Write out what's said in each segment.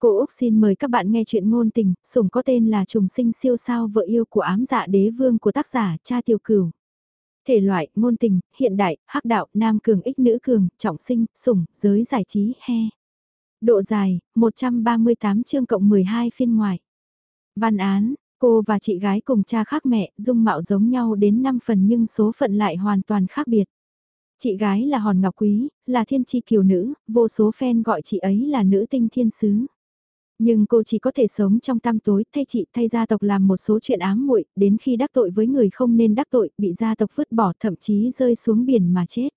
Cô Úc xin mời các bạn nghe chuyện ngôn tình, sủng có tên là Trùng sinh siêu sao vợ yêu của ám dạ đế vương của tác giả cha tiểu cửu. Thể loại, ngôn tình, hiện đại, hắc đạo, nam cường ích nữ cường, trọng sinh, sủng, giới giải trí, he. Độ dài, 138 chương cộng 12 phiên ngoại. Văn án, cô và chị gái cùng cha khác mẹ, dung mạo giống nhau đến 5 phần nhưng số phận lại hoàn toàn khác biệt. Chị gái là Hòn Ngọc Quý, là thiên chi kiều nữ, vô số fan gọi chị ấy là nữ tinh thiên sứ. Nhưng cô chỉ có thể sống trong tăm tối, thay chị thay gia tộc làm một số chuyện ám muội, đến khi đắc tội với người không nên đắc tội, bị gia tộc vứt bỏ thậm chí rơi xuống biển mà chết.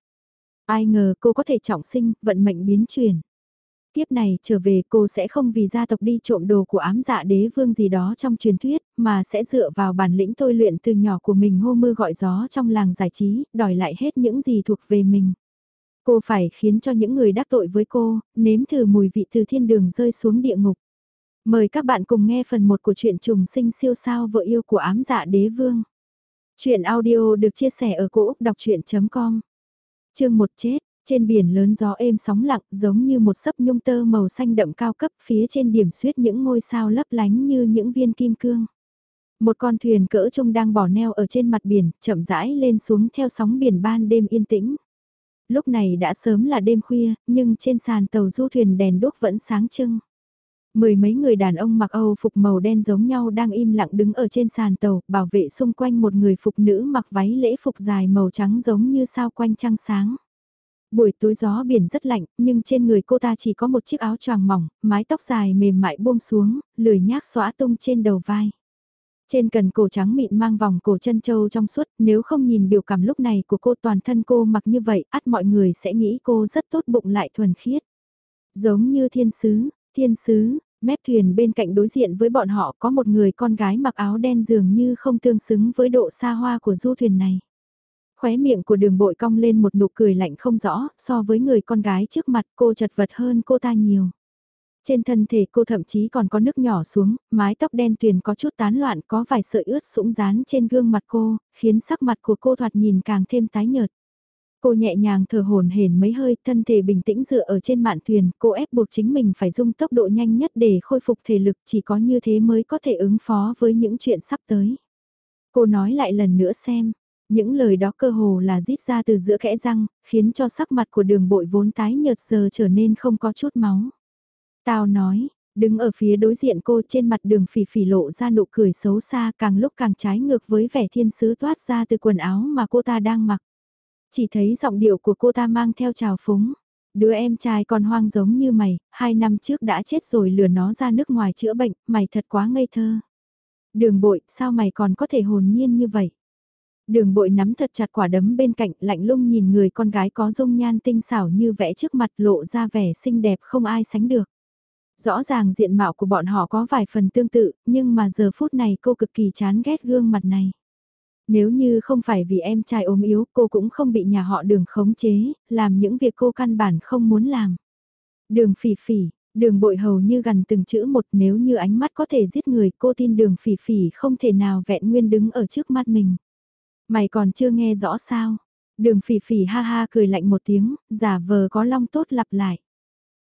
Ai ngờ cô có thể trọng sinh, vận mệnh biến chuyển. Tiếp này trở về cô sẽ không vì gia tộc đi trộm đồ của ám dạ đế vương gì đó trong truyền thuyết, mà sẽ dựa vào bản lĩnh tôi luyện từ nhỏ của mình hô mưa gọi gió trong làng giải trí, đòi lại hết những gì thuộc về mình. Cô phải khiến cho những người đắc tội với cô, nếm thử mùi vị từ thiên đường rơi xuống địa ngục. Mời các bạn cùng nghe phần 1 của truyện trùng sinh siêu sao vợ yêu của ám dạ đế vương. Chuyện audio được chia sẻ ở cỗ đọc chuyện.com Chương 1 chết, trên biển lớn gió êm sóng lặng giống như một sấp nhung tơ màu xanh đậm cao cấp phía trên điểm suyết những ngôi sao lấp lánh như những viên kim cương. Một con thuyền cỡ trông đang bỏ neo ở trên mặt biển, chậm rãi lên xuống theo sóng biển ban đêm yên tĩnh. Lúc này đã sớm là đêm khuya, nhưng trên sàn tàu du thuyền đèn đốt vẫn sáng trưng. Mười mấy người đàn ông mặc Âu phục màu đen giống nhau đang im lặng đứng ở trên sàn tàu, bảo vệ xung quanh một người phục nữ mặc váy lễ phục dài màu trắng giống như sao quanh trăng sáng. Buổi tối gió biển rất lạnh, nhưng trên người cô ta chỉ có một chiếc áo choàng mỏng, mái tóc dài mềm mại buông xuống, lười nhác xõa tung trên đầu vai. Trên cần cổ trắng mịn mang vòng cổ chân châu trong suốt, nếu không nhìn biểu cảm lúc này của cô toàn thân cô mặc như vậy, ắt mọi người sẽ nghĩ cô rất tốt bụng lại thuần khiết. Giống như thiên sứ, thiên sứ, mép thuyền bên cạnh đối diện với bọn họ có một người con gái mặc áo đen dường như không tương xứng với độ xa hoa của du thuyền này. Khóe miệng của đường bội cong lên một nụ cười lạnh không rõ, so với người con gái trước mặt cô chật vật hơn cô ta nhiều. Trên thân thể cô thậm chí còn có nước nhỏ xuống, mái tóc đen tuyền có chút tán loạn có vài sợi ướt sũng dán trên gương mặt cô, khiến sắc mặt của cô thoạt nhìn càng thêm tái nhợt. Cô nhẹ nhàng thở hồn hển mấy hơi, thân thể bình tĩnh dựa ở trên mạn thuyền, cô ép buộc chính mình phải dùng tốc độ nhanh nhất để khôi phục thể lực, chỉ có như thế mới có thể ứng phó với những chuyện sắp tới. Cô nói lại lần nữa xem, những lời đó cơ hồ là rít ra từ giữa kẽ răng, khiến cho sắc mặt của đường bội vốn tái nhợt giờ trở nên không có chút máu. Tao nói, đứng ở phía đối diện cô trên mặt đường phỉ phỉ lộ ra nụ cười xấu xa càng lúc càng trái ngược với vẻ thiên sứ toát ra từ quần áo mà cô ta đang mặc. Chỉ thấy giọng điệu của cô ta mang theo trào phúng. Đứa em trai còn hoang giống như mày, hai năm trước đã chết rồi lừa nó ra nước ngoài chữa bệnh, mày thật quá ngây thơ. Đường bội, sao mày còn có thể hồn nhiên như vậy? Đường bội nắm thật chặt quả đấm bên cạnh, lạnh lung nhìn người con gái có dung nhan tinh xảo như vẽ trước mặt lộ ra vẻ xinh đẹp không ai sánh được. Rõ ràng diện mạo của bọn họ có vài phần tương tự, nhưng mà giờ phút này cô cực kỳ chán ghét gương mặt này. Nếu như không phải vì em trai ốm yếu cô cũng không bị nhà họ đường khống chế, làm những việc cô căn bản không muốn làm. Đường phỉ phỉ, đường bội hầu như gần từng chữ một nếu như ánh mắt có thể giết người cô tin đường phỉ phỉ không thể nào vẹn nguyên đứng ở trước mắt mình. Mày còn chưa nghe rõ sao? Đường phỉ phỉ ha ha cười lạnh một tiếng, giả vờ có long tốt lặp lại.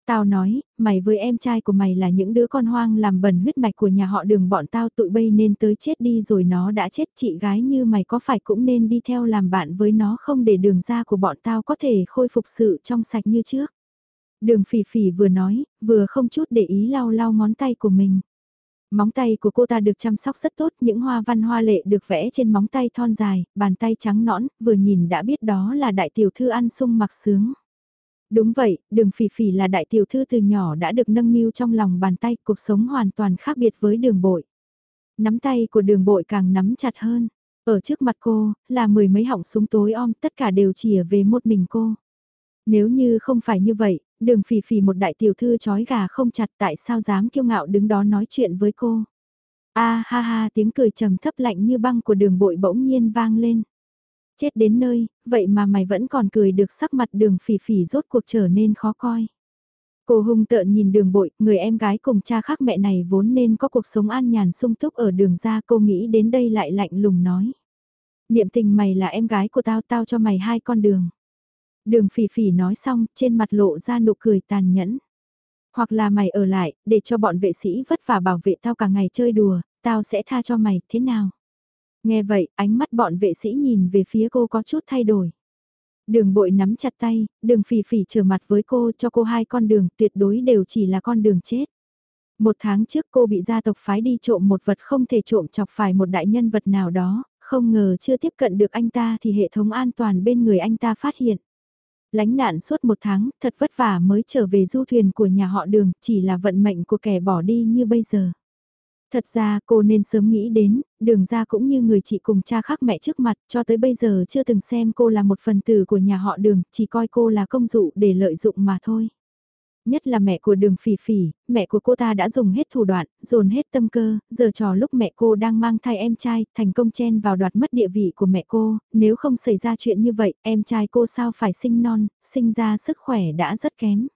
Tao nói, mày với em trai của mày là những đứa con hoang làm bẩn huyết mạch của nhà họ đường bọn tao tụi bây nên tới chết đi rồi nó đã chết chị gái như mày có phải cũng nên đi theo làm bạn với nó không để đường ra của bọn tao có thể khôi phục sự trong sạch như trước. Đường phỉ phỉ vừa nói, vừa không chút để ý lau lau ngón tay của mình. Móng tay của cô ta được chăm sóc rất tốt, những hoa văn hoa lệ được vẽ trên móng tay thon dài, bàn tay trắng nõn, vừa nhìn đã biết đó là đại tiểu thư ăn sung mặc sướng. Đúng vậy, đường phỉ phỉ là đại tiểu thư từ nhỏ đã được nâng niu trong lòng bàn tay, cuộc sống hoàn toàn khác biệt với đường bội. Nắm tay của đường bội càng nắm chặt hơn. Ở trước mặt cô, là mười mấy họng súng tối om, tất cả đều chỉ về một mình cô. Nếu như không phải như vậy, đường phỉ phỉ một đại tiểu thư chói gà không chặt tại sao dám kiêu ngạo đứng đó nói chuyện với cô. A ha ha tiếng cười trầm thấp lạnh như băng của đường bội bỗng nhiên vang lên. Chết đến nơi, vậy mà mày vẫn còn cười được sắc mặt đường phỉ phỉ rốt cuộc trở nên khó coi. Cô hung tợn nhìn đường bội, người em gái cùng cha khác mẹ này vốn nên có cuộc sống an nhàn sung túc ở đường ra cô nghĩ đến đây lại lạnh lùng nói. Niệm tình mày là em gái của tao tao cho mày hai con đường. Đường phỉ phỉ nói xong, trên mặt lộ ra nụ cười tàn nhẫn. Hoặc là mày ở lại, để cho bọn vệ sĩ vất vả bảo vệ tao cả ngày chơi đùa, tao sẽ tha cho mày, thế nào? Nghe vậy, ánh mắt bọn vệ sĩ nhìn về phía cô có chút thay đổi. Đường bội nắm chặt tay, đường phỉ phỉ trở mặt với cô cho cô hai con đường tuyệt đối đều chỉ là con đường chết. Một tháng trước cô bị gia tộc phái đi trộm một vật không thể trộm chọc phải một đại nhân vật nào đó, không ngờ chưa tiếp cận được anh ta thì hệ thống an toàn bên người anh ta phát hiện. Lánh nạn suốt một tháng, thật vất vả mới trở về du thuyền của nhà họ đường, chỉ là vận mệnh của kẻ bỏ đi như bây giờ. Thật ra cô nên sớm nghĩ đến, đường ra cũng như người chị cùng cha khác mẹ trước mặt, cho tới bây giờ chưa từng xem cô là một phần tử của nhà họ đường, chỉ coi cô là công dụ để lợi dụng mà thôi. Nhất là mẹ của đường phỉ phỉ, mẹ của cô ta đã dùng hết thủ đoạn, dồn hết tâm cơ, giờ trò lúc mẹ cô đang mang thai em trai, thành công chen vào đoạt mất địa vị của mẹ cô, nếu không xảy ra chuyện như vậy, em trai cô sao phải sinh non, sinh ra sức khỏe đã rất kém.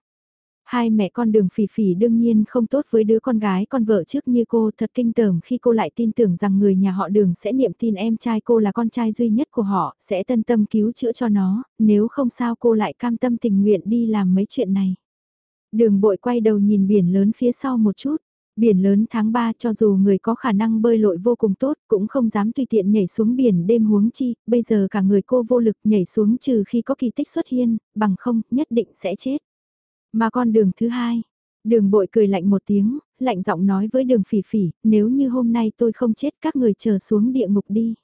Hai mẹ con đường phỉ phỉ đương nhiên không tốt với đứa con gái con vợ trước như cô thật kinh tởm khi cô lại tin tưởng rằng người nhà họ đường sẽ niệm tin em trai cô là con trai duy nhất của họ, sẽ tân tâm cứu chữa cho nó, nếu không sao cô lại cam tâm tình nguyện đi làm mấy chuyện này. Đường bội quay đầu nhìn biển lớn phía sau một chút. Biển lớn tháng 3 cho dù người có khả năng bơi lội vô cùng tốt cũng không dám tùy tiện nhảy xuống biển đêm huống chi, bây giờ cả người cô vô lực nhảy xuống trừ khi có kỳ tích xuất hiện, bằng không nhất định sẽ chết. Mà con đường thứ hai, đường bội cười lạnh một tiếng, lạnh giọng nói với đường phỉ phỉ, nếu như hôm nay tôi không chết các người chờ xuống địa ngục đi.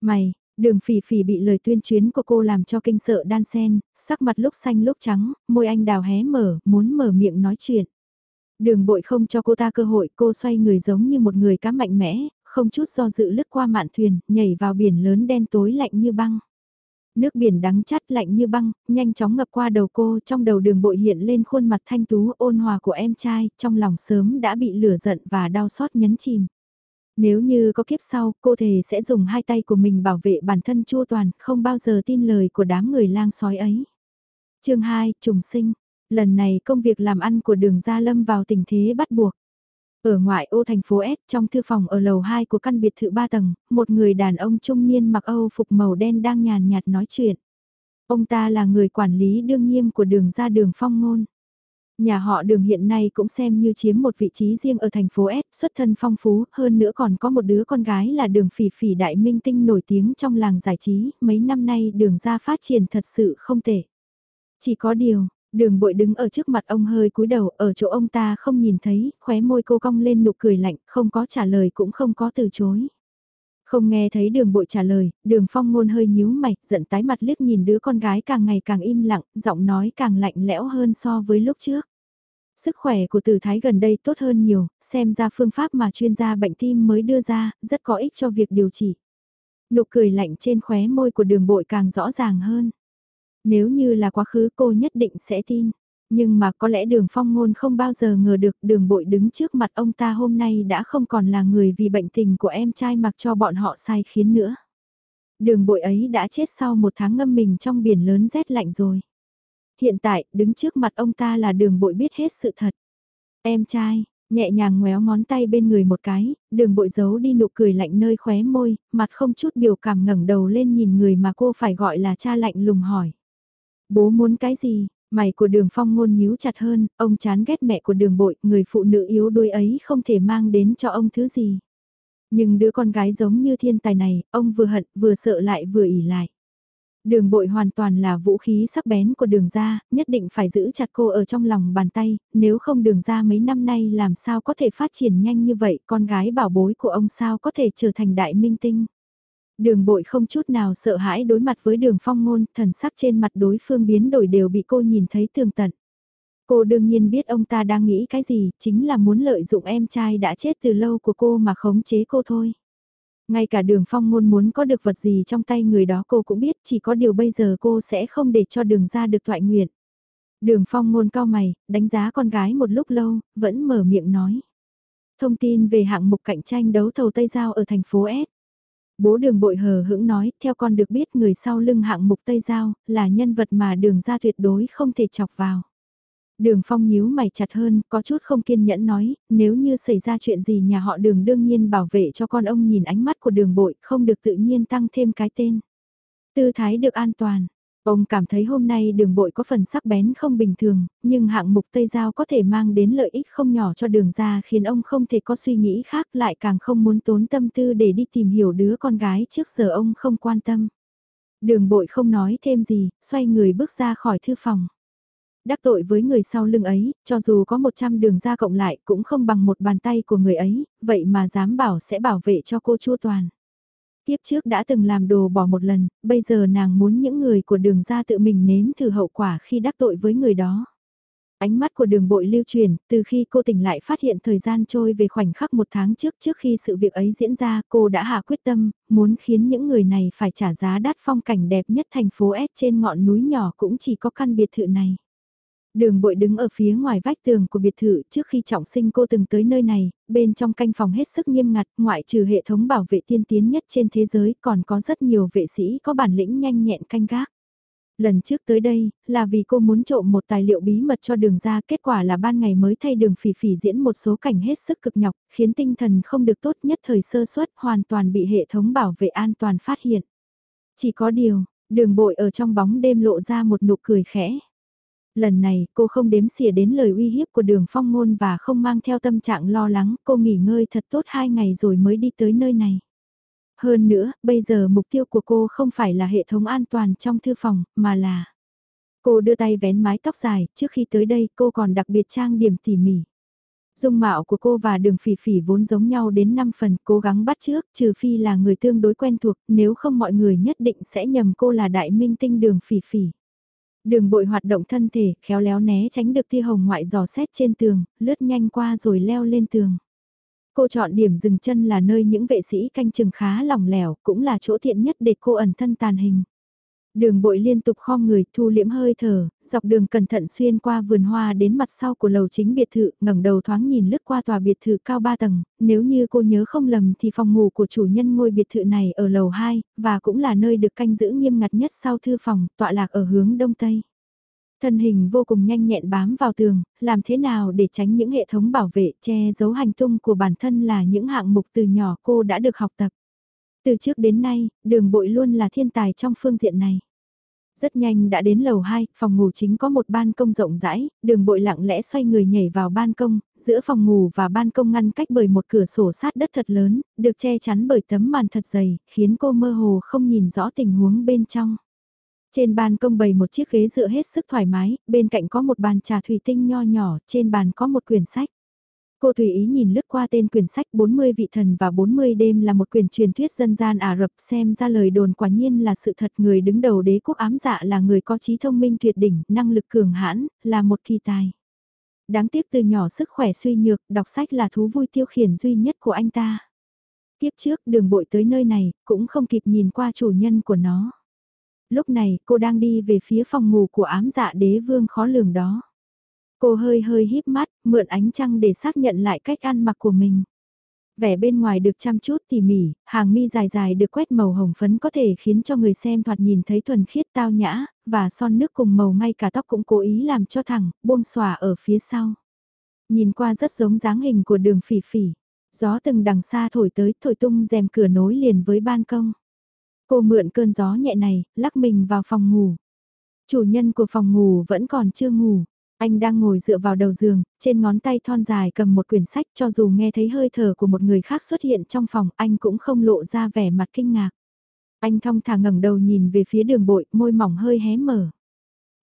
Mày, đường phỉ phỉ bị lời tuyên chuyến của cô làm cho kinh sợ đan sen, sắc mặt lúc xanh lúc trắng, môi anh đào hé mở, muốn mở miệng nói chuyện. Đường bội không cho cô ta cơ hội, cô xoay người giống như một người cá mạnh mẽ, không chút do dự lướt qua mạn thuyền, nhảy vào biển lớn đen tối lạnh như băng. Nước biển đắng chát lạnh như băng, nhanh chóng ngập qua đầu cô, trong đầu đường bội hiện lên khuôn mặt thanh tú ôn hòa của em trai, trong lòng sớm đã bị lửa giận và đau xót nhấn chìm. Nếu như có kiếp sau, cô thề sẽ dùng hai tay của mình bảo vệ bản thân chua toàn, không bao giờ tin lời của đám người lang sói ấy. chương 2, trùng sinh. Lần này công việc làm ăn của đường Gia Lâm vào tình thế bắt buộc. Ở ngoại ô thành phố S trong thư phòng ở lầu 2 của căn biệt thự 3 tầng, một người đàn ông trung niên mặc Âu phục màu đen đang nhàn nhạt nói chuyện. Ông ta là người quản lý đương nghiêm của đường ra đường phong ngôn. Nhà họ đường hiện nay cũng xem như chiếm một vị trí riêng ở thành phố S, xuất thân phong phú, hơn nữa còn có một đứa con gái là đường phỉ phỉ đại minh tinh nổi tiếng trong làng giải trí, mấy năm nay đường ra phát triển thật sự không tệ. Chỉ có điều, Đường bội đứng ở trước mặt ông hơi cúi đầu, ở chỗ ông ta không nhìn thấy, khóe môi cô cong lên nụ cười lạnh, không có trả lời cũng không có từ chối. Không nghe thấy đường bội trả lời, đường phong ngôn hơi nhíu mày, giận tái mặt liếc nhìn đứa con gái càng ngày càng im lặng, giọng nói càng lạnh lẽo hơn so với lúc trước. Sức khỏe của tử thái gần đây tốt hơn nhiều, xem ra phương pháp mà chuyên gia bệnh tim mới đưa ra, rất có ích cho việc điều trị. Nụ cười lạnh trên khóe môi của đường bội càng rõ ràng hơn. Nếu như là quá khứ cô nhất định sẽ tin. Nhưng mà có lẽ đường phong ngôn không bao giờ ngờ được đường bội đứng trước mặt ông ta hôm nay đã không còn là người vì bệnh tình của em trai mặc cho bọn họ sai khiến nữa. Đường bội ấy đã chết sau một tháng ngâm mình trong biển lớn rét lạnh rồi. Hiện tại, đứng trước mặt ông ta là đường bội biết hết sự thật. Em trai, nhẹ nhàng ngoéo ngón tay bên người một cái, đường bội giấu đi nụ cười lạnh nơi khóe môi, mặt không chút biểu cảm ngẩng đầu lên nhìn người mà cô phải gọi là cha lạnh lùng hỏi. Bố muốn cái gì? Mày của đường phong ngôn nhíu chặt hơn, ông chán ghét mẹ của đường bội, người phụ nữ yếu đuối ấy không thể mang đến cho ông thứ gì. Nhưng đứa con gái giống như thiên tài này, ông vừa hận, vừa sợ lại vừa ỉ lại. Đường bội hoàn toàn là vũ khí sắc bén của đường ra, nhất định phải giữ chặt cô ở trong lòng bàn tay, nếu không đường ra mấy năm nay làm sao có thể phát triển nhanh như vậy, con gái bảo bối của ông sao có thể trở thành đại minh tinh. Đường bội không chút nào sợ hãi đối mặt với đường phong ngôn, thần sắc trên mặt đối phương biến đổi đều bị cô nhìn thấy tường tận. Cô đương nhiên biết ông ta đang nghĩ cái gì, chính là muốn lợi dụng em trai đã chết từ lâu của cô mà khống chế cô thôi. Ngay cả đường phong ngôn muốn có được vật gì trong tay người đó cô cũng biết, chỉ có điều bây giờ cô sẽ không để cho đường ra được thoại nguyện. Đường phong ngôn cao mày, đánh giá con gái một lúc lâu, vẫn mở miệng nói. Thông tin về hạng mục cạnh tranh đấu thầu Tây Giao ở thành phố S. Bố đường bội hờ hững nói, theo con được biết người sau lưng hạng mục Tây Giao, là nhân vật mà đường ra tuyệt đối không thể chọc vào. Đường phong nhíu mày chặt hơn, có chút không kiên nhẫn nói, nếu như xảy ra chuyện gì nhà họ đường đương nhiên bảo vệ cho con ông nhìn ánh mắt của đường bội, không được tự nhiên tăng thêm cái tên. Tư thái được an toàn, Ông cảm thấy hôm nay đường bội có phần sắc bén không bình thường, nhưng hạng mục Tây Giao có thể mang đến lợi ích không nhỏ cho đường ra khiến ông không thể có suy nghĩ khác lại càng không muốn tốn tâm tư để đi tìm hiểu đứa con gái trước giờ ông không quan tâm. Đường bội không nói thêm gì, xoay người bước ra khỏi thư phòng. Đắc tội với người sau lưng ấy, cho dù có 100 đường ra cộng lại cũng không bằng một bàn tay của người ấy, vậy mà dám bảo sẽ bảo vệ cho cô chua toàn. Tiếp trước đã từng làm đồ bỏ một lần, bây giờ nàng muốn những người của đường ra tự mình nếm thử hậu quả khi đắc tội với người đó. Ánh mắt của đường bội lưu truyền, từ khi cô tỉnh lại phát hiện thời gian trôi về khoảnh khắc một tháng trước trước khi sự việc ấy diễn ra cô đã hạ quyết tâm, muốn khiến những người này phải trả giá đắt phong cảnh đẹp nhất thành phố S trên ngọn núi nhỏ cũng chỉ có căn biệt thự này. Đường bội đứng ở phía ngoài vách tường của biệt thự trước khi trọng sinh cô từng tới nơi này, bên trong canh phòng hết sức nghiêm ngặt, ngoại trừ hệ thống bảo vệ tiên tiến nhất trên thế giới còn có rất nhiều vệ sĩ có bản lĩnh nhanh nhẹn canh gác. Lần trước tới đây, là vì cô muốn trộm một tài liệu bí mật cho đường ra, kết quả là ban ngày mới thay đường phỉ phỉ diễn một số cảnh hết sức cực nhọc, khiến tinh thần không được tốt nhất thời sơ suất hoàn toàn bị hệ thống bảo vệ an toàn phát hiện. Chỉ có điều, đường bội ở trong bóng đêm lộ ra một nụ cười khẽ. Lần này cô không đếm xỉa đến lời uy hiếp của đường phong ngôn và không mang theo tâm trạng lo lắng, cô nghỉ ngơi thật tốt hai ngày rồi mới đi tới nơi này. Hơn nữa, bây giờ mục tiêu của cô không phải là hệ thống an toàn trong thư phòng, mà là... Cô đưa tay vén mái tóc dài, trước khi tới đây cô còn đặc biệt trang điểm tỉ mỉ. Dung mạo của cô và đường phỉ phỉ vốn giống nhau đến 5 phần, cố gắng bắt trước, trừ phi là người tương đối quen thuộc, nếu không mọi người nhất định sẽ nhầm cô là đại minh tinh đường phỉ phỉ. Đường bội hoạt động thân thể, khéo léo né tránh được tia hồng ngoại giò xét trên tường, lướt nhanh qua rồi leo lên tường. Cô chọn điểm dừng chân là nơi những vệ sĩ canh chừng khá lỏng lẻo, cũng là chỗ thiện nhất để cô ẩn thân tàn hình. Đường bội liên tục khom người thu liễm hơi thở, dọc đường cẩn thận xuyên qua vườn hoa đến mặt sau của lầu chính biệt thự, ngẩng đầu thoáng nhìn lướt qua tòa biệt thự cao 3 tầng, nếu như cô nhớ không lầm thì phòng ngủ của chủ nhân ngôi biệt thự này ở lầu 2, và cũng là nơi được canh giữ nghiêm ngặt nhất sau thư phòng, tọa lạc ở hướng đông tây. Thân hình vô cùng nhanh nhẹn bám vào tường, làm thế nào để tránh những hệ thống bảo vệ che giấu hành tung của bản thân là những hạng mục từ nhỏ cô đã được học tập. Từ trước đến nay, đường bội luôn là thiên tài trong phương diện này. Rất nhanh đã đến lầu 2, phòng ngủ chính có một ban công rộng rãi, đường bội lặng lẽ xoay người nhảy vào ban công, giữa phòng ngủ và ban công ngăn cách bởi một cửa sổ sát đất thật lớn, được che chắn bởi tấm màn thật dày, khiến cô mơ hồ không nhìn rõ tình huống bên trong. Trên ban công bày một chiếc ghế dựa hết sức thoải mái, bên cạnh có một bàn trà thủy tinh nho nhỏ, trên bàn có một quyển sách. Cô tùy ý nhìn lướt qua tên quyển sách 40 vị thần và 40 đêm là một quyển truyền thuyết dân gian Ả Rập xem ra lời đồn quả nhiên là sự thật người đứng đầu đế quốc ám dạ là người có trí thông minh tuyệt đỉnh, năng lực cường hãn, là một kỳ tài. Đáng tiếc từ nhỏ sức khỏe suy nhược, đọc sách là thú vui tiêu khiển duy nhất của anh ta. Tiếp trước đường bội tới nơi này, cũng không kịp nhìn qua chủ nhân của nó. Lúc này cô đang đi về phía phòng ngủ của ám dạ đế vương khó lường đó. Cô hơi hơi híp mắt, mượn ánh trăng để xác nhận lại cách ăn mặc của mình. Vẻ bên ngoài được chăm chút tỉ mỉ, hàng mi dài dài được quét màu hồng phấn có thể khiến cho người xem thoạt nhìn thấy thuần khiết tao nhã, và son nước cùng màu ngay cả tóc cũng cố ý làm cho thẳng, buông xòa ở phía sau. Nhìn qua rất giống dáng hình của đường phỉ phỉ. Gió từng đằng xa thổi tới, thổi tung rèm cửa nối liền với ban công. Cô mượn cơn gió nhẹ này, lắc mình vào phòng ngủ. Chủ nhân của phòng ngủ vẫn còn chưa ngủ. Anh đang ngồi dựa vào đầu giường, trên ngón tay thon dài cầm một quyển sách cho dù nghe thấy hơi thở của một người khác xuất hiện trong phòng anh cũng không lộ ra vẻ mặt kinh ngạc. Anh thong thả ngẩng đầu nhìn về phía đường bội, môi mỏng hơi hé mở.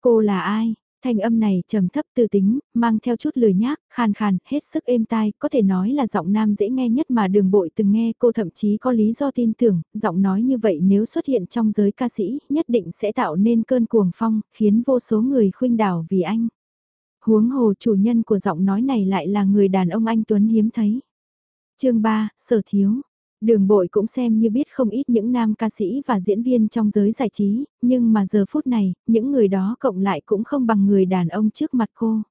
Cô là ai? Thanh âm này trầm thấp tư tính, mang theo chút lười nhác, khàn khàn, hết sức êm tai, có thể nói là giọng nam dễ nghe nhất mà đường bội từng nghe cô thậm chí có lý do tin tưởng, giọng nói như vậy nếu xuất hiện trong giới ca sĩ, nhất định sẽ tạo nên cơn cuồng phong, khiến vô số người khuynh đảo vì anh. Huống hồ chủ nhân của giọng nói này lại là người đàn ông anh Tuấn hiếm thấy. chương 3, Sở Thiếu Đường bội cũng xem như biết không ít những nam ca sĩ và diễn viên trong giới giải trí, nhưng mà giờ phút này, những người đó cộng lại cũng không bằng người đàn ông trước mặt cô.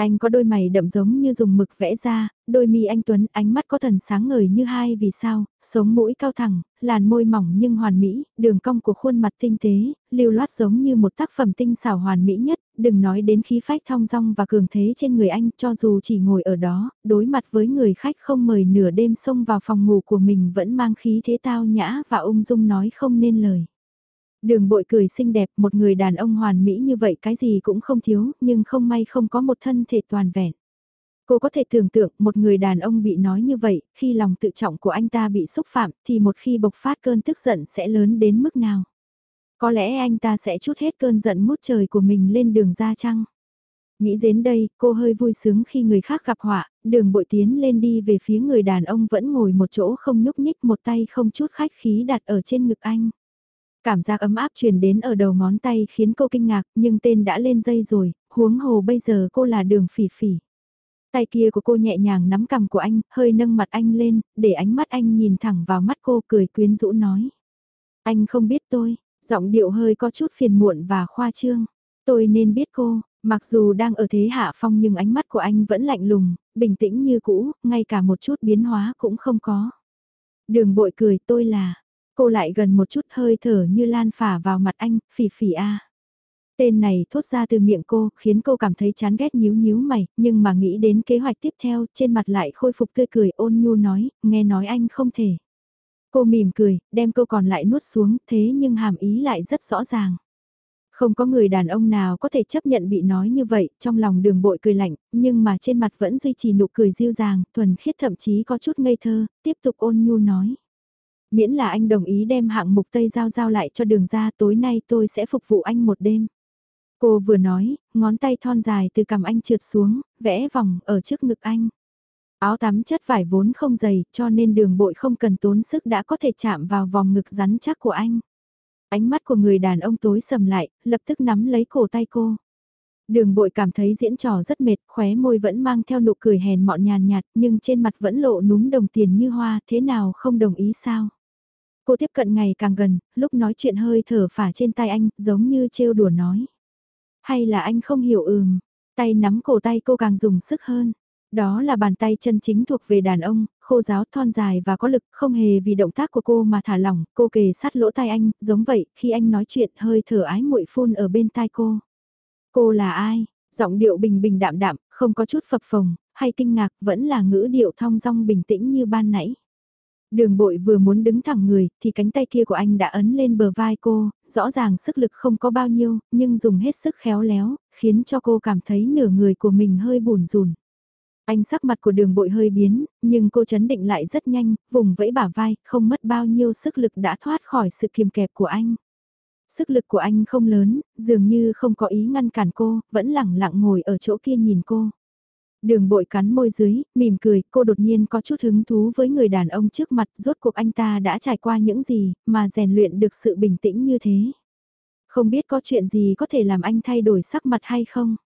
Anh có đôi mày đậm giống như dùng mực vẽ ra, đôi mi anh Tuấn ánh mắt có thần sáng ngời như hai vì sao, sống mũi cao thẳng, làn môi mỏng nhưng hoàn mỹ, đường cong của khuôn mặt tinh tế, lưu loát giống như một tác phẩm tinh xảo hoàn mỹ nhất, đừng nói đến khí phách thong dong và cường thế trên người anh cho dù chỉ ngồi ở đó, đối mặt với người khách không mời nửa đêm xông vào phòng ngủ của mình vẫn mang khí thế tao nhã và ung dung nói không nên lời. Đường bội cười xinh đẹp, một người đàn ông hoàn mỹ như vậy cái gì cũng không thiếu, nhưng không may không có một thân thể toàn vẹn. Cô có thể tưởng tượng một người đàn ông bị nói như vậy, khi lòng tự trọng của anh ta bị xúc phạm thì một khi bộc phát cơn tức giận sẽ lớn đến mức nào. Có lẽ anh ta sẽ chút hết cơn giận mút trời của mình lên đường ra chăng? Nghĩ đến đây, cô hơi vui sướng khi người khác gặp họa, đường bội tiến lên đi về phía người đàn ông vẫn ngồi một chỗ không nhúc nhích một tay không chút khách khí đặt ở trên ngực anh. Cảm giác ấm áp truyền đến ở đầu ngón tay khiến cô kinh ngạc, nhưng tên đã lên dây rồi, huống hồ bây giờ cô là đường phỉ phỉ. Tay kia của cô nhẹ nhàng nắm cằm của anh, hơi nâng mặt anh lên, để ánh mắt anh nhìn thẳng vào mắt cô cười quyến rũ nói. Anh không biết tôi, giọng điệu hơi có chút phiền muộn và khoa trương. Tôi nên biết cô, mặc dù đang ở thế hạ phong nhưng ánh mắt của anh vẫn lạnh lùng, bình tĩnh như cũ, ngay cả một chút biến hóa cũng không có. Đường bội cười tôi là, cô lại gần một chút hơi thở như lan phả vào mặt anh, phỉ phỉ a. Tên này thốt ra từ miệng cô, khiến cô cảm thấy chán ghét nhíu nhíu mày, nhưng mà nghĩ đến kế hoạch tiếp theo, trên mặt lại khôi phục tươi cười ôn nhu nói, nghe nói anh không thể. Cô mỉm cười, đem câu còn lại nuốt xuống, thế nhưng hàm ý lại rất rõ ràng. Không có người đàn ông nào có thể chấp nhận bị nói như vậy, trong lòng đường bội cười lạnh, nhưng mà trên mặt vẫn duy trì nụ cười dịu dàng, thuần khiết thậm chí có chút ngây thơ, tiếp tục ôn nhu nói. Miễn là anh đồng ý đem hạng mục Tây Giao giao lại cho đường ra tối nay tôi sẽ phục vụ anh một đêm. Cô vừa nói, ngón tay thon dài từ cằm anh trượt xuống, vẽ vòng ở trước ngực anh. Áo tắm chất vải vốn không dày, cho nên đường bội không cần tốn sức đã có thể chạm vào vòng ngực rắn chắc của anh. Ánh mắt của người đàn ông tối sầm lại, lập tức nắm lấy cổ tay cô. Đường bội cảm thấy diễn trò rất mệt, khóe môi vẫn mang theo nụ cười hèn mọn nhàn nhạt, nhưng trên mặt vẫn lộ núm đồng tiền như hoa, thế nào không đồng ý sao? Cô tiếp cận ngày càng gần, lúc nói chuyện hơi thở phả trên tay anh, giống như trêu đùa nói. Hay là anh không hiểu ừm, tay nắm cổ tay cô càng dùng sức hơn. Đó là bàn tay chân chính thuộc về đàn ông, khô giáo thon dài và có lực, không hề vì động tác của cô mà thả lỏng, cô kề sát lỗ tai anh, giống vậy, khi anh nói chuyện hơi thở ái muội phun ở bên tai cô. Cô là ai? Giọng điệu bình bình đạm đạm, không có chút phập phồng, hay kinh ngạc, vẫn là ngữ điệu thong dong bình tĩnh như ban nãy. Đường bội vừa muốn đứng thẳng người, thì cánh tay kia của anh đã ấn lên bờ vai cô, rõ ràng sức lực không có bao nhiêu, nhưng dùng hết sức khéo léo, khiến cho cô cảm thấy nửa người của mình hơi buồn rùn. Anh sắc mặt của đường bội hơi biến, nhưng cô chấn định lại rất nhanh, vùng vẫy bả vai, không mất bao nhiêu sức lực đã thoát khỏi sự kiềm kẹp của anh. Sức lực của anh không lớn, dường như không có ý ngăn cản cô, vẫn lẳng lặng ngồi ở chỗ kia nhìn cô. Đường bội cắn môi dưới, mỉm cười, cô đột nhiên có chút hứng thú với người đàn ông trước mặt, rốt cuộc anh ta đã trải qua những gì, mà rèn luyện được sự bình tĩnh như thế. Không biết có chuyện gì có thể làm anh thay đổi sắc mặt hay không?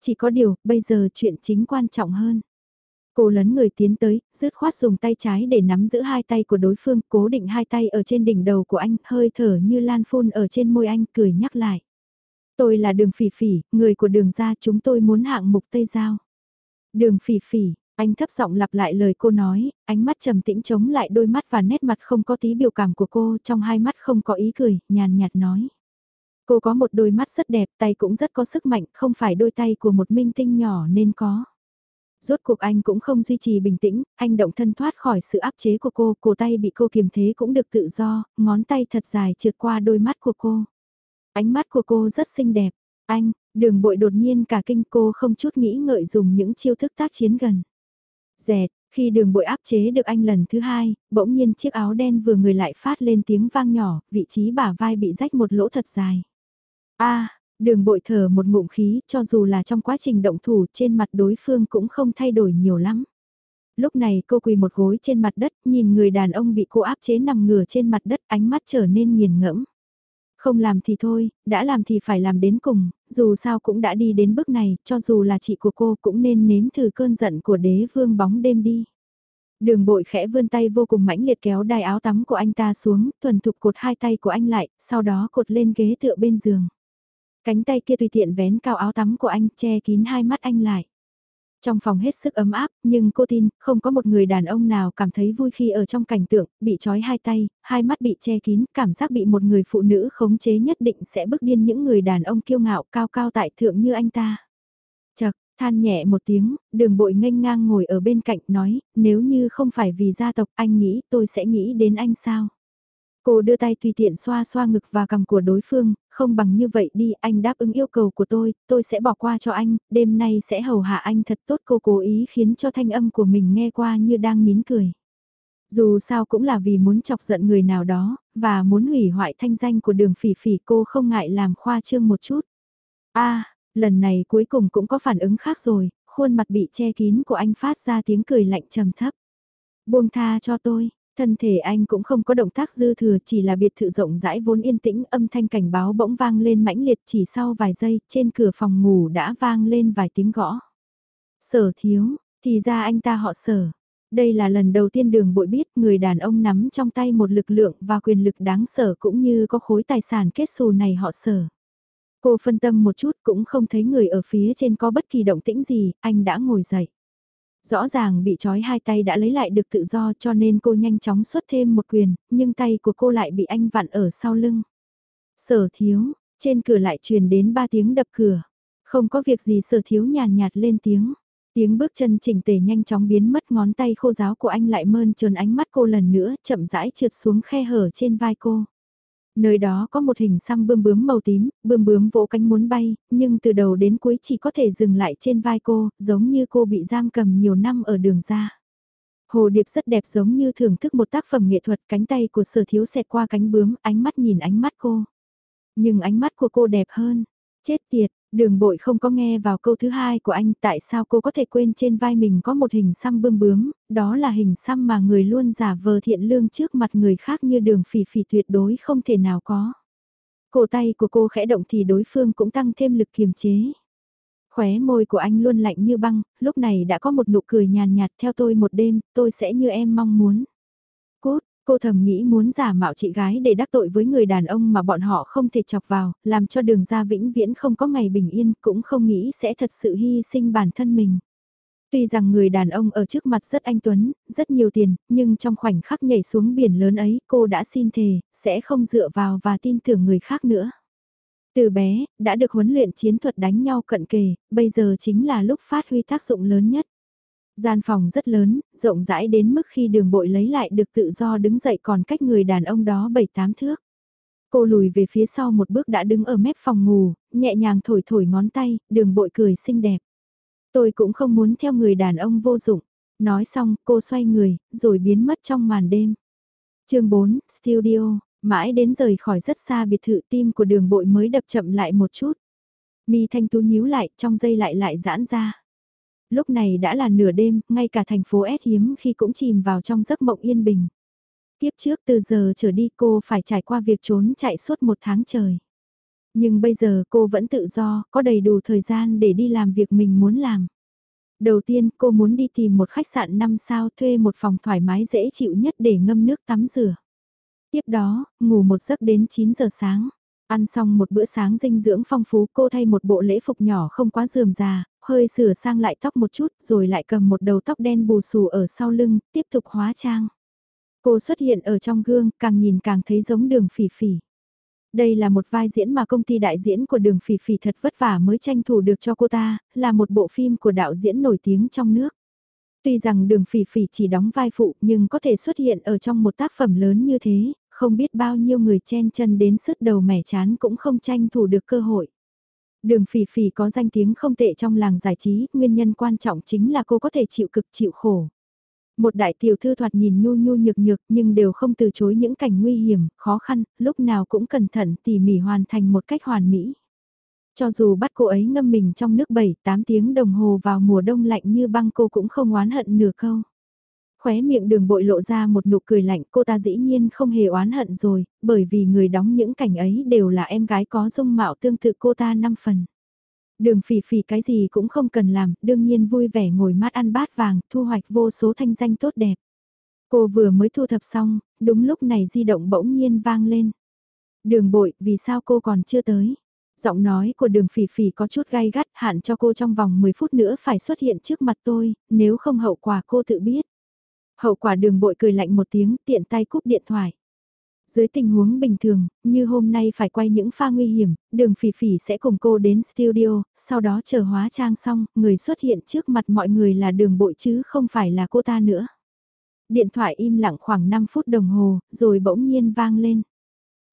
Chỉ có điều, bây giờ chuyện chính quan trọng hơn. Cô lấn người tiến tới, dứt khoát dùng tay trái để nắm giữ hai tay của đối phương, cố định hai tay ở trên đỉnh đầu của anh, hơi thở như lan phun ở trên môi anh, cười nhắc lại. Tôi là đường phỉ phỉ, người của đường ra chúng tôi muốn hạng mục Tây Giao. Đường phỉ phỉ, anh thấp giọng lặp lại lời cô nói, ánh mắt trầm tĩnh chống lại đôi mắt và nét mặt không có tí biểu cảm của cô, trong hai mắt không có ý cười, nhàn nhạt nói. Cô có một đôi mắt rất đẹp, tay cũng rất có sức mạnh, không phải đôi tay của một minh tinh nhỏ nên có. Rốt cuộc anh cũng không duy trì bình tĩnh, anh động thân thoát khỏi sự áp chế của cô, cổ tay bị cô kiềm thế cũng được tự do, ngón tay thật dài trượt qua đôi mắt của cô. Ánh mắt của cô rất xinh đẹp, anh, đường bội đột nhiên cả kinh cô không chút nghĩ ngợi dùng những chiêu thức tác chiến gần. Dẹt, khi đường bội áp chế được anh lần thứ hai, bỗng nhiên chiếc áo đen vừa người lại phát lên tiếng vang nhỏ, vị trí bả vai bị rách một lỗ thật dài. a đường bội thở một ngụm khí, cho dù là trong quá trình động thủ trên mặt đối phương cũng không thay đổi nhiều lắm. Lúc này cô quỳ một gối trên mặt đất, nhìn người đàn ông bị cô áp chế nằm ngửa trên mặt đất, ánh mắt trở nên nghiền ngẫm. Không làm thì thôi, đã làm thì phải làm đến cùng, dù sao cũng đã đi đến bước này, cho dù là chị của cô cũng nên nếm thử cơn giận của đế vương bóng đêm đi. Đường bội khẽ vươn tay vô cùng mãnh liệt kéo đai áo tắm của anh ta xuống, thuần thục cột hai tay của anh lại, sau đó cột lên ghế tựa bên giường. Cánh tay kia tùy tiện vén cao áo tắm của anh che kín hai mắt anh lại. Trong phòng hết sức ấm áp, nhưng cô tin, không có một người đàn ông nào cảm thấy vui khi ở trong cảnh tượng, bị trói hai tay, hai mắt bị che kín, cảm giác bị một người phụ nữ khống chế nhất định sẽ bức điên những người đàn ông kiêu ngạo cao cao tại thượng như anh ta. Chật, than nhẹ một tiếng, đường bội nghênh ngang ngồi ở bên cạnh nói, nếu như không phải vì gia tộc anh nghĩ tôi sẽ nghĩ đến anh sao. Cô đưa tay tùy tiện xoa xoa ngực và cầm của đối phương, không bằng như vậy đi, anh đáp ứng yêu cầu của tôi, tôi sẽ bỏ qua cho anh, đêm nay sẽ hầu hạ anh thật tốt cô cố ý khiến cho thanh âm của mình nghe qua như đang nín cười. Dù sao cũng là vì muốn chọc giận người nào đó, và muốn hủy hoại thanh danh của đường phỉ phỉ cô không ngại làm khoa trương một chút. a lần này cuối cùng cũng có phản ứng khác rồi, khuôn mặt bị che kín của anh phát ra tiếng cười lạnh trầm thấp. Buông tha cho tôi, thân thể anh cũng không có động tác dư thừa chỉ là biệt thự rộng rãi vốn yên tĩnh âm thanh cảnh báo bỗng vang lên mãnh liệt chỉ sau vài giây trên cửa phòng ngủ đã vang lên vài tiếng gõ. Sở thiếu, thì ra anh ta họ sở. Đây là lần đầu tiên đường bội biết người đàn ông nắm trong tay một lực lượng và quyền lực đáng sở cũng như có khối tài sản kết xù này họ sở. Cô phân tâm một chút cũng không thấy người ở phía trên có bất kỳ động tĩnh gì, anh đã ngồi dậy. Rõ ràng bị trói hai tay đã lấy lại được tự do cho nên cô nhanh chóng xuất thêm một quyền, nhưng tay của cô lại bị anh vặn ở sau lưng. Sở thiếu, trên cửa lại truyền đến ba tiếng đập cửa. Không có việc gì sở thiếu nhàn nhạt lên tiếng. Tiếng bước chân chỉnh tề nhanh chóng biến mất ngón tay khô giáo của anh lại mơn trơn ánh mắt cô lần nữa chậm rãi trượt xuống khe hở trên vai cô. Nơi đó có một hình xăm bươm bướm màu tím, bươm bướm vỗ cánh muốn bay, nhưng từ đầu đến cuối chỉ có thể dừng lại trên vai cô, giống như cô bị giam cầm nhiều năm ở đường ra. Hồ điệp rất đẹp giống như thưởng thức một tác phẩm nghệ thuật cánh tay của sở thiếu xẹt qua cánh bướm, ánh mắt nhìn ánh mắt cô. Nhưng ánh mắt của cô đẹp hơn. Chết tiệt, Đường bội không có nghe vào câu thứ hai của anh tại sao cô có thể quên trên vai mình có một hình xăm bươm bướm, đó là hình xăm mà người luôn giả vờ thiện lương trước mặt người khác như đường phỉ phỉ tuyệt đối không thể nào có. Cổ tay của cô khẽ động thì đối phương cũng tăng thêm lực kiềm chế. Khóe môi của anh luôn lạnh như băng, lúc này đã có một nụ cười nhàn nhạt theo tôi một đêm, tôi sẽ như em mong muốn. Cô thầm nghĩ muốn giả mạo chị gái để đắc tội với người đàn ông mà bọn họ không thể chọc vào, làm cho đường ra vĩnh viễn không có ngày bình yên, cũng không nghĩ sẽ thật sự hy sinh bản thân mình. Tuy rằng người đàn ông ở trước mặt rất anh Tuấn, rất nhiều tiền, nhưng trong khoảnh khắc nhảy xuống biển lớn ấy cô đã xin thề, sẽ không dựa vào và tin tưởng người khác nữa. Từ bé, đã được huấn luyện chiến thuật đánh nhau cận kề, bây giờ chính là lúc phát huy tác dụng lớn nhất. Gian phòng rất lớn, rộng rãi đến mức khi đường bội lấy lại được tự do đứng dậy còn cách người đàn ông đó 7-8 thước. Cô lùi về phía sau một bước đã đứng ở mép phòng ngủ, nhẹ nhàng thổi thổi ngón tay, đường bội cười xinh đẹp. Tôi cũng không muốn theo người đàn ông vô dụng. Nói xong, cô xoay người, rồi biến mất trong màn đêm. chương 4, Studio, mãi đến rời khỏi rất xa biệt thự tim của đường bội mới đập chậm lại một chút. Mi thanh tú nhíu lại, trong giây lại lại giãn ra lúc này đã là nửa đêm, ngay cả thành phố S hiếm khi cũng chìm vào trong giấc mộng yên bình. Tiếp trước từ giờ trở đi cô phải trải qua việc trốn chạy suốt một tháng trời. Nhưng bây giờ cô vẫn tự do, có đầy đủ thời gian để đi làm việc mình muốn làm. Đầu tiên cô muốn đi tìm một khách sạn 5 sao thuê một phòng thoải mái dễ chịu nhất để ngâm nước tắm rửa. Tiếp đó, ngủ một giấc đến 9 giờ sáng. Ăn xong một bữa sáng dinh dưỡng phong phú cô thay một bộ lễ phục nhỏ không quá dườm già, hơi sửa sang lại tóc một chút rồi lại cầm một đầu tóc đen bù xù ở sau lưng, tiếp tục hóa trang. Cô xuất hiện ở trong gương, càng nhìn càng thấy giống đường phỉ phỉ. Đây là một vai diễn mà công ty đại diễn của đường phỉ phỉ thật vất vả mới tranh thủ được cho cô ta, là một bộ phim của đạo diễn nổi tiếng trong nước. Tuy rằng đường phỉ phỉ chỉ đóng vai phụ nhưng có thể xuất hiện ở trong một tác phẩm lớn như thế, không biết bao nhiêu người chen chân đến sứt đầu mẻ chán cũng không tranh thủ được cơ hội. Đường phỉ phỉ có danh tiếng không tệ trong làng giải trí, nguyên nhân quan trọng chính là cô có thể chịu cực chịu khổ. Một đại tiểu thư thoạt nhìn nhu nhu nhược nhược nhưng đều không từ chối những cảnh nguy hiểm, khó khăn, lúc nào cũng cẩn thận tỉ mỉ hoàn thành một cách hoàn mỹ. Cho dù bắt cô ấy ngâm mình trong nước 7-8 tiếng đồng hồ vào mùa đông lạnh như băng cô cũng không oán hận nửa câu. Khóe miệng đường bội lộ ra một nụ cười lạnh cô ta dĩ nhiên không hề oán hận rồi, bởi vì người đóng những cảnh ấy đều là em gái có dung mạo tương tự cô ta 5 phần. Đường phỉ phỉ cái gì cũng không cần làm, đương nhiên vui vẻ ngồi mát ăn bát vàng, thu hoạch vô số thanh danh tốt đẹp. Cô vừa mới thu thập xong, đúng lúc này di động bỗng nhiên vang lên. Đường bội, vì sao cô còn chưa tới? Giọng nói của đường phỉ phỉ có chút gai gắt hạn cho cô trong vòng 10 phút nữa phải xuất hiện trước mặt tôi, nếu không hậu quả cô tự biết. Hậu quả đường bội cười lạnh một tiếng tiện tay cúp điện thoại. Dưới tình huống bình thường, như hôm nay phải quay những pha nguy hiểm, đường phỉ phỉ sẽ cùng cô đến studio, sau đó chờ hóa trang xong, người xuất hiện trước mặt mọi người là đường bội chứ không phải là cô ta nữa. Điện thoại im lặng khoảng 5 phút đồng hồ, rồi bỗng nhiên vang lên.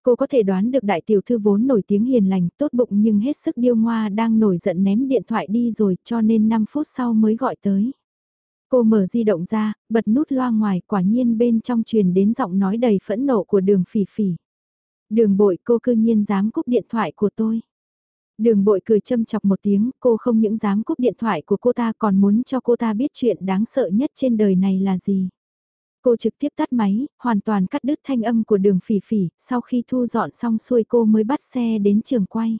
Cô có thể đoán được đại tiểu thư vốn nổi tiếng hiền lành, tốt bụng nhưng hết sức điêu ngoa đang nổi giận ném điện thoại đi rồi cho nên 5 phút sau mới gọi tới. Cô mở di động ra, bật nút loa ngoài quả nhiên bên trong truyền đến giọng nói đầy phẫn nộ của đường phỉ phỉ. Đường bội cô cư nhiên dám cúp điện thoại của tôi. Đường bội cười châm chọc một tiếng, cô không những dám cúp điện thoại của cô ta còn muốn cho cô ta biết chuyện đáng sợ nhất trên đời này là gì. Cô trực tiếp tắt máy, hoàn toàn cắt đứt thanh âm của đường phỉ phỉ, sau khi thu dọn xong xuôi cô mới bắt xe đến trường quay.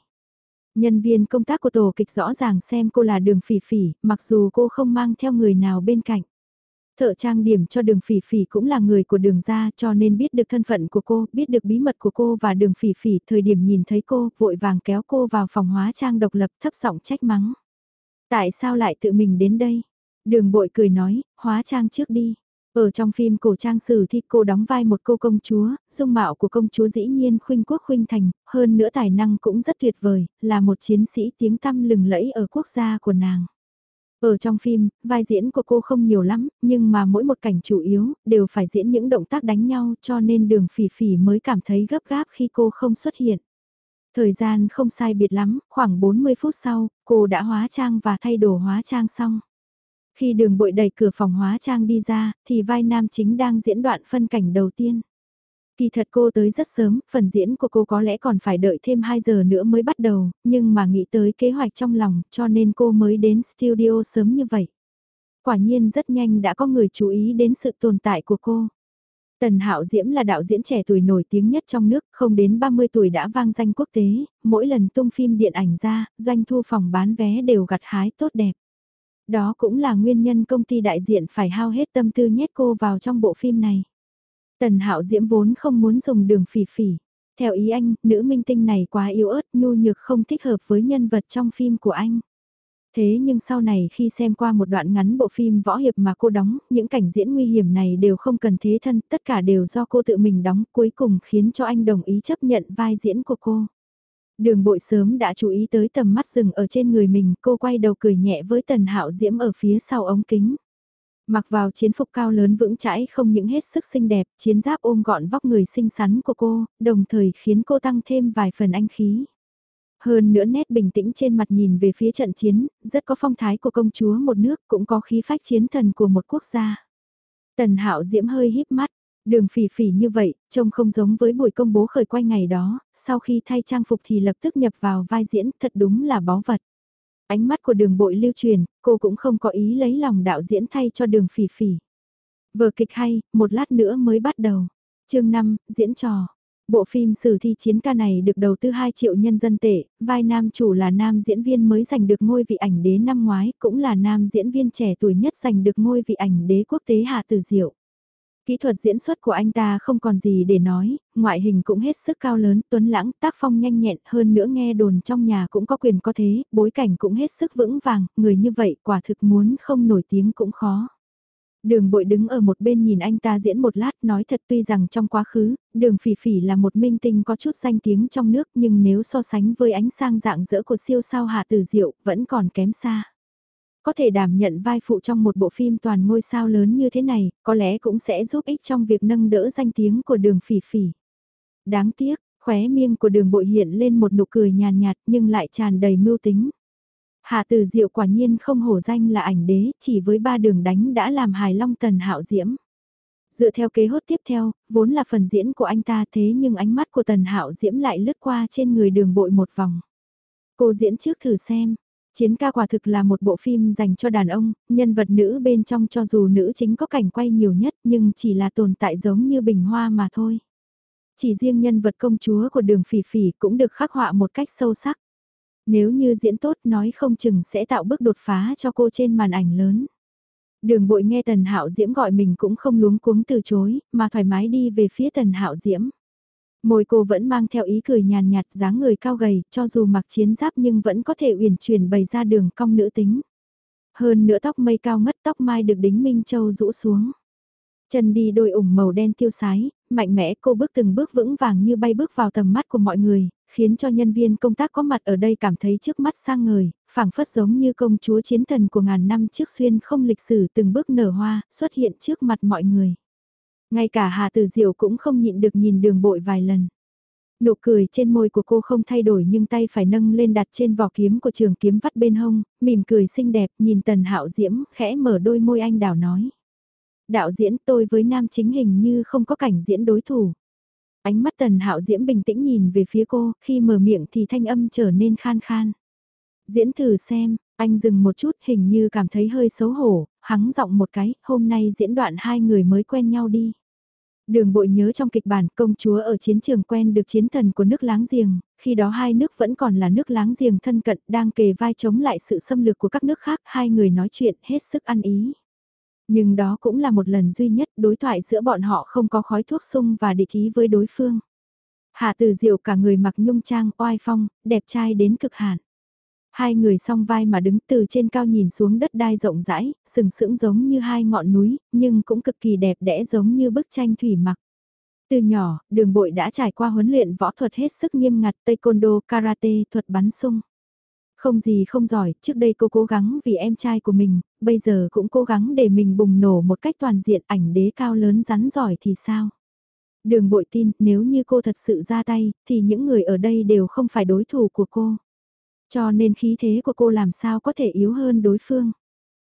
Nhân viên công tác của tổ kịch rõ ràng xem cô là đường phỉ phỉ, mặc dù cô không mang theo người nào bên cạnh. Thợ trang điểm cho đường phỉ phỉ cũng là người của đường gia cho nên biết được thân phận của cô, biết được bí mật của cô và đường phỉ phỉ thời điểm nhìn thấy cô vội vàng kéo cô vào phòng hóa trang độc lập thấp giọng trách mắng. Tại sao lại tự mình đến đây? Đường bội cười nói, hóa trang trước đi. Ở trong phim cổ trang sử thì cô đóng vai một cô công chúa, dung mạo của công chúa dĩ nhiên khuynh quốc khuynh thành, hơn nữa tài năng cũng rất tuyệt vời, là một chiến sĩ tiếng tăm lừng lẫy ở quốc gia của nàng. Ở trong phim, vai diễn của cô không nhiều lắm, nhưng mà mỗi một cảnh chủ yếu, đều phải diễn những động tác đánh nhau cho nên đường phỉ phỉ mới cảm thấy gấp gáp khi cô không xuất hiện. Thời gian không sai biệt lắm, khoảng 40 phút sau, cô đã hóa trang và thay đồ hóa trang xong. Khi đường bội đẩy cửa phòng hóa trang đi ra, thì vai nam chính đang diễn đoạn phân cảnh đầu tiên. Kỳ thật cô tới rất sớm, phần diễn của cô có lẽ còn phải đợi thêm 2 giờ nữa mới bắt đầu, nhưng mà nghĩ tới kế hoạch trong lòng cho nên cô mới đến studio sớm như vậy. Quả nhiên rất nhanh đã có người chú ý đến sự tồn tại của cô. Tần Hạo Diễm là đạo diễn trẻ tuổi nổi tiếng nhất trong nước, không đến 30 tuổi đã vang danh quốc tế, mỗi lần tung phim điện ảnh ra, doanh thu phòng bán vé đều gặt hái tốt đẹp. Đó cũng là nguyên nhân công ty đại diện phải hao hết tâm tư nhét cô vào trong bộ phim này. Tần Hạo Diễm vốn không muốn dùng đường phỉ phỉ. Theo ý anh, nữ minh tinh này quá yếu ớt, nhu nhược không thích hợp với nhân vật trong phim của anh. Thế nhưng sau này khi xem qua một đoạn ngắn bộ phim võ hiệp mà cô đóng, những cảnh diễn nguy hiểm này đều không cần thế thân, tất cả đều do cô tự mình đóng, cuối cùng khiến cho anh đồng ý chấp nhận vai diễn của cô. Đường bội sớm đã chú ý tới tầm mắt rừng ở trên người mình, cô quay đầu cười nhẹ với tần hạo diễm ở phía sau ống kính. Mặc vào chiến phục cao lớn vững chãi không những hết sức xinh đẹp, chiến giáp ôm gọn vóc người xinh xắn của cô, đồng thời khiến cô tăng thêm vài phần anh khí. Hơn nữa nét bình tĩnh trên mặt nhìn về phía trận chiến, rất có phong thái của công chúa một nước cũng có khí phách chiến thần của một quốc gia. Tần hạo diễm hơi híp mắt, Đường phỉ phỉ như vậy, trông không giống với buổi công bố khởi quay ngày đó, sau khi thay trang phục thì lập tức nhập vào vai diễn, thật đúng là báu vật. Ánh mắt của đường bội lưu truyền, cô cũng không có ý lấy lòng đạo diễn thay cho đường phỉ phỉ. Vở kịch hay, một lát nữa mới bắt đầu. chương 5, diễn trò. Bộ phim sử thi chiến ca này được đầu tư 2 triệu nhân dân tệ, vai nam chủ là nam diễn viên mới giành được ngôi vị ảnh đế năm ngoái, cũng là nam diễn viên trẻ tuổi nhất giành được ngôi vị ảnh đế quốc tế Hạ Tử Diệu. Kỹ thuật diễn xuất của anh ta không còn gì để nói, ngoại hình cũng hết sức cao lớn, tuấn lãng, tác phong nhanh nhẹn, hơn nữa nghe đồn trong nhà cũng có quyền có thế, bối cảnh cũng hết sức vững vàng, người như vậy quả thực muốn không nổi tiếng cũng khó. Đường bội đứng ở một bên nhìn anh ta diễn một lát nói thật tuy rằng trong quá khứ, đường phỉ phỉ là một minh tinh có chút danh tiếng trong nước nhưng nếu so sánh với ánh sang dạng dỡ của siêu sao hạ tử diệu vẫn còn kém xa có thể đảm nhận vai phụ trong một bộ phim toàn ngôi sao lớn như thế này, có lẽ cũng sẽ giúp ích trong việc nâng đỡ danh tiếng của đường phỉ phỉ. Đáng tiếc, khóe miệng của đường bội hiện lên một nụ cười nhàn nhạt nhưng lại tràn đầy mưu tính. Hạ tử diệu quả nhiên không hổ danh là ảnh đế, chỉ với ba đường đánh đã làm hài long tần hạo diễm. Dựa theo kế hốt tiếp theo, vốn là phần diễn của anh ta thế nhưng ánh mắt của tần hạo diễm lại lướt qua trên người đường bội một vòng. Cô diễn trước thử xem, Chiến ca quả thực là một bộ phim dành cho đàn ông, nhân vật nữ bên trong cho dù nữ chính có cảnh quay nhiều nhất nhưng chỉ là tồn tại giống như bình hoa mà thôi. Chỉ riêng nhân vật công chúa của đường phỉ phỉ cũng được khắc họa một cách sâu sắc. Nếu như diễn tốt nói không chừng sẽ tạo bước đột phá cho cô trên màn ảnh lớn. Đường bội nghe Tần Hạo Diễm gọi mình cũng không luống cuống từ chối, mà thoải mái đi về phía Tần Hạo Diễm. Môi cô vẫn mang theo ý cười nhàn nhạt dáng người cao gầy, cho dù mặc chiến giáp nhưng vẫn có thể uyển chuyển bày ra đường cong nữ tính. Hơn nữa tóc mây cao ngất tóc mai được đính Minh Châu rũ xuống. Chân đi đôi ủng màu đen tiêu sái, mạnh mẽ cô bước từng bước vững vàng như bay bước vào tầm mắt của mọi người, khiến cho nhân viên công tác có mặt ở đây cảm thấy trước mắt sang ngời, phảng phất giống như công chúa chiến thần của ngàn năm trước xuyên không lịch sử từng bước nở hoa, xuất hiện trước mặt mọi người. Ngay cả Hà Từ Diệu cũng không nhịn được nhìn đường bội vài lần. Nụ cười trên môi của cô không thay đổi nhưng tay phải nâng lên đặt trên vỏ kiếm của trường kiếm vắt bên hông, mỉm cười xinh đẹp nhìn tần hạo diễm, khẽ mở đôi môi anh đào nói. Đạo diễn tôi với nam chính hình như không có cảnh diễn đối thủ. Ánh mắt tần hạo diễm bình tĩnh nhìn về phía cô, khi mở miệng thì thanh âm trở nên khan khan. Diễn thử xem, anh dừng một chút hình như cảm thấy hơi xấu hổ, hắng giọng một cái, hôm nay diễn đoạn hai người mới quen nhau đi. Đường bội nhớ trong kịch bản công chúa ở chiến trường quen được chiến thần của nước láng giềng, khi đó hai nước vẫn còn là nước láng giềng thân cận đang kề vai chống lại sự xâm lược của các nước khác, hai người nói chuyện hết sức ăn ý. Nhưng đó cũng là một lần duy nhất đối thoại giữa bọn họ không có khói thuốc sung và địch ý với đối phương. Hạ từ diệu cả người mặc nhung trang oai phong, đẹp trai đến cực hạn. Hai người song vai mà đứng từ trên cao nhìn xuống đất đai rộng rãi, sừng sững giống như hai ngọn núi, nhưng cũng cực kỳ đẹp đẽ giống như bức tranh thủy mặc. Từ nhỏ, đường bội đã trải qua huấn luyện võ thuật hết sức nghiêm ngặt taekwondo, karate, thuật bắn sung. Không gì không giỏi, trước đây cô cố gắng vì em trai của mình, bây giờ cũng cố gắng để mình bùng nổ một cách toàn diện ảnh đế cao lớn rắn giỏi thì sao? Đường bội tin, nếu như cô thật sự ra tay, thì những người ở đây đều không phải đối thủ của cô. Cho nên khí thế của cô làm sao có thể yếu hơn đối phương.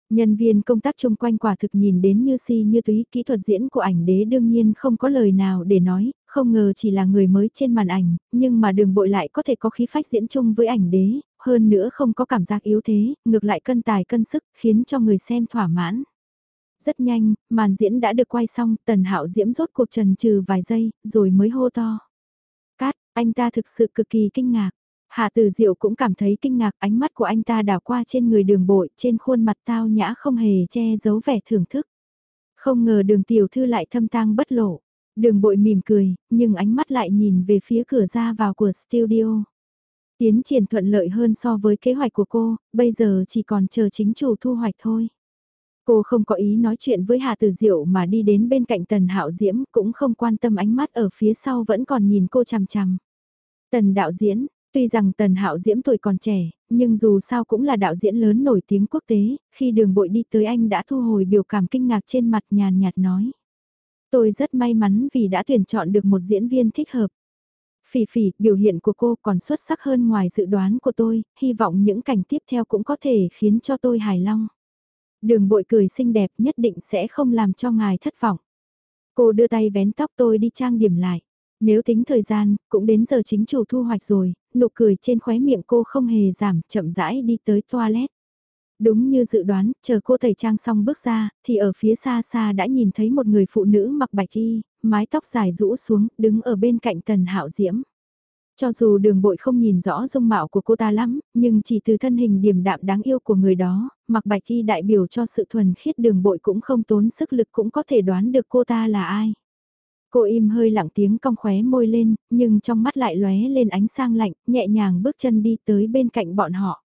Nhân viên công tác chung quanh quả thực nhìn đến như si như túy, kỹ thuật diễn của ảnh đế đương nhiên không có lời nào để nói, không ngờ chỉ là người mới trên màn ảnh, nhưng mà đường bội lại có thể có khí phách diễn chung với ảnh đế, hơn nữa không có cảm giác yếu thế, ngược lại cân tài cân sức, khiến cho người xem thỏa mãn. Rất nhanh, màn diễn đã được quay xong, tần hạo diễm rốt cuộc trần trừ vài giây, rồi mới hô to. Cát, anh ta thực sự cực kỳ kinh ngạc. Hạ Tử Diệu cũng cảm thấy kinh ngạc ánh mắt của anh ta đảo qua trên người đường bội, trên khuôn mặt tao nhã không hề che giấu vẻ thưởng thức. Không ngờ đường tiểu thư lại thâm tang bất lộ. Đường bội mỉm cười, nhưng ánh mắt lại nhìn về phía cửa ra vào của studio. Tiến triển thuận lợi hơn so với kế hoạch của cô, bây giờ chỉ còn chờ chính chủ thu hoạch thôi. Cô không có ý nói chuyện với Hà Tử Diệu mà đi đến bên cạnh Tần Hạo Diễm cũng không quan tâm ánh mắt ở phía sau vẫn còn nhìn cô chằm chằm. Tần đạo diễn, Tuy rằng Tần Hạo Diễm tuổi còn trẻ, nhưng dù sao cũng là đạo diễn lớn nổi tiếng quốc tế, khi đường bội đi tới anh đã thu hồi biểu cảm kinh ngạc trên mặt nhàn nhạt nói. Tôi rất may mắn vì đã tuyển chọn được một diễn viên thích hợp. Phỉ phỉ, biểu hiện của cô còn xuất sắc hơn ngoài dự đoán của tôi, hy vọng những cảnh tiếp theo cũng có thể khiến cho tôi hài lòng. Đường bội cười xinh đẹp nhất định sẽ không làm cho ngài thất vọng. Cô đưa tay vén tóc tôi đi trang điểm lại. Nếu tính thời gian, cũng đến giờ chính chủ thu hoạch rồi, nụ cười trên khóe miệng cô không hề giảm, chậm rãi đi tới toilet. Đúng như dự đoán, chờ cô tẩy trang xong bước ra, thì ở phía xa xa đã nhìn thấy một người phụ nữ mặc bạch y, mái tóc dài rũ xuống, đứng ở bên cạnh tần hạo diễm. Cho dù đường bội không nhìn rõ dung mạo của cô ta lắm, nhưng chỉ từ thân hình điềm đạm đáng yêu của người đó, mặc bạch y đại biểu cho sự thuần khiết đường bội cũng không tốn sức lực cũng có thể đoán được cô ta là ai. Cô im hơi lặng tiếng cong khóe môi lên, nhưng trong mắt lại lóe lên ánh sang lạnh, nhẹ nhàng bước chân đi tới bên cạnh bọn họ.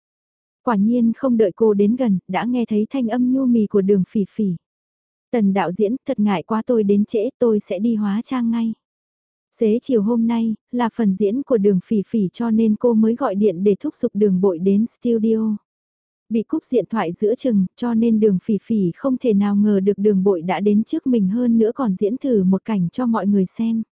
Quả nhiên không đợi cô đến gần, đã nghe thấy thanh âm nhu mì của đường phỉ phỉ. Tần đạo diễn, thật ngại quá tôi đến trễ, tôi sẽ đi hóa trang ngay. Xế chiều hôm nay, là phần diễn của đường phỉ phỉ cho nên cô mới gọi điện để thúc giục đường bội đến studio. Bị cúp điện thoại giữa chừng, cho nên đường phỉ phỉ không thể nào ngờ được đường bội đã đến trước mình hơn nữa còn diễn thử một cảnh cho mọi người xem.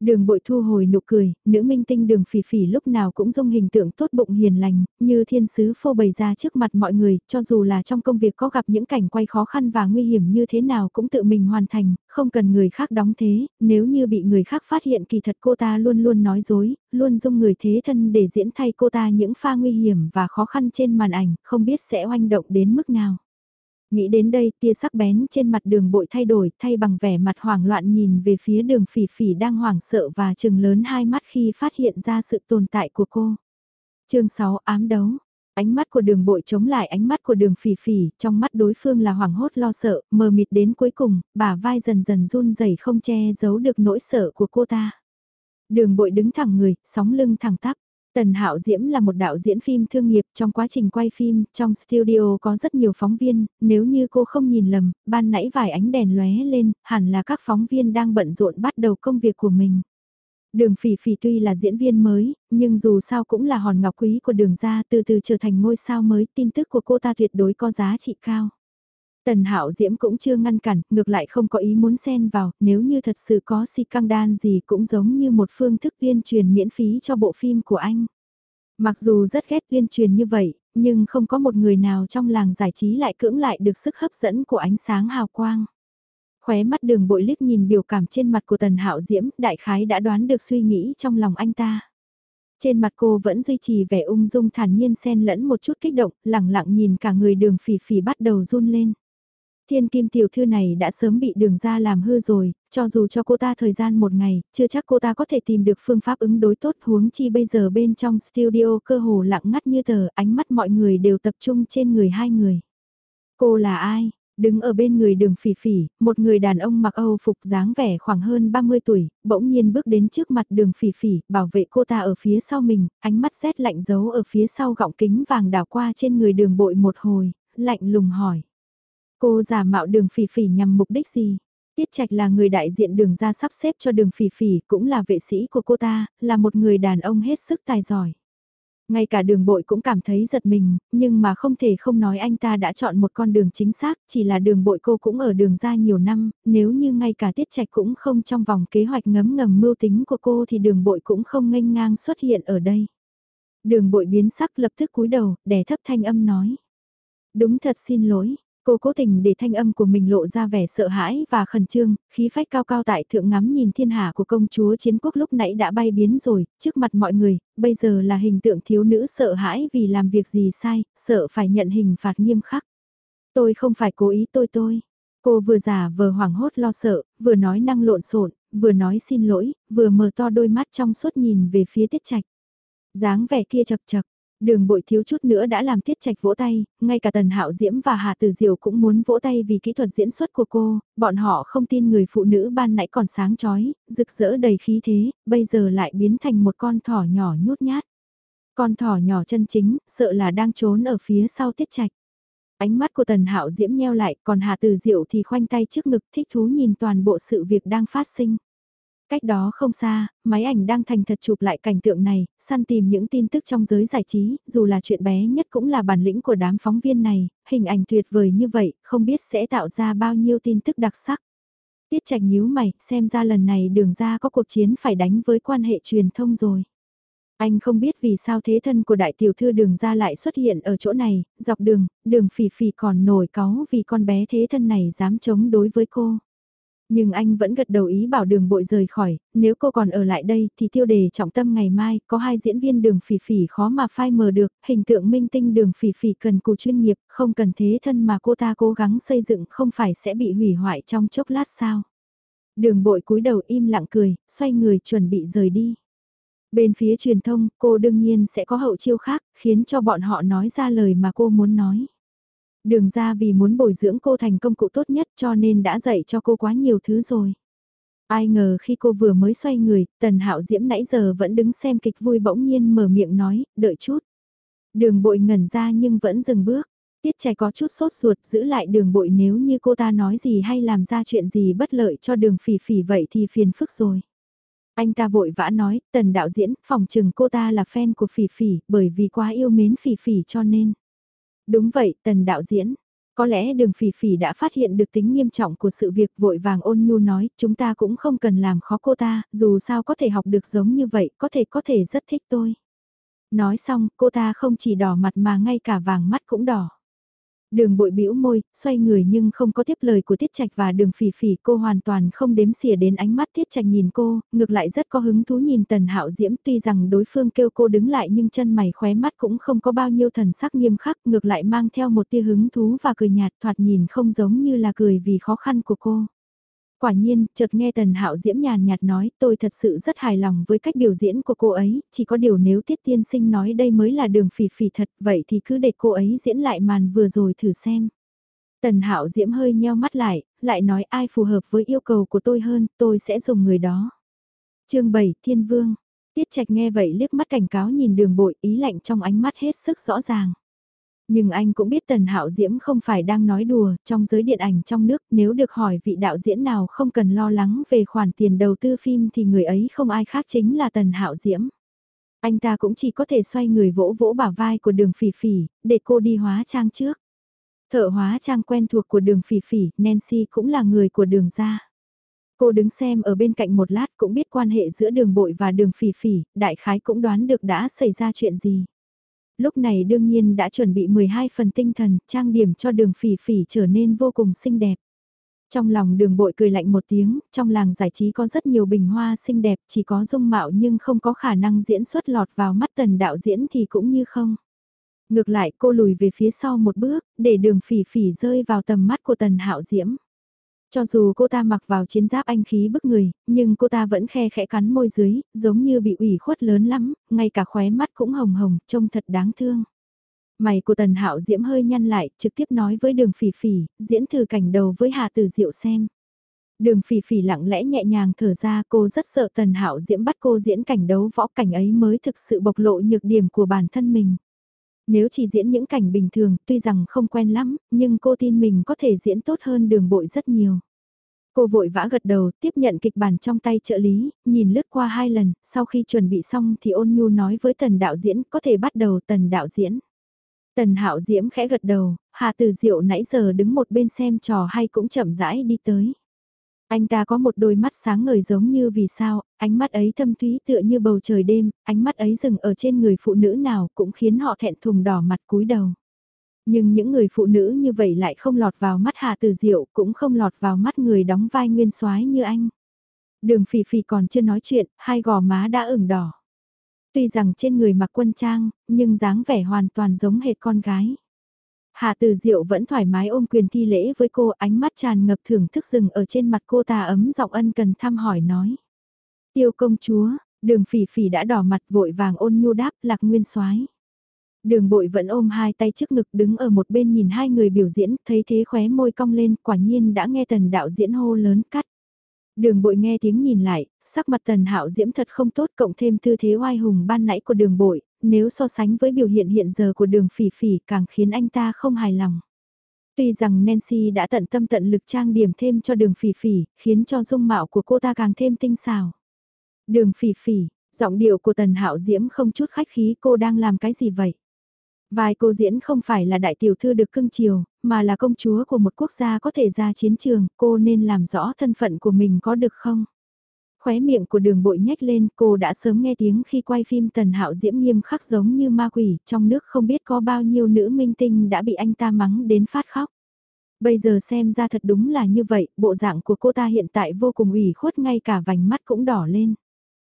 Đường bội thu hồi nụ cười, nữ minh tinh đường phỉ phỉ lúc nào cũng dung hình tượng tốt bụng hiền lành, như thiên sứ phô bày ra trước mặt mọi người, cho dù là trong công việc có gặp những cảnh quay khó khăn và nguy hiểm như thế nào cũng tự mình hoàn thành, không cần người khác đóng thế, nếu như bị người khác phát hiện kỳ thật cô ta luôn luôn nói dối, luôn dung người thế thân để diễn thay cô ta những pha nguy hiểm và khó khăn trên màn ảnh, không biết sẽ oanh động đến mức nào. Nghĩ đến đây tia sắc bén trên mặt đường bội thay đổi thay bằng vẻ mặt hoảng loạn nhìn về phía đường phỉ phỉ đang hoảng sợ và trừng lớn hai mắt khi phát hiện ra sự tồn tại của cô. chương 6 ám đấu. Ánh mắt của đường bội chống lại ánh mắt của đường phỉ phỉ, trong mắt đối phương là hoảng hốt lo sợ, mờ mịt đến cuối cùng, bà vai dần dần run rẩy không che giấu được nỗi sợ của cô ta. Đường bội đứng thẳng người, sóng lưng thẳng tắp. Tần Hạo Diễm là một đạo diễn phim thương nghiệp trong quá trình quay phim, trong studio có rất nhiều phóng viên, nếu như cô không nhìn lầm, ban nãy vài ánh đèn lóe lên, hẳn là các phóng viên đang bận rộn bắt đầu công việc của mình. Đường Phỉ Phỉ tuy là diễn viên mới, nhưng dù sao cũng là hòn ngọc quý của đường ra từ từ trở thành ngôi sao mới, tin tức của cô ta tuyệt đối có giá trị cao. Tần Hạo Diễm cũng chưa ngăn cản, ngược lại không có ý muốn xen vào, nếu như thật sự có si căng đan gì cũng giống như một phương thức tuyên truyền miễn phí cho bộ phim của anh. Mặc dù rất ghét tuyên truyền như vậy, nhưng không có một người nào trong làng giải trí lại cưỡng lại được sức hấp dẫn của ánh sáng hào quang. Khóe mắt đường bội liếc nhìn biểu cảm trên mặt của Tần Hạo Diễm, đại khái đã đoán được suy nghĩ trong lòng anh ta. Trên mặt cô vẫn duy trì vẻ ung dung thản nhiên xen lẫn một chút kích động, lẳng lặng nhìn cả người đường phỉ phỉ bắt đầu run lên. Thiên kim tiểu thư này đã sớm bị đường ra làm hư rồi, cho dù cho cô ta thời gian một ngày, chưa chắc cô ta có thể tìm được phương pháp ứng đối tốt huống chi bây giờ bên trong studio cơ hồ lặng ngắt như tờ, ánh mắt mọi người đều tập trung trên người hai người. Cô là ai? Đứng ở bên người đường phỉ phỉ, một người đàn ông mặc Âu phục dáng vẻ khoảng hơn 30 tuổi, bỗng nhiên bước đến trước mặt đường phỉ phỉ, bảo vệ cô ta ở phía sau mình, ánh mắt rét lạnh giấu ở phía sau gọng kính vàng đảo qua trên người đường bội một hồi, lạnh lùng hỏi. Cô giả mạo đường phỉ phỉ nhằm mục đích gì? Tiết Trạch là người đại diện đường ra sắp xếp cho đường phỉ phỉ, cũng là vệ sĩ của cô ta, là một người đàn ông hết sức tài giỏi. Ngay cả đường bội cũng cảm thấy giật mình, nhưng mà không thể không nói anh ta đã chọn một con đường chính xác, chỉ là đường bội cô cũng ở đường ra nhiều năm, nếu như ngay cả tiết trạch cũng không trong vòng kế hoạch ngấm ngầm mưu tính của cô thì đường bội cũng không nghênh ngang xuất hiện ở đây. Đường bội biến sắc lập tức cúi đầu, đè thấp thanh âm nói. Đúng thật xin lỗi, Cô cố tình để thanh âm của mình lộ ra vẻ sợ hãi và khẩn trương, khí phách cao cao tại thượng ngắm nhìn thiên hạ của công chúa chiến quốc lúc nãy đã bay biến rồi, trước mặt mọi người, bây giờ là hình tượng thiếu nữ sợ hãi vì làm việc gì sai, sợ phải nhận hình phạt nghiêm khắc. Tôi không phải cố ý tôi tôi. Cô vừa giả vờ hoảng hốt lo sợ, vừa nói năng lộn xộn, vừa nói xin lỗi, vừa mở to đôi mắt trong suốt nhìn về phía tiết trạch. dáng vẻ kia chật chật, Đường bội thiếu chút nữa đã làm tiết trạch vỗ tay, ngay cả Tần Hạo Diễm và Hà Tử Diệu cũng muốn vỗ tay vì kỹ thuật diễn xuất của cô, bọn họ không tin người phụ nữ ban nãy còn sáng chói, rực rỡ đầy khí thế, bây giờ lại biến thành một con thỏ nhỏ nhút nhát. Con thỏ nhỏ chân chính, sợ là đang trốn ở phía sau tiết trạch. Ánh mắt của Tần Hạo Diễm nheo lại, còn Hà Tử Diệu thì khoanh tay trước ngực thích thú nhìn toàn bộ sự việc đang phát sinh. Cách đó không xa, máy ảnh đang thành thật chụp lại cảnh tượng này, săn tìm những tin tức trong giới giải trí, dù là chuyện bé nhất cũng là bản lĩnh của đám phóng viên này, hình ảnh tuyệt vời như vậy, không biết sẽ tạo ra bao nhiêu tin tức đặc sắc. Tiết trạch nhíu mày, xem ra lần này đường ra có cuộc chiến phải đánh với quan hệ truyền thông rồi. Anh không biết vì sao thế thân của đại tiểu thư đường ra lại xuất hiện ở chỗ này, dọc đường, đường phỉ phỉ còn nổi cáu vì con bé thế thân này dám chống đối với cô. Nhưng anh vẫn gật đầu ý bảo đường bội rời khỏi, nếu cô còn ở lại đây thì tiêu đề trọng tâm ngày mai có hai diễn viên đường phỉ phỉ khó mà phai mờ được, hình tượng minh tinh đường phỉ phỉ cần cù chuyên nghiệp, không cần thế thân mà cô ta cố gắng xây dựng không phải sẽ bị hủy hoại trong chốc lát sao. Đường bội cúi đầu im lặng cười, xoay người chuẩn bị rời đi. Bên phía truyền thông, cô đương nhiên sẽ có hậu chiêu khác, khiến cho bọn họ nói ra lời mà cô muốn nói. Đường ra vì muốn bồi dưỡng cô thành công cụ tốt nhất cho nên đã dạy cho cô quá nhiều thứ rồi. Ai ngờ khi cô vừa mới xoay người, tần hạo diễm nãy giờ vẫn đứng xem kịch vui bỗng nhiên mở miệng nói, đợi chút. Đường bội ngẩn ra nhưng vẫn dừng bước. Tiết trẻ có chút sốt ruột giữ lại đường bội nếu như cô ta nói gì hay làm ra chuyện gì bất lợi cho đường phỉ phỉ vậy thì phiền phức rồi. Anh ta vội vã nói, tần đạo diễn, phòng chừng cô ta là fan của phỉ phỉ, bởi vì quá yêu mến phỉ phỉ cho nên. Đúng vậy, tần đạo diễn. Có lẽ đường phỉ phỉ đã phát hiện được tính nghiêm trọng của sự việc vội vàng ôn nhu nói, chúng ta cũng không cần làm khó cô ta, dù sao có thể học được giống như vậy, có thể có thể rất thích tôi. Nói xong, cô ta không chỉ đỏ mặt mà ngay cả vàng mắt cũng đỏ. Đường bội bĩu môi, xoay người nhưng không có tiếp lời của Tiết Trạch và đường phỉ phỉ cô hoàn toàn không đếm xỉa đến ánh mắt Tiết Trạch nhìn cô, ngược lại rất có hứng thú nhìn Tần Hạo Diễm tuy rằng đối phương kêu cô đứng lại nhưng chân mày khóe mắt cũng không có bao nhiêu thần sắc nghiêm khắc ngược lại mang theo một tia hứng thú và cười nhạt thoạt nhìn không giống như là cười vì khó khăn của cô. Quả nhiên, chợt nghe Tần Hạo Diễm nhàn nhạt nói, tôi thật sự rất hài lòng với cách biểu diễn của cô ấy, chỉ có điều nếu Tiết Tiên Sinh nói đây mới là đường phỉ phỉ thật, vậy thì cứ để cô ấy diễn lại màn vừa rồi thử xem. Tần Hạo Diễm hơi nheo mắt lại, lại nói ai phù hợp với yêu cầu của tôi hơn, tôi sẽ dùng người đó. chương 7, Thiên Vương. Tiết Trạch nghe vậy liếc mắt cảnh cáo nhìn đường bội, ý lạnh trong ánh mắt hết sức rõ ràng. Nhưng anh cũng biết Tần Hạo Diễm không phải đang nói đùa, trong giới điện ảnh trong nước nếu được hỏi vị đạo diễn nào không cần lo lắng về khoản tiền đầu tư phim thì người ấy không ai khác chính là Tần Hạo Diễm. Anh ta cũng chỉ có thể xoay người vỗ vỗ bả vai của đường phỉ phỉ, để cô đi hóa trang trước. Thợ hóa trang quen thuộc của đường phỉ phỉ, Nancy cũng là người của đường gia. Cô đứng xem ở bên cạnh một lát cũng biết quan hệ giữa đường bội và đường phỉ phỉ, đại khái cũng đoán được đã xảy ra chuyện gì. Lúc này đương nhiên đã chuẩn bị 12 phần tinh thần, trang điểm cho đường phỉ phỉ trở nên vô cùng xinh đẹp. Trong lòng đường bội cười lạnh một tiếng, trong làng giải trí có rất nhiều bình hoa xinh đẹp, chỉ có dung mạo nhưng không có khả năng diễn xuất lọt vào mắt tần đạo diễn thì cũng như không. Ngược lại cô lùi về phía sau một bước, để đường phỉ phỉ rơi vào tầm mắt của tần hạo diễm. Cho dù cô ta mặc vào chiến giáp anh khí bức người, nhưng cô ta vẫn khe khẽ cắn môi dưới, giống như bị ủy khuất lớn lắm, ngay cả khóe mắt cũng hồng hồng, trông thật đáng thương. Mày của tần hạo diễm hơi nhăn lại, trực tiếp nói với đường phỉ phỉ, diễn thử cảnh đầu với Hà Tử Diệu xem. Đường phỉ phỉ lặng lẽ nhẹ nhàng thở ra cô rất sợ tần hạo diễm bắt cô diễn cảnh đấu võ cảnh ấy mới thực sự bộc lộ nhược điểm của bản thân mình. Nếu chỉ diễn những cảnh bình thường tuy rằng không quen lắm, nhưng cô tin mình có thể diễn tốt hơn đường bội rất nhiều. Cô vội vã gật đầu, tiếp nhận kịch bản trong tay trợ lý, nhìn lướt qua hai lần, sau khi chuẩn bị xong thì ôn nhu nói với tần đạo diễn, có thể bắt đầu tần đạo diễn. Tần hạo diễm khẽ gật đầu, Hà Từ Diệu nãy giờ đứng một bên xem trò hay cũng chậm rãi đi tới. Anh ta có một đôi mắt sáng ngời giống như vì sao, ánh mắt ấy thâm thúy tựa như bầu trời đêm, ánh mắt ấy dừng ở trên người phụ nữ nào cũng khiến họ thẹn thùng đỏ mặt cúi đầu. Nhưng những người phụ nữ như vậy lại không lọt vào mắt Hà Từ Diệu, cũng không lọt vào mắt người đóng vai nguyên soái như anh. Đường phỉ phỉ còn chưa nói chuyện, hai gò má đã ửng đỏ. Tuy rằng trên người mặc quân trang, nhưng dáng vẻ hoàn toàn giống hệt con gái. Hạ Từ Diệu vẫn thoải mái ôm quyền thi lễ với cô, ánh mắt tràn ngập thưởng thức rừng ở trên mặt cô ta ấm giọng ân cần thăm hỏi nói. Tiêu công chúa, đường phỉ phỉ đã đỏ mặt vội vàng ôn nhu đáp lạc nguyên soái Đường bội vẫn ôm hai tay trước ngực đứng ở một bên nhìn hai người biểu diễn, thấy thế khóe môi cong lên, quả nhiên đã nghe tần đạo diễn hô lớn cắt. Đường bội nghe tiếng nhìn lại, sắc mặt tần hạo diễm thật không tốt cộng thêm tư thế oai hùng ban nãy của đường bội, nếu so sánh với biểu hiện hiện giờ của đường phỉ phỉ càng khiến anh ta không hài lòng. Tuy rằng Nancy đã tận tâm tận lực trang điểm thêm cho đường phỉ phỉ, khiến cho dung mạo của cô ta càng thêm tinh xảo. Đường phỉ phỉ, giọng điệu của tần hạo diễm không chút khách khí cô đang làm cái gì vậy? Vài cô diễn không phải là đại tiểu thư được cưng chiều, mà là công chúa của một quốc gia có thể ra chiến trường, cô nên làm rõ thân phận của mình có được không? Khóe miệng của đường bội nhếch lên, cô đã sớm nghe tiếng khi quay phim Tần Hạo Diễm nghiêm khắc giống như ma quỷ, trong nước không biết có bao nhiêu nữ minh tinh đã bị anh ta mắng đến phát khóc. Bây giờ xem ra thật đúng là như vậy, bộ dạng của cô ta hiện tại vô cùng ủy khuất ngay cả vành mắt cũng đỏ lên.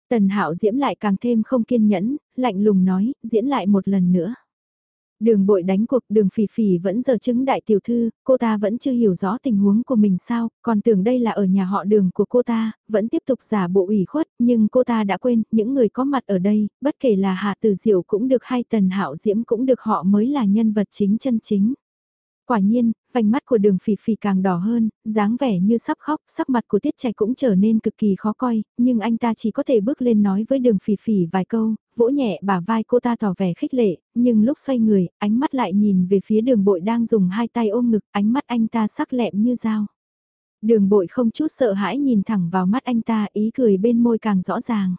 Tần Hạo Diễm lại càng thêm không kiên nhẫn, lạnh lùng nói, diễn lại một lần nữa. Đường bội đánh cuộc đường phỉ phỉ vẫn giờ chứng đại tiểu thư, cô ta vẫn chưa hiểu rõ tình huống của mình sao, còn tưởng đây là ở nhà họ đường của cô ta, vẫn tiếp tục giả bộ ủy khuất, nhưng cô ta đã quên, những người có mặt ở đây, bất kể là Hạ Tử Diệu cũng được hay Tần Hạo Diễm cũng được họ mới là nhân vật chính chân chính. Quả nhiên, vành mắt của đường phỉ phỉ càng đỏ hơn, dáng vẻ như sắp khóc, sắc mặt của tiết trạch cũng trở nên cực kỳ khó coi, nhưng anh ta chỉ có thể bước lên nói với đường phỉ phỉ vài câu, vỗ nhẹ bả vai cô ta tỏ vẻ khích lệ, nhưng lúc xoay người, ánh mắt lại nhìn về phía đường bội đang dùng hai tay ôm ngực, ánh mắt anh ta sắc lẹm như dao. Đường bội không chút sợ hãi nhìn thẳng vào mắt anh ta, ý cười bên môi càng rõ ràng.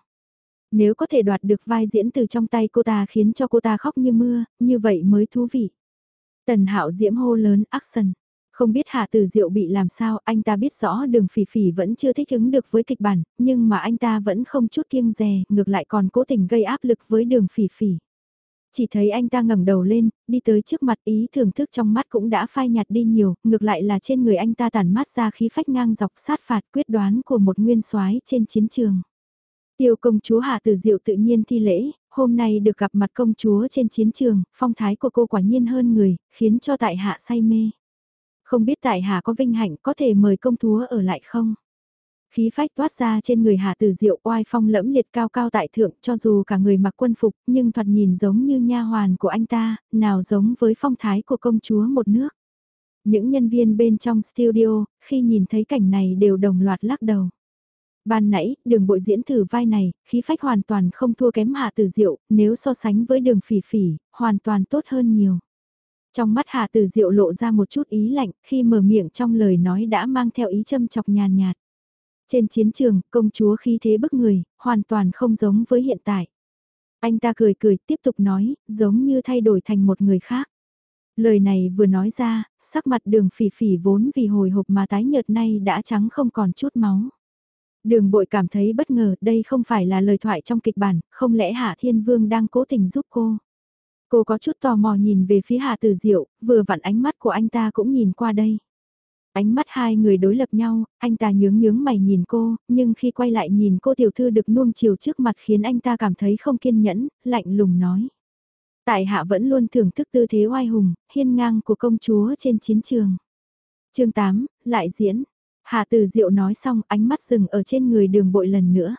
Nếu có thể đoạt được vai diễn từ trong tay cô ta khiến cho cô ta khóc như mưa, như vậy mới thú vị. Tần hạo diễm hô lớn action. Không biết Hạ Tử Diệu bị làm sao, anh ta biết rõ đường phỉ phỉ vẫn chưa thích ứng được với kịch bản, nhưng mà anh ta vẫn không chút kiêng dè, ngược lại còn cố tình gây áp lực với đường phỉ phỉ. Chỉ thấy anh ta ngẩng đầu lên, đi tới trước mặt ý thưởng thức trong mắt cũng đã phai nhạt đi nhiều, ngược lại là trên người anh ta tản mát ra khí phách ngang dọc sát phạt quyết đoán của một nguyên soái trên chiến trường. Tiêu công chúa Hạ Tử Diệu tự nhiên thi lễ, hôm nay được gặp mặt công chúa trên chiến trường, phong thái của cô quả nhiên hơn người, khiến cho tại hạ say mê. Không biết tại hạ có vinh hạnh có thể mời công chúa ở lại không? Khí phách toát ra trên người Hạ Tử Diệu oai phong lẫm liệt cao cao tại thượng cho dù cả người mặc quân phục nhưng thoạt nhìn giống như nha hoàn của anh ta, nào giống với phong thái của công chúa một nước. Những nhân viên bên trong studio, khi nhìn thấy cảnh này đều đồng loạt lắc đầu. Ban nãy, đường bội diễn thử vai này, khí phách hoàn toàn không thua kém Hạ Tử Diệu, nếu so sánh với đường phỉ phỉ, hoàn toàn tốt hơn nhiều. Trong mắt Hạ Tử Diệu lộ ra một chút ý lạnh, khi mở miệng trong lời nói đã mang theo ý châm chọc nhàn nhạt. Trên chiến trường, công chúa khí thế bức người, hoàn toàn không giống với hiện tại. Anh ta cười cười tiếp tục nói, giống như thay đổi thành một người khác. Lời này vừa nói ra, sắc mặt đường phỉ phỉ vốn vì hồi hộp mà tái nhợt nay đã trắng không còn chút máu. Đường bội cảm thấy bất ngờ đây không phải là lời thoại trong kịch bản, không lẽ Hạ Thiên Vương đang cố tình giúp cô. Cô có chút tò mò nhìn về phía Hạ Tử Diệu, vừa vặn ánh mắt của anh ta cũng nhìn qua đây. Ánh mắt hai người đối lập nhau, anh ta nhướng nhướng mày nhìn cô, nhưng khi quay lại nhìn cô tiểu thư được nuông chiều trước mặt khiến anh ta cảm thấy không kiên nhẫn, lạnh lùng nói. Tại hạ vẫn luôn thưởng thức tư thế oai hùng, hiên ngang của công chúa trên chiến trường. chương 8, lại diễn. Hà Tử Diệu nói xong ánh mắt dừng ở trên người đường bội lần nữa.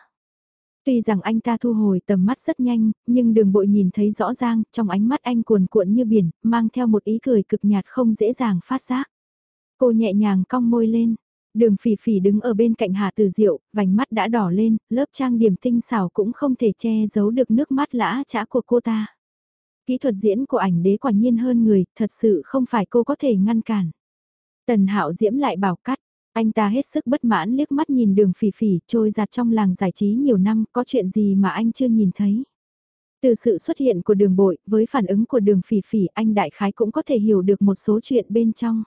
Tuy rằng anh ta thu hồi tầm mắt rất nhanh, nhưng đường bội nhìn thấy rõ ràng, trong ánh mắt anh cuồn cuộn như biển, mang theo một ý cười cực nhạt không dễ dàng phát giác. Cô nhẹ nhàng cong môi lên, đường phỉ phỉ đứng ở bên cạnh Hà Tử Diệu, vành mắt đã đỏ lên, lớp trang điểm tinh xảo cũng không thể che giấu được nước mắt lã chả của cô ta. Kỹ thuật diễn của ảnh đế quả nhiên hơn người, thật sự không phải cô có thể ngăn cản. Tần Hạo Diễm lại bảo cắt, anh ta hết sức bất mãn liếc mắt nhìn đường phỉ phỉ trôi giặt trong làng giải trí nhiều năm có chuyện gì mà anh chưa nhìn thấy. Từ sự xuất hiện của đường bội với phản ứng của đường phỉ phỉ anh đại khái cũng có thể hiểu được một số chuyện bên trong.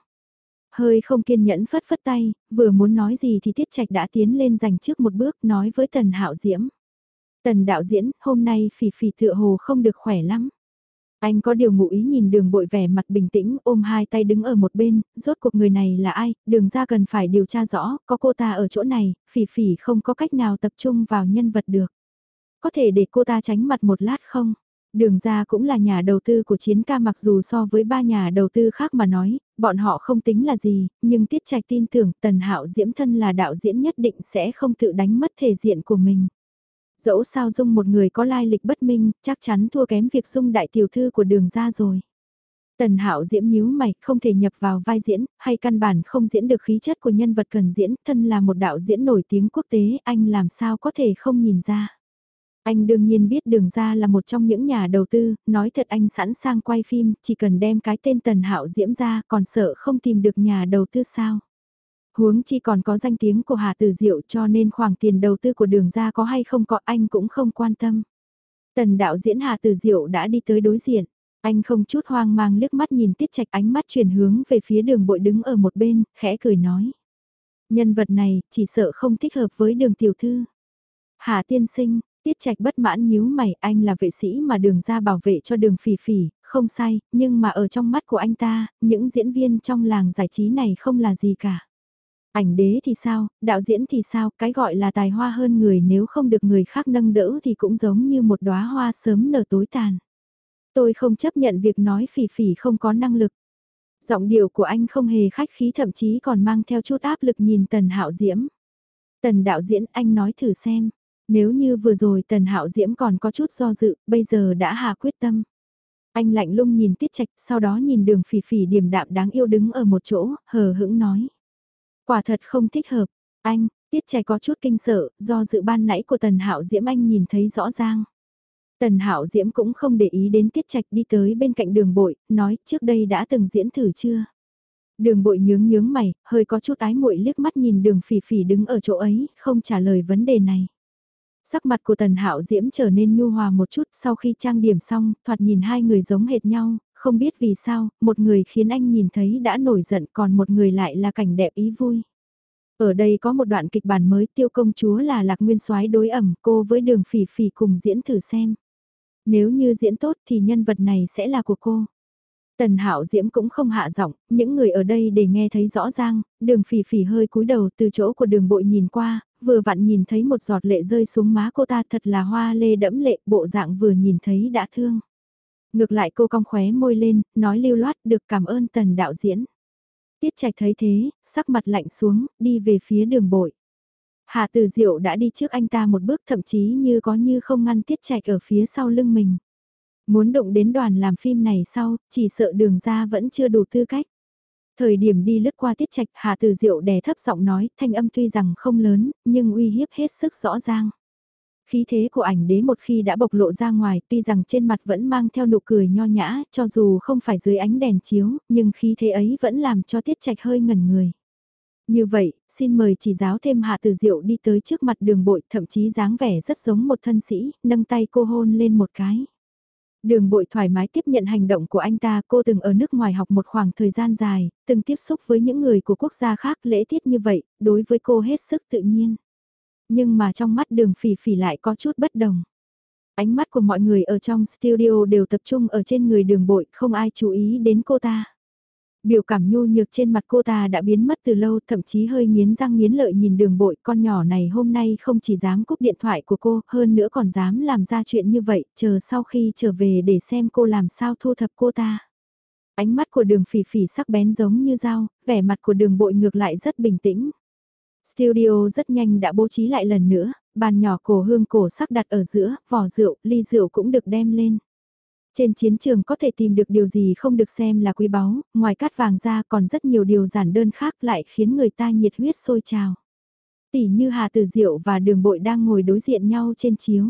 Hơi không kiên nhẫn phất phất tay, vừa muốn nói gì thì Tiết Trạch đã tiến lên giành trước một bước nói với Tần Hạo Diễm. Tần đạo diễn, hôm nay phỉ phỉ tựa hồ không được khỏe lắm. Anh có điều ngụ ý nhìn đường bội vẻ mặt bình tĩnh ôm hai tay đứng ở một bên, rốt cuộc người này là ai, đường ra cần phải điều tra rõ, có cô ta ở chỗ này, phỉ phỉ không có cách nào tập trung vào nhân vật được. Có thể để cô ta tránh mặt một lát không? Đường ra cũng là nhà đầu tư của chiến ca mặc dù so với ba nhà đầu tư khác mà nói, bọn họ không tính là gì, nhưng Tiết Trạch tin tưởng Tần Hạo Diễm thân là đạo diễn nhất định sẽ không tự đánh mất thể diện của mình. Dẫu sao dung một người có lai lịch bất minh, chắc chắn thua kém việc dung đại tiểu thư của đường ra rồi. Tần Hạo Diễm nhíu mày, không thể nhập vào vai diễn, hay căn bản không diễn được khí chất của nhân vật cần diễn, thân là một đạo diễn nổi tiếng quốc tế, anh làm sao có thể không nhìn ra. Anh đương nhiên biết đường ra là một trong những nhà đầu tư, nói thật anh sẵn sàng quay phim, chỉ cần đem cái tên Tần Hạo Diễm ra, còn sợ không tìm được nhà đầu tư sao. Huống chi còn có danh tiếng của Hà Tử Diệu cho nên khoảng tiền đầu tư của đường ra có hay không có anh cũng không quan tâm. Tần đạo diễn Hà Tử Diệu đã đi tới đối diện. Anh không chút hoang mang liếc mắt nhìn tiết trạch ánh mắt chuyển hướng về phía đường bội đứng ở một bên, khẽ cười nói. Nhân vật này chỉ sợ không thích hợp với đường tiểu thư. Hà tiên sinh, tiết trạch bất mãn nhíu mày anh là vệ sĩ mà đường ra bảo vệ cho đường phỉ phỉ, không sai, nhưng mà ở trong mắt của anh ta, những diễn viên trong làng giải trí này không là gì cả. Ảnh đế thì sao, đạo diễn thì sao, cái gọi là tài hoa hơn người nếu không được người khác nâng đỡ thì cũng giống như một đóa hoa sớm nở tối tàn. Tôi không chấp nhận việc nói phỉ phỉ không có năng lực. Giọng điệu của anh không hề khách khí thậm chí còn mang theo chút áp lực nhìn Tần Hạo Diễm. Tần đạo diễn anh nói thử xem, nếu như vừa rồi Tần Hạo Diễm còn có chút do dự, bây giờ đã hạ quyết tâm. Anh lạnh lung nhìn Tiết Trạch, sau đó nhìn đường phỉ phỉ điềm đạm đáng yêu đứng ở một chỗ, hờ hững nói. Quả thật không thích hợp, anh, tiết trẻ có chút kinh sợ, do dự ban nãy của Tần Hạo Diễm anh nhìn thấy rõ ràng. Tần Hạo Diễm cũng không để ý đến tiết trạch đi tới bên cạnh đường bội, nói trước đây đã từng diễn thử chưa? Đường bội nhướng nhướng mày, hơi có chút ái muội liếc mắt nhìn đường phỉ phỉ đứng ở chỗ ấy, không trả lời vấn đề này. Sắc mặt của Tần Hạo Diễm trở nên nhu hòa một chút sau khi trang điểm xong, thoạt nhìn hai người giống hệt nhau, không biết vì sao, một người khiến anh nhìn thấy đã nổi giận còn một người lại là cảnh đẹp ý vui. Ở đây có một đoạn kịch bản mới tiêu công chúa là lạc nguyên soái đối ẩm cô với đường phỉ phỉ cùng diễn thử xem. Nếu như diễn tốt thì nhân vật này sẽ là của cô. Tần Hạo Diễm cũng không hạ giọng, những người ở đây để nghe thấy rõ ràng, đường phỉ phỉ hơi cúi đầu từ chỗ của đường bội nhìn qua, vừa vặn nhìn thấy một giọt lệ rơi xuống má cô ta thật là hoa lê đẫm lệ, bộ dạng vừa nhìn thấy đã thương. Ngược lại cô cong khóe môi lên, nói lưu loát được cảm ơn tần đạo diễn. Tiết trạch thấy thế, sắc mặt lạnh xuống, đi về phía đường bội. Hà Từ Diệu đã đi trước anh ta một bước thậm chí như có như không ngăn tiết trạch ở phía sau lưng mình. Muốn động đến đoàn làm phim này sau, chỉ sợ đường ra vẫn chưa đủ tư cách. Thời điểm đi lướt qua tiết trạch Hà Từ Diệu đè thấp giọng nói, thanh âm tuy rằng không lớn, nhưng uy hiếp hết sức rõ ràng. Khí thế của ảnh đế một khi đã bộc lộ ra ngoài tuy rằng trên mặt vẫn mang theo nụ cười nho nhã cho dù không phải dưới ánh đèn chiếu nhưng khí thế ấy vẫn làm cho tiết trạch hơi ngẩn người. Như vậy, xin mời chỉ giáo thêm Hạ Từ Diệu đi tới trước mặt đường bội thậm chí dáng vẻ rất giống một thân sĩ, nâng tay cô hôn lên một cái. Đường bội thoải mái tiếp nhận hành động của anh ta, cô từng ở nước ngoài học một khoảng thời gian dài, từng tiếp xúc với những người của quốc gia khác lễ tiết như vậy, đối với cô hết sức tự nhiên. Nhưng mà trong mắt đường phỉ phỉ lại có chút bất đồng. Ánh mắt của mọi người ở trong studio đều tập trung ở trên người đường bội, không ai chú ý đến cô ta. Biểu cảm nhu nhược trên mặt cô ta đã biến mất từ lâu, thậm chí hơi nghiến răng nghiến lợi nhìn đường bội con nhỏ này hôm nay không chỉ dám cúp điện thoại của cô, hơn nữa còn dám làm ra chuyện như vậy, chờ sau khi trở về để xem cô làm sao thu thập cô ta. Ánh mắt của đường phỉ phỉ sắc bén giống như dao, vẻ mặt của đường bội ngược lại rất bình tĩnh. Studio rất nhanh đã bố trí lại lần nữa, bàn nhỏ cổ hương cổ sắc đặt ở giữa, vỏ rượu, ly rượu cũng được đem lên. Trên chiến trường có thể tìm được điều gì không được xem là quý báu, ngoài cát vàng ra còn rất nhiều điều giản đơn khác lại khiến người ta nhiệt huyết sôi trào. Tỷ như Hà Tử Diệu và Đường Bội đang ngồi đối diện nhau trên chiếu.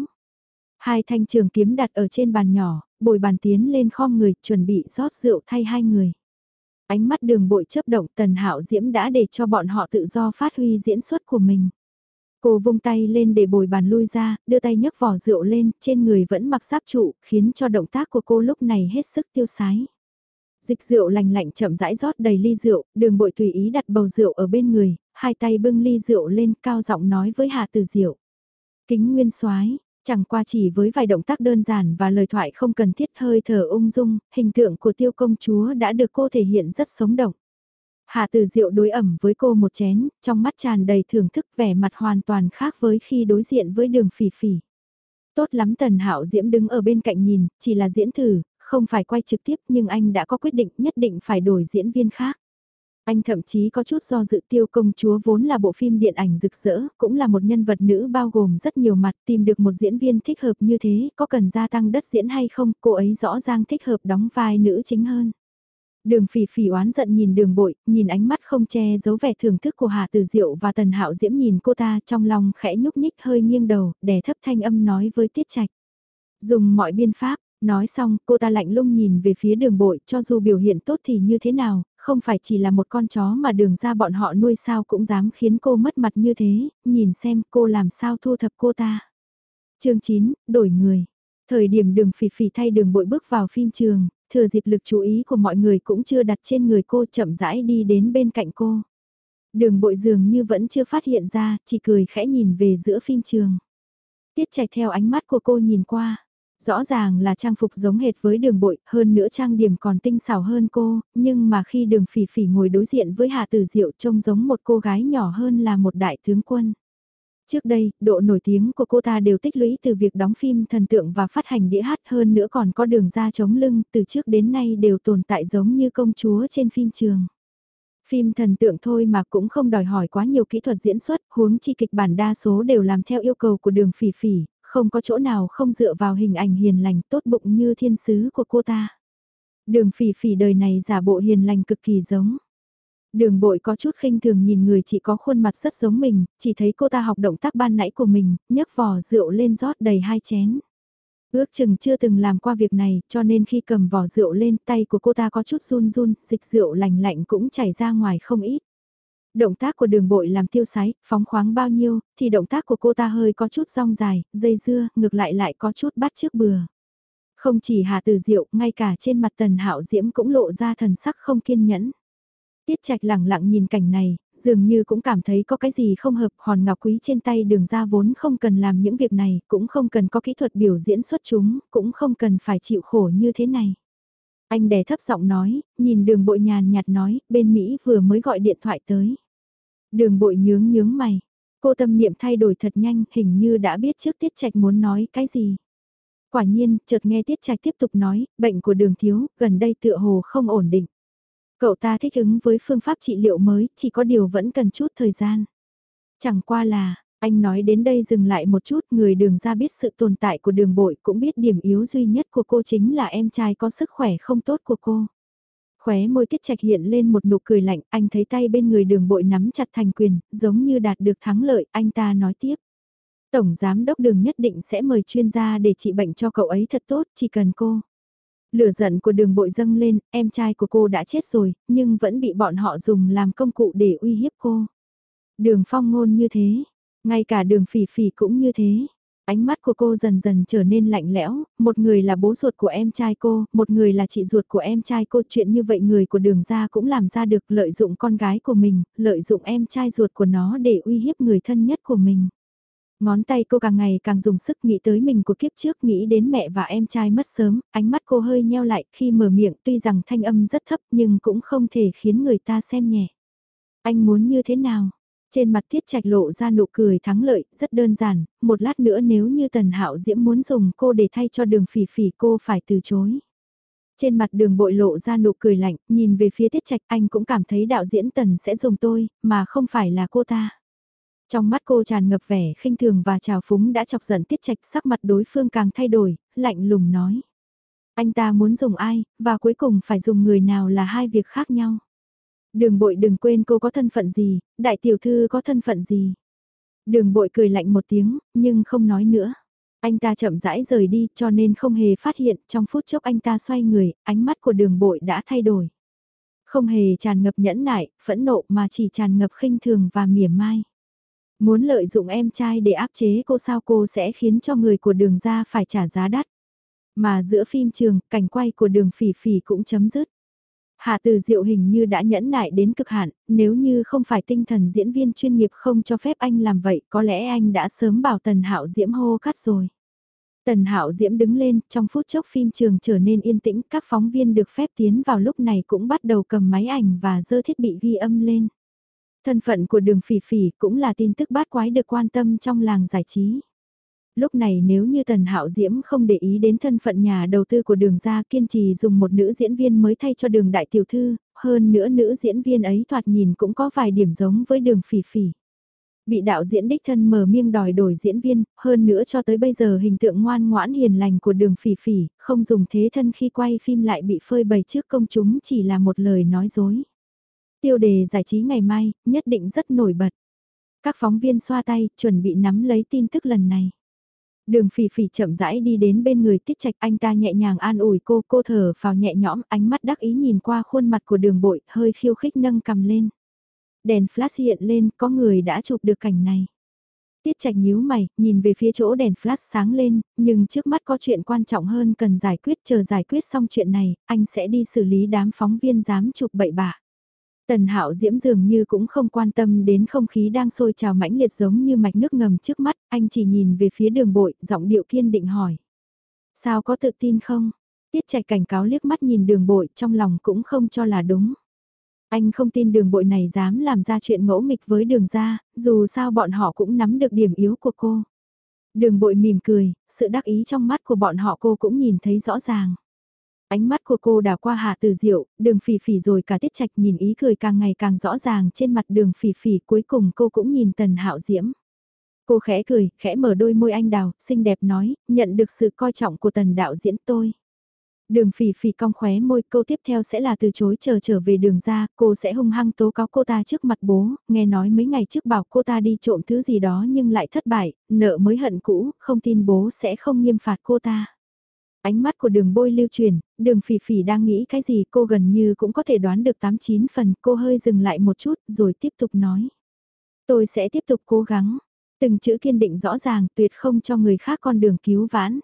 Hai thanh trường kiếm đặt ở trên bàn nhỏ, bồi bàn tiến lên khom người chuẩn bị rót rượu thay hai người. Ánh mắt đường bội chấp động tần hạo diễm đã để cho bọn họ tự do phát huy diễn xuất của mình. Cô vung tay lên để bồi bàn lui ra, đưa tay nhấc vỏ rượu lên, trên người vẫn mặc giáp trụ, khiến cho động tác của cô lúc này hết sức tiêu sái. Dịch rượu lành lạnh chậm rãi rót đầy ly rượu, đường bội tùy ý đặt bầu rượu ở bên người, hai tay bưng ly rượu lên cao giọng nói với Hà Tử Diệu. Kính nguyên soái chẳng qua chỉ với vài động tác đơn giản và lời thoại không cần thiết hơi thở ung dung, hình tượng của tiêu công chúa đã được cô thể hiện rất sống động. Hạ Từ Diệu đối ẩm với cô một chén, trong mắt tràn đầy thưởng thức vẻ mặt hoàn toàn khác với khi đối diện với đường phỉ phỉ. Tốt lắm Tần Hạo Diễm đứng ở bên cạnh nhìn, chỉ là diễn thử, không phải quay trực tiếp nhưng anh đã có quyết định nhất định phải đổi diễn viên khác. Anh thậm chí có chút do dự tiêu công chúa vốn là bộ phim điện ảnh rực rỡ, cũng là một nhân vật nữ bao gồm rất nhiều mặt tìm được một diễn viên thích hợp như thế, có cần gia tăng đất diễn hay không, cô ấy rõ ràng thích hợp đóng vai nữ chính hơn. Đường phỉ phỉ oán giận nhìn đường bội, nhìn ánh mắt không che giấu vẻ thưởng thức của Hà Từ Diệu và Tần Hạo Diễm nhìn cô ta trong lòng khẽ nhúc nhích hơi nghiêng đầu, đè thấp thanh âm nói với Tiết Trạch. Dùng mọi biên pháp, nói xong cô ta lạnh lung nhìn về phía đường bội cho dù biểu hiện tốt thì như thế nào, không phải chỉ là một con chó mà đường ra bọn họ nuôi sao cũng dám khiến cô mất mặt như thế, nhìn xem cô làm sao thu thập cô ta. chương 9, đổi người. Thời điểm đường phỉ phỉ thay đường bội bước vào phim trường, thừa dịp lực chú ý của mọi người cũng chưa đặt trên người cô chậm rãi đi đến bên cạnh cô. Đường bội dường như vẫn chưa phát hiện ra, chỉ cười khẽ nhìn về giữa phim trường. Tiết chạy theo ánh mắt của cô nhìn qua. Rõ ràng là trang phục giống hệt với đường bội, hơn nữa trang điểm còn tinh xảo hơn cô, nhưng mà khi đường phỉ phỉ ngồi đối diện với Hà Tử Diệu trông giống một cô gái nhỏ hơn là một đại tướng quân. Trước đây, độ nổi tiếng của cô ta đều tích lũy từ việc đóng phim thần tượng và phát hành đĩa hát hơn nữa còn có đường ra chống lưng, từ trước đến nay đều tồn tại giống như công chúa trên phim trường. Phim thần tượng thôi mà cũng không đòi hỏi quá nhiều kỹ thuật diễn xuất, huống chi kịch bản đa số đều làm theo yêu cầu của đường phỉ phỉ, không có chỗ nào không dựa vào hình ảnh hiền lành tốt bụng như thiên sứ của cô ta. Đường phỉ phỉ đời này giả bộ hiền lành cực kỳ giống. Đường bội có chút khinh thường nhìn người chỉ có khuôn mặt rất giống mình, chỉ thấy cô ta học động tác ban nãy của mình, nhấc vỏ rượu lên rót đầy hai chén. Ước chừng chưa từng làm qua việc này, cho nên khi cầm vỏ rượu lên tay của cô ta có chút run run, dịch rượu lành lạnh cũng chảy ra ngoài không ít. Động tác của đường bội làm tiêu sái, phóng khoáng bao nhiêu, thì động tác của cô ta hơi có chút rong dài, dây dưa, ngược lại lại có chút bắt trước bừa. Không chỉ Hà Từ Diệu, ngay cả trên mặt Tần Hạo Diễm cũng lộ ra thần sắc không kiên nhẫn. Tiết Trạch lẳng lặng nhìn cảnh này, dường như cũng cảm thấy có cái gì không hợp, hòn ngọc quý trên tay đường ra vốn không cần làm những việc này, cũng không cần có kỹ thuật biểu diễn xuất chúng, cũng không cần phải chịu khổ như thế này. Anh đè thấp giọng nói, nhìn đường bội nhàn nhạt nói, bên Mỹ vừa mới gọi điện thoại tới. Đường bội nhướng nhướng mày, cô tâm niệm thay đổi thật nhanh, hình như đã biết trước Tiết Trạch muốn nói cái gì. Quả nhiên, chợt nghe Tiết Trạch tiếp tục nói, bệnh của đường thiếu, gần đây tựa hồ không ổn định. Cậu ta thích ứng với phương pháp trị liệu mới, chỉ có điều vẫn cần chút thời gian. Chẳng qua là, anh nói đến đây dừng lại một chút, người đường ra biết sự tồn tại của đường bội cũng biết điểm yếu duy nhất của cô chính là em trai có sức khỏe không tốt của cô. Khóe môi tiết trạch hiện lên một nụ cười lạnh, anh thấy tay bên người đường bội nắm chặt thành quyền, giống như đạt được thắng lợi, anh ta nói tiếp. Tổng giám đốc đường nhất định sẽ mời chuyên gia để trị bệnh cho cậu ấy thật tốt, chỉ cần cô. Lửa giận của đường bội dâng lên, em trai của cô đã chết rồi, nhưng vẫn bị bọn họ dùng làm công cụ để uy hiếp cô. Đường phong ngôn như thế, ngay cả đường phỉ phỉ cũng như thế. Ánh mắt của cô dần dần trở nên lạnh lẽo, một người là bố ruột của em trai cô, một người là chị ruột của em trai cô. Chuyện như vậy người của đường ra cũng làm ra được lợi dụng con gái của mình, lợi dụng em trai ruột của nó để uy hiếp người thân nhất của mình. Ngón tay cô càng ngày càng dùng sức nghĩ tới mình của kiếp trước nghĩ đến mẹ và em trai mất sớm, ánh mắt cô hơi nheo lại khi mở miệng tuy rằng thanh âm rất thấp nhưng cũng không thể khiến người ta xem nhẹ. Anh muốn như thế nào? Trên mặt Tiết Trạch lộ ra nụ cười thắng lợi, rất đơn giản, một lát nữa nếu như Tần Hạo Diễm muốn dùng cô để thay cho đường phỉ phỉ cô phải từ chối. Trên mặt đường bội lộ ra nụ cười lạnh, nhìn về phía Tiết Trạch anh cũng cảm thấy đạo diễn Tần sẽ dùng tôi, mà không phải là cô ta. Trong mắt cô tràn ngập vẻ khinh thường và trào phúng đã chọc giận Tiết Trạch sắc mặt đối phương càng thay đổi, lạnh lùng nói. Anh ta muốn dùng ai, và cuối cùng phải dùng người nào là hai việc khác nhau. Đường bội đừng quên cô có thân phận gì, đại tiểu thư có thân phận gì. Đường bội cười lạnh một tiếng, nhưng không nói nữa. Anh ta chậm rãi rời đi cho nên không hề phát hiện trong phút chốc anh ta xoay người, ánh mắt của đường bội đã thay đổi. Không hề tràn ngập nhẫn nại, phẫn nộ mà chỉ tràn ngập khinh thường và mỉa mai. Muốn lợi dụng em trai để áp chế cô sao cô sẽ khiến cho người của đường ra phải trả giá đắt. Mà giữa phim trường, cảnh quay của đường phỉ phỉ cũng chấm dứt. Hà từ diệu hình như đã nhẫn nại đến cực hạn, nếu như không phải tinh thần diễn viên chuyên nghiệp không cho phép anh làm vậy, có lẽ anh đã sớm bảo Tần Hạo Diễm hô cắt rồi. Tần Hạo Diễm đứng lên, trong phút chốc phim trường trở nên yên tĩnh, các phóng viên được phép tiến vào lúc này cũng bắt đầu cầm máy ảnh và dơ thiết bị ghi âm lên. Thân phận của đường phỉ phỉ cũng là tin tức bát quái được quan tâm trong làng giải trí. Lúc này nếu như Tần Hạo Diễm không để ý đến thân phận nhà đầu tư của đường ra kiên trì dùng một nữ diễn viên mới thay cho đường đại tiểu thư, hơn nữa nữ diễn viên ấy thoạt nhìn cũng có vài điểm giống với đường phỉ phỉ. Bị đạo diễn đích thân mở miêng đòi đổi diễn viên, hơn nữa cho tới bây giờ hình tượng ngoan ngoãn hiền lành của đường phỉ phỉ, không dùng thế thân khi quay phim lại bị phơi bày trước công chúng chỉ là một lời nói dối. Tiêu đề giải trí ngày mai, nhất định rất nổi bật. Các phóng viên xoa tay, chuẩn bị nắm lấy tin tức lần này. Đường phỉ phỉ chậm rãi đi đến bên người tiết trạch anh ta nhẹ nhàng an ủi cô, cô thở vào nhẹ nhõm, ánh mắt đắc ý nhìn qua khuôn mặt của đường bội, hơi khiêu khích nâng cầm lên. Đèn flash hiện lên, có người đã chụp được cảnh này. Tiết trạch nhíu mày, nhìn về phía chỗ đèn flash sáng lên, nhưng trước mắt có chuyện quan trọng hơn cần giải quyết, chờ giải quyết xong chuyện này, anh sẽ đi xử lý đám phóng viên dám chụp bậy bạ. Tần Hạo Diễm dường như cũng không quan tâm đến không khí đang sôi trào mãnh liệt giống như mạch nước ngầm trước mắt, anh chỉ nhìn về phía đường bội, giọng điệu kiên định hỏi. Sao có tự tin không? Tiết trạch cảnh cáo liếc mắt nhìn đường bội trong lòng cũng không cho là đúng. Anh không tin đường bội này dám làm ra chuyện ngỗ nghịch với đường ra, dù sao bọn họ cũng nắm được điểm yếu của cô. Đường bội mỉm cười, sự đắc ý trong mắt của bọn họ cô cũng nhìn thấy rõ ràng. Ánh mắt của cô đảo qua hạ từ diệu, đường phỉ phỉ rồi cả tiết trạch nhìn ý cười càng ngày càng rõ ràng trên mặt đường phỉ phỉ cuối cùng cô cũng nhìn tần hạo diễm. Cô khẽ cười, khẽ mở đôi môi anh đào, xinh đẹp nói, nhận được sự coi trọng của tần đạo diễn tôi. Đường phỉ phỉ cong khóe môi câu tiếp theo sẽ là từ chối chờ trở về đường ra, cô sẽ hung hăng tố cáo cô ta trước mặt bố, nghe nói mấy ngày trước bảo cô ta đi trộm thứ gì đó nhưng lại thất bại, nợ mới hận cũ, không tin bố sẽ không nghiêm phạt cô ta. Ánh mắt của đường bôi lưu truyền, đường phỉ phỉ đang nghĩ cái gì cô gần như cũng có thể đoán được 8-9 phần, cô hơi dừng lại một chút rồi tiếp tục nói. Tôi sẽ tiếp tục cố gắng, từng chữ kiên định rõ ràng tuyệt không cho người khác con đường cứu vãn.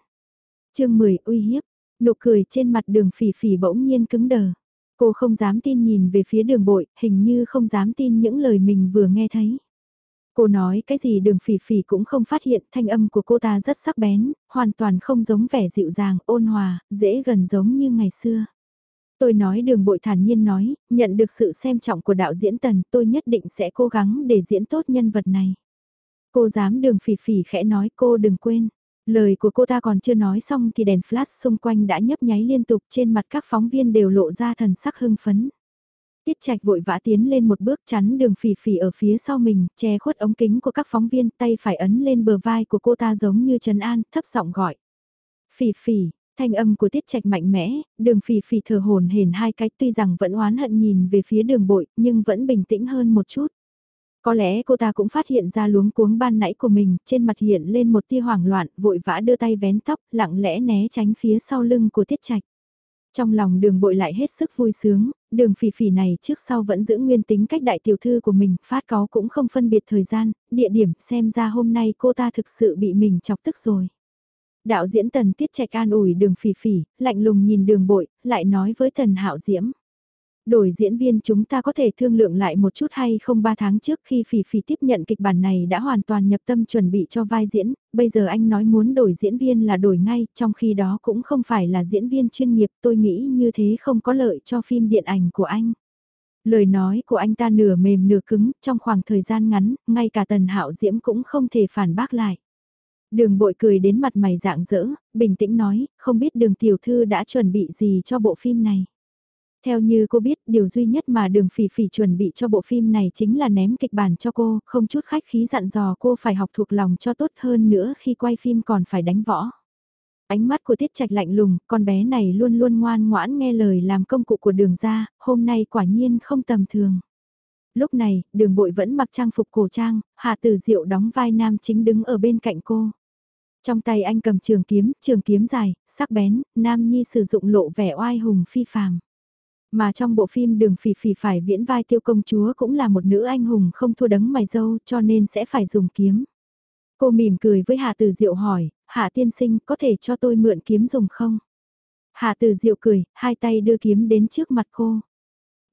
chương 10 uy hiếp, nụ cười trên mặt đường phỉ phỉ bỗng nhiên cứng đờ. Cô không dám tin nhìn về phía đường bội, hình như không dám tin những lời mình vừa nghe thấy. Cô nói cái gì đường phỉ phỉ cũng không phát hiện thanh âm của cô ta rất sắc bén, hoàn toàn không giống vẻ dịu dàng, ôn hòa, dễ gần giống như ngày xưa. Tôi nói đường bội thản nhiên nói, nhận được sự xem trọng của đạo diễn tần tôi nhất định sẽ cố gắng để diễn tốt nhân vật này. Cô dám đường phỉ phỉ khẽ nói cô đừng quên. Lời của cô ta còn chưa nói xong thì đèn flash xung quanh đã nhấp nháy liên tục trên mặt các phóng viên đều lộ ra thần sắc hưng phấn. Tiết Trạch vội vã tiến lên một bước chắn đường phỉ phỉ ở phía sau mình, che khuất ống kính của các phóng viên, tay phải ấn lên bờ vai của cô ta giống như Trần An, thấp giọng gọi. Phỉ phỉ, thanh âm của Tiết Trạch mạnh mẽ, đường phỉ phỉ thở hồn hển hai cái tuy rằng vẫn oán hận nhìn về phía đường bội, nhưng vẫn bình tĩnh hơn một chút. Có lẽ cô ta cũng phát hiện ra luống cuống ban nãy của mình, trên mặt hiện lên một tia hoảng loạn, vội vã đưa tay vén tóc, lặng lẽ né tránh phía sau lưng của Tiết Trạch. Trong lòng đường bội lại hết sức vui sướng, Đường phỉ phỉ này trước sau vẫn giữ nguyên tính cách đại tiểu thư của mình, phát có cũng không phân biệt thời gian, địa điểm, xem ra hôm nay cô ta thực sự bị mình chọc tức rồi. Đạo diễn tần tiết trạch an ủi đường phỉ phỉ, lạnh lùng nhìn đường bội, lại nói với tần hạo diễm. Đổi diễn viên chúng ta có thể thương lượng lại một chút hay không ba tháng trước khi Phỉ Phỉ tiếp nhận kịch bản này đã hoàn toàn nhập tâm chuẩn bị cho vai diễn, bây giờ anh nói muốn đổi diễn viên là đổi ngay, trong khi đó cũng không phải là diễn viên chuyên nghiệp, tôi nghĩ như thế không có lợi cho phim điện ảnh của anh. Lời nói của anh ta nửa mềm nửa cứng, trong khoảng thời gian ngắn, ngay cả Tần Hạo Diễm cũng không thể phản bác lại. Đường bội cười đến mặt mày dạng dỡ, bình tĩnh nói, không biết đường tiểu thư đã chuẩn bị gì cho bộ phim này. Theo như cô biết, điều duy nhất mà đường phỉ phỉ chuẩn bị cho bộ phim này chính là ném kịch bản cho cô, không chút khách khí dặn dò cô phải học thuộc lòng cho tốt hơn nữa khi quay phim còn phải đánh võ. Ánh mắt của Tiết Trạch lạnh lùng, con bé này luôn luôn ngoan ngoãn nghe lời làm công cụ của đường ra, hôm nay quả nhiên không tầm thường. Lúc này, đường bội vẫn mặc trang phục cổ trang, Hạ Tử Diệu đóng vai nam chính đứng ở bên cạnh cô. Trong tay anh cầm trường kiếm, trường kiếm dài, sắc bén, Nam Nhi sử dụng lộ vẻ oai hùng phi phàm. Mà trong bộ phim đường phỉ phỉ phải viễn vai tiêu công chúa cũng là một nữ anh hùng không thua đấng mày dâu cho nên sẽ phải dùng kiếm. Cô mỉm cười với Hạ tử Diệu hỏi, Hạ tiên sinh có thể cho tôi mượn kiếm dùng không? Hạ tử Diệu cười, hai tay đưa kiếm đến trước mặt cô.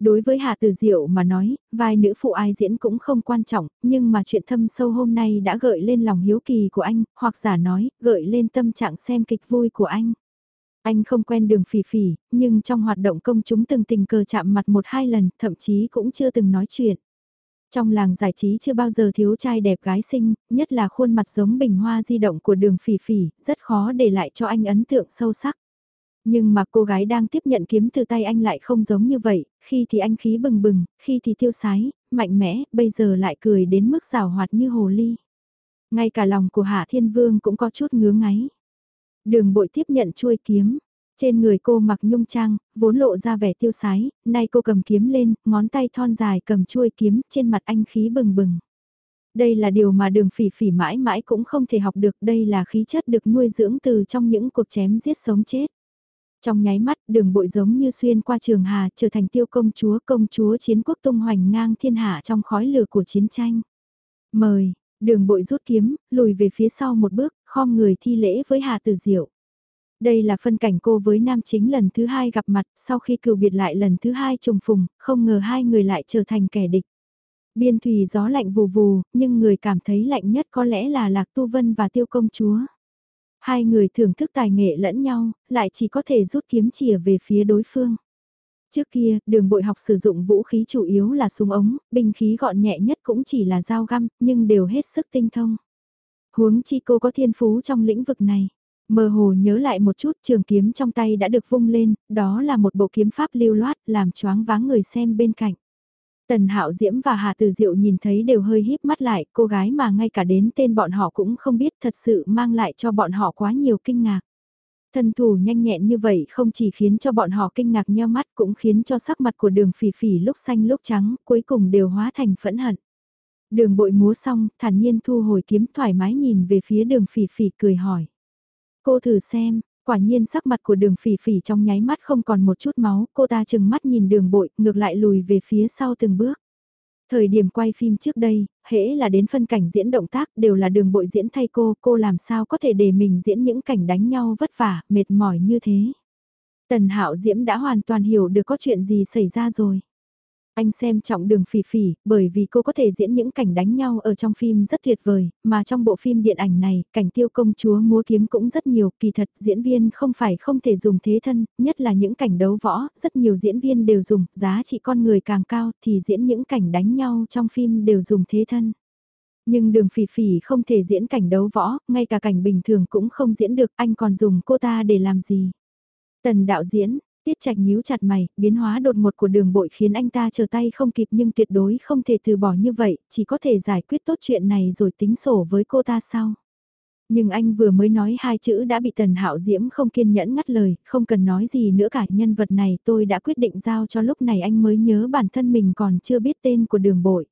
Đối với Hạ tử Diệu mà nói, vai nữ phụ ai diễn cũng không quan trọng, nhưng mà chuyện thâm sâu hôm nay đã gợi lên lòng hiếu kỳ của anh, hoặc giả nói, gợi lên tâm trạng xem kịch vui của anh. Anh không quen đường phỉ phỉ, nhưng trong hoạt động công chúng từng tình cờ chạm mặt một hai lần, thậm chí cũng chưa từng nói chuyện. Trong làng giải trí chưa bao giờ thiếu trai đẹp gái xinh, nhất là khuôn mặt giống bình hoa di động của đường phỉ phỉ, rất khó để lại cho anh ấn tượng sâu sắc. Nhưng mà cô gái đang tiếp nhận kiếm từ tay anh lại không giống như vậy, khi thì anh khí bừng bừng, khi thì tiêu sái, mạnh mẽ, bây giờ lại cười đến mức rào hoạt như hồ ly. Ngay cả lòng của Hạ Thiên Vương cũng có chút ngứa ngáy. Đường bội tiếp nhận chuôi kiếm. Trên người cô mặc nhung trang, vốn lộ ra vẻ tiêu sái, nay cô cầm kiếm lên, ngón tay thon dài cầm chuôi kiếm, trên mặt anh khí bừng bừng. Đây là điều mà đường phỉ phỉ mãi mãi cũng không thể học được, đây là khí chất được nuôi dưỡng từ trong những cuộc chém giết sống chết. Trong nháy mắt, đường bội giống như xuyên qua trường hà, trở thành tiêu công chúa, công chúa chiến quốc tung hoành ngang thiên hạ trong khói lửa của chiến tranh. Mời, đường bội rút kiếm, lùi về phía sau một bước, khom người thi lễ với Hà Tử Diệu. Đây là phân cảnh cô với nam chính lần thứ hai gặp mặt, sau khi cựu biệt lại lần thứ hai trùng phùng, không ngờ hai người lại trở thành kẻ địch. Biên thủy gió lạnh vù vù, nhưng người cảm thấy lạnh nhất có lẽ là Lạc Tu Vân và Tiêu Công Chúa. Hai người thưởng thức tài nghệ lẫn nhau, lại chỉ có thể rút kiếm chìa về phía đối phương. Trước kia, đường bội học sử dụng vũ khí chủ yếu là súng ống, binh khí gọn nhẹ nhất cũng chỉ là dao găm, nhưng đều hết sức tinh thông. Huống chi cô có thiên phú trong lĩnh vực này. Mơ hồ nhớ lại một chút trường kiếm trong tay đã được vung lên, đó là một bộ kiếm pháp lưu loát làm choáng váng người xem bên cạnh. Tần Hạo Diễm và Hà Từ Diệu nhìn thấy đều hơi híp mắt lại, cô gái mà ngay cả đến tên bọn họ cũng không biết thật sự mang lại cho bọn họ quá nhiều kinh ngạc. Thân thủ nhanh nhẹn như vậy không chỉ khiến cho bọn họ kinh ngạc nheo mắt cũng khiến cho sắc mặt của đường phỉ phỉ lúc xanh lúc trắng cuối cùng đều hóa thành phẫn hận. Đường bội múa xong, thản nhiên thu hồi kiếm thoải mái nhìn về phía đường phỉ phỉ cười hỏi. Cô thử xem, quả nhiên sắc mặt của đường phỉ phỉ trong nháy mắt không còn một chút máu, cô ta chừng mắt nhìn đường bội, ngược lại lùi về phía sau từng bước. Thời điểm quay phim trước đây, hễ là đến phân cảnh diễn động tác đều là đường bội diễn thay cô, cô làm sao có thể để mình diễn những cảnh đánh nhau vất vả, mệt mỏi như thế. Tần Hạo Diễm đã hoàn toàn hiểu được có chuyện gì xảy ra rồi. Anh xem trọng đường phỉ phỉ, bởi vì cô có thể diễn những cảnh đánh nhau ở trong phim rất tuyệt vời, mà trong bộ phim điện ảnh này, cảnh tiêu công chúa múa kiếm cũng rất nhiều, kỳ thật diễn viên không phải không thể dùng thế thân, nhất là những cảnh đấu võ, rất nhiều diễn viên đều dùng, giá trị con người càng cao thì diễn những cảnh đánh nhau trong phim đều dùng thế thân. Nhưng đường phỉ phỉ không thể diễn cảnh đấu võ, ngay cả cảnh bình thường cũng không diễn được, anh còn dùng cô ta để làm gì? Tần đạo diễn, Tiết Trạch nhíu chặt mày, biến hóa đột ngột của đường bội khiến anh ta chờ tay không kịp nhưng tuyệt đối không thể từ bỏ như vậy, chỉ có thể giải quyết tốt chuyện này rồi tính sổ với cô ta sau. Nhưng anh vừa mới nói hai chữ đã bị Tần Hạo Diễm không kiên nhẫn ngắt lời, không cần nói gì nữa cả nhân vật này tôi đã quyết định giao cho lúc này anh mới nhớ bản thân mình còn chưa biết tên của đường bội.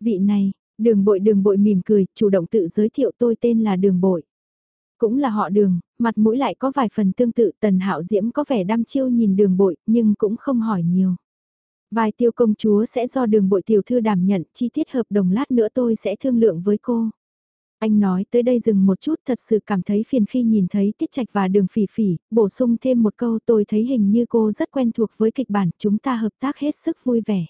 Vị này, đường bội đường bội mỉm cười, chủ động tự giới thiệu tôi tên là đường bội. Cũng là họ đường, mặt mũi lại có vài phần tương tự tần hạo diễm có vẻ đam chiêu nhìn đường bội nhưng cũng không hỏi nhiều. Vài tiêu công chúa sẽ do đường bội tiểu thư đảm nhận, chi tiết hợp đồng lát nữa tôi sẽ thương lượng với cô. Anh nói tới đây dừng một chút thật sự cảm thấy phiền khi nhìn thấy tiết trạch và đường phỉ phỉ, bổ sung thêm một câu tôi thấy hình như cô rất quen thuộc với kịch bản, chúng ta hợp tác hết sức vui vẻ.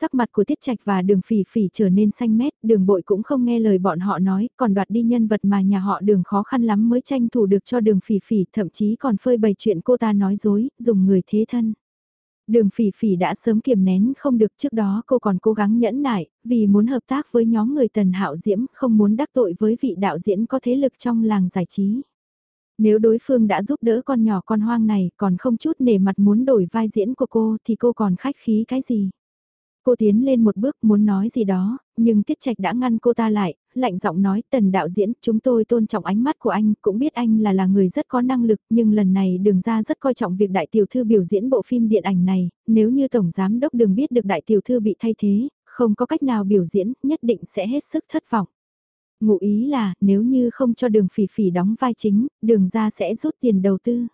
Sắc mặt của Tiết Trạch và đường phỉ phỉ trở nên xanh mét, đường bội cũng không nghe lời bọn họ nói, còn đoạt đi nhân vật mà nhà họ đường khó khăn lắm mới tranh thủ được cho đường phỉ phỉ, thậm chí còn phơi bày chuyện cô ta nói dối, dùng người thế thân. Đường phỉ phỉ đã sớm kiềm nén không được trước đó cô còn cố gắng nhẫn nại, vì muốn hợp tác với nhóm người tần hạo diễm không muốn đắc tội với vị đạo diễn có thế lực trong làng giải trí. Nếu đối phương đã giúp đỡ con nhỏ con hoang này còn không chút nể mặt muốn đổi vai diễn của cô thì cô còn khách khí cái gì. Cô tiến lên một bước muốn nói gì đó, nhưng Tiết Trạch đã ngăn cô ta lại, lạnh giọng nói tần đạo diễn, chúng tôi tôn trọng ánh mắt của anh, cũng biết anh là là người rất có năng lực, nhưng lần này đường ra rất coi trọng việc đại tiểu thư biểu diễn bộ phim điện ảnh này, nếu như tổng giám đốc đường biết được đại tiểu thư bị thay thế, không có cách nào biểu diễn, nhất định sẽ hết sức thất vọng. Ngụ ý là, nếu như không cho đường phỉ phỉ đóng vai chính, đường ra sẽ rút tiền đầu tư.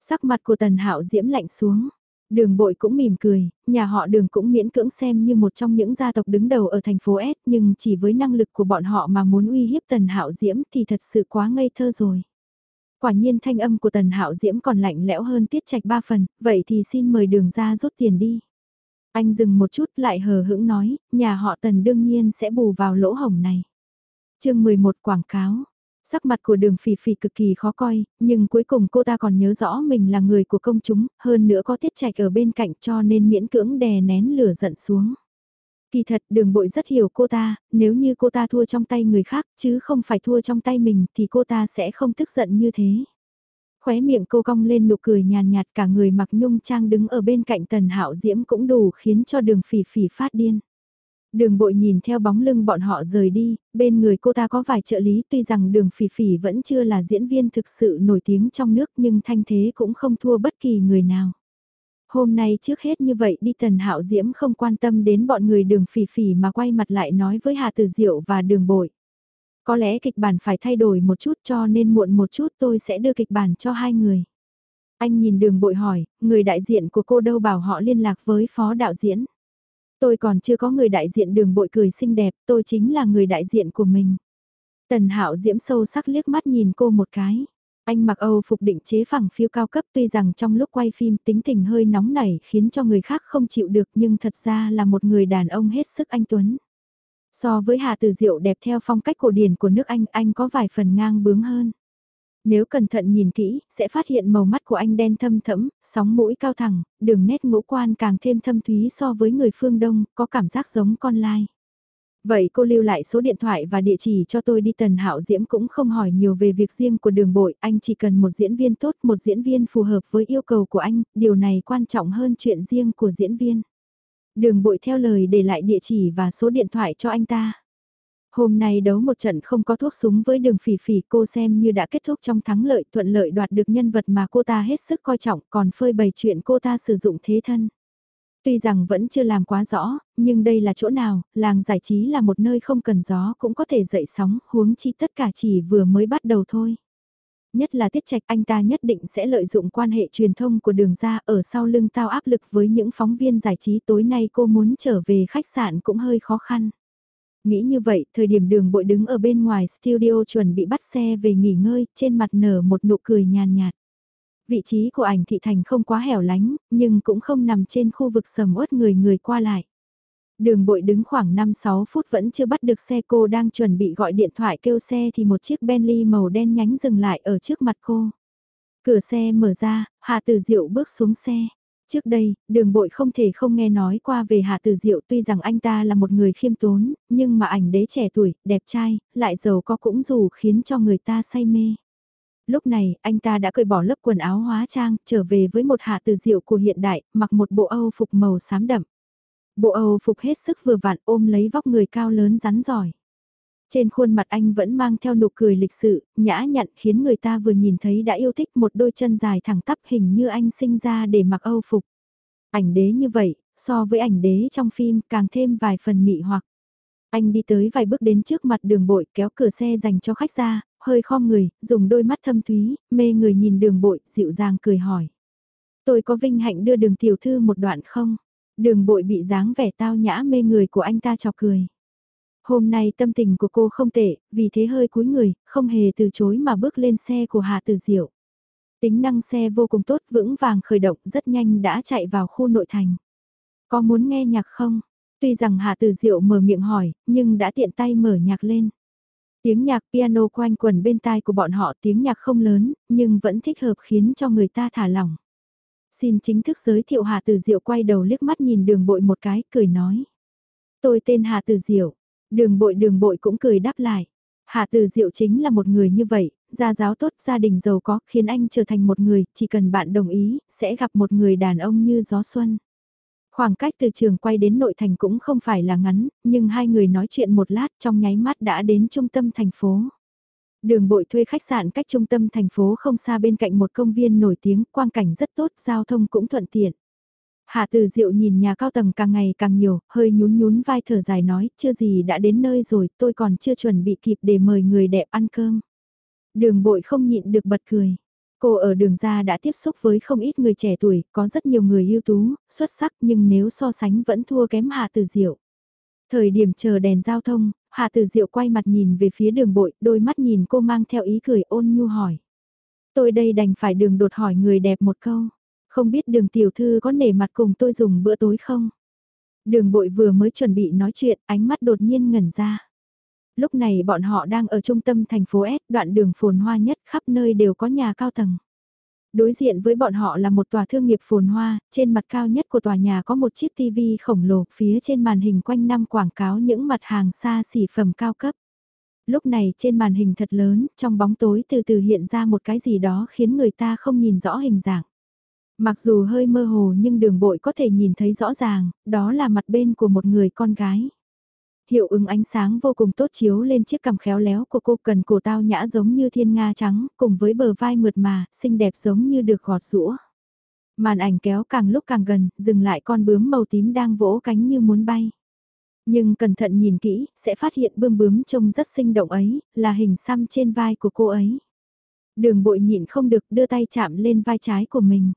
Sắc mặt của tần hạo diễm lạnh xuống. Đường bội cũng mỉm cười, nhà họ đường cũng miễn cưỡng xem như một trong những gia tộc đứng đầu ở thành phố S nhưng chỉ với năng lực của bọn họ mà muốn uy hiếp Tần Hạo Diễm thì thật sự quá ngây thơ rồi. Quả nhiên thanh âm của Tần Hạo Diễm còn lạnh lẽo hơn tiết trạch ba phần, vậy thì xin mời đường ra rút tiền đi. Anh dừng một chút lại hờ hững nói, nhà họ Tần đương nhiên sẽ bù vào lỗ hổng này. chương 11 quảng cáo, Sắc mặt của đường phỉ phỉ cực kỳ khó coi, nhưng cuối cùng cô ta còn nhớ rõ mình là người của công chúng, hơn nữa có tiết trạch ở bên cạnh cho nên miễn cưỡng đè nén lửa giận xuống. Kỳ thật đường bội rất hiểu cô ta, nếu như cô ta thua trong tay người khác chứ không phải thua trong tay mình thì cô ta sẽ không tức giận như thế. Khóe miệng cô cong lên nụ cười nhàn nhạt cả người mặc nhung trang đứng ở bên cạnh tần hạo diễm cũng đủ khiến cho đường phỉ phỉ phát điên. Đường bội nhìn theo bóng lưng bọn họ rời đi, bên người cô ta có vài trợ lý tuy rằng đường phỉ phỉ vẫn chưa là diễn viên thực sự nổi tiếng trong nước nhưng thanh thế cũng không thua bất kỳ người nào. Hôm nay trước hết như vậy đi tần hạo diễm không quan tâm đến bọn người đường phỉ phỉ mà quay mặt lại nói với Hà Tử Diệu và đường bội. Có lẽ kịch bản phải thay đổi một chút cho nên muộn một chút tôi sẽ đưa kịch bản cho hai người. Anh nhìn đường bội hỏi, người đại diện của cô đâu bảo họ liên lạc với phó đạo diễn. Tôi còn chưa có người đại diện đường bội cười xinh đẹp, tôi chính là người đại diện của mình. Tần Hạo diễm sâu sắc liếc mắt nhìn cô một cái. Anh mặc Âu phục định chế phẳng phiêu cao cấp tuy rằng trong lúc quay phim tính tình hơi nóng nảy khiến cho người khác không chịu được nhưng thật ra là một người đàn ông hết sức anh Tuấn. So với Hà Từ Diệu đẹp theo phong cách cổ điển của nước Anh, anh có vài phần ngang bướng hơn. Nếu cẩn thận nhìn kỹ, sẽ phát hiện màu mắt của anh đen thâm thẫm, sóng mũi cao thẳng, đường nét ngũ quan càng thêm thâm thúy so với người phương Đông, có cảm giác giống con lai. Vậy cô lưu lại số điện thoại và địa chỉ cho tôi đi Tần Hạo Diễm cũng không hỏi nhiều về việc riêng của đường bội, anh chỉ cần một diễn viên tốt, một diễn viên phù hợp với yêu cầu của anh, điều này quan trọng hơn chuyện riêng của diễn viên. Đường bội theo lời để lại địa chỉ và số điện thoại cho anh ta. Hôm nay đấu một trận không có thuốc súng với đường phỉ phỉ cô xem như đã kết thúc trong thắng lợi thuận lợi đoạt được nhân vật mà cô ta hết sức coi trọng còn phơi bày chuyện cô ta sử dụng thế thân. Tuy rằng vẫn chưa làm quá rõ, nhưng đây là chỗ nào, làng giải trí là một nơi không cần gió cũng có thể dậy sóng, huống chi tất cả chỉ vừa mới bắt đầu thôi. Nhất là tiết trạch anh ta nhất định sẽ lợi dụng quan hệ truyền thông của đường ra ở sau lưng tao áp lực với những phóng viên giải trí tối nay cô muốn trở về khách sạn cũng hơi khó khăn. Nghĩ như vậy, thời điểm đường bội đứng ở bên ngoài studio chuẩn bị bắt xe về nghỉ ngơi, trên mặt nở một nụ cười nhàn nhạt. Vị trí của ảnh thị thành không quá hẻo lánh, nhưng cũng không nằm trên khu vực sầm uất người người qua lại. Đường bội đứng khoảng 5-6 phút vẫn chưa bắt được xe cô đang chuẩn bị gọi điện thoại kêu xe thì một chiếc Bentley màu đen nhánh dừng lại ở trước mặt cô. Cửa xe mở ra, Hạ Tử Diệu bước xuống xe. Trước đây, đường bội không thể không nghe nói qua về Hạ Tử Diệu tuy rằng anh ta là một người khiêm tốn, nhưng mà ảnh đế trẻ tuổi, đẹp trai, lại giàu có cũng dù khiến cho người ta say mê. Lúc này, anh ta đã cởi bỏ lớp quần áo hóa trang, trở về với một Hạ Tử Diệu của hiện đại, mặc một bộ Âu phục màu xám đậm. Bộ Âu phục hết sức vừa vặn ôm lấy vóc người cao lớn rắn giỏi. Trên khuôn mặt anh vẫn mang theo nụ cười lịch sự, nhã nhặn khiến người ta vừa nhìn thấy đã yêu thích một đôi chân dài thẳng tắp hình như anh sinh ra để mặc âu phục. Ảnh đế như vậy, so với ảnh đế trong phim càng thêm vài phần mị hoặc. Anh đi tới vài bước đến trước mặt đường bội kéo cửa xe dành cho khách ra, hơi khom người, dùng đôi mắt thâm thúy, mê người nhìn đường bội, dịu dàng cười hỏi. Tôi có vinh hạnh đưa đường tiểu thư một đoạn không? Đường bội bị dáng vẻ tao nhã mê người của anh ta chọc cười. Hôm nay tâm tình của cô không tệ, vì thế hơi cúi người, không hề từ chối mà bước lên xe của Hà Tử Diệu. Tính năng xe vô cùng tốt, vững vàng khởi động, rất nhanh đã chạy vào khu nội thành. Có muốn nghe nhạc không? Tuy rằng Hà Tử Diệu mở miệng hỏi, nhưng đã tiện tay mở nhạc lên. Tiếng nhạc piano quanh quần bên tai của bọn họ tiếng nhạc không lớn, nhưng vẫn thích hợp khiến cho người ta thả lỏng. Xin chính thức giới thiệu Hà Tử Diệu quay đầu liếc mắt nhìn đường bội một cái, cười nói. Tôi tên Hà Tử Diệu. Đường bội đường bội cũng cười đáp lại. Hà từ Diệu chính là một người như vậy, gia giáo tốt, gia đình giàu có, khiến anh trở thành một người, chỉ cần bạn đồng ý, sẽ gặp một người đàn ông như gió xuân. Khoảng cách từ trường quay đến nội thành cũng không phải là ngắn, nhưng hai người nói chuyện một lát trong nháy mắt đã đến trung tâm thành phố. Đường bội thuê khách sạn cách trung tâm thành phố không xa bên cạnh một công viên nổi tiếng, quang cảnh rất tốt, giao thông cũng thuận tiện. Hạ từ diệu nhìn nhà cao tầng càng ngày càng nhiều, hơi nhún nhún vai thở dài nói, chưa gì đã đến nơi rồi, tôi còn chưa chuẩn bị kịp để mời người đẹp ăn cơm. Đường bội không nhịn được bật cười. Cô ở đường ra đã tiếp xúc với không ít người trẻ tuổi, có rất nhiều người ưu tú, xuất sắc nhưng nếu so sánh vẫn thua kém Hạ Từ Diệu. Thời điểm chờ đèn giao thông, Hạ Từ Diệu quay mặt nhìn về phía đường bội, đôi mắt nhìn cô mang theo ý cười ôn nhu hỏi. Tôi đây đành phải đường đột hỏi người đẹp một câu, không biết đường tiểu thư có nể mặt cùng tôi dùng bữa tối không? Đường bội vừa mới chuẩn bị nói chuyện, ánh mắt đột nhiên ngẩn ra lúc này bọn họ đang ở trung tâm thành phố S, đoạn đường phồn hoa nhất khắp nơi đều có nhà cao tầng. Đối diện với bọn họ là một tòa thương nghiệp phồn hoa, trên mặt cao nhất của tòa nhà có một chiếc TV khổng lồ, phía trên màn hình quanh năm quảng cáo những mặt hàng xa xỉ phẩm cao cấp. Lúc này trên màn hình thật lớn, trong bóng tối từ từ hiện ra một cái gì đó khiến người ta không nhìn rõ hình dạng. Mặc dù hơi mơ hồ nhưng đường bội có thể nhìn thấy rõ ràng, đó là mặt bên của một người con gái hiệu ứng ánh sáng vô cùng tốt chiếu lên chiếc cằm khéo léo của cô cần cổ tao nhã giống như thiên nga trắng, cùng với bờ vai mượt mà, xinh đẹp giống như được gọt rũa. Màn ảnh kéo càng lúc càng gần, dừng lại con bướm màu tím đang vỗ cánh như muốn bay. Nhưng cẩn thận nhìn kỹ, sẽ phát hiện bươm bướm trông rất sinh động ấy, là hình xăm trên vai của cô ấy. Đường bội nhịn không được đưa tay chạm lên vai trái của mình.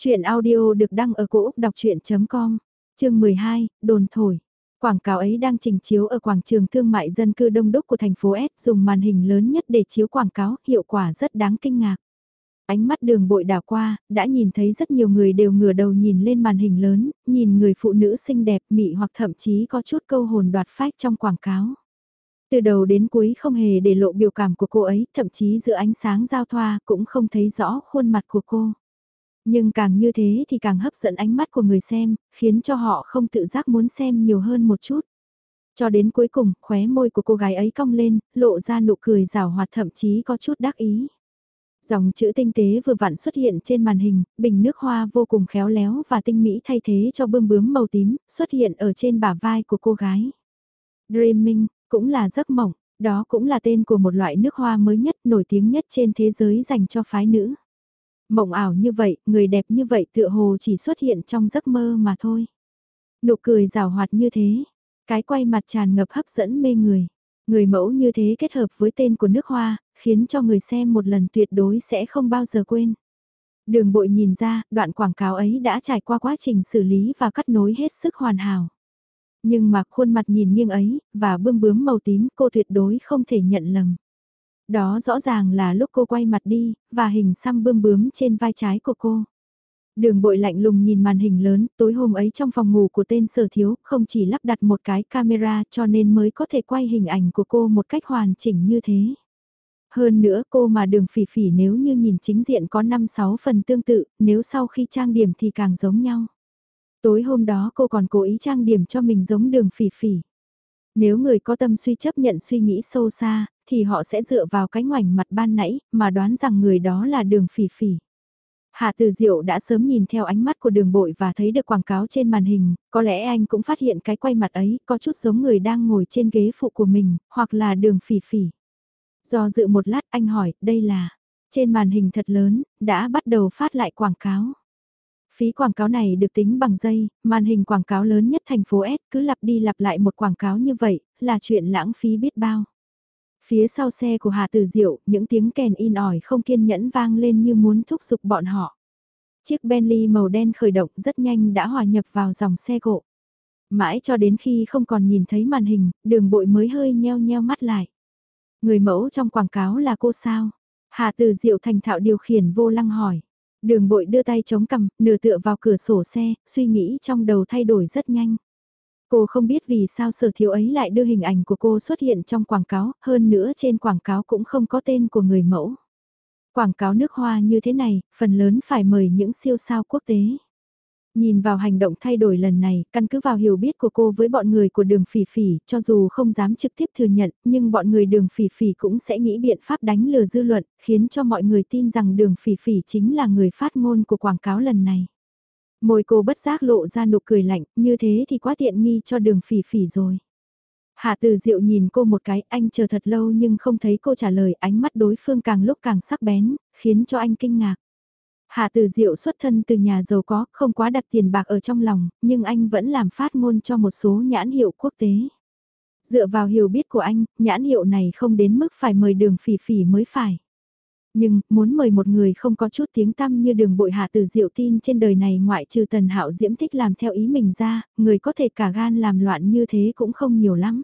Chuyện audio được đăng ở cổ Úc đọc chuyện.com, chương 12, đồn thổi. Quảng cáo ấy đang trình chiếu ở quảng trường thương mại dân cư đông đúc của thành phố S dùng màn hình lớn nhất để chiếu quảng cáo, hiệu quả rất đáng kinh ngạc. Ánh mắt đường bội đảo qua, đã nhìn thấy rất nhiều người đều ngửa đầu nhìn lên màn hình lớn, nhìn người phụ nữ xinh đẹp mị hoặc thậm chí có chút câu hồn đoạt phách trong quảng cáo. Từ đầu đến cuối không hề để lộ biểu cảm của cô ấy, thậm chí giữa ánh sáng giao thoa cũng không thấy rõ khuôn mặt của cô. Nhưng càng như thế thì càng hấp dẫn ánh mắt của người xem, khiến cho họ không tự giác muốn xem nhiều hơn một chút. Cho đến cuối cùng, khóe môi của cô gái ấy cong lên, lộ ra nụ cười rào hoạt thậm chí có chút đắc ý. Dòng chữ tinh tế vừa vặn xuất hiện trên màn hình, bình nước hoa vô cùng khéo léo và tinh mỹ thay thế cho bươm bướm màu tím, xuất hiện ở trên bả vai của cô gái. Dreaming, cũng là giấc mộng, đó cũng là tên của một loại nước hoa mới nhất nổi tiếng nhất trên thế giới dành cho phái nữ. Mộng ảo như vậy, người đẹp như vậy tựa hồ chỉ xuất hiện trong giấc mơ mà thôi. Nụ cười rào hoạt như thế, cái quay mặt tràn ngập hấp dẫn mê người. Người mẫu như thế kết hợp với tên của nước hoa, khiến cho người xem một lần tuyệt đối sẽ không bao giờ quên. Đường bội nhìn ra, đoạn quảng cáo ấy đã trải qua quá trình xử lý và cắt nối hết sức hoàn hảo. Nhưng mà khuôn mặt nhìn nghiêng ấy, và bươm bướm màu tím cô tuyệt đối không thể nhận lầm. Đó rõ ràng là lúc cô quay mặt đi, và hình xăm bươm bướm trên vai trái của cô. Đường bội lạnh lùng nhìn màn hình lớn, tối hôm ấy trong phòng ngủ của tên sở thiếu, không chỉ lắp đặt một cái camera cho nên mới có thể quay hình ảnh của cô một cách hoàn chỉnh như thế. Hơn nữa cô mà đường phỉ phỉ nếu như nhìn chính diện có 5-6 phần tương tự, nếu sau khi trang điểm thì càng giống nhau. Tối hôm đó cô còn cố ý trang điểm cho mình giống đường phỉ phỉ. Nếu người có tâm suy chấp nhận suy nghĩ sâu xa, thì họ sẽ dựa vào cái ngoảnh mặt ban nãy, mà đoán rằng người đó là đường phỉ phỉ. Hạ Từ Diệu đã sớm nhìn theo ánh mắt của đường bội và thấy được quảng cáo trên màn hình, có lẽ anh cũng phát hiện cái quay mặt ấy có chút giống người đang ngồi trên ghế phụ của mình, hoặc là đường phỉ phỉ. Do dự một lát anh hỏi, đây là, trên màn hình thật lớn, đã bắt đầu phát lại quảng cáo. Phí quảng cáo này được tính bằng giây, màn hình quảng cáo lớn nhất thành phố S cứ lặp đi lặp lại một quảng cáo như vậy, là chuyện lãng phí biết bao. Phía sau xe của Hà Tử Diệu, những tiếng kèn in ỏi không kiên nhẫn vang lên như muốn thúc giục bọn họ. Chiếc Bentley màu đen khởi động rất nhanh đã hòa nhập vào dòng xe cộ. Mãi cho đến khi không còn nhìn thấy màn hình, đường bội mới hơi nheo nheo mắt lại. Người mẫu trong quảng cáo là cô sao? Hà Tử diệu thành thạo điều khiển vô lăng hỏi. Đường bội đưa tay chống cằm, nửa tựa vào cửa sổ xe, suy nghĩ trong đầu thay đổi rất nhanh. Cô không biết vì sao sở thiếu ấy lại đưa hình ảnh của cô xuất hiện trong quảng cáo, hơn nữa trên quảng cáo cũng không có tên của người mẫu. Quảng cáo nước hoa như thế này, phần lớn phải mời những siêu sao quốc tế. Nhìn vào hành động thay đổi lần này, căn cứ vào hiểu biết của cô với bọn người của đường phỉ phỉ, cho dù không dám trực tiếp thừa nhận, nhưng bọn người đường phỉ phỉ cũng sẽ nghĩ biện pháp đánh lừa dư luận, khiến cho mọi người tin rằng đường phỉ phỉ chính là người phát ngôn của quảng cáo lần này. Môi cô bất giác lộ ra nụ cười lạnh, như thế thì quá tiện nghi cho đường phỉ phỉ rồi. Hạ từ diệu nhìn cô một cái, anh chờ thật lâu nhưng không thấy cô trả lời, ánh mắt đối phương càng lúc càng sắc bén, khiến cho anh kinh ngạc. Hạ từ diệu xuất thân từ nhà giàu có, không quá đặt tiền bạc ở trong lòng, nhưng anh vẫn làm phát ngôn cho một số nhãn hiệu quốc tế. Dựa vào hiểu biết của anh, nhãn hiệu này không đến mức phải mời đường phỉ phỉ mới phải. Nhưng, muốn mời một người không có chút tiếng tăm như đường bội hạ từ diệu tin trên đời này ngoại trừ tần hạo diễm thích làm theo ý mình ra, người có thể cả gan làm loạn như thế cũng không nhiều lắm.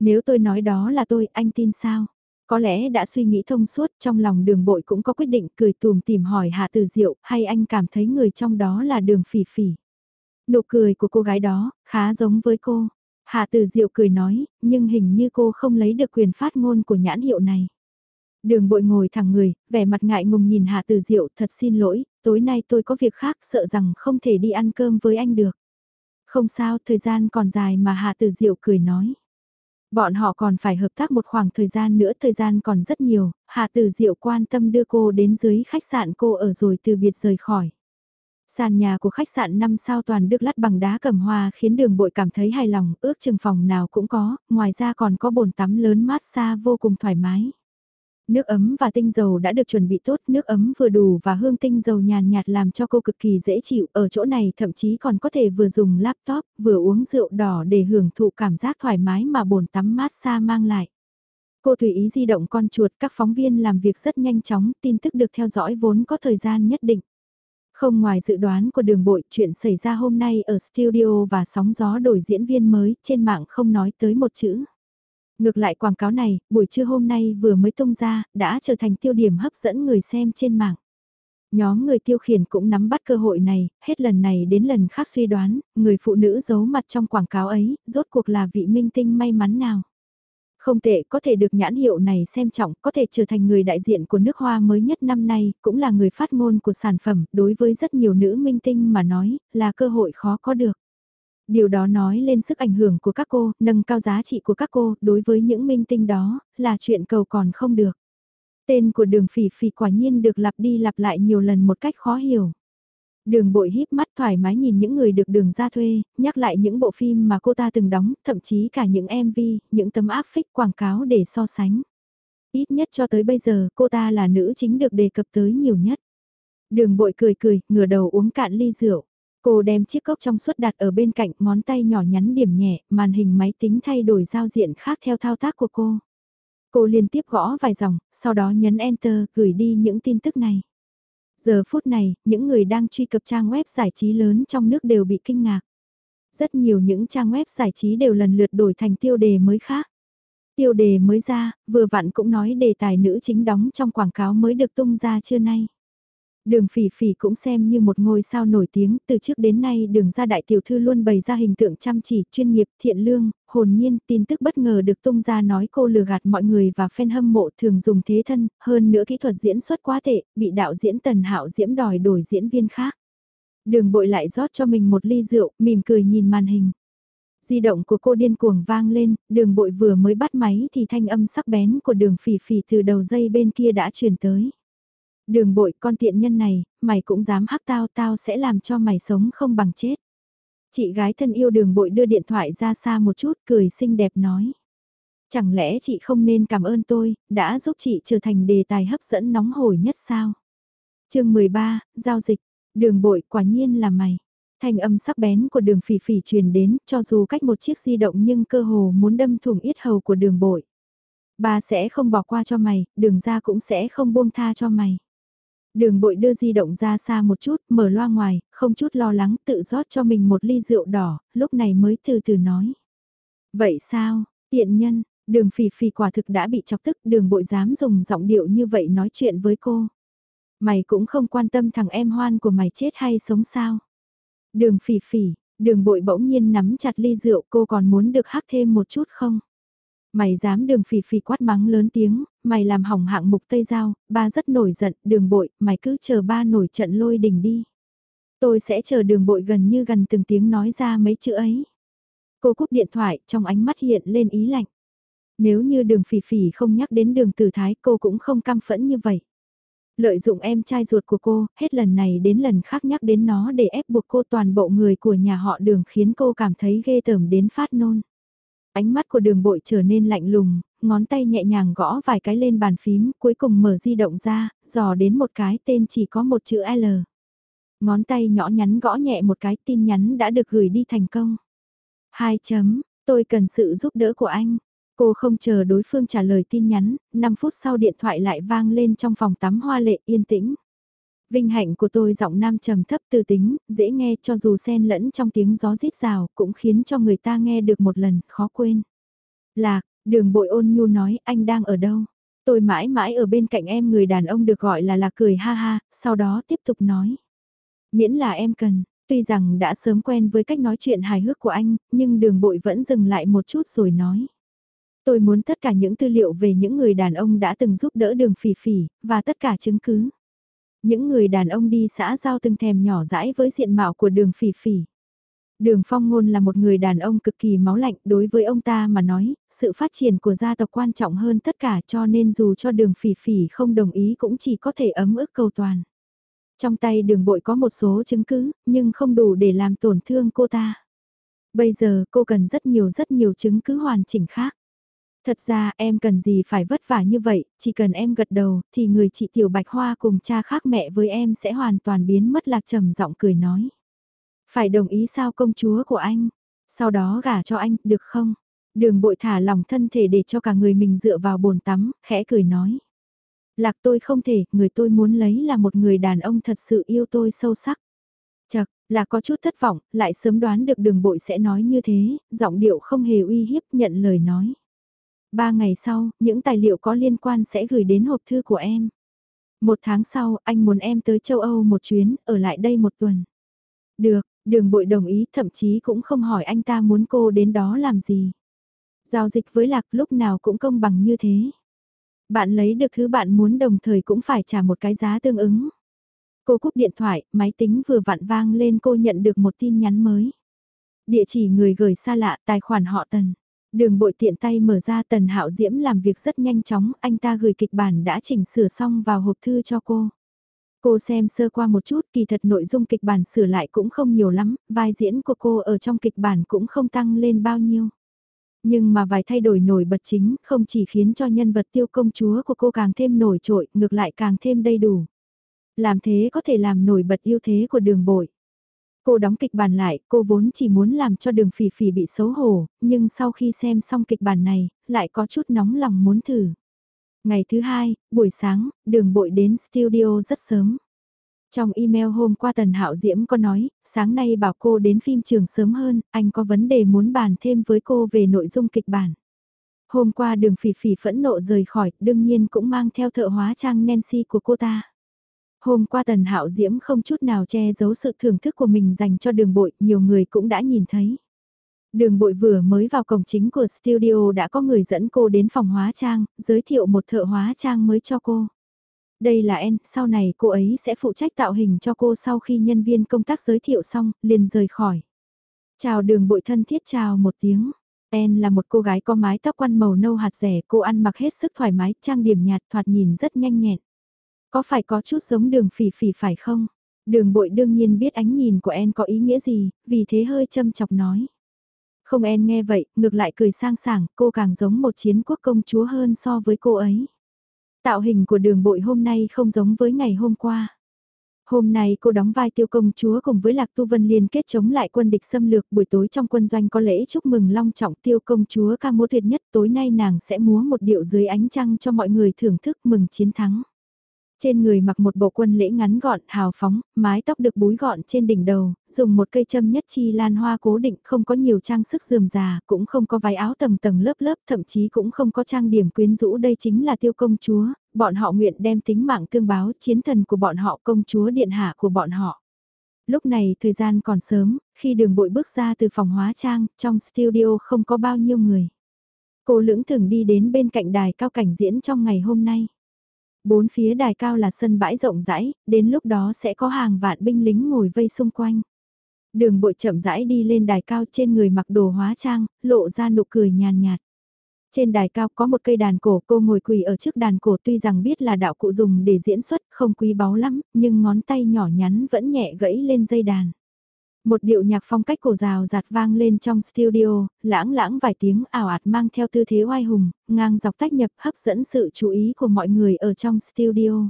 Nếu tôi nói đó là tôi, anh tin sao? Có lẽ đã suy nghĩ thông suốt trong lòng đường bội cũng có quyết định cười tùm tìm hỏi Hạ Từ Diệu hay anh cảm thấy người trong đó là đường phỉ phỉ. Nụ cười của cô gái đó khá giống với cô. Hạ Từ Diệu cười nói, nhưng hình như cô không lấy được quyền phát ngôn của nhãn hiệu này. Đường bội ngồi thẳng người, vẻ mặt ngại ngùng nhìn Hạ Từ Diệu, thật xin lỗi, tối nay tôi có việc khác sợ rằng không thể đi ăn cơm với anh được. Không sao, thời gian còn dài mà Hạ Từ Diệu cười nói. Bọn họ còn phải hợp tác một khoảng thời gian nữa, thời gian còn rất nhiều, Hạ Tử Diệu quan tâm đưa cô đến dưới khách sạn cô ở rồi từ biệt rời khỏi. Sàn nhà của khách sạn 5 sao toàn được lát bằng đá cầm hoa khiến đường bội cảm thấy hài lòng, ước chừng phòng nào cũng có, ngoài ra còn có bồn tắm lớn mát xa vô cùng thoải mái. Nước ấm và tinh dầu đã được chuẩn bị tốt, nước ấm vừa đủ và hương tinh dầu nhàn nhạt làm cho cô cực kỳ dễ chịu, ở chỗ này thậm chí còn có thể vừa dùng laptop, vừa uống rượu đỏ để hưởng thụ cảm giác thoải mái mà bồn tắm mát xa mang lại. Cô tùy ý di động con chuột, các phóng viên làm việc rất nhanh chóng, tin tức được theo dõi vốn có thời gian nhất định. Không ngoài dự đoán của đường bội, chuyện xảy ra hôm nay ở studio và sóng gió đổi diễn viên mới, trên mạng không nói tới một chữ. Ngược lại quảng cáo này, buổi trưa hôm nay vừa mới tung ra, đã trở thành tiêu điểm hấp dẫn người xem trên mạng. Nhóm người tiêu khiển cũng nắm bắt cơ hội này, hết lần này đến lần khác suy đoán, người phụ nữ giấu mặt trong quảng cáo ấy, rốt cuộc là vị minh tinh may mắn nào. Không tệ, có thể được nhãn hiệu này xem trọng, có thể trở thành người đại diện của nước hoa mới nhất năm nay, cũng là người phát ngôn của sản phẩm, đối với rất nhiều nữ minh tinh mà nói, là cơ hội khó có được. Điều đó nói lên sức ảnh hưởng của các cô, nâng cao giá trị của các cô, đối với những minh tinh đó, là chuyện cầu còn không được. Tên của đường phỉ phỉ quả nhiên được lặp đi lặp lại nhiều lần một cách khó hiểu. Đường bội híp mắt thoải mái nhìn những người được đường ra thuê, nhắc lại những bộ phim mà cô ta từng đóng, thậm chí cả những MV, những tấm áp phích quảng cáo để so sánh. Ít nhất cho tới bây giờ, cô ta là nữ chính được đề cập tới nhiều nhất. Đường bội cười cười, ngửa đầu uống cạn ly rượu. Cô đem chiếc cốc trong suốt đặt ở bên cạnh ngón tay nhỏ nhắn điểm nhẹ, màn hình máy tính thay đổi giao diện khác theo thao tác của cô. Cô liên tiếp gõ vài dòng, sau đó nhấn Enter gửi đi những tin tức này. Giờ phút này, những người đang truy cập trang web giải trí lớn trong nước đều bị kinh ngạc. Rất nhiều những trang web giải trí đều lần lượt đổi thành tiêu đề mới khác. Tiêu đề mới ra, vừa vặn cũng nói đề tài nữ chính đóng trong quảng cáo mới được tung ra trưa nay. Đường phỉ phỉ cũng xem như một ngôi sao nổi tiếng, từ trước đến nay đường ra đại tiểu thư luôn bày ra hình tượng chăm chỉ, chuyên nghiệp, thiện lương, hồn nhiên, tin tức bất ngờ được tung ra nói cô lừa gạt mọi người và fan hâm mộ thường dùng thế thân, hơn nữa kỹ thuật diễn xuất quá tệ, bị đạo diễn Tần Hạo Diễm đòi đổi diễn viên khác. Đường bội lại rót cho mình một ly rượu, mỉm cười nhìn màn hình. Di động của cô điên cuồng vang lên, đường bội vừa mới bắt máy thì thanh âm sắc bén của đường phỉ phỉ từ đầu dây bên kia đã truyền tới. Đường bội con tiện nhân này, mày cũng dám hắc tao tao sẽ làm cho mày sống không bằng chết. Chị gái thân yêu đường bội đưa điện thoại ra xa một chút cười xinh đẹp nói. Chẳng lẽ chị không nên cảm ơn tôi, đã giúp chị trở thành đề tài hấp dẫn nóng hổi nhất sao? chương 13, Giao dịch, đường bội quả nhiên là mày. Thanh âm sắc bén của đường phỉ phỉ truyền đến, cho dù cách một chiếc di động nhưng cơ hồ muốn đâm thủng yết hầu của đường bội. bà sẽ không bỏ qua cho mày, đường ra cũng sẽ không buông tha cho mày. Đường bội đưa di động ra xa một chút, mở loa ngoài, không chút lo lắng tự rót cho mình một ly rượu đỏ, lúc này mới từ từ nói. Vậy sao, tiện nhân, đường phỉ phỉ quả thực đã bị chọc tức đường bội dám dùng giọng điệu như vậy nói chuyện với cô. Mày cũng không quan tâm thằng em hoan của mày chết hay sống sao. Đường phỉ phỉ, đường bội bỗng nhiên nắm chặt ly rượu cô còn muốn được hắc thêm một chút không? Mày dám đường phỉ phỉ quát mắng lớn tiếng, mày làm hỏng hạng mục Tây Giao, ba rất nổi giận, đường bội, mày cứ chờ ba nổi trận lôi đình đi. Tôi sẽ chờ đường bội gần như gần từng tiếng nói ra mấy chữ ấy. Cô cúp điện thoại, trong ánh mắt hiện lên ý lạnh. Nếu như đường phỉ phỉ không nhắc đến đường tử thái cô cũng không cam phẫn như vậy. Lợi dụng em trai ruột của cô, hết lần này đến lần khác nhắc đến nó để ép buộc cô toàn bộ người của nhà họ đường khiến cô cảm thấy ghê tởm đến phát nôn. Ánh mắt của đường bội trở nên lạnh lùng, ngón tay nhẹ nhàng gõ vài cái lên bàn phím, cuối cùng mở di động ra, dò đến một cái tên chỉ có một chữ L. Ngón tay nhỏ nhắn gõ nhẹ một cái tin nhắn đã được gửi đi thành công. Hai chấm, tôi cần sự giúp đỡ của anh. Cô không chờ đối phương trả lời tin nhắn, 5 phút sau điện thoại lại vang lên trong phòng tắm hoa lệ yên tĩnh. Vinh hạnh của tôi giọng nam trầm thấp tư tính, dễ nghe cho dù xen lẫn trong tiếng gió rít rào cũng khiến cho người ta nghe được một lần, khó quên. Lạc, đường bội ôn nhu nói anh đang ở đâu? Tôi mãi mãi ở bên cạnh em người đàn ông được gọi là lạc cười ha ha, sau đó tiếp tục nói. Miễn là em cần, tuy rằng đã sớm quen với cách nói chuyện hài hước của anh, nhưng đường bội vẫn dừng lại một chút rồi nói. Tôi muốn tất cả những tư liệu về những người đàn ông đã từng giúp đỡ đường phỉ phỉ, và tất cả chứng cứ. Những người đàn ông đi xã giao từng thèm nhỏ dãi với diện mạo của đường phỉ phỉ. Đường phong ngôn là một người đàn ông cực kỳ máu lạnh đối với ông ta mà nói, sự phát triển của gia tộc quan trọng hơn tất cả cho nên dù cho đường phỉ phỉ không đồng ý cũng chỉ có thể ấm ức cầu toàn. Trong tay đường bội có một số chứng cứ, nhưng không đủ để làm tổn thương cô ta. Bây giờ cô cần rất nhiều rất nhiều chứng cứ hoàn chỉnh khác. Thật ra em cần gì phải vất vả như vậy, chỉ cần em gật đầu thì người chị Tiểu Bạch Hoa cùng cha khác mẹ với em sẽ hoàn toàn biến mất lạc trầm giọng cười nói. Phải đồng ý sao công chúa của anh, sau đó gả cho anh, được không? Đường bội thả lòng thân thể để cho cả người mình dựa vào bồn tắm, khẽ cười nói. Lạc tôi không thể, người tôi muốn lấy là một người đàn ông thật sự yêu tôi sâu sắc. Chật, là có chút thất vọng, lại sớm đoán được đường bội sẽ nói như thế, giọng điệu không hề uy hiếp nhận lời nói. Ba ngày sau, những tài liệu có liên quan sẽ gửi đến hộp thư của em. Một tháng sau, anh muốn em tới châu Âu một chuyến, ở lại đây một tuần. Được, đường bội đồng ý, thậm chí cũng không hỏi anh ta muốn cô đến đó làm gì. Giao dịch với lạc lúc nào cũng công bằng như thế. Bạn lấy được thứ bạn muốn đồng thời cũng phải trả một cái giá tương ứng. Cô cúp điện thoại, máy tính vừa vặn vang lên cô nhận được một tin nhắn mới. Địa chỉ người gửi xa lạ, tài khoản họ tần. Đường bội tiện tay mở ra tần hạo diễm làm việc rất nhanh chóng, anh ta gửi kịch bản đã chỉnh sửa xong vào hộp thư cho cô. Cô xem sơ qua một chút kỳ thật nội dung kịch bản sửa lại cũng không nhiều lắm, vai diễn của cô ở trong kịch bản cũng không tăng lên bao nhiêu. Nhưng mà vài thay đổi nổi bật chính không chỉ khiến cho nhân vật tiêu công chúa của cô càng thêm nổi trội, ngược lại càng thêm đầy đủ. Làm thế có thể làm nổi bật ưu thế của đường bội. Cô đóng kịch bản lại, cô vốn chỉ muốn làm cho đường phỉ phỉ bị xấu hổ, nhưng sau khi xem xong kịch bản này, lại có chút nóng lòng muốn thử. Ngày thứ hai, buổi sáng, đường bội đến studio rất sớm. Trong email hôm qua Tần Hạo Diễm có nói, sáng nay bảo cô đến phim trường sớm hơn, anh có vấn đề muốn bàn thêm với cô về nội dung kịch bản. Hôm qua đường phỉ phỉ phẫn nộ rời khỏi, đương nhiên cũng mang theo thợ hóa trang Nancy của cô ta. Hôm qua Tần Hạo Diễm không chút nào che giấu sự thưởng thức của mình dành cho đường bội, nhiều người cũng đã nhìn thấy. Đường bội vừa mới vào cổng chính của studio đã có người dẫn cô đến phòng hóa trang, giới thiệu một thợ hóa trang mới cho cô. Đây là En, sau này cô ấy sẽ phụ trách tạo hình cho cô sau khi nhân viên công tác giới thiệu xong, liền rời khỏi. Chào đường bội thân thiết chào một tiếng. En là một cô gái có mái tóc quăn màu nâu hạt rẻ, cô ăn mặc hết sức thoải mái, trang điểm nhạt thoạt nhìn rất nhanh nhẹn. Có phải có chút giống đường phỉ phỉ phải không? Đường bội đương nhiên biết ánh nhìn của En có ý nghĩa gì, vì thế hơi châm chọc nói. Không En nghe vậy, ngược lại cười sang sảng, cô càng giống một chiến quốc công chúa hơn so với cô ấy. Tạo hình của đường bội hôm nay không giống với ngày hôm qua. Hôm nay cô đóng vai tiêu công chúa cùng với Lạc Tu Vân liên kết chống lại quân địch xâm lược buổi tối trong quân doanh có lễ chúc mừng long trọng tiêu công chúa ca múa tuyệt nhất tối nay nàng sẽ múa một điệu dưới ánh trăng cho mọi người thưởng thức mừng chiến thắng. Trên người mặc một bộ quân lễ ngắn gọn, hào phóng, mái tóc được búi gọn trên đỉnh đầu, dùng một cây châm nhất chi lan hoa cố định, không có nhiều trang sức dườm già, cũng không có váy áo tầng tầng lớp lớp, thậm chí cũng không có trang điểm quyến rũ đây chính là tiêu công chúa, bọn họ nguyện đem tính mạng tương báo chiến thần của bọn họ công chúa điện hạ của bọn họ. Lúc này thời gian còn sớm, khi đường bội bước ra từ phòng hóa trang, trong studio không có bao nhiêu người. Cô lưỡng thường đi đến bên cạnh đài cao cảnh diễn trong ngày hôm nay. Bốn phía đài cao là sân bãi rộng rãi, đến lúc đó sẽ có hàng vạn binh lính ngồi vây xung quanh. Đường bội chậm rãi đi lên đài cao trên người mặc đồ hóa trang, lộ ra nụ cười nhàn nhạt. Trên đài cao có một cây đàn cổ cô ngồi quỳ ở trước đàn cổ tuy rằng biết là đạo cụ dùng để diễn xuất không quý báu lắm, nhưng ngón tay nhỏ nhắn vẫn nhẹ gãy lên dây đàn. Một điệu nhạc phong cách cổ rào giạt vang lên trong studio, lãng lãng vài tiếng ảo ạt mang theo tư thế oai hùng, ngang dọc tách nhập hấp dẫn sự chú ý của mọi người ở trong studio.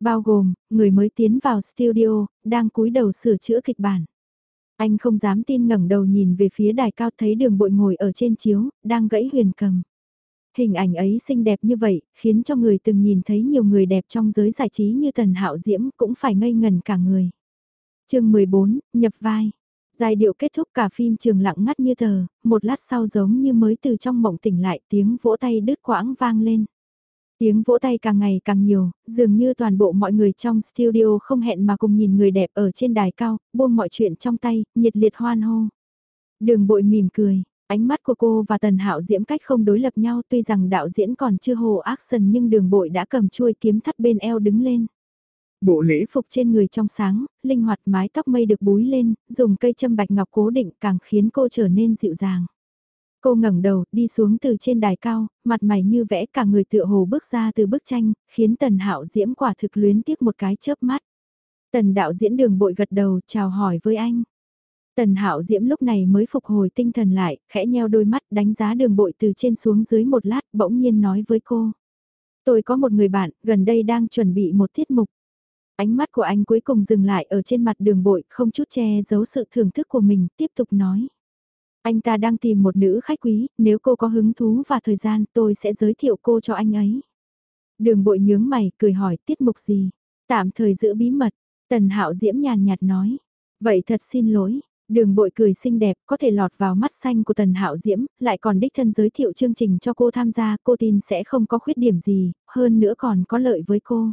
Bao gồm, người mới tiến vào studio, đang cúi đầu sửa chữa kịch bản. Anh không dám tin ngẩng đầu nhìn về phía đài cao thấy đường bội ngồi ở trên chiếu, đang gãy huyền cầm. Hình ảnh ấy xinh đẹp như vậy, khiến cho người từng nhìn thấy nhiều người đẹp trong giới giải trí như Tần Hạo Diễm cũng phải ngây ngần cả người chương 14, nhập vai. Giai điệu kết thúc cả phim trường lặng ngắt như tờ, một lát sau giống như mới từ trong mộng tỉnh lại tiếng vỗ tay đứt quãng vang lên. Tiếng vỗ tay càng ngày càng nhiều, dường như toàn bộ mọi người trong studio không hẹn mà cùng nhìn người đẹp ở trên đài cao, buông mọi chuyện trong tay, nhiệt liệt hoan hô. Đường bội mỉm cười, ánh mắt của cô và Tần Hạo Diễm cách không đối lập nhau tuy rằng đạo diễn còn chưa hồ action nhưng đường bội đã cầm chuôi kiếm thắt bên eo đứng lên. Bộ lễ phục trên người trong sáng, linh hoạt mái tóc mây được búi lên, dùng cây châm bạch ngọc cố định càng khiến cô trở nên dịu dàng. Cô ngẩng đầu, đi xuống từ trên đài cao, mặt mày như vẽ cả người tựa hồ bước ra từ bức tranh, khiến tần hạo diễm quả thực luyến tiếc một cái chớp mắt. Tần đạo diễn đường bội gật đầu chào hỏi với anh. Tần hạo diễm lúc này mới phục hồi tinh thần lại, khẽ nheo đôi mắt đánh giá đường bội từ trên xuống dưới một lát bỗng nhiên nói với cô. Tôi có một người bạn, gần đây đang chuẩn bị một tiết mục. Ánh mắt của anh cuối cùng dừng lại ở trên mặt đường bội, không chút che giấu sự thưởng thức của mình, tiếp tục nói. Anh ta đang tìm một nữ khách quý, nếu cô có hứng thú và thời gian tôi sẽ giới thiệu cô cho anh ấy. Đường bội nhướng mày, cười hỏi tiết mục gì? Tạm thời giữ bí mật, tần hạo diễm nhàn nhạt nói. Vậy thật xin lỗi, đường bội cười xinh đẹp có thể lọt vào mắt xanh của tần hạo diễm, lại còn đích thân giới thiệu chương trình cho cô tham gia, cô tin sẽ không có khuyết điểm gì, hơn nữa còn có lợi với cô.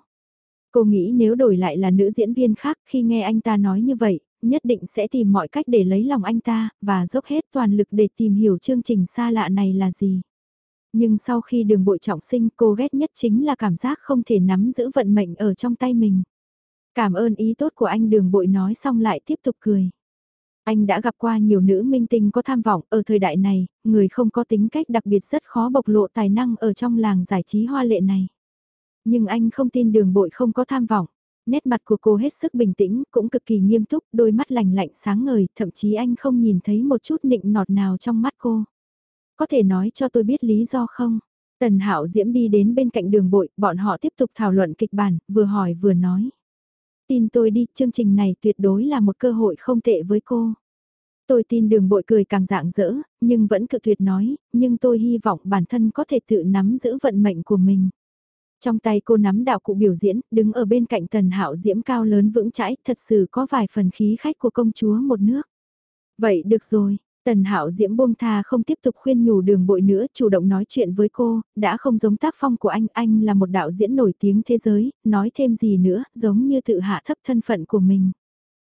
Cô nghĩ nếu đổi lại là nữ diễn viên khác khi nghe anh ta nói như vậy, nhất định sẽ tìm mọi cách để lấy lòng anh ta, và dốc hết toàn lực để tìm hiểu chương trình xa lạ này là gì. Nhưng sau khi đường bội trọng sinh cô ghét nhất chính là cảm giác không thể nắm giữ vận mệnh ở trong tay mình. Cảm ơn ý tốt của anh đường bội nói xong lại tiếp tục cười. Anh đã gặp qua nhiều nữ minh tinh có tham vọng ở thời đại này, người không có tính cách đặc biệt rất khó bộc lộ tài năng ở trong làng giải trí hoa lệ này. Nhưng anh không tin đường bội không có tham vọng. Nét mặt của cô hết sức bình tĩnh, cũng cực kỳ nghiêm túc, đôi mắt lành lạnh sáng ngời, thậm chí anh không nhìn thấy một chút nịnh nọt nào trong mắt cô. Có thể nói cho tôi biết lý do không? Tần Hạo Diễm đi đến bên cạnh đường bội, bọn họ tiếp tục thảo luận kịch bản, vừa hỏi vừa nói. Tin tôi đi, chương trình này tuyệt đối là một cơ hội không tệ với cô. Tôi tin đường bội cười càng dạng dỡ, nhưng vẫn cự tuyệt nói, nhưng tôi hy vọng bản thân có thể tự nắm giữ vận mệnh của mình. Trong tay cô nắm đạo cụ biểu diễn, đứng ở bên cạnh tần hạo diễm cao lớn vững chãi, thật sự có vài phần khí khách của công chúa một nước. Vậy được rồi, tần hạo diễm buông tha không tiếp tục khuyên nhủ đường bội nữa, chủ động nói chuyện với cô, đã không giống tác phong của anh, anh là một đạo diễn nổi tiếng thế giới, nói thêm gì nữa, giống như tự hạ thấp thân phận của mình.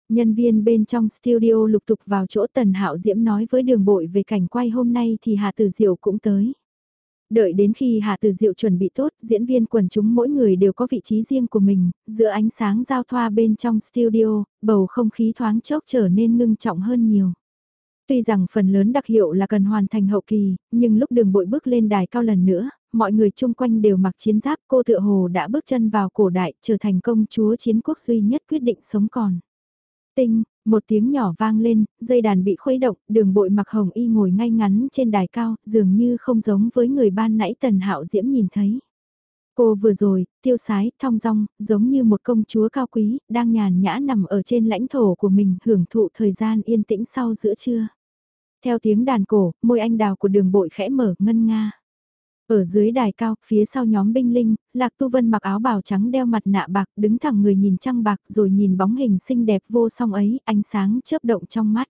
Nhân viên bên trong studio lục tục vào chỗ tần hạo diễm nói với đường bội về cảnh quay hôm nay thì Hà Tử Diệu cũng tới. Đợi đến khi Hà Từ Diệu chuẩn bị tốt, diễn viên quần chúng mỗi người đều có vị trí riêng của mình, giữa ánh sáng giao thoa bên trong studio, bầu không khí thoáng chốc trở nên ngưng trọng hơn nhiều. Tuy rằng phần lớn đặc hiệu là cần hoàn thành hậu kỳ, nhưng lúc đường bội bước lên đài cao lần nữa, mọi người chung quanh đều mặc chiến giáp cô tựa hồ đã bước chân vào cổ đại trở thành công chúa chiến quốc duy nhất quyết định sống còn. Tinh, một tiếng nhỏ vang lên, dây đàn bị khuấy động, đường bội mặc hồng y ngồi ngay ngắn trên đài cao, dường như không giống với người ban nãy tần hạo diễm nhìn thấy. Cô vừa rồi, tiêu sái, thong dong, giống như một công chúa cao quý, đang nhàn nhã nằm ở trên lãnh thổ của mình hưởng thụ thời gian yên tĩnh sau giữa trưa. Theo tiếng đàn cổ, môi anh đào của đường bội khẽ mở ngân nga. Ở dưới đài cao, phía sau nhóm binh linh, Lạc Tu Vân mặc áo bào trắng đeo mặt nạ bạc, đứng thẳng người nhìn trăng bạc rồi nhìn bóng hình xinh đẹp vô song ấy, ánh sáng chớp động trong mắt.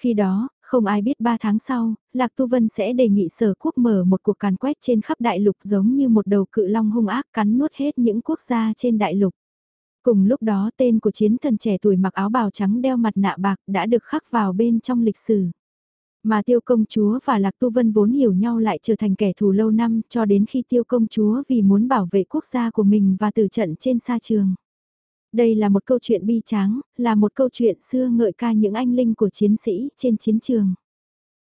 Khi đó, không ai biết ba tháng sau, Lạc Tu Vân sẽ đề nghị sở quốc mở một cuộc càn quét trên khắp đại lục giống như một đầu cự long hung ác cắn nuốt hết những quốc gia trên đại lục. Cùng lúc đó tên của chiến thần trẻ tuổi mặc áo bào trắng đeo mặt nạ bạc đã được khắc vào bên trong lịch sử. Mà tiêu công chúa và Lạc Tu Vân vốn hiểu nhau lại trở thành kẻ thù lâu năm cho đến khi tiêu công chúa vì muốn bảo vệ quốc gia của mình và tử trận trên sa trường. Đây là một câu chuyện bi tráng, là một câu chuyện xưa ngợi ca những anh linh của chiến sĩ trên chiến trường.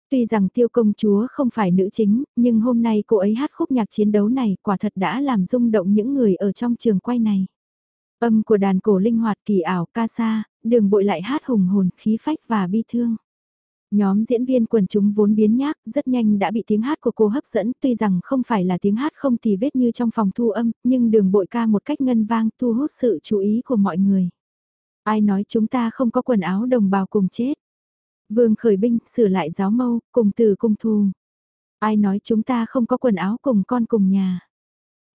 Tuy rằng tiêu công chúa không phải nữ chính, nhưng hôm nay cô ấy hát khúc nhạc chiến đấu này quả thật đã làm rung động những người ở trong trường quay này. Âm của đàn cổ linh hoạt kỳ ảo ca sa, đường bội lại hát hùng hồn, khí phách và bi thương. Nhóm diễn viên quần chúng vốn biến nhác, rất nhanh đã bị tiếng hát của cô hấp dẫn, tuy rằng không phải là tiếng hát không thì vết như trong phòng thu âm, nhưng đường bội ca một cách ngân vang thu hút sự chú ý của mọi người. Ai nói chúng ta không có quần áo đồng bào cùng chết. Vương khởi binh, sửa lại giáo mâu, cùng từ cung thu. Ai nói chúng ta không có quần áo cùng con cùng nhà.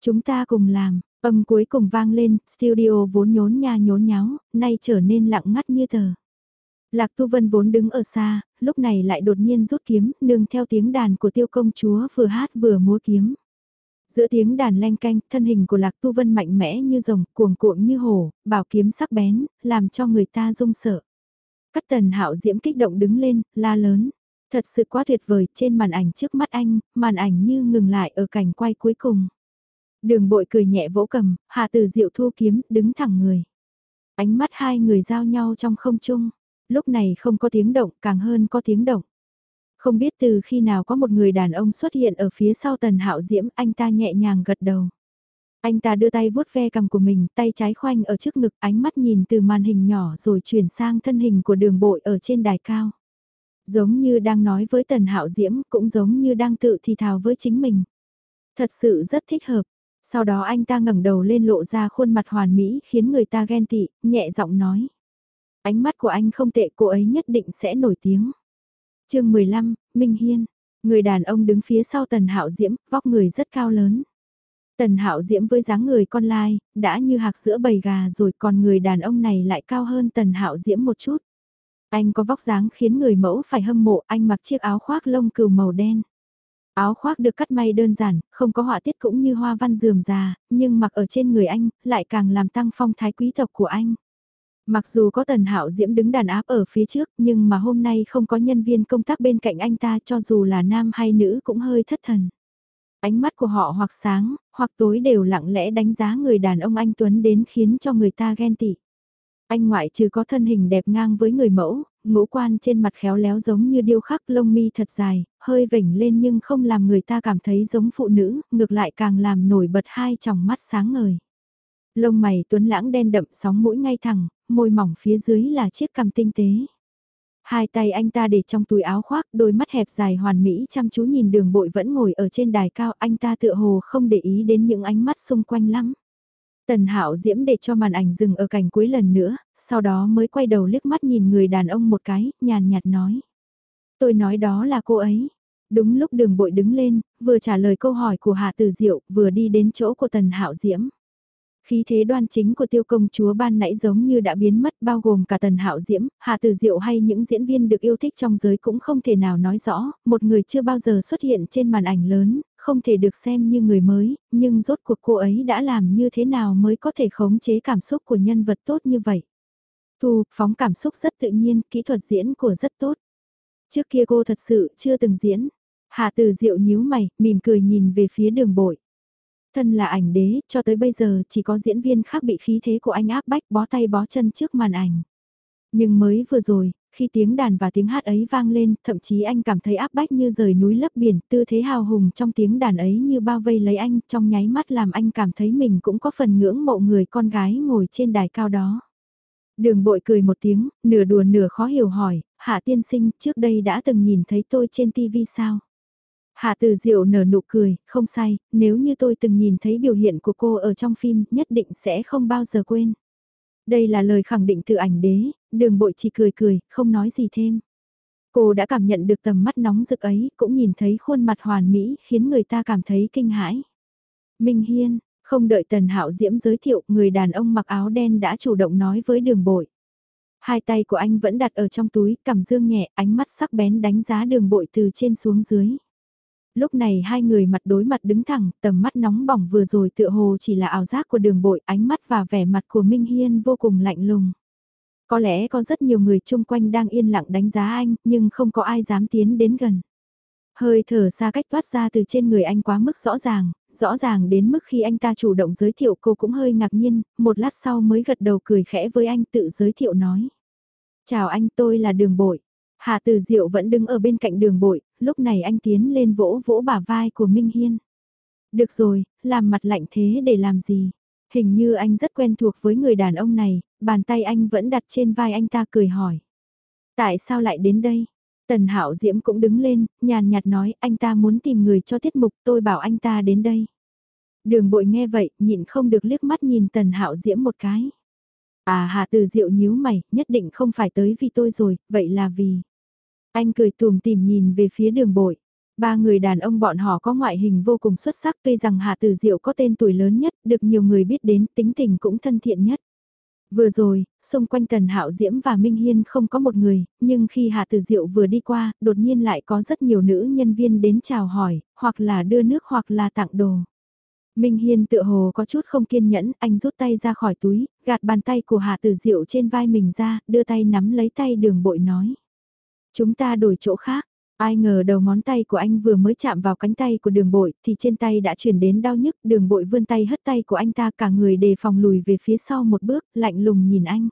Chúng ta cùng làm, âm cuối cùng vang lên, studio vốn nhốn nha nhốn nháo, nay trở nên lặng ngắt như tờ. Lạc Tu Vân vốn đứng ở xa, lúc này lại đột nhiên rút kiếm, nương theo tiếng đàn của tiêu công chúa vừa hát vừa múa kiếm. Giữa tiếng đàn lanh canh, thân hình của Lạc Tu Vân mạnh mẽ như rồng, cuồng cuộn như hổ, bảo kiếm sắc bén, làm cho người ta run sợ. Cắt tần hạo diễm kích động đứng lên, la lớn. Thật sự quá tuyệt vời, trên màn ảnh trước mắt anh, màn ảnh như ngừng lại ở cảnh quay cuối cùng. Đường bội cười nhẹ vỗ cầm, hạ từ diệu thu kiếm, đứng thẳng người. Ánh mắt hai người giao nhau trong không trung lúc này không có tiếng động, càng hơn có tiếng động. Không biết từ khi nào có một người đàn ông xuất hiện ở phía sau tần hạo diễm, anh ta nhẹ nhàng gật đầu. Anh ta đưa tay vuốt ve cằm của mình, tay trái khoanh ở trước ngực, ánh mắt nhìn từ màn hình nhỏ rồi chuyển sang thân hình của đường bội ở trên đài cao. Giống như đang nói với tần hạo diễm, cũng giống như đang tự thì thào với chính mình. Thật sự rất thích hợp. Sau đó anh ta ngẩng đầu lên lộ ra khuôn mặt hoàn mỹ khiến người ta ghen tị, nhẹ giọng nói. Ánh mắt của anh không tệ cô ấy nhất định sẽ nổi tiếng. chương 15, Minh Hiên. Người đàn ông đứng phía sau Tần Hạo Diễm, vóc người rất cao lớn. Tần Hạo Diễm với dáng người con lai, đã như hạc sữa bầy gà rồi còn người đàn ông này lại cao hơn Tần Hạo Diễm một chút. Anh có vóc dáng khiến người mẫu phải hâm mộ anh mặc chiếc áo khoác lông cừu màu đen. Áo khoác được cắt may đơn giản, không có họa tiết cũng như hoa văn rườm già, nhưng mặc ở trên người anh, lại càng làm tăng phong thái quý tộc của anh. Mặc dù có tần hạo diễm đứng đàn áp ở phía trước nhưng mà hôm nay không có nhân viên công tác bên cạnh anh ta cho dù là nam hay nữ cũng hơi thất thần. Ánh mắt của họ hoặc sáng, hoặc tối đều lặng lẽ đánh giá người đàn ông anh Tuấn đến khiến cho người ta ghen tị. Anh ngoại trừ có thân hình đẹp ngang với người mẫu, ngũ quan trên mặt khéo léo giống như điêu khắc lông mi thật dài, hơi vểnh lên nhưng không làm người ta cảm thấy giống phụ nữ, ngược lại càng làm nổi bật hai tròng mắt sáng ngời. Lông mày tuấn lãng đen đậm sóng mũi ngay thẳng, môi mỏng phía dưới là chiếc cằm tinh tế. Hai tay anh ta để trong túi áo khoác, đôi mắt hẹp dài hoàn mỹ chăm chú nhìn đường bội vẫn ngồi ở trên đài cao, anh ta tựa hồ không để ý đến những ánh mắt xung quanh lắm. Tần Hạo Diễm để cho màn ảnh dừng ở cảnh cuối lần nữa, sau đó mới quay đầu liếc mắt nhìn người đàn ông một cái, nhàn nhạt nói. Tôi nói đó là cô ấy. Đúng lúc đường bội đứng lên, vừa trả lời câu hỏi của Hạ Tử Diệu, vừa đi đến chỗ của Tần Hạo Diễm. Khí thế đoan chính của tiêu công chúa ban nãy giống như đã biến mất bao gồm cả tần hạo diễm, hạ tử diệu hay những diễn viên được yêu thích trong giới cũng không thể nào nói rõ, một người chưa bao giờ xuất hiện trên màn ảnh lớn, không thể được xem như người mới, nhưng rốt cuộc cô ấy đã làm như thế nào mới có thể khống chế cảm xúc của nhân vật tốt như vậy. Thu, phóng cảm xúc rất tự nhiên, kỹ thuật diễn của rất tốt. Trước kia cô thật sự chưa từng diễn. Hạ tử diệu nhíu mày, mỉm cười nhìn về phía đường bội. Thân là ảnh đế, cho tới bây giờ chỉ có diễn viên khác bị khí thế của anh áp bách bó tay bó chân trước màn ảnh. Nhưng mới vừa rồi, khi tiếng đàn và tiếng hát ấy vang lên, thậm chí anh cảm thấy áp bách như rời núi lấp biển, tư thế hào hùng trong tiếng đàn ấy như bao vây lấy anh, trong nháy mắt làm anh cảm thấy mình cũng có phần ngưỡng mộ người con gái ngồi trên đài cao đó. Đường bội cười một tiếng, nửa đùa nửa khó hiểu hỏi, hạ tiên sinh trước đây đã từng nhìn thấy tôi trên TV sao? Hạ từ diệu nở nụ cười, không sai, nếu như tôi từng nhìn thấy biểu hiện của cô ở trong phim nhất định sẽ không bao giờ quên. Đây là lời khẳng định từ ảnh đế, đường bội chỉ cười cười, không nói gì thêm. Cô đã cảm nhận được tầm mắt nóng rực ấy, cũng nhìn thấy khuôn mặt hoàn mỹ khiến người ta cảm thấy kinh hãi. Minh Hiên, không đợi Tần Hạo Diễm giới thiệu, người đàn ông mặc áo đen đã chủ động nói với đường bội. Hai tay của anh vẫn đặt ở trong túi, cầm dương nhẹ, ánh mắt sắc bén đánh giá đường bội từ trên xuống dưới. Lúc này hai người mặt đối mặt đứng thẳng, tầm mắt nóng bỏng vừa rồi tựa hồ chỉ là ảo giác của đường bội, ánh mắt và vẻ mặt của Minh Hiên vô cùng lạnh lùng. Có lẽ có rất nhiều người chung quanh đang yên lặng đánh giá anh, nhưng không có ai dám tiến đến gần. Hơi thở xa cách toát ra từ trên người anh quá mức rõ ràng, rõ ràng đến mức khi anh ta chủ động giới thiệu cô cũng hơi ngạc nhiên, một lát sau mới gật đầu cười khẽ với anh tự giới thiệu nói. Chào anh tôi là đường bội. Hà Từ Diệu vẫn đứng ở bên cạnh đường bội, lúc này anh tiến lên vỗ vỗ bả vai của Minh Hiên. Được rồi, làm mặt lạnh thế để làm gì? Hình như anh rất quen thuộc với người đàn ông này, bàn tay anh vẫn đặt trên vai anh ta cười hỏi. Tại sao lại đến đây? Tần Hạo Diễm cũng đứng lên, nhàn nhạt nói anh ta muốn tìm người cho tiết mục tôi bảo anh ta đến đây. Đường bội nghe vậy, nhịn không được liếc mắt nhìn Tần Hạo Diễm một cái. À Hà Từ Diệu nhíu mày, nhất định không phải tới vì tôi rồi, vậy là vì... Anh cười tùm tìm nhìn về phía đường bội. Ba người đàn ông bọn họ có ngoại hình vô cùng xuất sắc tuy rằng Hà Từ Diệu có tên tuổi lớn nhất, được nhiều người biết đến, tính tình cũng thân thiện nhất. Vừa rồi, xung quanh Tần Hạo Diễm và Minh Hiên không có một người, nhưng khi Hà Từ Diệu vừa đi qua, đột nhiên lại có rất nhiều nữ nhân viên đến chào hỏi, hoặc là đưa nước hoặc là tặng đồ. Minh Hiên tự hồ có chút không kiên nhẫn, anh rút tay ra khỏi túi, gạt bàn tay của Hà Từ Diệu trên vai mình ra, đưa tay nắm lấy tay đường bội nói. Chúng ta đổi chỗ khác, Ai ngờ đầu ngón tay của anh vừa mới chạm vào cánh tay của đường bội thì trên tay đã chuyển đến đau nhức đường bội vươn tay hất tay của anh ta cả người đề phòng lùi về phía sau một bước lạnh lùng nhìn anh.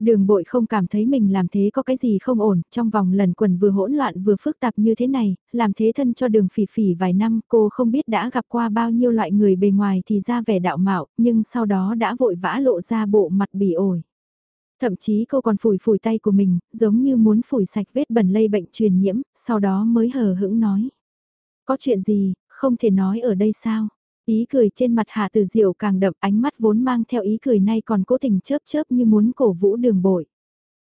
Đường bội không cảm thấy mình làm thế có cái gì không ổn, trong vòng lần quần vừa hỗn loạn vừa phức tạp như thế này, làm thế thân cho đường phỉ phỉ vài năm cô không biết đã gặp qua bao nhiêu loại người bề ngoài thì ra vẻ đạo mạo, nhưng sau đó đã vội vã lộ ra bộ mặt bỉ ổi. Thậm chí cô còn phủi phủi tay của mình, giống như muốn phủi sạch vết bẩn lây bệnh truyền nhiễm, sau đó mới hờ hững nói. Có chuyện gì, không thể nói ở đây sao? Ý cười trên mặt Hạ Tử Diệu càng đậm ánh mắt vốn mang theo ý cười nay còn cố tình chớp chớp như muốn cổ vũ đường bội.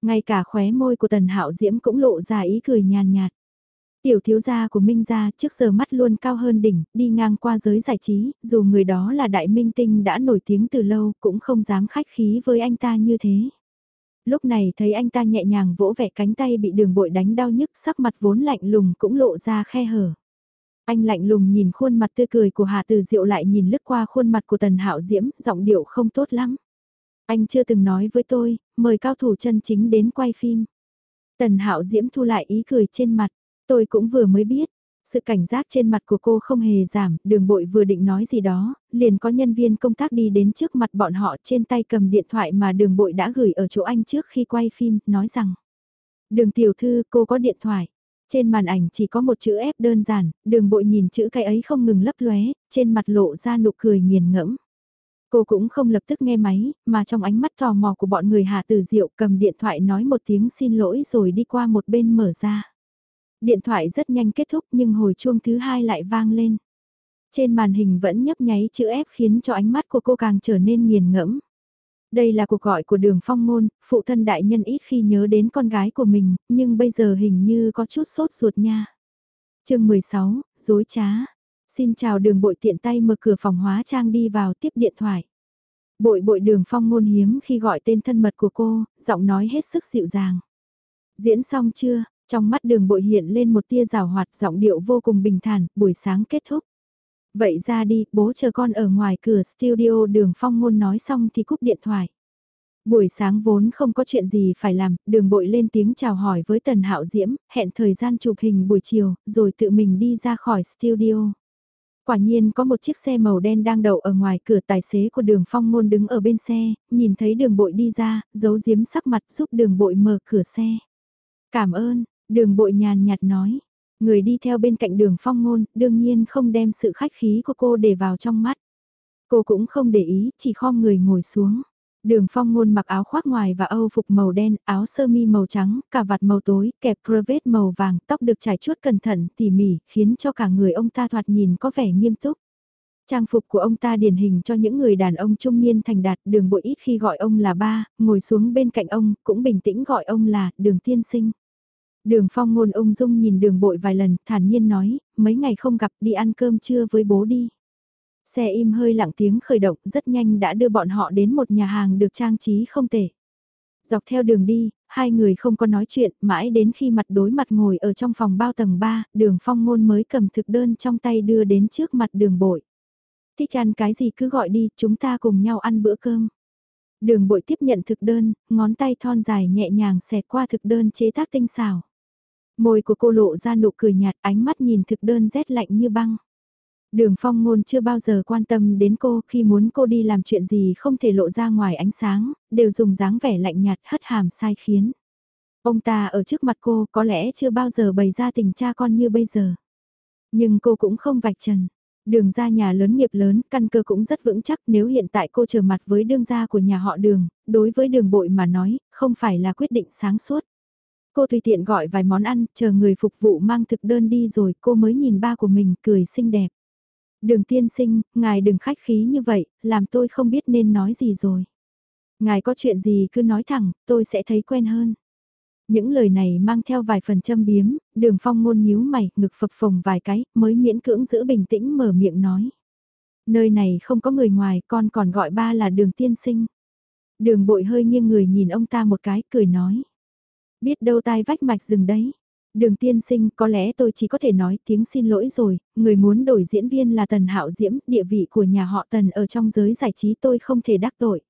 Ngay cả khóe môi của Tần Hạo Diễm cũng lộ ra ý cười nhàn nhạt. Tiểu thiếu gia của Minh gia trước giờ mắt luôn cao hơn đỉnh, đi ngang qua giới giải trí, dù người đó là đại minh tinh đã nổi tiếng từ lâu cũng không dám khách khí với anh ta như thế. Lúc này thấy anh ta nhẹ nhàng vỗ vẻ cánh tay bị đường bội đánh đau nhức sắc mặt vốn lạnh lùng cũng lộ ra khe hở. Anh lạnh lùng nhìn khuôn mặt tươi cười của Hà Từ Diệu lại nhìn lướt qua khuôn mặt của Tần Hạo Diễm, giọng điệu không tốt lắm. Anh chưa từng nói với tôi, mời cao thủ chân chính đến quay phim. Tần Hạo Diễm thu lại ý cười trên mặt, tôi cũng vừa mới biết, sự cảnh giác trên mặt của cô không hề giảm, đường bội vừa định nói gì đó, liền có nhân viên công tác đi đến trước mặt bọn họ trên tay cầm điện thoại mà đường bội đã gửi ở chỗ anh trước khi quay phim, nói rằng Đường tiểu thư cô có điện thoại. Trên màn ảnh chỉ có một chữ F đơn giản, đường bội nhìn chữ cái ấy không ngừng lấp lóe, trên mặt lộ ra nụ cười nghiền ngẫm. Cô cũng không lập tức nghe máy, mà trong ánh mắt tò mò của bọn người Hà Tử Diệu cầm điện thoại nói một tiếng xin lỗi rồi đi qua một bên mở ra. Điện thoại rất nhanh kết thúc nhưng hồi chuông thứ hai lại vang lên. Trên màn hình vẫn nhấp nháy chữ F khiến cho ánh mắt của cô càng trở nên nghiền ngẫm. Đây là cuộc gọi của đường phong ngôn, phụ thân đại nhân ít khi nhớ đến con gái của mình, nhưng bây giờ hình như có chút sốt ruột nha. chương 16, dối trá. Xin chào đường bội tiện tay mở cửa phòng hóa trang đi vào tiếp điện thoại. Bội bội đường phong ngôn hiếm khi gọi tên thân mật của cô, giọng nói hết sức dịu dàng. Diễn xong chưa, trong mắt đường bội hiện lên một tia rào hoạt giọng điệu vô cùng bình thản, buổi sáng kết thúc. Vậy ra đi, bố chờ con ở ngoài cửa studio đường phong ngôn nói xong thì cúp điện thoại. Buổi sáng vốn không có chuyện gì phải làm, đường bội lên tiếng chào hỏi với Tần Hạo Diễm, hẹn thời gian chụp hình buổi chiều, rồi tự mình đi ra khỏi studio. Quả nhiên có một chiếc xe màu đen đang đậu ở ngoài cửa tài xế của đường phong ngôn đứng ở bên xe, nhìn thấy đường bội đi ra, giấu giếm sắc mặt giúp đường bội mở cửa xe. Cảm ơn, Đường bội nhàn nhạt nói, người đi theo bên cạnh đường phong ngôn, đương nhiên không đem sự khách khí của cô để vào trong mắt. Cô cũng không để ý, chỉ khom người ngồi xuống. Đường phong ngôn mặc áo khoác ngoài và âu phục màu đen, áo sơ mi màu trắng, cà vạt màu tối, kẹp cravat màu vàng, tóc được trải chuốt cẩn thận, tỉ mỉ, khiến cho cả người ông ta thoạt nhìn có vẻ nghiêm túc. Trang phục của ông ta điển hình cho những người đàn ông trung niên thành đạt, đường bội ít khi gọi ông là ba, ngồi xuống bên cạnh ông, cũng bình tĩnh gọi ông là đường tiên sinh. Đường phong ngôn ung dung nhìn đường bội vài lần, thản nhiên nói, mấy ngày không gặp đi ăn cơm trưa với bố đi. Xe im hơi lặng tiếng khởi động rất nhanh đã đưa bọn họ đến một nhà hàng được trang trí không tệ. Dọc theo đường đi, hai người không có nói chuyện, mãi đến khi mặt đối mặt ngồi ở trong phòng bao tầng 3, đường phong ngôn mới cầm thực đơn trong tay đưa đến trước mặt đường bội. Thích ăn cái gì cứ gọi đi, chúng ta cùng nhau ăn bữa cơm. Đường bội tiếp nhận thực đơn, ngón tay thon dài nhẹ nhàng xẹt qua thực đơn chế tác tinh xảo. Môi của cô lộ ra nụ cười nhạt ánh mắt nhìn thực đơn rét lạnh như băng. Đường phong ngôn chưa bao giờ quan tâm đến cô khi muốn cô đi làm chuyện gì không thể lộ ra ngoài ánh sáng, đều dùng dáng vẻ lạnh nhạt hất hàm sai khiến. Ông ta ở trước mặt cô có lẽ chưa bao giờ bày ra tình cha con như bây giờ. Nhưng cô cũng không vạch trần. Đường ra nhà lớn nghiệp lớn, căn cơ cũng rất vững chắc nếu hiện tại cô trở mặt với đương gia của nhà họ đường, đối với đường bội mà nói, không phải là quyết định sáng suốt. Cô tùy tiện gọi vài món ăn, chờ người phục vụ mang thực đơn đi rồi cô mới nhìn ba của mình cười xinh đẹp. Đường tiên sinh, ngài đừng khách khí như vậy, làm tôi không biết nên nói gì rồi. Ngài có chuyện gì cứ nói thẳng, tôi sẽ thấy quen hơn. Những lời này mang theo vài phần châm biếm, đường phong ngôn nhíu mày, ngực phập phồng vài cái, mới miễn cưỡng giữ bình tĩnh mở miệng nói. Nơi này không có người ngoài, con còn gọi ba là đường tiên sinh. Đường bội hơi nghiêng người nhìn ông ta một cái, cười nói. Biết đâu tai vách mạch rừng đấy. Đường tiên sinh có lẽ tôi chỉ có thể nói tiếng xin lỗi rồi, người muốn đổi diễn viên là Tần Hạo Diễm, địa vị của nhà họ Tần ở trong giới giải trí tôi không thể đắc tội.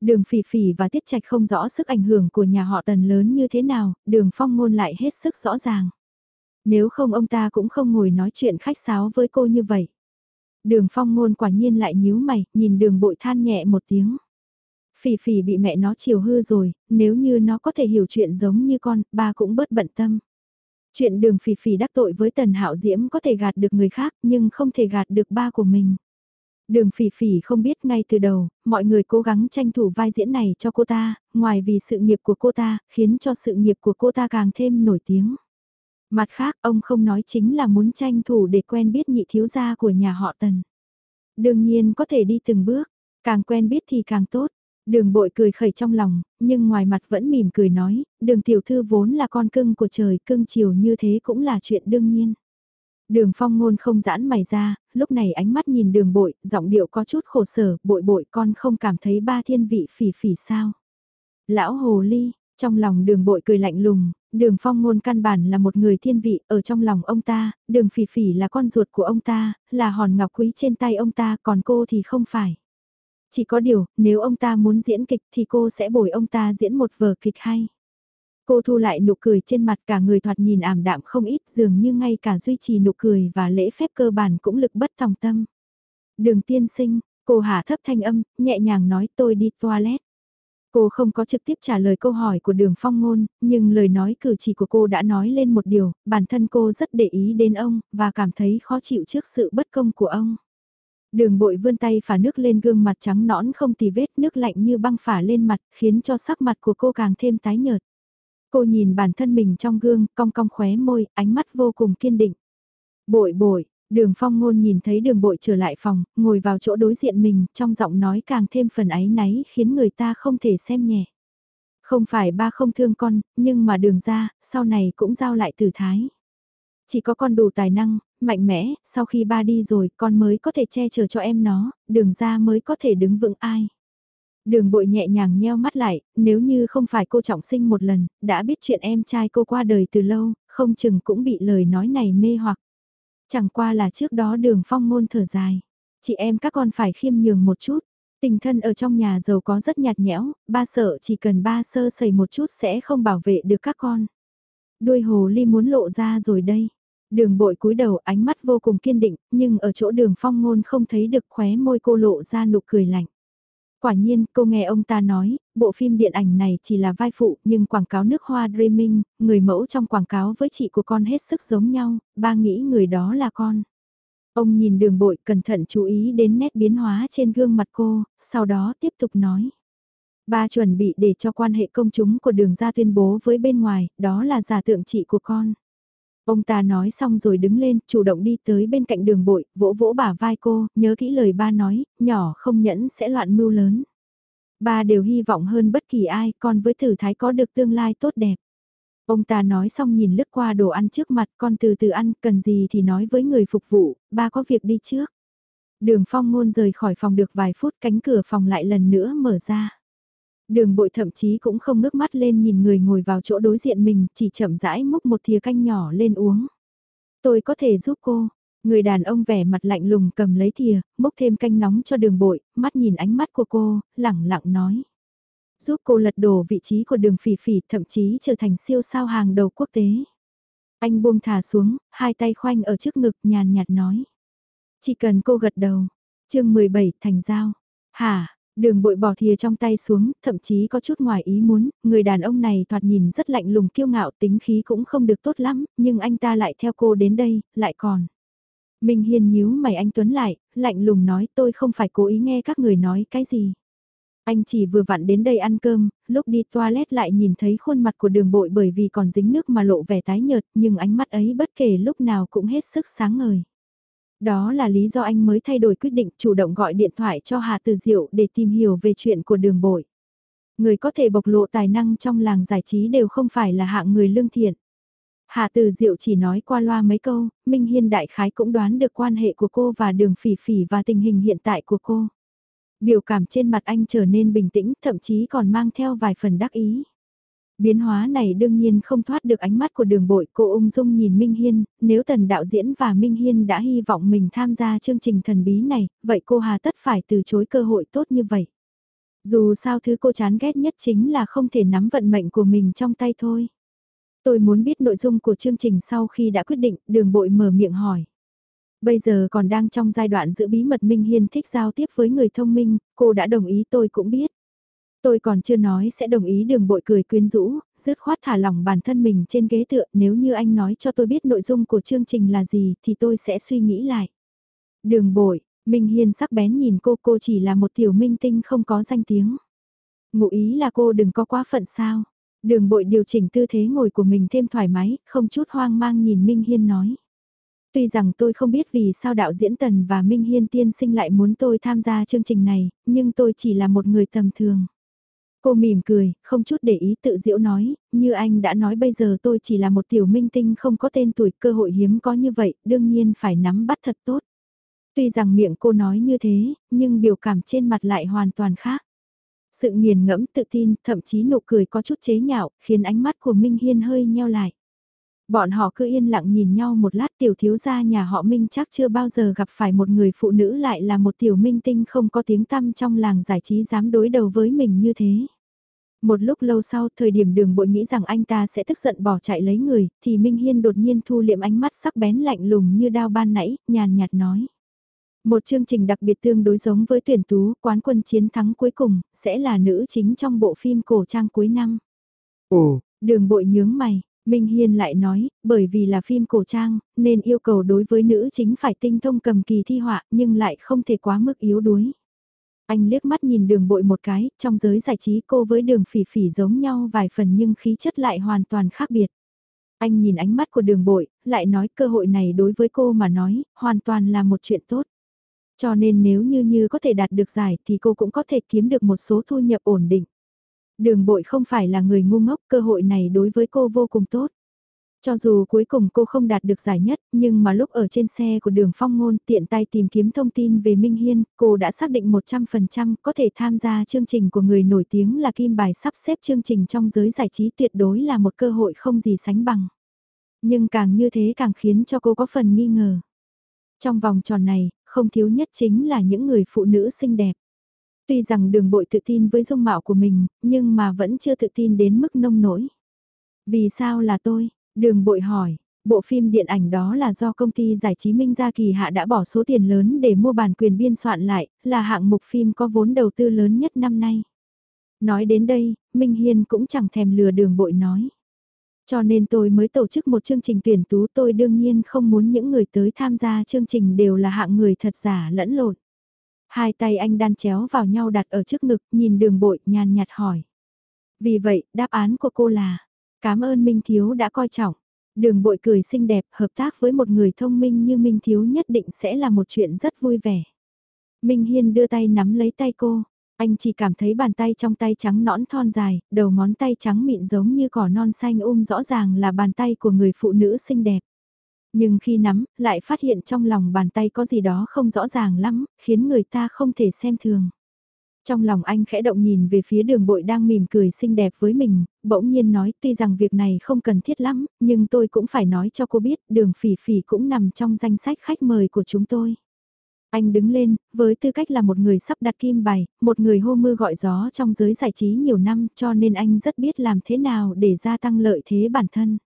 Đường phỉ phỉ và tiết trạch không rõ sức ảnh hưởng của nhà họ Tần lớn như thế nào, đường phong ngôn lại hết sức rõ ràng. Nếu không ông ta cũng không ngồi nói chuyện khách sáo với cô như vậy. Đường phong ngôn quả nhiên lại nhíu mày, nhìn đường bội than nhẹ một tiếng. Phỉ phỉ bị mẹ nó chiều hư rồi, nếu như nó có thể hiểu chuyện giống như con, ba cũng bớt bận tâm. Chuyện đường phỉ phỉ đắc tội với Tần Hạo Diễm có thể gạt được người khác nhưng không thể gạt được ba của mình. Đường phỉ phỉ không biết ngay từ đầu, mọi người cố gắng tranh thủ vai diễn này cho cô ta, ngoài vì sự nghiệp của cô ta, khiến cho sự nghiệp của cô ta càng thêm nổi tiếng. Mặt khác, ông không nói chính là muốn tranh thủ để quen biết nhị thiếu gia của nhà họ Tần. Đương nhiên có thể đi từng bước, càng quen biết thì càng tốt. Đường bội cười khẩy trong lòng, nhưng ngoài mặt vẫn mỉm cười nói, đường tiểu thư vốn là con cưng của trời, cưng chiều như thế cũng là chuyện đương nhiên. Đường phong ngôn không giãn mày ra, lúc này ánh mắt nhìn đường bội, giọng điệu có chút khổ sở, bội bội con không cảm thấy ba thiên vị phỉ phỉ sao. Lão hồ ly, trong lòng đường bội cười lạnh lùng, đường phong ngôn căn bản là một người thiên vị, ở trong lòng ông ta, đường phỉ phỉ là con ruột của ông ta, là hòn ngọc quý trên tay ông ta, còn cô thì không phải. Chỉ có điều, nếu ông ta muốn diễn kịch thì cô sẽ bồi ông ta diễn một vở kịch hay. Cô thu lại nụ cười trên mặt cả người thoạt nhìn ảm đạm không ít dường như ngay cả duy trì nụ cười và lễ phép cơ bản cũng lực bất tòng tâm. Đường tiên sinh, cô hạ thấp thanh âm, nhẹ nhàng nói tôi đi toilet. Cô không có trực tiếp trả lời câu hỏi của đường phong ngôn, nhưng lời nói cử chỉ của cô đã nói lên một điều, bản thân cô rất để ý đến ông, và cảm thấy khó chịu trước sự bất công của ông. Đường bội vươn tay phả nước lên gương mặt trắng nõn không tì vết nước lạnh như băng phả lên mặt, khiến cho sắc mặt của cô càng thêm tái nhợt. Cô nhìn bản thân mình trong gương, cong cong khóe môi, ánh mắt vô cùng kiên định. Bội bội, đường phong ngôn nhìn thấy đường bội trở lại phòng, ngồi vào chỗ đối diện mình, trong giọng nói càng thêm phần áy náy khiến người ta không thể xem nhẹ. Không phải ba không thương con, nhưng mà đường ra, sau này cũng giao lại tử thái. Chỉ có con đủ tài năng, mạnh mẽ, sau khi ba đi rồi con mới có thể che chở cho em nó, đường ra mới có thể đứng vững ai. Đường bội nhẹ nhàng nheo mắt lại, nếu như không phải cô trọng sinh một lần, đã biết chuyện em trai cô qua đời từ lâu, không chừng cũng bị lời nói này mê hoặc. Chẳng qua là trước đó đường phong ngôn thở dài. Chị em các con phải khiêm nhường một chút. Tình thân ở trong nhà giàu có rất nhạt nhẽo, ba sợ chỉ cần ba sơ sẩy một chút sẽ không bảo vệ được các con. Đuôi hồ ly muốn lộ ra rồi đây. Đường bội cúi đầu ánh mắt vô cùng kiên định, nhưng ở chỗ đường phong ngôn không thấy được khóe môi cô lộ ra nụ cười lạnh. Quả nhiên, cô nghe ông ta nói, bộ phim điện ảnh này chỉ là vai phụ, nhưng quảng cáo nước hoa Dreaming, người mẫu trong quảng cáo với chị của con hết sức giống nhau, ba nghĩ người đó là con. Ông nhìn đường bội cẩn thận chú ý đến nét biến hóa trên gương mặt cô, sau đó tiếp tục nói. Ba chuẩn bị để cho quan hệ công chúng của đường ra tuyên bố với bên ngoài, đó là giả tượng chị của con. Ông ta nói xong rồi đứng lên, chủ động đi tới bên cạnh đường bội, vỗ vỗ bả vai cô, nhớ kỹ lời ba nói, nhỏ không nhẫn sẽ loạn mưu lớn. Ba đều hy vọng hơn bất kỳ ai, con với thử thái có được tương lai tốt đẹp. Ông ta nói xong nhìn lướt qua đồ ăn trước mặt con từ từ ăn, cần gì thì nói với người phục vụ, ba có việc đi trước. Đường phong ngôn rời khỏi phòng được vài phút cánh cửa phòng lại lần nữa mở ra. Đường bội thậm chí cũng không ngước mắt lên nhìn người ngồi vào chỗ đối diện mình, chỉ chậm rãi múc một thìa canh nhỏ lên uống. Tôi có thể giúp cô. Người đàn ông vẻ mặt lạnh lùng cầm lấy thìa, múc thêm canh nóng cho đường bội, mắt nhìn ánh mắt của cô, lẳng lặng nói. Giúp cô lật đổ vị trí của đường phỉ phỉ thậm chí trở thành siêu sao hàng đầu quốc tế. Anh buông thả xuống, hai tay khoanh ở trước ngực nhàn nhạt nói. Chỉ cần cô gật đầu. chương 17 thành giao. Hả, Đường bội bỏ thìa trong tay xuống, thậm chí có chút ngoài ý muốn, người đàn ông này thoạt nhìn rất lạnh lùng kiêu ngạo tính khí cũng không được tốt lắm, nhưng anh ta lại theo cô đến đây, lại còn. Minh Hiên nhíu mày anh Tuấn lại, lạnh lùng nói tôi không phải cố ý nghe các người nói cái gì. Anh chỉ vừa vặn đến đây ăn cơm, lúc đi toilet lại nhìn thấy khuôn mặt của đường bội bởi vì còn dính nước mà lộ vẻ tái nhợt nhưng ánh mắt ấy bất kể lúc nào cũng hết sức sáng ngời. Đó là lý do anh mới thay đổi quyết định chủ động gọi điện thoại cho Hà Từ Diệu để tìm hiểu về chuyện của đường bội. Người có thể bộc lộ tài năng trong làng giải trí đều không phải là hạng người lương thiện. Hà Từ Diệu chỉ nói qua loa mấy câu, Minh Hiên đại khái cũng đoán được quan hệ của cô và đường phỉ phỉ và tình hình hiện tại của cô. Biểu cảm trên mặt anh trở nên bình tĩnh, thậm chí còn mang theo vài phần đắc ý. Biến hóa này đương nhiên không thoát được ánh mắt của đường bội cô ung dung nhìn Minh Hiên, nếu tần đạo diễn và Minh Hiên đã hy vọng mình tham gia chương trình thần bí này, vậy cô hà tất phải từ chối cơ hội tốt như vậy. Dù sao thứ cô chán ghét nhất chính là không thể nắm vận mệnh của mình trong tay thôi. Tôi muốn biết nội dung của chương trình sau khi đã quyết định, đường bội mở miệng hỏi. Bây giờ còn đang trong giai đoạn giữ bí mật Minh Hiên thích giao tiếp với người thông minh, cô đã đồng ý tôi cũng biết. Tôi còn chưa nói sẽ đồng ý đường bội cười quyến rũ, dứt khoát thả lỏng bản thân mình trên ghế tựa nếu như anh nói cho tôi biết nội dung của chương trình là gì thì tôi sẽ suy nghĩ lại. Đường bội, Minh Hiên sắc bén nhìn cô cô chỉ là một tiểu minh tinh không có danh tiếng. Ngụ ý là cô đừng có quá phận sao. Đường bội điều chỉnh tư thế ngồi của mình thêm thoải mái, không chút hoang mang nhìn Minh Hiên nói. Tuy rằng tôi không biết vì sao đạo diễn Tần và Minh Hiên tiên sinh lại muốn tôi tham gia chương trình này, nhưng tôi chỉ là một người tầm thường. Cô mỉm cười, không chút để ý tự diễu nói, như anh đã nói bây giờ tôi chỉ là một tiểu minh tinh không có tên tuổi cơ hội hiếm có như vậy, đương nhiên phải nắm bắt thật tốt. Tuy rằng miệng cô nói như thế, nhưng biểu cảm trên mặt lại hoàn toàn khác. Sự nghiền ngẫm tự tin, thậm chí nụ cười có chút chế nhạo, khiến ánh mắt của Minh Hiên hơi nheo lại. Bọn họ cứ yên lặng nhìn nhau một lát tiểu thiếu gia nhà họ Minh chắc chưa bao giờ gặp phải một người phụ nữ lại là một tiểu minh tinh không có tiếng tăm trong làng giải trí dám đối đầu với mình như thế. Một lúc lâu sau, thời điểm đường bội nghĩ rằng anh ta sẽ tức giận bỏ chạy lấy người, thì Minh Hiên đột nhiên thu liệm ánh mắt sắc bén lạnh lùng như đao ban nãy, nhàn nhạt nói. Một chương trình đặc biệt tương đối giống với tuyển tú, quán quân chiến thắng cuối cùng, sẽ là nữ chính trong bộ phim cổ trang cuối năm. Ồ, đường bội nhướng mày, Minh Hiên lại nói, bởi vì là phim cổ trang, nên yêu cầu đối với nữ chính phải tinh thông cầm kỳ thi họa, nhưng lại không thể quá mức yếu đuối. Anh liếc mắt nhìn đường bội một cái, trong giới giải trí cô với đường phỉ phỉ giống nhau vài phần nhưng khí chất lại hoàn toàn khác biệt. Anh nhìn ánh mắt của đường bội, lại nói cơ hội này đối với cô mà nói, hoàn toàn là một chuyện tốt. Cho nên nếu như như có thể đạt được giải thì cô cũng có thể kiếm được một số thu nhập ổn định. Đường bội không phải là người ngu ngốc, cơ hội này đối với cô vô cùng tốt. Cho dù cuối cùng cô không đạt được giải nhất, nhưng mà lúc ở trên xe của đường phong ngôn tiện tay tìm kiếm thông tin về Minh Hiên, cô đã xác định 100% có thể tham gia chương trình của người nổi tiếng là kim bài sắp xếp chương trình trong giới giải trí tuyệt đối là một cơ hội không gì sánh bằng. Nhưng càng như thế càng khiến cho cô có phần nghi ngờ. Trong vòng tròn này, không thiếu nhất chính là những người phụ nữ xinh đẹp. Tuy rằng đường bội tự tin với dung mạo của mình, nhưng mà vẫn chưa tự tin đến mức nông nổi. Vì sao là tôi? Đường bội hỏi, bộ phim điện ảnh đó là do công ty giải trí Minh Gia Kỳ Hạ đã bỏ số tiền lớn để mua bản quyền biên soạn lại, là hạng mục phim có vốn đầu tư lớn nhất năm nay. Nói đến đây, Minh Hiên cũng chẳng thèm lừa đường bội nói. Cho nên tôi mới tổ chức một chương trình tuyển tú tôi đương nhiên không muốn những người tới tham gia chương trình đều là hạng người thật giả lẫn lộn. Hai tay anh đan chéo vào nhau đặt ở trước ngực nhìn đường bội nhàn nhạt hỏi. Vì vậy, đáp án của cô là, cảm ơn Minh Thiếu đã coi trọng. Đường bội cười xinh đẹp, hợp tác với một người thông minh như Minh Thiếu nhất định sẽ là một chuyện rất vui vẻ. Minh Hiên đưa tay nắm lấy tay cô. Anh chỉ cảm thấy bàn tay trong tay trắng nõn thon dài, đầu ngón tay trắng mịn giống như cỏ non xanh um rõ ràng là bàn tay của người phụ nữ xinh đẹp. Nhưng khi nắm, lại phát hiện trong lòng bàn tay có gì đó không rõ ràng lắm, khiến người ta không thể xem thường. Trong lòng anh khẽ động nhìn về phía đường bội đang mỉm cười xinh đẹp với mình, bỗng nhiên nói tuy rằng việc này không cần thiết lắm, nhưng tôi cũng phải nói cho cô biết đường phỉ phỉ cũng nằm trong danh sách khách mời của chúng tôi. Anh đứng lên, với tư cách là một người sắp đặt kim bài, một người hô mưa gọi gió trong giới giải trí nhiều năm cho nên anh rất biết làm thế nào để gia tăng lợi thế bản thân.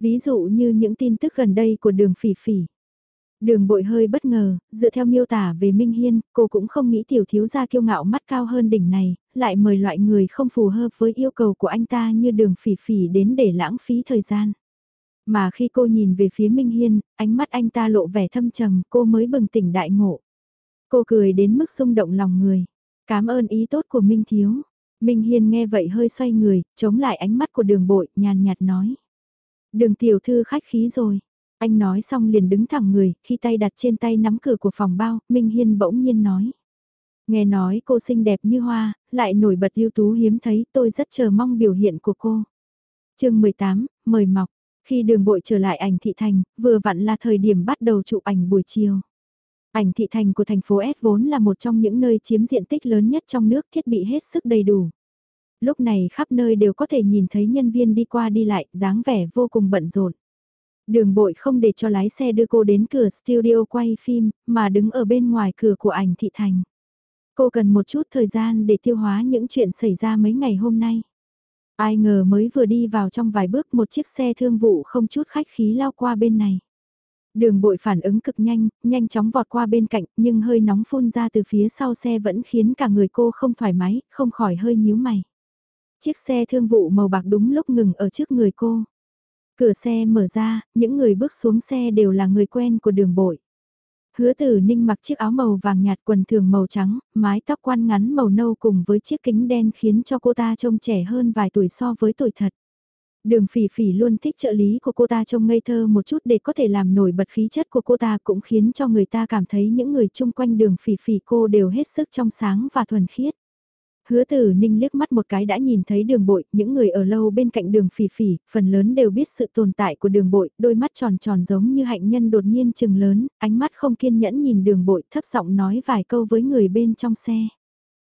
Ví dụ như những tin tức gần đây của đường phỉ phỉ. Đường bội hơi bất ngờ, dựa theo miêu tả về Minh Hiên, cô cũng không nghĩ tiểu thiếu gia kiêu ngạo mắt cao hơn đỉnh này, lại mời loại người không phù hợp với yêu cầu của anh ta như đường phỉ phỉ đến để lãng phí thời gian. Mà khi cô nhìn về phía Minh Hiên, ánh mắt anh ta lộ vẻ thâm trầm, cô mới bừng tỉnh đại ngộ. Cô cười đến mức xung động lòng người. Cảm ơn ý tốt của Minh Thiếu. Minh Hiên nghe vậy hơi xoay người, chống lại ánh mắt của đường bội, nhàn nhạt nói. Đường tiểu thư khách khí rồi. Anh nói xong liền đứng thẳng người, khi tay đặt trên tay nắm cửa của phòng bao, Minh Hiên bỗng nhiên nói. Nghe nói cô xinh đẹp như hoa, lại nổi bật ưu tú hiếm thấy, tôi rất chờ mong biểu hiện của cô. chương 18, mời mọc. Khi đường bội trở lại ảnh thị thành, vừa vặn là thời điểm bắt đầu chụp ảnh buổi chiều. Ảnh thị thành của thành phố S vốn là một trong những nơi chiếm diện tích lớn nhất trong nước thiết bị hết sức đầy đủ. Lúc này khắp nơi đều có thể nhìn thấy nhân viên đi qua đi lại, dáng vẻ vô cùng bận rộn. Đường bội không để cho lái xe đưa cô đến cửa studio quay phim, mà đứng ở bên ngoài cửa của ảnh thị thành. Cô cần một chút thời gian để tiêu hóa những chuyện xảy ra mấy ngày hôm nay. Ai ngờ mới vừa đi vào trong vài bước một chiếc xe thương vụ không chút khách khí lao qua bên này. Đường bội phản ứng cực nhanh, nhanh chóng vọt qua bên cạnh, nhưng hơi nóng phun ra từ phía sau xe vẫn khiến cả người cô không thoải mái, không khỏi hơi nhíu mày. Chiếc xe thương vụ màu bạc đúng lúc ngừng ở trước người cô. Cửa xe mở ra, những người bước xuống xe đều là người quen của đường bội. Hứa tử ninh mặc chiếc áo màu vàng nhạt quần thường màu trắng, mái tóc quan ngắn màu nâu cùng với chiếc kính đen khiến cho cô ta trông trẻ hơn vài tuổi so với tuổi thật. Đường phỉ phỉ luôn thích trợ lý của cô ta trông ngây thơ một chút để có thể làm nổi bật khí chất của cô ta cũng khiến cho người ta cảm thấy những người chung quanh đường phỉ phỉ cô đều hết sức trong sáng và thuần khiết. Hứa tử ninh liếc mắt một cái đã nhìn thấy đường bội, những người ở lâu bên cạnh đường phỉ phỉ, phần lớn đều biết sự tồn tại của đường bội, đôi mắt tròn tròn giống như hạnh nhân đột nhiên chừng lớn, ánh mắt không kiên nhẫn nhìn đường bội thấp giọng nói vài câu với người bên trong xe.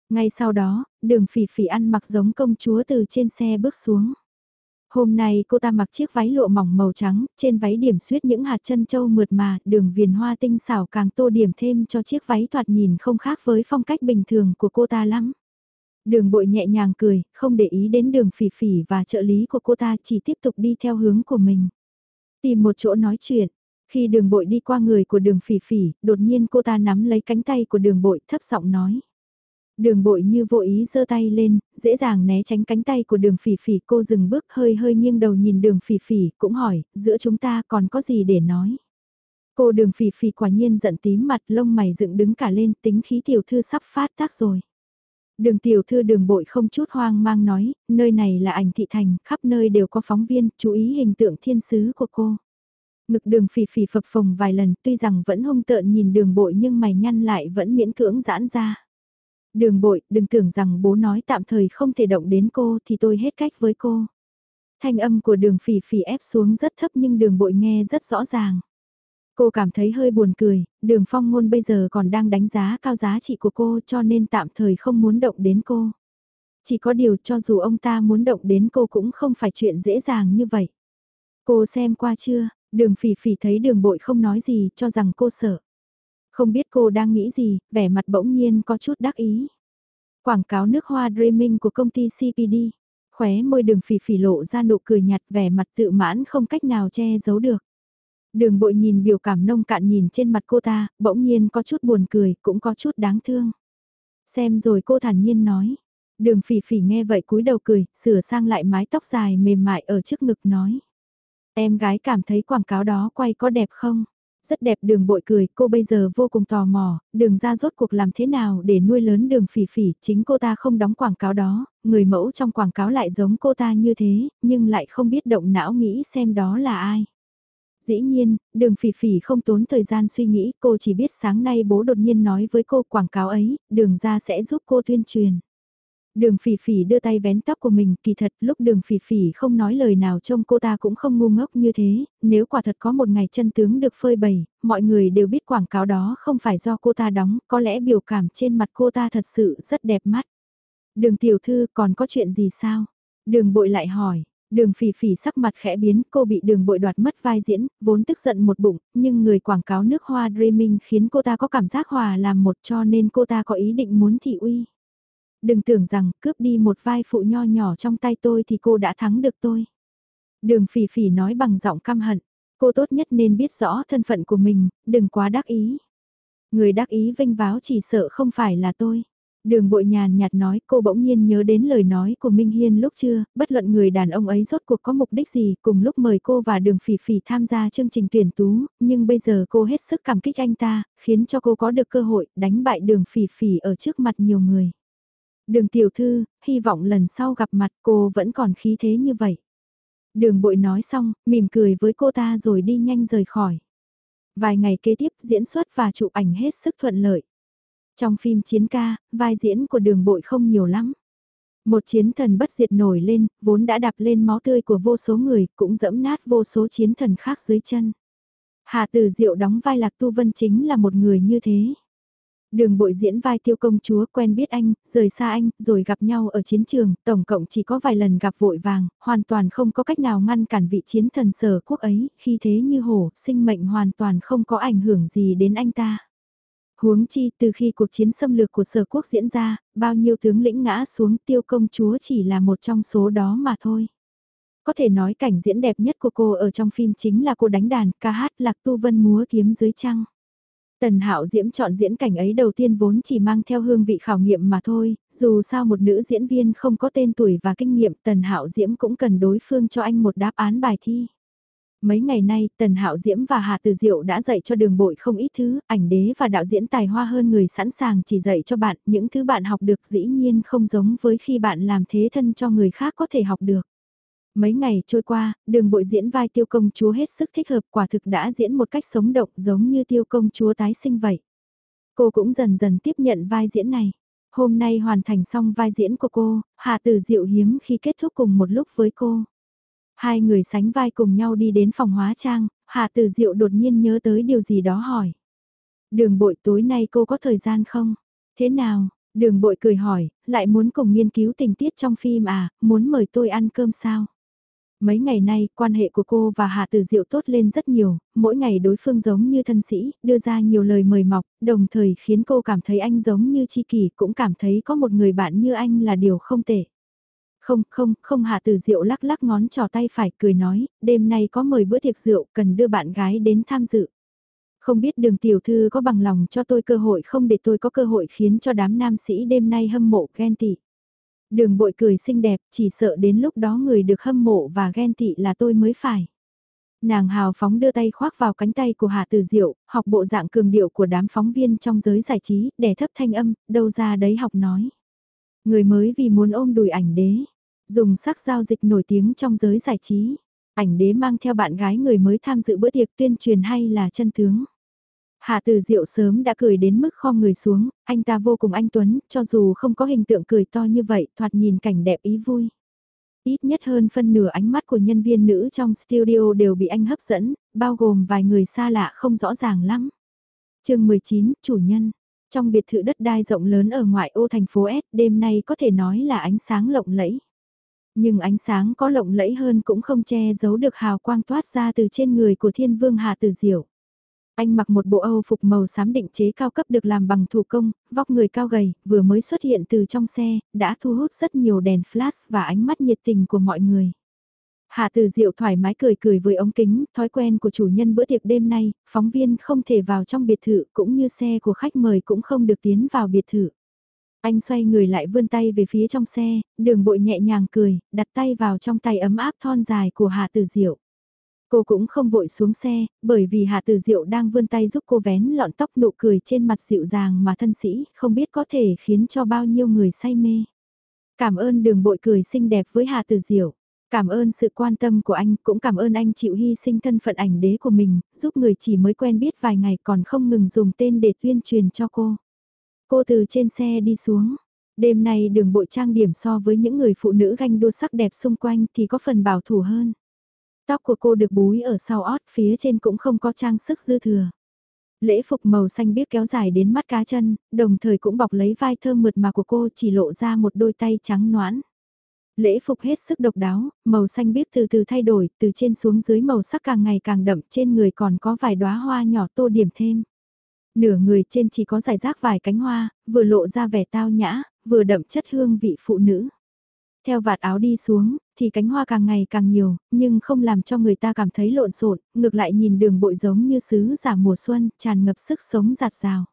Ngay sau đó, đường phỉ phỉ ăn mặc giống công chúa từ trên xe bước xuống. Hôm nay cô ta mặc chiếc váy lụa mỏng màu trắng, trên váy điểm xuyết những hạt chân châu mượt mà, đường viền hoa tinh xảo càng tô điểm thêm cho chiếc váy thoạt nhìn không khác với phong cách bình thường của cô ta lắm. Đường bội nhẹ nhàng cười, không để ý đến đường phỉ phỉ và trợ lý của cô ta chỉ tiếp tục đi theo hướng của mình. Tìm một chỗ nói chuyện. Khi đường bội đi qua người của đường phỉ phỉ, đột nhiên cô ta nắm lấy cánh tay của đường bội thấp giọng nói. Đường bội như vô ý giơ tay lên, dễ dàng né tránh cánh tay của đường phỉ phỉ cô dừng bước hơi hơi nghiêng đầu nhìn đường phỉ phỉ cũng hỏi, giữa chúng ta còn có gì để nói. Cô đường phỉ phỉ quả nhiên giận tím mặt lông mày dựng đứng cả lên tính khí tiểu thư sắp phát tác rồi. Đường tiểu thư đường bội không chút hoang mang nói, nơi này là ảnh thị thành, khắp nơi đều có phóng viên, chú ý hình tượng thiên sứ của cô. Ngực đường phỉ phỉ phập phồng vài lần tuy rằng vẫn hung tợn nhìn đường bội nhưng mày nhăn lại vẫn miễn cưỡng giãn ra. Đường bội, đừng tưởng rằng bố nói tạm thời không thể động đến cô thì tôi hết cách với cô. Thanh âm của đường phỉ phỉ ép xuống rất thấp nhưng đường bội nghe rất rõ ràng. Cô cảm thấy hơi buồn cười, đường phong ngôn bây giờ còn đang đánh giá cao giá trị của cô cho nên tạm thời không muốn động đến cô. Chỉ có điều cho dù ông ta muốn động đến cô cũng không phải chuyện dễ dàng như vậy. Cô xem qua chưa, đường phỉ phỉ thấy đường bội không nói gì cho rằng cô sợ. Không biết cô đang nghĩ gì, vẻ mặt bỗng nhiên có chút đắc ý. Quảng cáo nước hoa Dreaming của công ty CPD. Khóe môi đường phỉ phỉ lộ ra nụ cười nhạt vẻ mặt tự mãn không cách nào che giấu được. Đường bội nhìn biểu cảm nông cạn nhìn trên mặt cô ta, bỗng nhiên có chút buồn cười, cũng có chút đáng thương. Xem rồi cô thản nhiên nói. Đường phỉ phỉ nghe vậy cúi đầu cười, sửa sang lại mái tóc dài mềm mại ở trước ngực nói. Em gái cảm thấy quảng cáo đó quay có đẹp không? Rất đẹp đường bội cười, cô bây giờ vô cùng tò mò, đường ra rốt cuộc làm thế nào để nuôi lớn đường phỉ phỉ, chính cô ta không đóng quảng cáo đó, người mẫu trong quảng cáo lại giống cô ta như thế, nhưng lại không biết động não nghĩ xem đó là ai. Dĩ nhiên, đường phỉ phỉ không tốn thời gian suy nghĩ, cô chỉ biết sáng nay bố đột nhiên nói với cô quảng cáo ấy, đường ra sẽ giúp cô tuyên truyền. Đường phỉ phỉ đưa tay vén tóc của mình, kỳ thật lúc đường phỉ phỉ không nói lời nào trông cô ta cũng không ngu ngốc như thế, nếu quả thật có một ngày chân tướng được phơi bày, mọi người đều biết quảng cáo đó không phải do cô ta đóng, có lẽ biểu cảm trên mặt cô ta thật sự rất đẹp mắt. Đường tiểu thư còn có chuyện gì sao? Đường bội lại hỏi, Đường phỉ phỉ sắc mặt khẽ biến, cô bị đường bội đoạt mất vai diễn, vốn tức giận một bụng, nhưng người quảng cáo nước hoa Dreaming khiến cô ta có cảm giác hòa làm một cho nên cô ta có ý định muốn thị uy. Đừng tưởng rằng cướp đi một vai phụ nho nhỏ trong tay tôi thì cô đã thắng được tôi. Đường phỉ phỉ nói bằng giọng căm hận, cô tốt nhất nên biết rõ thân phận của mình, đừng quá đắc ý. Người đắc ý vinh váo chỉ sợ không phải là tôi. Đường bội nhàn nhạt nói cô bỗng nhiên nhớ đến lời nói của Minh Hiên lúc chưa, bất luận người đàn ông ấy rốt cuộc có mục đích gì cùng lúc mời cô và đường phỉ phỉ tham gia chương trình tuyển tú, nhưng bây giờ cô hết sức cảm kích anh ta, khiến cho cô có được cơ hội đánh bại đường phỉ phỉ ở trước mặt nhiều người. Đường tiểu thư, hy vọng lần sau gặp mặt cô vẫn còn khí thế như vậy. Đường bội nói xong, mỉm cười với cô ta rồi đi nhanh rời khỏi. Vài ngày kế tiếp diễn xuất và chụp ảnh hết sức thuận lợi. Trong phim chiến ca, vai diễn của đường bội không nhiều lắm. Một chiến thần bất diệt nổi lên, vốn đã đạp lên máu tươi của vô số người, cũng dẫm nát vô số chiến thần khác dưới chân. Hà Tử Diệu đóng vai Lạc Tu Vân chính là một người như thế. Đường bội diễn vai tiêu công chúa quen biết anh, rời xa anh, rồi gặp nhau ở chiến trường, tổng cộng chỉ có vài lần gặp vội vàng, hoàn toàn không có cách nào ngăn cản vị chiến thần sở quốc ấy, khi thế như hổ, sinh mệnh hoàn toàn không có ảnh hưởng gì đến anh ta. Huống chi từ khi cuộc chiến xâm lược của sở quốc diễn ra, bao nhiêu tướng lĩnh ngã xuống tiêu công chúa chỉ là một trong số đó mà thôi. Có thể nói cảnh diễn đẹp nhất của cô ở trong phim chính là cô đánh đàn, ca hát lạc tu vân múa kiếm dưới trăng. Tần Hạo Diễm chọn diễn cảnh ấy đầu tiên vốn chỉ mang theo hương vị khảo nghiệm mà thôi, dù sao một nữ diễn viên không có tên tuổi và kinh nghiệm Tần Hạo Diễm cũng cần đối phương cho anh một đáp án bài thi. Mấy ngày nay, Tần Hạo Diễm và Hà Từ Diệu đã dạy cho đường bội không ít thứ, ảnh đế và đạo diễn tài hoa hơn người sẵn sàng chỉ dạy cho bạn, những thứ bạn học được dĩ nhiên không giống với khi bạn làm thế thân cho người khác có thể học được. Mấy ngày trôi qua, đường bội diễn vai tiêu công chúa hết sức thích hợp quả thực đã diễn một cách sống động giống như tiêu công chúa tái sinh vậy. Cô cũng dần dần tiếp nhận vai diễn này. Hôm nay hoàn thành xong vai diễn của cô, Hà từ Diệu hiếm khi kết thúc cùng một lúc với cô. Hai người sánh vai cùng nhau đi đến phòng hóa trang, Hạ Tử Diệu đột nhiên nhớ tới điều gì đó hỏi. Đường bội tối nay cô có thời gian không? Thế nào? Đường bội cười hỏi, lại muốn cùng nghiên cứu tình tiết trong phim à, muốn mời tôi ăn cơm sao? Mấy ngày nay, quan hệ của cô và Hạ Tử Diệu tốt lên rất nhiều, mỗi ngày đối phương giống như thân sĩ, đưa ra nhiều lời mời mọc, đồng thời khiến cô cảm thấy anh giống như chi kỷ, cũng cảm thấy có một người bạn như anh là điều không tệ. Không, không, không hà Tử Diệu lắc lắc ngón trò tay phải cười nói, đêm nay có mời bữa tiệc rượu, cần đưa bạn gái đến tham dự. Không biết đường tiểu thư có bằng lòng cho tôi cơ hội không để tôi có cơ hội khiến cho đám nam sĩ đêm nay hâm mộ ghen tị. Đường bội cười xinh đẹp, chỉ sợ đến lúc đó người được hâm mộ và ghen tị là tôi mới phải. Nàng hào phóng đưa tay khoác vào cánh tay của Hạ Tử Diệu, học bộ dạng cường điệu của đám phóng viên trong giới giải trí, để thấp thanh âm, đâu ra đấy học nói. Người mới vì muốn ôm đùi ảnh đế, dùng sắc giao dịch nổi tiếng trong giới giải trí. Ảnh đế mang theo bạn gái người mới tham dự bữa tiệc tuyên truyền hay là chân tướng. Hạ từ diệu sớm đã cười đến mức khom người xuống, anh ta vô cùng anh Tuấn, cho dù không có hình tượng cười to như vậy, thoạt nhìn cảnh đẹp ý vui. Ít nhất hơn phân nửa ánh mắt của nhân viên nữ trong studio đều bị anh hấp dẫn, bao gồm vài người xa lạ không rõ ràng lắm. chương 19, chủ nhân. Trong biệt thự đất đai rộng lớn ở ngoại ô thành phố S, đêm nay có thể nói là ánh sáng lộng lẫy. Nhưng ánh sáng có lộng lẫy hơn cũng không che giấu được hào quang toát ra từ trên người của thiên vương Hà Tử Diệu. Anh mặc một bộ Âu phục màu xám định chế cao cấp được làm bằng thủ công, vóc người cao gầy, vừa mới xuất hiện từ trong xe, đã thu hút rất nhiều đèn flash và ánh mắt nhiệt tình của mọi người. Hạ Từ Diệu thoải mái cười cười với ống kính, thói quen của chủ nhân bữa tiệc đêm nay, phóng viên không thể vào trong biệt thự cũng như xe của khách mời cũng không được tiến vào biệt thự. Anh xoay người lại vươn tay về phía trong xe, đường bội nhẹ nhàng cười, đặt tay vào trong tay ấm áp thon dài của Hạ Tử Diệu. Cô cũng không vội xuống xe, bởi vì Hạ Tử Diệu đang vươn tay giúp cô vén lọn tóc nụ cười trên mặt dịu dàng mà thân sĩ, không biết có thể khiến cho bao nhiêu người say mê. Cảm ơn đường bội cười xinh đẹp với Hạ Tử Diệu. Cảm ơn sự quan tâm của anh, cũng cảm ơn anh chịu hy sinh thân phận ảnh đế của mình, giúp người chỉ mới quen biết vài ngày còn không ngừng dùng tên để tuyên truyền cho cô. Cô từ trên xe đi xuống. Đêm nay đường bội trang điểm so với những người phụ nữ ganh đua sắc đẹp xung quanh thì có phần bảo thủ hơn. Tóc của cô được búi ở sau ót, phía trên cũng không có trang sức dư thừa. Lễ phục màu xanh biếc kéo dài đến mắt cá chân, đồng thời cũng bọc lấy vai thơm mượt mà của cô chỉ lộ ra một đôi tay trắng noãn. Lễ phục hết sức độc đáo, màu xanh biếc từ từ thay đổi, từ trên xuống dưới màu sắc càng ngày càng đậm, trên người còn có vài đóa hoa nhỏ tô điểm thêm. Nửa người trên chỉ có giải rác vài cánh hoa, vừa lộ ra vẻ tao nhã, vừa đậm chất hương vị phụ nữ. Theo vạt áo đi xuống, thì cánh hoa càng ngày càng nhiều, nhưng không làm cho người ta cảm thấy lộn xộn, ngược lại nhìn đường bội giống như sứ giả mùa xuân, tràn ngập sức sống giạt rào.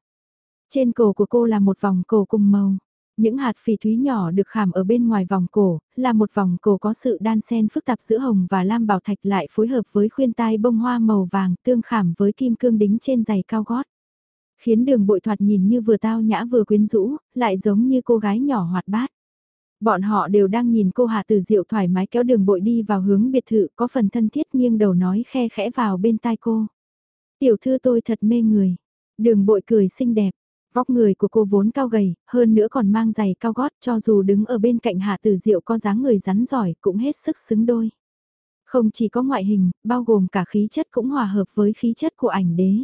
Trên cổ của cô là một vòng cổ cùng màu. Những hạt phỉ thúy nhỏ được khảm ở bên ngoài vòng cổ, là một vòng cổ có sự đan xen phức tạp giữa hồng và lam bảo thạch lại phối hợp với khuyên tai bông hoa màu vàng tương khảm với kim cương đính trên giày cao gót. Khiến đường bội thoạt nhìn như vừa tao nhã vừa quyến rũ, lại giống như cô gái nhỏ hoạt bát. Bọn họ đều đang nhìn cô Hạ Tử Diệu thoải mái kéo đường bội đi vào hướng biệt thự có phần thân thiết nghiêng đầu nói khe khẽ vào bên tai cô. Tiểu thư tôi thật mê người. Đường bội cười xinh đẹp. Vóc người của cô vốn cao gầy, hơn nữa còn mang giày cao gót cho dù đứng ở bên cạnh Hạ Tử Diệu có dáng người rắn giỏi cũng hết sức xứng đôi. Không chỉ có ngoại hình, bao gồm cả khí chất cũng hòa hợp với khí chất của ảnh đế.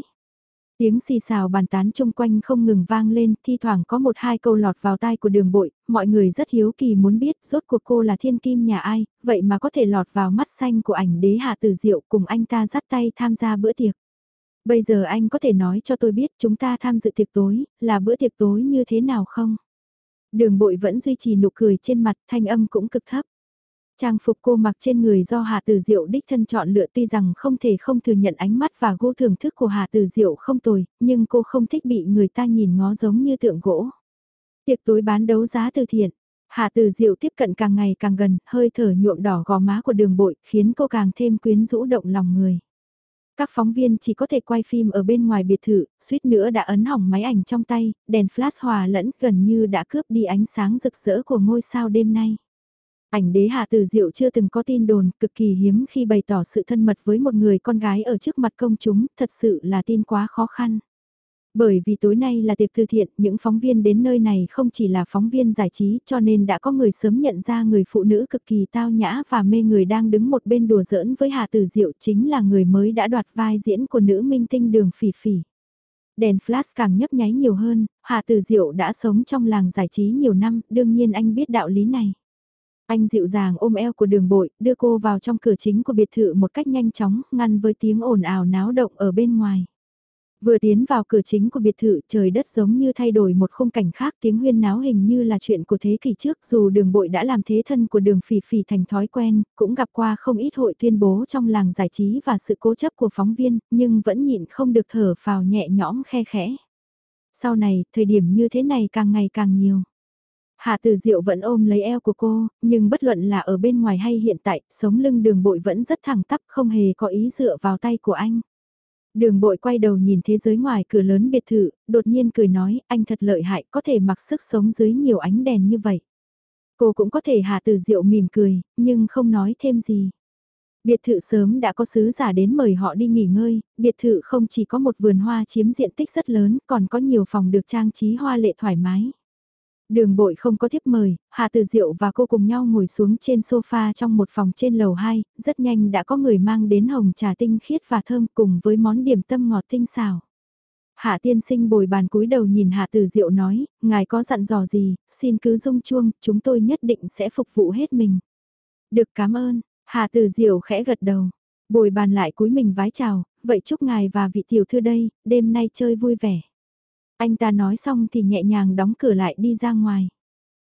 Tiếng xì xào bàn tán chung quanh không ngừng vang lên, thi thoảng có một hai câu lọt vào tai của đường bội, mọi người rất hiếu kỳ muốn biết rốt cuộc cô là thiên kim nhà ai, vậy mà có thể lọt vào mắt xanh của ảnh đế hạ tử diệu cùng anh ta dắt tay tham gia bữa tiệc. Bây giờ anh có thể nói cho tôi biết chúng ta tham dự tiệc tối, là bữa tiệc tối như thế nào không? Đường bội vẫn duy trì nụ cười trên mặt, thanh âm cũng cực thấp. Trang phục cô mặc trên người do Hà Tử Diệu đích thân chọn lựa tuy rằng không thể không thừa nhận ánh mắt và gu thưởng thức của Hà Tử Diệu không tồi, nhưng cô không thích bị người ta nhìn ngó giống như tượng gỗ. Tiệc tối bán đấu giá từ thiện, Hà Tử Diệu tiếp cận càng ngày càng gần, hơi thở nhuộm đỏ gò má của đường bội, khiến cô càng thêm quyến rũ động lòng người. Các phóng viên chỉ có thể quay phim ở bên ngoài biệt thự, suýt nữa đã ấn hỏng máy ảnh trong tay, đèn flash hòa lẫn gần như đã cướp đi ánh sáng rực rỡ của ngôi sao đêm nay. Ảnh đế Hạ Tử Diệu chưa từng có tin đồn, cực kỳ hiếm khi bày tỏ sự thân mật với một người con gái ở trước mặt công chúng, thật sự là tin quá khó khăn. Bởi vì tối nay là tiệc từ thiện, những phóng viên đến nơi này không chỉ là phóng viên giải trí cho nên đã có người sớm nhận ra người phụ nữ cực kỳ tao nhã và mê người đang đứng một bên đùa giỡn với Hà Tử Diệu chính là người mới đã đoạt vai diễn của nữ minh tinh đường phỉ phỉ. Đèn flash càng nhấp nháy nhiều hơn, Hà Tử Diệu đã sống trong làng giải trí nhiều năm, đương nhiên anh biết đạo lý này. Anh dịu dàng ôm eo của đường bội, đưa cô vào trong cửa chính của biệt thự một cách nhanh chóng, ngăn với tiếng ồn ào náo động ở bên ngoài. Vừa tiến vào cửa chính của biệt thự trời đất giống như thay đổi một khung cảnh khác tiếng huyên náo hình như là chuyện của thế kỷ trước dù đường bội đã làm thế thân của đường phỉ phỉ thành thói quen, cũng gặp qua không ít hội tuyên bố trong làng giải trí và sự cố chấp của phóng viên, nhưng vẫn nhịn không được thở phào nhẹ nhõm khe khẽ. Sau này, thời điểm như thế này càng ngày càng nhiều. Hà Tử Diệu vẫn ôm lấy eo của cô, nhưng bất luận là ở bên ngoài hay hiện tại, sống lưng đường bội vẫn rất thẳng tắp không hề có ý dựa vào tay của anh. Đường bội quay đầu nhìn thế giới ngoài cửa lớn biệt thự, đột nhiên cười nói, anh thật lợi hại, có thể mặc sức sống dưới nhiều ánh đèn như vậy. Cô cũng có thể Hà tử diệu mỉm cười, nhưng không nói thêm gì. Biệt thự sớm đã có sứ giả đến mời họ đi nghỉ ngơi, biệt thự không chỉ có một vườn hoa chiếm diện tích rất lớn, còn có nhiều phòng được trang trí hoa lệ thoải mái. Đường bội không có thiếp mời, Hạ Từ Diệu và cô cùng nhau ngồi xuống trên sofa trong một phòng trên lầu 2, rất nhanh đã có người mang đến hồng trà tinh khiết và thơm cùng với món điểm tâm ngọt tinh xào. Hạ tiên sinh bồi bàn cúi đầu nhìn Hạ Từ Diệu nói, ngài có dặn dò gì, xin cứ rung chuông, chúng tôi nhất định sẽ phục vụ hết mình. Được cảm ơn, Hạ Từ Diệu khẽ gật đầu, bồi bàn lại cúi mình vái chào, vậy chúc ngài và vị tiểu thư đây, đêm nay chơi vui vẻ. Anh ta nói xong thì nhẹ nhàng đóng cửa lại đi ra ngoài.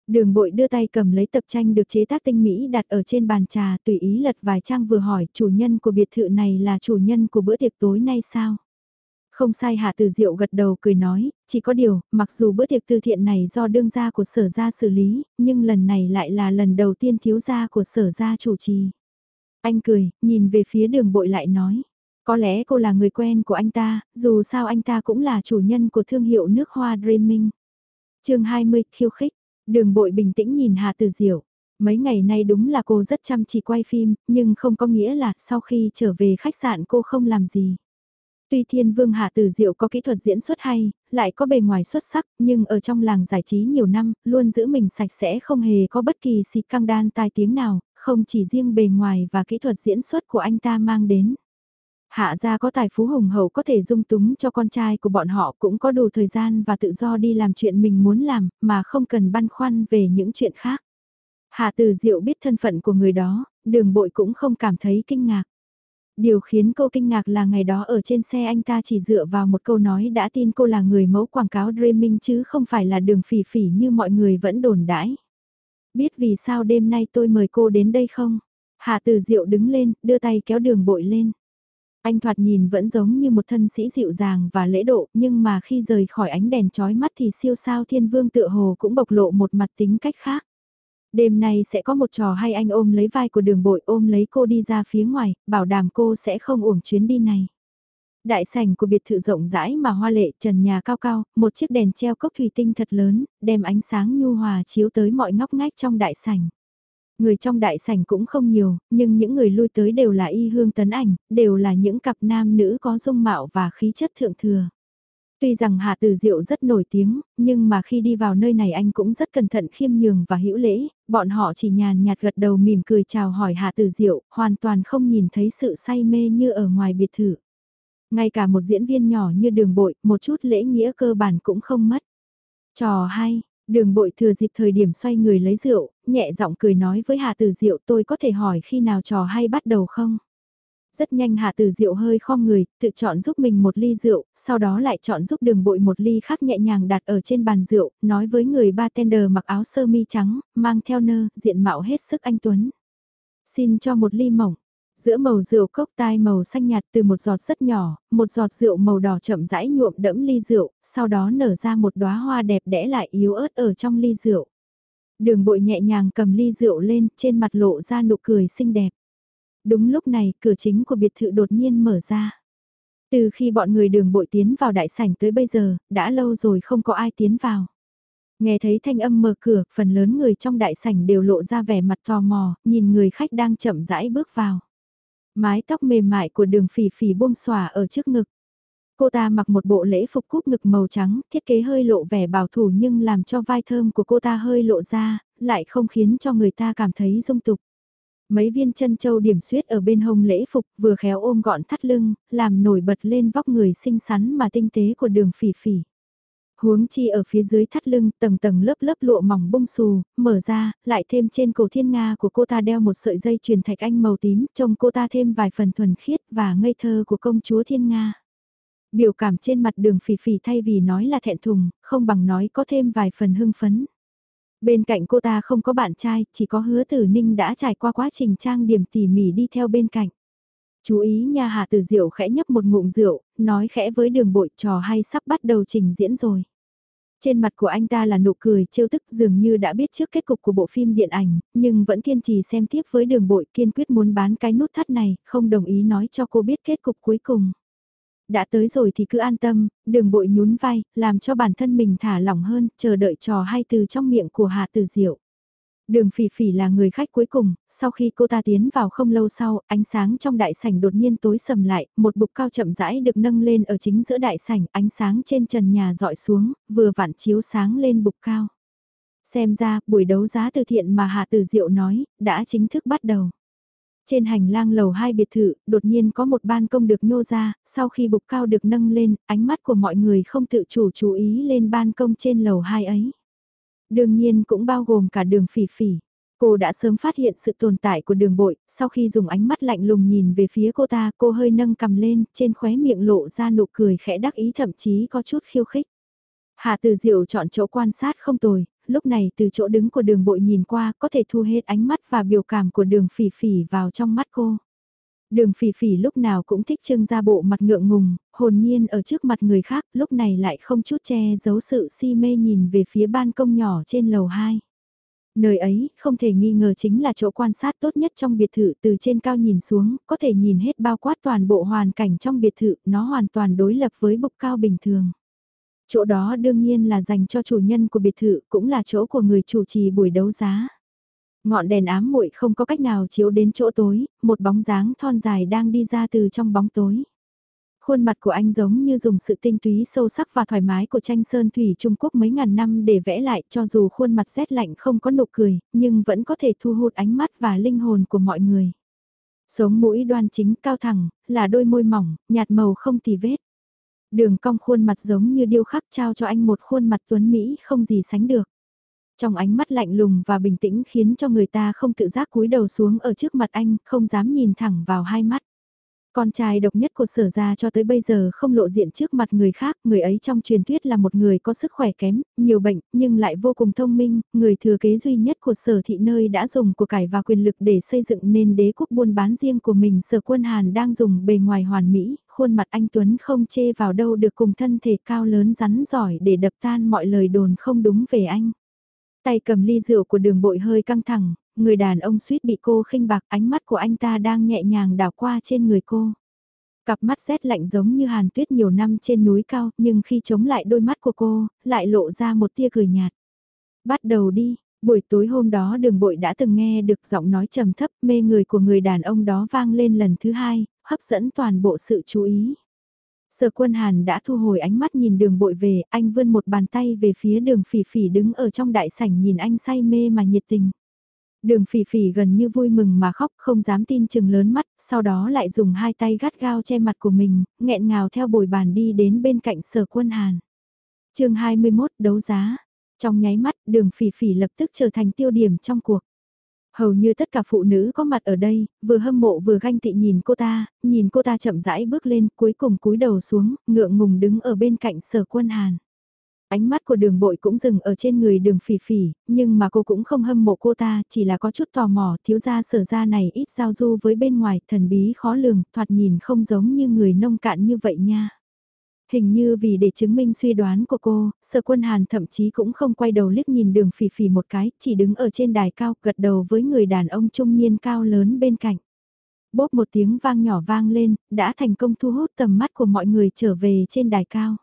Đường bội đưa tay cầm lấy tập tranh được chế tác tinh mỹ đặt ở trên bàn trà tùy ý lật vài trang vừa hỏi chủ nhân của biệt thự này là chủ nhân của bữa tiệc tối nay sao? Không sai Hạ Từ Diệu gật đầu cười nói, chỉ có điều, mặc dù bữa tiệc từ thiện này do đương gia của sở gia xử lý, nhưng lần này lại là lần đầu tiên thiếu gia của sở gia chủ trì. Anh cười, nhìn về phía đường bội lại nói, có lẽ cô là người quen của anh ta, dù sao anh ta cũng là chủ nhân của thương hiệu nước hoa Dreaming. chương 20, khiêu khích, đường bội bình tĩnh nhìn Hà Tử Diệu. Mấy ngày nay đúng là cô rất chăm chỉ quay phim, nhưng không có nghĩa là sau khi trở về khách sạn cô không làm gì. Tuy Thiên Vương Hạ Tử Diệu có kỹ thuật diễn xuất hay, lại có bề ngoài xuất sắc, nhưng ở trong làng giải trí nhiều năm, luôn giữ mình sạch sẽ không hề có bất kỳ xịt căng đan tai tiếng nào, không chỉ riêng bề ngoài và kỹ thuật diễn xuất của anh ta mang đến. Hạ gia có tài phú hùng hậu có thể dung túng cho con trai của bọn họ cũng có đủ thời gian và tự do đi làm chuyện mình muốn làm, mà không cần băn khoăn về những chuyện khác. Hạ Từ Diệu biết thân phận của người đó, đường bội cũng không cảm thấy kinh ngạc. Điều khiến cô kinh ngạc là ngày đó ở trên xe anh ta chỉ dựa vào một câu nói đã tin cô là người mẫu quảng cáo Dreaming chứ không phải là đường phỉ phỉ như mọi người vẫn đồn đãi. Biết vì sao đêm nay tôi mời cô đến đây không? Hạ Từ Diệu đứng lên, đưa tay kéo đường bội lên. Anh thoạt nhìn vẫn giống như một thân sĩ dịu dàng và lễ độ, nhưng mà khi rời khỏi ánh đèn chói mắt thì siêu sao thiên vương tựa hồ cũng bộc lộ một mặt tính cách khác. Đêm nay sẽ có một trò hay anh ôm lấy vai của đường bội ôm lấy cô đi ra phía ngoài, bảo đảm cô sẽ không uổng chuyến đi này. Đại sảnh của biệt thự rộng rãi mà hoa lệ trần nhà cao cao, một chiếc đèn treo cốc thủy tinh thật lớn, đem ánh sáng nhu hòa chiếu tới mọi ngóc ngách trong đại sảnh. Người trong đại sảnh cũng không nhiều, nhưng những người lui tới đều là y hương tấn ảnh, đều là những cặp nam nữ có dung mạo và khí chất thượng thừa. Tuy rằng Hà Tử Diệu rất nổi tiếng, nhưng mà khi đi vào nơi này anh cũng rất cẩn thận khiêm nhường và hữu lễ, bọn họ chỉ nhàn nhạt gật đầu mỉm cười chào hỏi Hà Tử Diệu, hoàn toàn không nhìn thấy sự say mê như ở ngoài biệt thự. Ngay cả một diễn viên nhỏ như đường bội, một chút lễ nghĩa cơ bản cũng không mất. Trò hay, đường bội thừa dịp thời điểm xoay người lấy rượu, nhẹ giọng cười nói với hà Tử Diệu tôi có thể hỏi khi nào trò hay bắt đầu không? Rất nhanh hà Tử Diệu hơi khom người, tự chọn giúp mình một ly rượu, sau đó lại chọn giúp đường bội một ly khác nhẹ nhàng đặt ở trên bàn rượu, nói với người bartender mặc áo sơ mi trắng, mang theo nơ, diện mạo hết sức anh Tuấn. Xin cho một ly mỏng. Giữa màu rượu cốc tai màu xanh nhạt từ một giọt rất nhỏ, một giọt rượu màu đỏ chậm rãi nhuộm đẫm ly rượu, sau đó nở ra một đóa hoa đẹp đẽ lại yếu ớt ở trong ly rượu. Đường bội nhẹ nhàng cầm ly rượu lên, trên mặt lộ ra nụ cười xinh đẹp. Đúng lúc này, cửa chính của biệt thự đột nhiên mở ra. Từ khi bọn người đường bội tiến vào đại sảnh tới bây giờ, đã lâu rồi không có ai tiến vào. Nghe thấy thanh âm mở cửa, phần lớn người trong đại sảnh đều lộ ra vẻ mặt tò mò, nhìn người khách đang chậm rãi bước vào. Mái tóc mềm mại của đường phỉ phỉ buông xòa ở trước ngực. Cô ta mặc một bộ lễ phục cúp ngực màu trắng, thiết kế hơi lộ vẻ bảo thủ nhưng làm cho vai thơm của cô ta hơi lộ ra, lại không khiến cho người ta cảm thấy dung tục. Mấy viên chân châu điểm xuyết ở bên hông lễ phục vừa khéo ôm gọn thắt lưng, làm nổi bật lên vóc người xinh xắn mà tinh tế của đường phỉ phỉ. Huống chi ở phía dưới thắt lưng tầng tầng lớp lớp lụa mỏng bông xù, mở ra, lại thêm trên cổ thiên nga của cô ta đeo một sợi dây truyền thạch anh màu tím, trông cô ta thêm vài phần thuần khiết và ngây thơ của công chúa thiên nga. Biểu cảm trên mặt đường phỉ phỉ thay vì nói là thẹn thùng, không bằng nói có thêm vài phần hưng phấn. Bên cạnh cô ta không có bạn trai, chỉ có hứa tử ninh đã trải qua quá trình trang điểm tỉ mỉ đi theo bên cạnh. Chú ý nhà Hà Tử Diệu khẽ nhấp một ngụm rượu, nói khẽ với đường bội trò hay sắp bắt đầu trình diễn rồi. Trên mặt của anh ta là nụ cười trêu tức dường như đã biết trước kết cục của bộ phim điện ảnh, nhưng vẫn kiên trì xem tiếp với đường bội kiên quyết muốn bán cái nút thắt này, không đồng ý nói cho cô biết kết cục cuối cùng. Đã tới rồi thì cứ an tâm, đường bội nhún vai, làm cho bản thân mình thả lỏng hơn, chờ đợi trò hay từ trong miệng của hà Tử Diệu. Đường phỉ phỉ là người khách cuối cùng, sau khi cô ta tiến vào không lâu sau, ánh sáng trong đại sảnh đột nhiên tối sầm lại, một bục cao chậm rãi được nâng lên ở chính giữa đại sảnh, ánh sáng trên trần nhà dọi xuống, vừa vặn chiếu sáng lên bục cao. Xem ra, buổi đấu giá từ thiện mà Hạ Tử Diệu nói, đã chính thức bắt đầu. Trên hành lang lầu hai biệt thự, đột nhiên có một ban công được nhô ra, sau khi bục cao được nâng lên, ánh mắt của mọi người không tự chủ chú ý lên ban công trên lầu hai ấy. Đương nhiên cũng bao gồm cả đường phỉ phỉ. Cô đã sớm phát hiện sự tồn tại của đường bội, sau khi dùng ánh mắt lạnh lùng nhìn về phía cô ta, cô hơi nâng cầm lên, trên khóe miệng lộ ra nụ cười khẽ đắc ý thậm chí có chút khiêu khích. hà Từ Diệu chọn chỗ quan sát không tồi, lúc này từ chỗ đứng của đường bội nhìn qua có thể thu hết ánh mắt và biểu cảm của đường phỉ phỉ vào trong mắt cô. Đường phỉ phỉ lúc nào cũng thích trưng ra bộ mặt ngượng ngùng, hồn nhiên ở trước mặt người khác, lúc này lại không chút che giấu sự si mê nhìn về phía ban công nhỏ trên lầu 2. Nơi ấy, không thể nghi ngờ chính là chỗ quan sát tốt nhất trong biệt thự từ trên cao nhìn xuống, có thể nhìn hết bao quát toàn bộ hoàn cảnh trong biệt thự, nó hoàn toàn đối lập với bục cao bình thường. Chỗ đó đương nhiên là dành cho chủ nhân của biệt thự, cũng là chỗ của người chủ trì buổi đấu giá. Ngọn đèn ám muội không có cách nào chiếu đến chỗ tối, một bóng dáng thon dài đang đi ra từ trong bóng tối. Khuôn mặt của anh giống như dùng sự tinh túy sâu sắc và thoải mái của tranh sơn thủy Trung Quốc mấy ngàn năm để vẽ lại cho dù khuôn mặt rét lạnh không có nụ cười, nhưng vẫn có thể thu hút ánh mắt và linh hồn của mọi người. Sống mũi đoan chính cao thẳng, là đôi môi mỏng, nhạt màu không tì vết. Đường cong khuôn mặt giống như điêu khắc trao cho anh một khuôn mặt tuấn Mỹ không gì sánh được. Trong ánh mắt lạnh lùng và bình tĩnh khiến cho người ta không tự giác cúi đầu xuống ở trước mặt anh, không dám nhìn thẳng vào hai mắt. Con trai độc nhất của sở gia cho tới bây giờ không lộ diện trước mặt người khác, người ấy trong truyền thuyết là một người có sức khỏe kém, nhiều bệnh, nhưng lại vô cùng thông minh, người thừa kế duy nhất của sở thị nơi đã dùng của cải và quyền lực để xây dựng nên đế quốc buôn bán riêng của mình. Sở quân Hàn đang dùng bề ngoài hoàn mỹ, khuôn mặt anh Tuấn không chê vào đâu được cùng thân thể cao lớn rắn giỏi để đập tan mọi lời đồn không đúng về anh. Tay cầm ly rượu của đường bội hơi căng thẳng, người đàn ông suýt bị cô khinh bạc ánh mắt của anh ta đang nhẹ nhàng đảo qua trên người cô. Cặp mắt rét lạnh giống như hàn tuyết nhiều năm trên núi cao, nhưng khi chống lại đôi mắt của cô, lại lộ ra một tia cười nhạt. Bắt đầu đi, buổi tối hôm đó đường bội đã từng nghe được giọng nói trầm thấp mê người của người đàn ông đó vang lên lần thứ hai, hấp dẫn toàn bộ sự chú ý. Sở quân hàn đã thu hồi ánh mắt nhìn đường bội về, anh vươn một bàn tay về phía đường phỉ phỉ đứng ở trong đại sảnh nhìn anh say mê mà nhiệt tình. Đường phỉ phỉ gần như vui mừng mà khóc không dám tin chừng lớn mắt, sau đó lại dùng hai tay gắt gao che mặt của mình, nghẹn ngào theo bồi bàn đi đến bên cạnh sở quân hàn. chương 21 đấu giá. Trong nháy mắt đường phỉ phỉ lập tức trở thành tiêu điểm trong cuộc. Hầu như tất cả phụ nữ có mặt ở đây, vừa hâm mộ vừa ganh tị nhìn cô ta, nhìn cô ta chậm rãi bước lên cuối cùng cúi đầu xuống, ngượng ngùng đứng ở bên cạnh sở quân hàn. Ánh mắt của đường bội cũng dừng ở trên người đường phỉ phỉ, nhưng mà cô cũng không hâm mộ cô ta, chỉ là có chút tò mò, thiếu gia sở gia này ít giao du với bên ngoài, thần bí khó lường, thoạt nhìn không giống như người nông cạn như vậy nha. Hình như vì để chứng minh suy đoán của cô, sở quân hàn thậm chí cũng không quay đầu liếc nhìn đường phỉ phỉ một cái, chỉ đứng ở trên đài cao gật đầu với người đàn ông trung niên cao lớn bên cạnh. Bốp một tiếng vang nhỏ vang lên, đã thành công thu hút tầm mắt của mọi người trở về trên đài cao.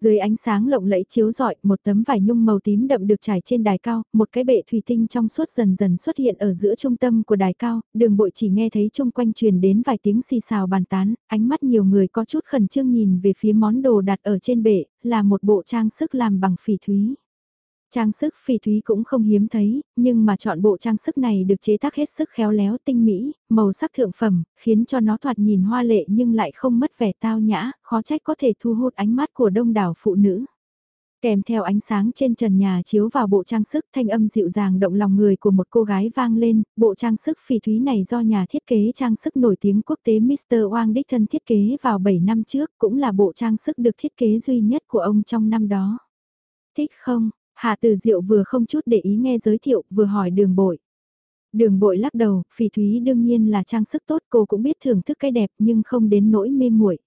Dưới ánh sáng lộng lẫy chiếu rọi, một tấm vải nhung màu tím đậm được trải trên đài cao, một cái bệ thủy tinh trong suốt dần dần xuất hiện ở giữa trung tâm của đài cao, đường bội chỉ nghe thấy chung quanh truyền đến vài tiếng xì xào bàn tán, ánh mắt nhiều người có chút khẩn trương nhìn về phía món đồ đặt ở trên bệ, là một bộ trang sức làm bằng phỉ thúy. Trang sức phỉ thúy cũng không hiếm thấy, nhưng mà chọn bộ trang sức này được chế tác hết sức khéo léo tinh mỹ, màu sắc thượng phẩm, khiến cho nó thoạt nhìn hoa lệ nhưng lại không mất vẻ tao nhã, khó trách có thể thu hút ánh mắt của đông đảo phụ nữ. Kèm theo ánh sáng trên trần nhà chiếu vào bộ trang sức thanh âm dịu dàng động lòng người của một cô gái vang lên, bộ trang sức phỉ thúy này do nhà thiết kế trang sức nổi tiếng quốc tế Mr. Wang Đích Thân thiết kế vào 7 năm trước, cũng là bộ trang sức được thiết kế duy nhất của ông trong năm đó. Thích không? Hạ Từ Diệu vừa không chút để ý nghe giới thiệu, vừa hỏi đường bội. Đường bội lắc đầu, phỉ thúy đương nhiên là trang sức tốt cô cũng biết thưởng thức cái đẹp nhưng không đến nỗi mê muội.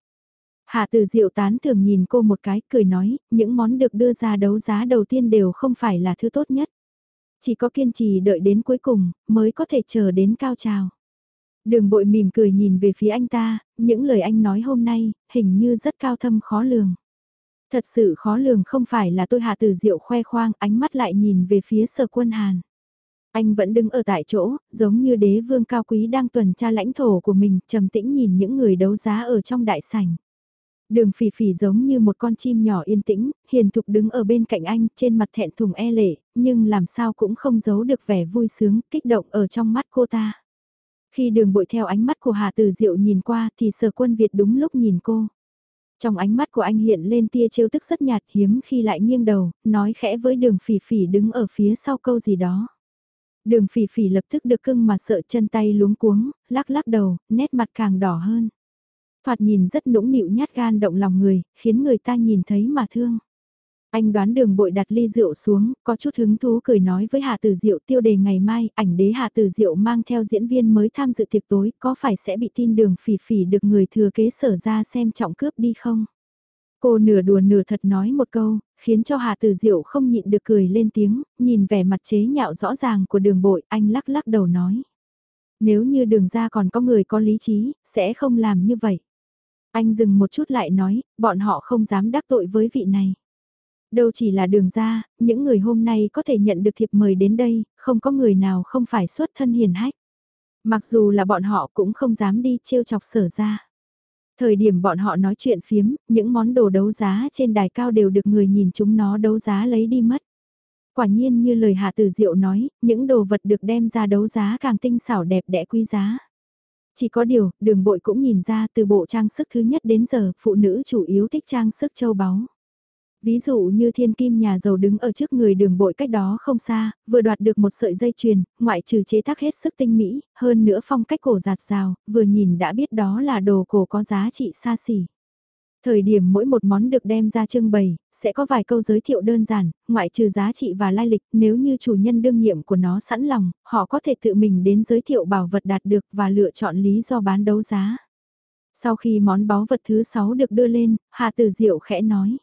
Hạ Từ Diệu tán thường nhìn cô một cái, cười nói, những món được đưa ra đấu giá đầu tiên đều không phải là thứ tốt nhất. Chỉ có kiên trì đợi đến cuối cùng, mới có thể chờ đến cao trào. Đường bội mỉm cười nhìn về phía anh ta, những lời anh nói hôm nay, hình như rất cao thâm khó lường. Thật sự khó lường không phải là tôi hạ từ diệu khoe khoang ánh mắt lại nhìn về phía sở quân hàn. Anh vẫn đứng ở tại chỗ, giống như đế vương cao quý đang tuần tra lãnh thổ của mình, trầm tĩnh nhìn những người đấu giá ở trong đại sảnh. Đường phỉ phỉ giống như một con chim nhỏ yên tĩnh, hiền thục đứng ở bên cạnh anh, trên mặt thẹn thùng e lệ, nhưng làm sao cũng không giấu được vẻ vui sướng, kích động ở trong mắt cô ta. Khi đường bội theo ánh mắt của Hà Từ Diệu nhìn qua thì sở quân Việt đúng lúc nhìn cô. Trong ánh mắt của anh hiện lên tia trêu tức rất nhạt hiếm khi lại nghiêng đầu, nói khẽ với đường phỉ phỉ đứng ở phía sau câu gì đó. Đường phỉ phỉ lập tức được cưng mà sợ chân tay luống cuống, lắc lắc đầu, nét mặt càng đỏ hơn. Thoạt nhìn rất nũng nịu nhát gan động lòng người, khiến người ta nhìn thấy mà thương. Anh đoán đường bội đặt ly rượu xuống, có chút hứng thú cười nói với hà Tử Diệu tiêu đề ngày mai, ảnh đế hà Tử Diệu mang theo diễn viên mới tham dự tiệc tối, có phải sẽ bị tin đường phỉ phỉ được người thừa kế sở ra xem trọng cướp đi không? Cô nửa đùa nửa thật nói một câu, khiến cho hà Tử Diệu không nhịn được cười lên tiếng, nhìn vẻ mặt chế nhạo rõ ràng của đường bội, anh lắc lắc đầu nói. Nếu như đường ra còn có người có lý trí, sẽ không làm như vậy. Anh dừng một chút lại nói, bọn họ không dám đắc tội với vị này. Đâu chỉ là đường ra, những người hôm nay có thể nhận được thiệp mời đến đây, không có người nào không phải xuất thân hiền hách. Mặc dù là bọn họ cũng không dám đi trêu chọc sở ra. Thời điểm bọn họ nói chuyện phiếm, những món đồ đấu giá trên đài cao đều được người nhìn chúng nó đấu giá lấy đi mất. Quả nhiên như lời Hạ Tử Diệu nói, những đồ vật được đem ra đấu giá càng tinh xảo đẹp đẽ quý giá. Chỉ có điều, đường bội cũng nhìn ra từ bộ trang sức thứ nhất đến giờ, phụ nữ chủ yếu thích trang sức châu báu. Ví dụ như thiên kim nhà giàu đứng ở trước người đường bội cách đó không xa, vừa đoạt được một sợi dây chuyền, ngoại trừ chế tác hết sức tinh mỹ, hơn nữa phong cách cổ giạt rào, vừa nhìn đã biết đó là đồ cổ có giá trị xa xỉ. Thời điểm mỗi một món được đem ra trưng bày, sẽ có vài câu giới thiệu đơn giản, ngoại trừ giá trị và lai lịch, nếu như chủ nhân đương nhiệm của nó sẵn lòng, họ có thể tự mình đến giới thiệu bảo vật đạt được và lựa chọn lý do bán đấu giá. Sau khi món báu vật thứ 6 được đưa lên, Hà Tử Diệu khẽ nói.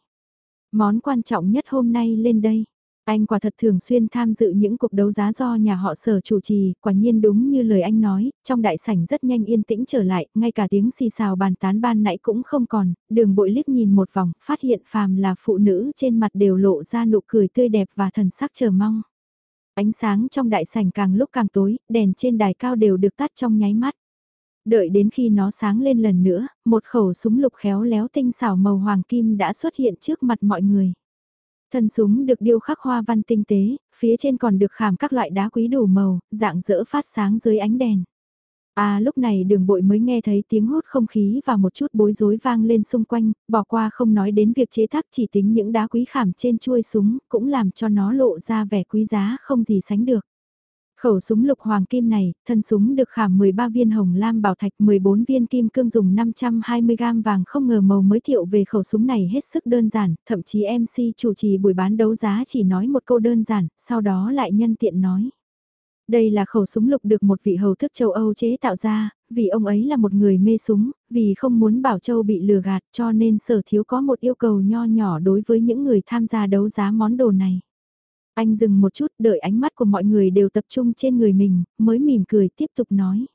Món quan trọng nhất hôm nay lên đây. Anh quả thật thường xuyên tham dự những cuộc đấu giá do nhà họ sở chủ trì, quả nhiên đúng như lời anh nói, trong đại sảnh rất nhanh yên tĩnh trở lại, ngay cả tiếng xì xào bàn tán ban nãy cũng không còn, đường bội liếc nhìn một vòng, phát hiện phàm là phụ nữ trên mặt đều lộ ra nụ cười tươi đẹp và thần sắc chờ mong. Ánh sáng trong đại sảnh càng lúc càng tối, đèn trên đài cao đều được tắt trong nháy mắt. Đợi đến khi nó sáng lên lần nữa, một khẩu súng lục khéo léo tinh xảo màu hoàng kim đã xuất hiện trước mặt mọi người. Thân súng được điêu khắc hoa văn tinh tế, phía trên còn được khảm các loại đá quý đủ màu, dạng dỡ phát sáng dưới ánh đèn. À lúc này đường bội mới nghe thấy tiếng hút không khí và một chút bối rối vang lên xung quanh, bỏ qua không nói đến việc chế tác chỉ tính những đá quý khảm trên chuôi súng, cũng làm cho nó lộ ra vẻ quý giá không gì sánh được. Khẩu súng lục hoàng kim này, thân súng được khảm 13 viên hồng lam bảo thạch 14 viên kim cương dùng 520 gram vàng không ngờ màu mới thiệu về khẩu súng này hết sức đơn giản, thậm chí MC chủ trì buổi bán đấu giá chỉ nói một câu đơn giản, sau đó lại nhân tiện nói. Đây là khẩu súng lục được một vị hầu thức châu Âu chế tạo ra, vì ông ấy là một người mê súng, vì không muốn Bảo Châu bị lừa gạt cho nên sở thiếu có một yêu cầu nho nhỏ đối với những người tham gia đấu giá món đồ này. Anh dừng một chút đợi ánh mắt của mọi người đều tập trung trên người mình, mới mỉm cười tiếp tục nói.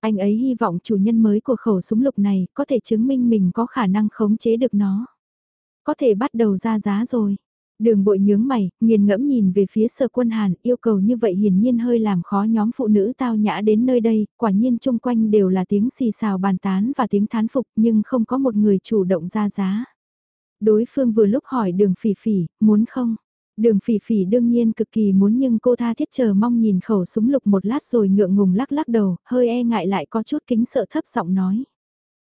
Anh ấy hy vọng chủ nhân mới của khẩu súng lục này có thể chứng minh mình có khả năng khống chế được nó. Có thể bắt đầu ra giá rồi. Đường bội nhướng mày, nghiền ngẫm nhìn về phía sở quân Hàn, yêu cầu như vậy hiển nhiên hơi làm khó nhóm phụ nữ tao nhã đến nơi đây, quả nhiên chung quanh đều là tiếng xì xào bàn tán và tiếng thán phục nhưng không có một người chủ động ra giá. Đối phương vừa lúc hỏi đường phỉ phỉ, muốn không? Đường phỉ phỉ đương nhiên cực kỳ muốn nhưng cô tha thiết chờ mong nhìn khẩu súng lục một lát rồi ngượng ngùng lắc lắc đầu, hơi e ngại lại có chút kính sợ thấp giọng nói.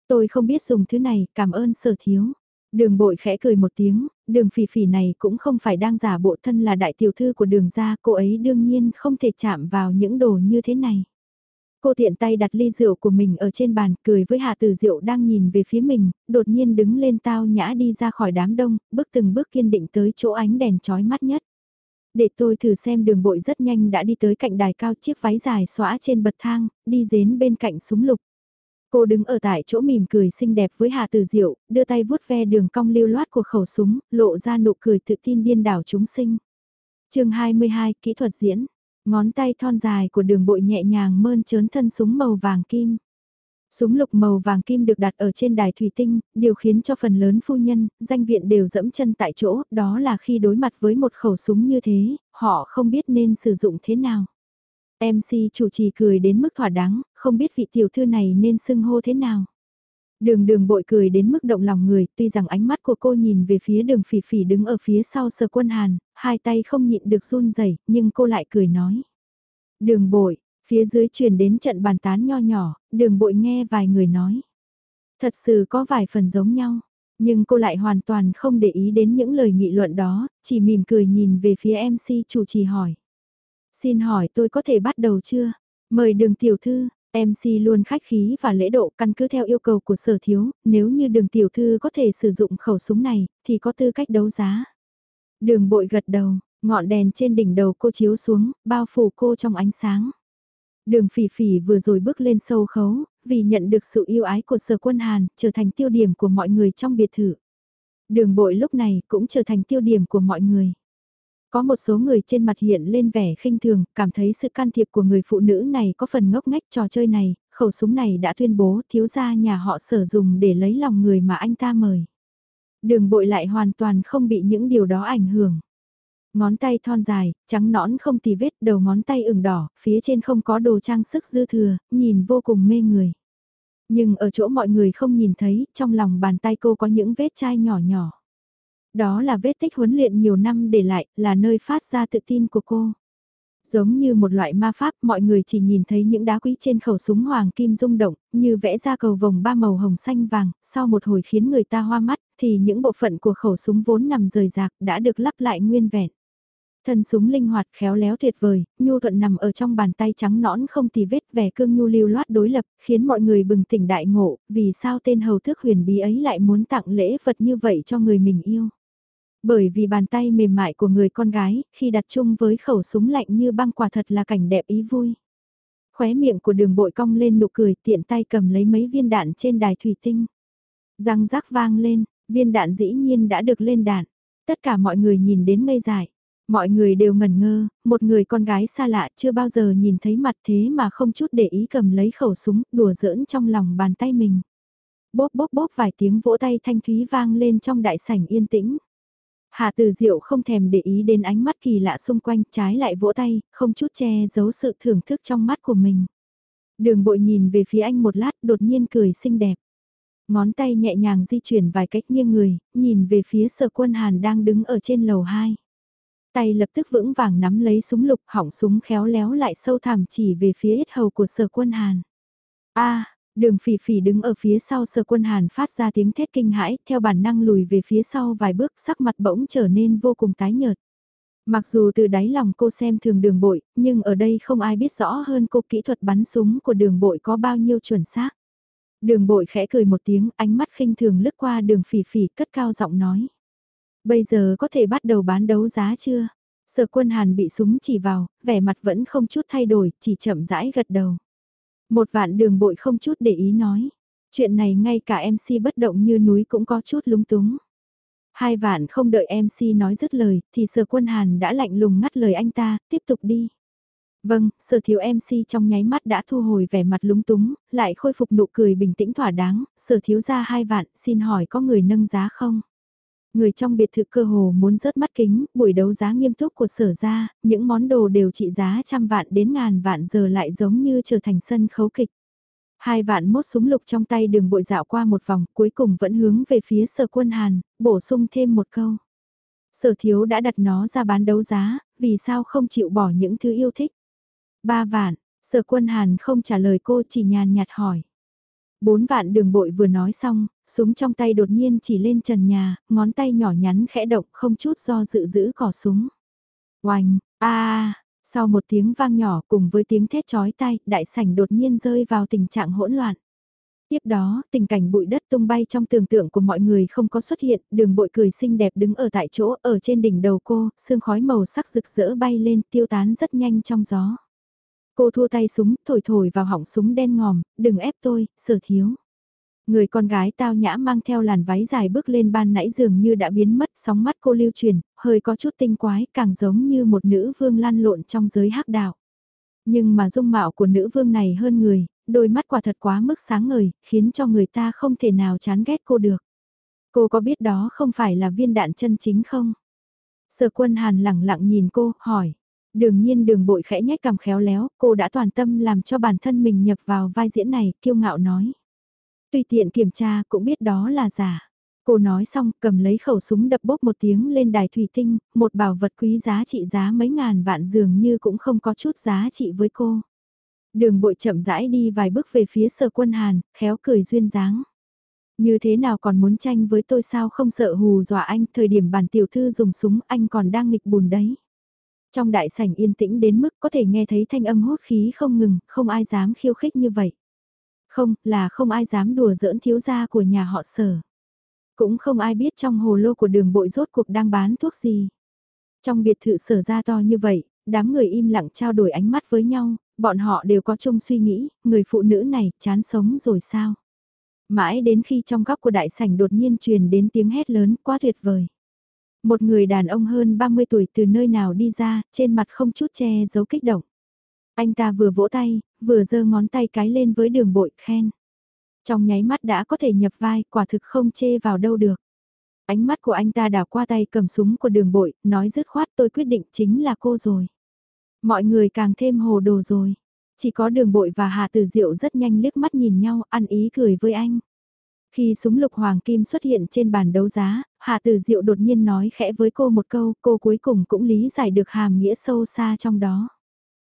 Tôi không biết dùng thứ này, cảm ơn sở thiếu. Đường bội khẽ cười một tiếng, đường phỉ phỉ này cũng không phải đang giả bộ thân là đại tiểu thư của đường gia, cô ấy đương nhiên không thể chạm vào những đồ như thế này. Cô tiện tay đặt ly rượu của mình ở trên bàn, cười với hà từ Diệu đang nhìn về phía mình, đột nhiên đứng lên tao nhã đi ra khỏi đám đông, bước từng bước kiên định tới chỗ ánh đèn chói mắt nhất. Để tôi thử xem đường bội rất nhanh đã đi tới cạnh đài cao chiếc váy dài xõa trên bậc thang, đi dến bên cạnh súng lục. Cô đứng ở tại chỗ mỉm cười xinh đẹp với hà từ Diệu, đưa tay vuốt ve đường cong lưu loát của khẩu súng, lộ ra nụ cười tự tin điên đảo chúng sinh. chương 22, Kỹ thuật diễn Ngón tay thon dài của đường bội nhẹ nhàng mơn trớn thân súng màu vàng kim. Súng lục màu vàng kim được đặt ở trên đài thủy tinh, điều khiến cho phần lớn phu nhân, danh viện đều dẫm chân tại chỗ, đó là khi đối mặt với một khẩu súng như thế, họ không biết nên sử dụng thế nào. MC chủ trì cười đến mức thỏa đáng, không biết vị tiểu thư này nên xưng hô thế nào. Đường đường bội cười đến mức động lòng người, tuy rằng ánh mắt của cô nhìn về phía đường phỉ phỉ đứng ở phía sau sở quân hàn, hai tay không nhịn được run rẩy nhưng cô lại cười nói. Đường bội, phía dưới truyền đến trận bàn tán nho nhỏ, đường bội nghe vài người nói. Thật sự có vài phần giống nhau, nhưng cô lại hoàn toàn không để ý đến những lời nghị luận đó, chỉ mỉm cười nhìn về phía MC chủ trì hỏi. Xin hỏi tôi có thể bắt đầu chưa? Mời đường tiểu thư, MC luôn khách khí và lễ độ căn cứ theo yêu cầu của sở thiếu, nếu như đường tiểu thư có thể sử dụng khẩu súng này, thì có tư cách đấu giá. Đường bội gật đầu, ngọn đèn trên đỉnh đầu cô chiếu xuống, bao phủ cô trong ánh sáng. Đường phỉ phỉ vừa rồi bước lên sâu khấu, vì nhận được sự yêu ái của sở quân Hàn, trở thành tiêu điểm của mọi người trong biệt thự. Đường bội lúc này cũng trở thành tiêu điểm của mọi người. Có một số người trên mặt hiện lên vẻ khinh thường, cảm thấy sự can thiệp của người phụ nữ này có phần ngốc ngách trò chơi này, khẩu súng này đã tuyên bố thiếu gia nhà họ sở dùng để lấy lòng người mà anh ta mời. Đường bội lại hoàn toàn không bị những điều đó ảnh hưởng. Ngón tay thon dài, trắng nõn không tì vết, đầu ngón tay ửng đỏ, phía trên không có đồ trang sức dư thừa, nhìn vô cùng mê người. Nhưng ở chỗ mọi người không nhìn thấy, trong lòng bàn tay cô có những vết chai nhỏ nhỏ. Đó là vết tích huấn luyện nhiều năm để lại, là nơi phát ra tự tin của cô. Giống như một loại ma pháp, mọi người chỉ nhìn thấy những đá quý trên khẩu súng hoàng kim rung động, như vẽ ra cầu vòng ba màu hồng xanh vàng, sau một hồi khiến người ta hoa mắt, thì những bộ phận của khẩu súng vốn nằm rời rạc đã được lắp lại nguyên vẹn. Thân súng linh hoạt khéo léo tuyệt vời, nhu thuận nằm ở trong bàn tay trắng nõn không tì vết vẻ cương nhu lưu loát đối lập, khiến mọi người bừng tỉnh đại ngộ, vì sao tên hầu thước huyền bí ấy lại muốn tặng lễ vật như vậy cho người mình yêu. Bởi vì bàn tay mềm mại của người con gái, khi đặt chung với khẩu súng lạnh như băng quả thật là cảnh đẹp ý vui. Khóe miệng của đường bội cong lên nụ cười tiện tay cầm lấy mấy viên đạn trên đài thủy tinh. Răng rắc vang lên, viên đạn dĩ nhiên đã được lên đạn. Tất cả mọi người nhìn đến ngây dại. Mọi người đều ngẩn ngơ, một người con gái xa lạ chưa bao giờ nhìn thấy mặt thế mà không chút để ý cầm lấy khẩu súng, đùa giỡn trong lòng bàn tay mình. Bốp bốp bốp vài tiếng vỗ tay thanh thúy vang lên trong đại sảnh yên tĩnh. Hà Từ Diệu không thèm để ý đến ánh mắt kỳ lạ xung quanh, trái lại vỗ tay, không chút che giấu sự thưởng thức trong mắt của mình. Đường bội nhìn về phía anh một lát, đột nhiên cười xinh đẹp. Ngón tay nhẹ nhàng di chuyển vài cách nghiêng người, nhìn về phía sở quân Hàn đang đứng ở trên lầu 2. Tay lập tức vững vàng nắm lấy súng lục hỏng súng khéo léo lại sâu thẳm chỉ về phía ít hầu của sở quân Hàn. a Đường phỉ phỉ đứng ở phía sau sở quân hàn phát ra tiếng thét kinh hãi, theo bản năng lùi về phía sau vài bước sắc mặt bỗng trở nên vô cùng tái nhợt. Mặc dù từ đáy lòng cô xem thường đường bội, nhưng ở đây không ai biết rõ hơn cô kỹ thuật bắn súng của đường bội có bao nhiêu chuẩn xác. Đường bội khẽ cười một tiếng, ánh mắt khinh thường lướt qua đường phỉ phỉ cất cao giọng nói. Bây giờ có thể bắt đầu bán đấu giá chưa? Sở quân hàn bị súng chỉ vào, vẻ mặt vẫn không chút thay đổi, chỉ chậm rãi gật đầu. Một vạn đường bội không chút để ý nói. Chuyện này ngay cả MC bất động như núi cũng có chút lúng túng. Hai vạn không đợi MC nói dứt lời, thì sở quân hàn đã lạnh lùng ngắt lời anh ta, tiếp tục đi. Vâng, sở thiếu MC trong nháy mắt đã thu hồi vẻ mặt lúng túng, lại khôi phục nụ cười bình tĩnh thỏa đáng, sở thiếu ra hai vạn, xin hỏi có người nâng giá không? Người trong biệt thự cơ hồ muốn rớt mắt kính, buổi đấu giá nghiêm túc của sở ra, những món đồ đều trị giá trăm vạn đến ngàn vạn giờ lại giống như trở thành sân khấu kịch. Hai vạn mốt súng lục trong tay đường bội dạo qua một vòng, cuối cùng vẫn hướng về phía sở quân Hàn, bổ sung thêm một câu. Sở thiếu đã đặt nó ra bán đấu giá, vì sao không chịu bỏ những thứ yêu thích? Ba vạn, sở quân Hàn không trả lời cô chỉ nhàn nhạt hỏi. Bốn vạn đường bội vừa nói xong, súng trong tay đột nhiên chỉ lên trần nhà, ngón tay nhỏ nhắn khẽ động không chút do dự giữ cỏ súng. Oanh, a sau một tiếng vang nhỏ cùng với tiếng thét chói tai, đại sảnh đột nhiên rơi vào tình trạng hỗn loạn. Tiếp đó, tình cảnh bụi đất tung bay trong tưởng tượng của mọi người không có xuất hiện, đường bội cười xinh đẹp đứng ở tại chỗ, ở trên đỉnh đầu cô, sương khói màu sắc rực rỡ bay lên, tiêu tán rất nhanh trong gió. Cô thua tay súng, thổi thổi vào họng súng đen ngòm, đừng ép tôi, sở thiếu. Người con gái tao nhã mang theo làn váy dài bước lên ban nãy dường như đã biến mất sóng mắt cô lưu truyền, hơi có chút tinh quái càng giống như một nữ vương lan lộn trong giới hắc đạo. Nhưng mà dung mạo của nữ vương này hơn người, đôi mắt quả thật quá mức sáng ngời, khiến cho người ta không thể nào chán ghét cô được. Cô có biết đó không phải là viên đạn chân chính không? Sở quân hàn lẳng lặng nhìn cô, hỏi. Đương nhiên đường bội khẽ nhách cằm khéo léo, cô đã toàn tâm làm cho bản thân mình nhập vào vai diễn này, kiêu ngạo nói. Tùy tiện kiểm tra cũng biết đó là giả. Cô nói xong cầm lấy khẩu súng đập bốp một tiếng lên đài thủy tinh, một bảo vật quý giá trị giá mấy ngàn vạn dường như cũng không có chút giá trị với cô. Đường bội chậm rãi đi vài bước về phía sở quân hàn, khéo cười duyên dáng. Như thế nào còn muốn tranh với tôi sao không sợ hù dọa anh, thời điểm bản tiểu thư dùng súng anh còn đang nghịch bùn đấy. Trong đại sảnh yên tĩnh đến mức có thể nghe thấy thanh âm hốt khí không ngừng, không ai dám khiêu khích như vậy. Không, là không ai dám đùa giỡn thiếu gia của nhà họ sở. Cũng không ai biết trong hồ lô của đường bội rốt cuộc đang bán thuốc gì. Trong biệt thự sở ra to như vậy, đám người im lặng trao đổi ánh mắt với nhau, bọn họ đều có chung suy nghĩ, người phụ nữ này chán sống rồi sao? Mãi đến khi trong góc của đại sảnh đột nhiên truyền đến tiếng hét lớn quá tuyệt vời. Một người đàn ông hơn 30 tuổi từ nơi nào đi ra, trên mặt không chút che giấu kích động. Anh ta vừa vỗ tay, vừa giơ ngón tay cái lên với đường bội khen. Trong nháy mắt đã có thể nhập vai, quả thực không chê vào đâu được. Ánh mắt của anh ta đảo qua tay cầm súng của đường bội, nói dứt khoát tôi quyết định chính là cô rồi. Mọi người càng thêm hồ đồ rồi. Chỉ có đường bội và Hà Tử Diệu rất nhanh liếc mắt nhìn nhau, ăn ý cười với anh. Khi súng lục hoàng kim xuất hiện trên bàn đấu giá, hạ Tử Diệu đột nhiên nói khẽ với cô một câu, cô cuối cùng cũng lý giải được hàm nghĩa sâu xa trong đó.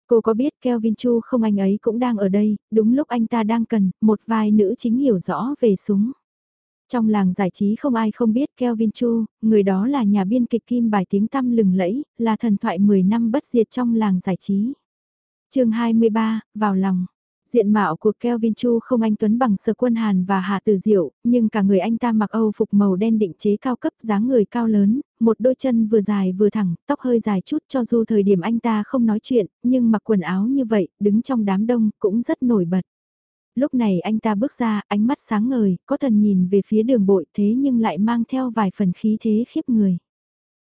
Cô có biết Kelvin Chu không anh ấy cũng đang ở đây, đúng lúc anh ta đang cần, một vài nữ chính hiểu rõ về súng. Trong làng giải trí không ai không biết Kelvin Chu, người đó là nhà biên kịch kim bài tiếng tăm lừng lẫy, là thần thoại 10 năm bất diệt trong làng giải trí. chương 23, vào lòng. Diện mạo của Kelvin Chu không anh Tuấn bằng Sở Quân Hàn và Hạ Tử Diệu, nhưng cả người anh ta mặc Âu phục màu đen định chế cao cấp dáng người cao lớn, một đôi chân vừa dài vừa thẳng, tóc hơi dài chút cho dù thời điểm anh ta không nói chuyện, nhưng mặc quần áo như vậy, đứng trong đám đông cũng rất nổi bật. Lúc này anh ta bước ra, ánh mắt sáng ngời, có thần nhìn về phía đường bội thế nhưng lại mang theo vài phần khí thế khiếp người.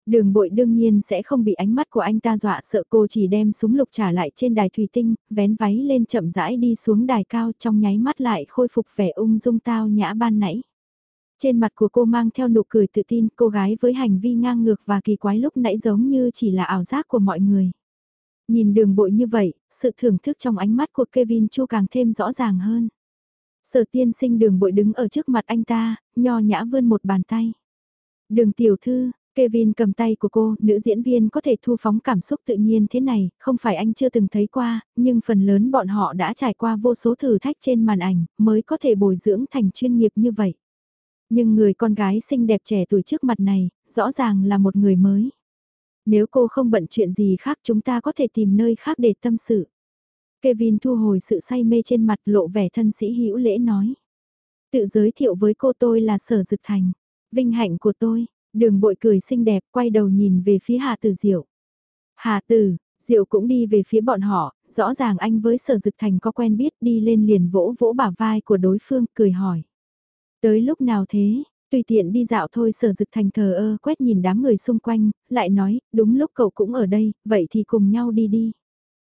Đường bội đương nhiên sẽ không bị ánh mắt của anh ta dọa sợ cô chỉ đem súng lục trả lại trên đài thủy tinh, vén váy lên chậm rãi đi xuống đài cao trong nháy mắt lại khôi phục vẻ ung dung tao nhã ban nãy. Trên mặt của cô mang theo nụ cười tự tin cô gái với hành vi ngang ngược và kỳ quái lúc nãy giống như chỉ là ảo giác của mọi người. Nhìn đường bội như vậy, sự thưởng thức trong ánh mắt của Kevin Chu càng thêm rõ ràng hơn. Sở tiên sinh đường bội đứng ở trước mặt anh ta, nho nhã vươn một bàn tay. Đường tiểu thư, Kevin cầm tay của cô, nữ diễn viên có thể thu phóng cảm xúc tự nhiên thế này, không phải anh chưa từng thấy qua, nhưng phần lớn bọn họ đã trải qua vô số thử thách trên màn ảnh, mới có thể bồi dưỡng thành chuyên nghiệp như vậy. Nhưng người con gái xinh đẹp trẻ tuổi trước mặt này, rõ ràng là một người mới. Nếu cô không bận chuyện gì khác chúng ta có thể tìm nơi khác để tâm sự. Kevin thu hồi sự say mê trên mặt lộ vẻ thân sĩ hữu lễ nói. Tự giới thiệu với cô tôi là Sở Dực Thành. Vinh hạnh của tôi, đường bội cười xinh đẹp quay đầu nhìn về phía Hà Tử Diệu. Hà Tử, Diệu cũng đi về phía bọn họ, rõ ràng anh với Sở Dực Thành có quen biết đi lên liền vỗ vỗ bả vai của đối phương cười hỏi. Tới lúc nào thế, Tùy tiện đi dạo thôi sở dực thành thờ ơ quét nhìn đám người xung quanh, lại nói, đúng lúc cậu cũng ở đây, vậy thì cùng nhau đi đi.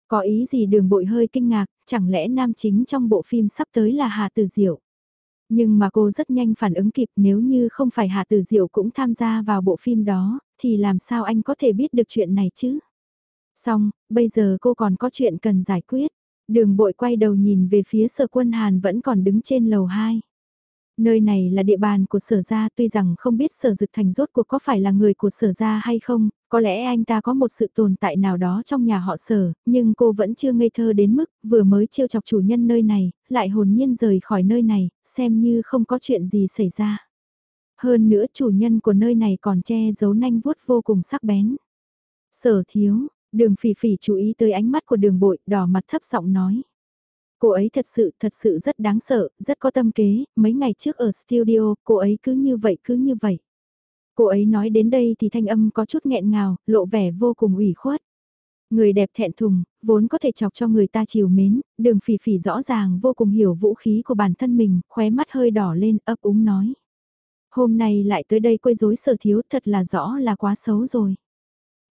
Có ý gì đường bội hơi kinh ngạc, chẳng lẽ nam chính trong bộ phim sắp tới là Hà Tử Diệu. Nhưng mà cô rất nhanh phản ứng kịp nếu như không phải Hà Tử Diệu cũng tham gia vào bộ phim đó, thì làm sao anh có thể biết được chuyện này chứ? Xong, bây giờ cô còn có chuyện cần giải quyết. Đường bội quay đầu nhìn về phía sở quân Hàn vẫn còn đứng trên lầu 2. Nơi này là địa bàn của sở gia tuy rằng không biết sở dực thành rốt cuộc có phải là người của sở gia hay không, có lẽ anh ta có một sự tồn tại nào đó trong nhà họ sở, nhưng cô vẫn chưa ngây thơ đến mức vừa mới trêu chọc chủ nhân nơi này, lại hồn nhiên rời khỏi nơi này, xem như không có chuyện gì xảy ra. Hơn nữa chủ nhân của nơi này còn che giấu nanh vuốt vô cùng sắc bén. Sở thiếu, đường phỉ phỉ chú ý tới ánh mắt của đường bội, đỏ mặt thấp giọng nói. Cô ấy thật sự, thật sự rất đáng sợ, rất có tâm kế, mấy ngày trước ở studio, cô ấy cứ như vậy, cứ như vậy. Cô ấy nói đến đây thì thanh âm có chút nghẹn ngào, lộ vẻ vô cùng ủy khuất. Người đẹp thẹn thùng, vốn có thể chọc cho người ta chiều mến, đường phỉ phỉ rõ ràng vô cùng hiểu vũ khí của bản thân mình, khóe mắt hơi đỏ lên, ấp úng nói. Hôm nay lại tới đây quấy rối sở thiếu thật là rõ là quá xấu rồi.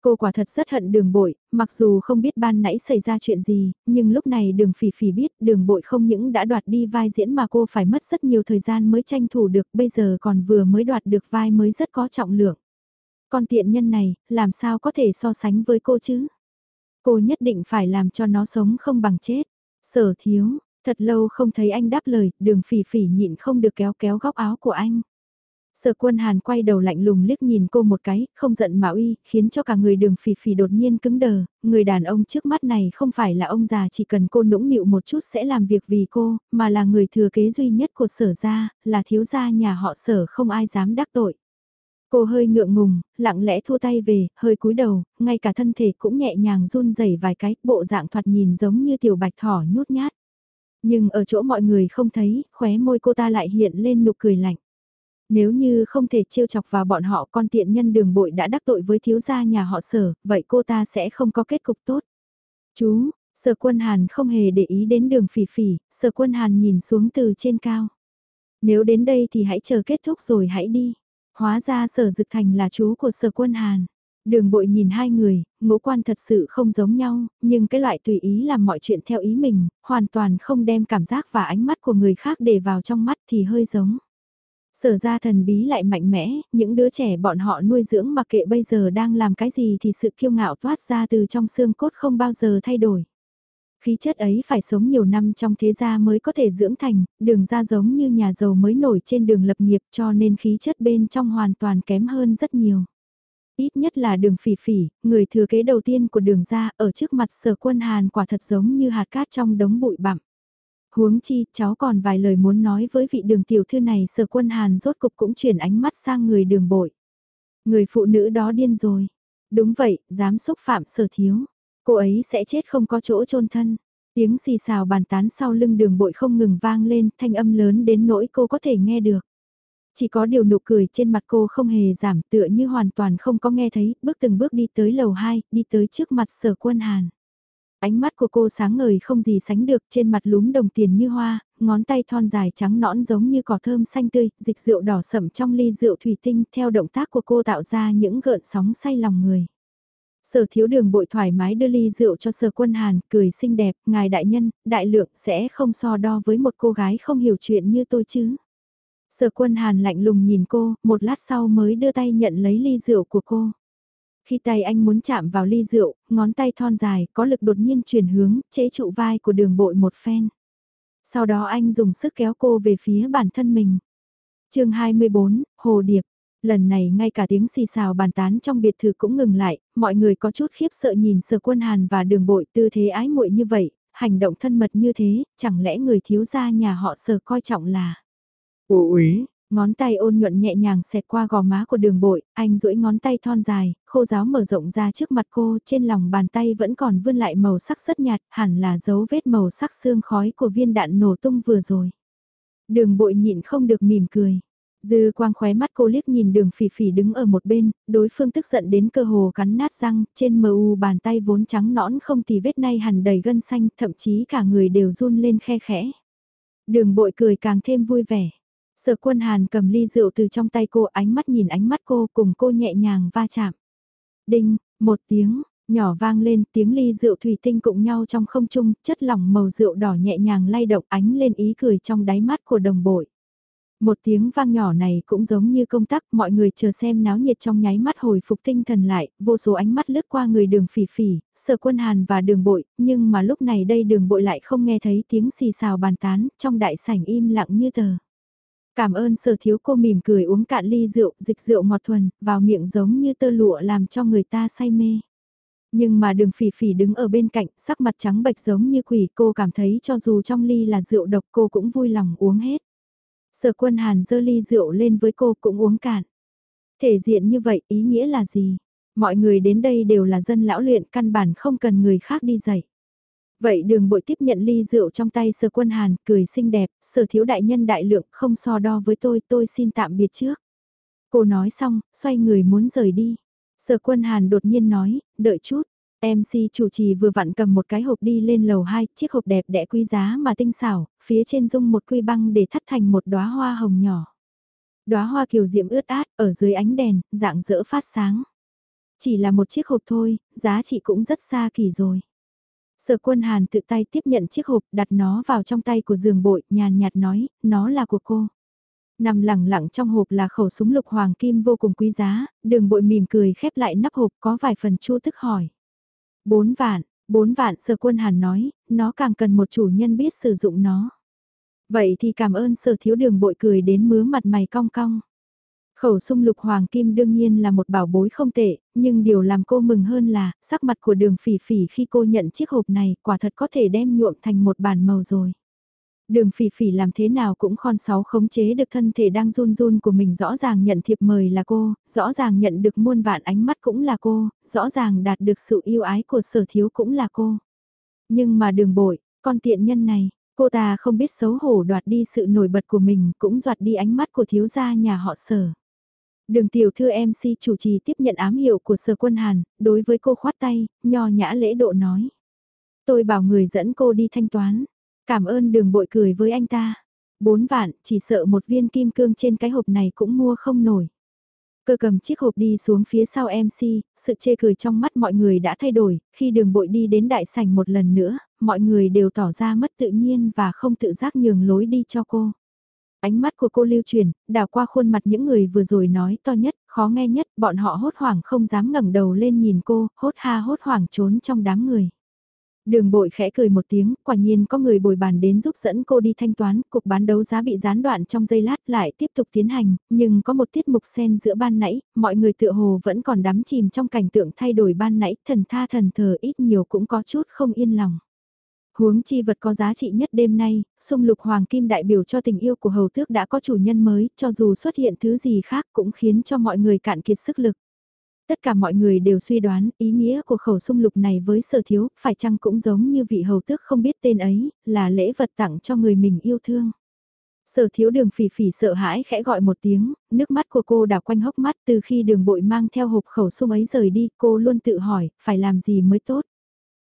Cô quả thật rất hận đường bội, mặc dù không biết ban nãy xảy ra chuyện gì, nhưng lúc này đường phỉ phỉ biết đường bội không những đã đoạt đi vai diễn mà cô phải mất rất nhiều thời gian mới tranh thủ được, bây giờ còn vừa mới đoạt được vai mới rất có trọng lượng. Con tiện nhân này, làm sao có thể so sánh với cô chứ? Cô nhất định phải làm cho nó sống không bằng chết. Sở thiếu, thật lâu không thấy anh đáp lời, đường phỉ phỉ nhịn không được kéo kéo góc áo của anh. Sở quân hàn quay đầu lạnh lùng liếc nhìn cô một cái, không giận mà uy, khiến cho cả người đường phỉ phỉ đột nhiên cứng đờ, người đàn ông trước mắt này không phải là ông già chỉ cần cô nũng nịu một chút sẽ làm việc vì cô, mà là người thừa kế duy nhất của sở gia, là thiếu gia nhà họ sở không ai dám đắc tội. Cô hơi ngượng ngùng, lặng lẽ thua tay về, hơi cúi đầu, ngay cả thân thể cũng nhẹ nhàng run rẩy vài cái, bộ dạng thoạt nhìn giống như tiểu bạch thỏ nhút nhát. Nhưng ở chỗ mọi người không thấy, khóe môi cô ta lại hiện lên nụ cười lạnh. Nếu như không thể trêu chọc vào bọn họ con tiện nhân đường bội đã đắc tội với thiếu gia nhà họ sở, vậy cô ta sẽ không có kết cục tốt. Chú, sở quân hàn không hề để ý đến đường phỉ phỉ, sở quân hàn nhìn xuống từ trên cao. Nếu đến đây thì hãy chờ kết thúc rồi hãy đi. Hóa ra sở dực thành là chú của sở quân hàn. Đường bội nhìn hai người, ngũ quan thật sự không giống nhau, nhưng cái loại tùy ý làm mọi chuyện theo ý mình, hoàn toàn không đem cảm giác và ánh mắt của người khác để vào trong mắt thì hơi giống. Sở ra thần bí lại mạnh mẽ, những đứa trẻ bọn họ nuôi dưỡng mặc kệ bây giờ đang làm cái gì thì sự kiêu ngạo toát ra từ trong xương cốt không bao giờ thay đổi. Khí chất ấy phải sống nhiều năm trong thế gia mới có thể dưỡng thành, đường ra giống như nhà giàu mới nổi trên đường lập nghiệp cho nên khí chất bên trong hoàn toàn kém hơn rất nhiều. Ít nhất là đường phỉ phỉ, người thừa kế đầu tiên của đường ra ở trước mặt sở quân Hàn quả thật giống như hạt cát trong đống bụi bặm. Huống chi, cháu còn vài lời muốn nói với vị đường tiểu thư này sở quân Hàn rốt cục cũng chuyển ánh mắt sang người đường bội. Người phụ nữ đó điên rồi. Đúng vậy, dám xúc phạm sở thiếu. Cô ấy sẽ chết không có chỗ chôn thân. Tiếng xì xào bàn tán sau lưng đường bội không ngừng vang lên, thanh âm lớn đến nỗi cô có thể nghe được. Chỉ có điều nụ cười trên mặt cô không hề giảm tựa như hoàn toàn không có nghe thấy, bước từng bước đi tới lầu 2, đi tới trước mặt sở quân hàn. Ánh mắt của cô sáng ngời không gì sánh được trên mặt lúm đồng tiền như hoa, ngón tay thon dài trắng nõn giống như cỏ thơm xanh tươi, dịch rượu đỏ sẩm trong ly rượu thủy tinh theo động tác của cô tạo ra những gợn sóng say lòng người. Sở thiếu đường bội thoải mái đưa ly rượu cho sở quân hàn, cười xinh đẹp, ngài đại nhân, đại lượng sẽ không so đo với một cô gái không hiểu chuyện như tôi chứ. Sở quân hàn lạnh lùng nhìn cô, một lát sau mới đưa tay nhận lấy ly rượu của cô. Khi tay anh muốn chạm vào ly rượu, ngón tay thon dài, có lực đột nhiên chuyển hướng, chế trụ vai của đường bội một phen. Sau đó anh dùng sức kéo cô về phía bản thân mình. chương 24, Hồ Điệp. Lần này ngay cả tiếng xì xào bàn tán trong biệt thự cũng ngừng lại, mọi người có chút khiếp sợ nhìn sở quân hàn và đường bội tư thế ái muội như vậy, hành động thân mật như thế, chẳng lẽ người thiếu gia nhà họ sở coi trọng là... Ô úy, Ngón tay ôn nhuận nhẹ nhàng xẹt qua gò má của đường bội, anh duỗi ngón tay thon dài, khô giáo mở rộng ra trước mặt cô, trên lòng bàn tay vẫn còn vươn lại màu sắc rất nhạt, hẳn là dấu vết màu sắc xương khói của viên đạn nổ tung vừa rồi. Đường bội nhịn không được mỉm cười. Dư quang khóe mắt cô liếc nhìn đường phỉ phỉ đứng ở một bên, đối phương tức giận đến cơ hồ cắn nát răng, trên mờ u bàn tay vốn trắng nõn không thì vết nay hẳn đầy gân xanh, thậm chí cả người đều run lên khe khẽ. Đường bội cười càng thêm vui vẻ. Sở quân hàn cầm ly rượu từ trong tay cô ánh mắt nhìn ánh mắt cô cùng cô nhẹ nhàng va chạm. Đinh, một tiếng, nhỏ vang lên tiếng ly rượu thủy tinh cùng nhau trong không trung, chất lỏng màu rượu đỏ nhẹ nhàng lay động ánh lên ý cười trong đáy mắt của đồng bội. Một tiếng vang nhỏ này cũng giống như công tắc, mọi người chờ xem náo nhiệt trong nháy mắt hồi phục tinh thần lại, vô số ánh mắt lướt qua người đường phỉ phỉ, sở quân hàn và đường bội, nhưng mà lúc này đây đường bội lại không nghe thấy tiếng xì xào bàn tán, trong đại sảnh im lặng như tờ. Cảm ơn sở thiếu cô mỉm cười uống cạn ly rượu, dịch rượu ngọt thuần, vào miệng giống như tơ lụa làm cho người ta say mê. Nhưng mà đường phỉ phỉ đứng ở bên cạnh, sắc mặt trắng bệch giống như quỷ cô cảm thấy cho dù trong ly là rượu độc cô cũng vui lòng uống hết. Sở quân hàn dơ ly rượu lên với cô cũng uống cạn. Thể diện như vậy ý nghĩa là gì? Mọi người đến đây đều là dân lão luyện căn bản không cần người khác đi dạy. Vậy đường bội tiếp nhận ly rượu trong tay sở quân hàn, cười xinh đẹp, sở thiếu đại nhân đại lượng không so đo với tôi, tôi xin tạm biệt trước. Cô nói xong, xoay người muốn rời đi. Sở quân hàn đột nhiên nói, đợi chút. MC chủ trì vừa vặn cầm một cái hộp đi lên lầu 2, chiếc hộp đẹp đẽ quý giá mà tinh xảo, phía trên dung một quy băng để thắt thành một đóa hoa hồng nhỏ. Đóa hoa kiều diễm ướt át, ở dưới ánh đèn, dạng dỡ phát sáng. Chỉ là một chiếc hộp thôi, giá trị cũng rất xa kỳ rồi. Sở quân hàn tự tay tiếp nhận chiếc hộp đặt nó vào trong tay của giường bội, nhàn nhạt nói, nó là của cô. Nằm lẳng lặng trong hộp là khẩu súng lục hoàng kim vô cùng quý giá, đường bội mỉm cười khép lại nắp hộp có vài phần chua tức hỏi. Bốn vạn, bốn vạn sở quân hàn nói, nó càng cần một chủ nhân biết sử dụng nó. Vậy thì cảm ơn sở thiếu đường bội cười đến mứa mặt mày cong cong. Khẩu sung lục hoàng kim đương nhiên là một bảo bối không tệ, nhưng điều làm cô mừng hơn là, sắc mặt của đường phỉ phỉ khi cô nhận chiếc hộp này quả thật có thể đem nhuộm thành một bản màu rồi. Đường phỉ phỉ làm thế nào cũng khon sáu khống chế được thân thể đang run run của mình rõ ràng nhận thiệp mời là cô, rõ ràng nhận được muôn vạn ánh mắt cũng là cô, rõ ràng đạt được sự yêu ái của sở thiếu cũng là cô. Nhưng mà đường bội, con tiện nhân này, cô ta không biết xấu hổ đoạt đi sự nổi bật của mình cũng đoạt đi ánh mắt của thiếu gia nhà họ sở. Đường tiểu thư MC chủ trì tiếp nhận ám hiệu của sở quân Hàn, đối với cô khoát tay, nho nhã lễ độ nói. Tôi bảo người dẫn cô đi thanh toán. Cảm ơn đường bội cười với anh ta. Bốn vạn, chỉ sợ một viên kim cương trên cái hộp này cũng mua không nổi. Cơ cầm chiếc hộp đi xuống phía sau MC, sự chê cười trong mắt mọi người đã thay đổi, khi đường bội đi đến đại sảnh một lần nữa, mọi người đều tỏ ra mất tự nhiên và không tự giác nhường lối đi cho cô. Ánh mắt của cô lưu truyền, đảo qua khuôn mặt những người vừa rồi nói to nhất, khó nghe nhất, bọn họ hốt hoảng không dám ngẩng đầu lên nhìn cô, hốt ha hốt hoảng trốn trong đám người. Đường bội khẽ cười một tiếng, quả nhiên có người bồi bàn đến giúp dẫn cô đi thanh toán, Cuộc bán đấu giá bị gián đoạn trong giây lát lại tiếp tục tiến hành, nhưng có một tiết mục xen giữa ban nãy, mọi người tựa hồ vẫn còn đắm chìm trong cảnh tượng thay đổi ban nãy, thần tha thần thờ ít nhiều cũng có chút không yên lòng. Huống chi vật có giá trị nhất đêm nay, sung lục hoàng kim đại biểu cho tình yêu của hầu tước đã có chủ nhân mới, cho dù xuất hiện thứ gì khác cũng khiến cho mọi người cạn kiệt sức lực. Tất cả mọi người đều suy đoán ý nghĩa của khẩu sung lục này với sở thiếu, phải chăng cũng giống như vị hầu tước không biết tên ấy, là lễ vật tặng cho người mình yêu thương. Sở thiếu đường phỉ phỉ sợ hãi khẽ gọi một tiếng, nước mắt của cô đảo quanh hốc mắt từ khi đường bội mang theo hộp khẩu sung ấy rời đi, cô luôn tự hỏi, phải làm gì mới tốt.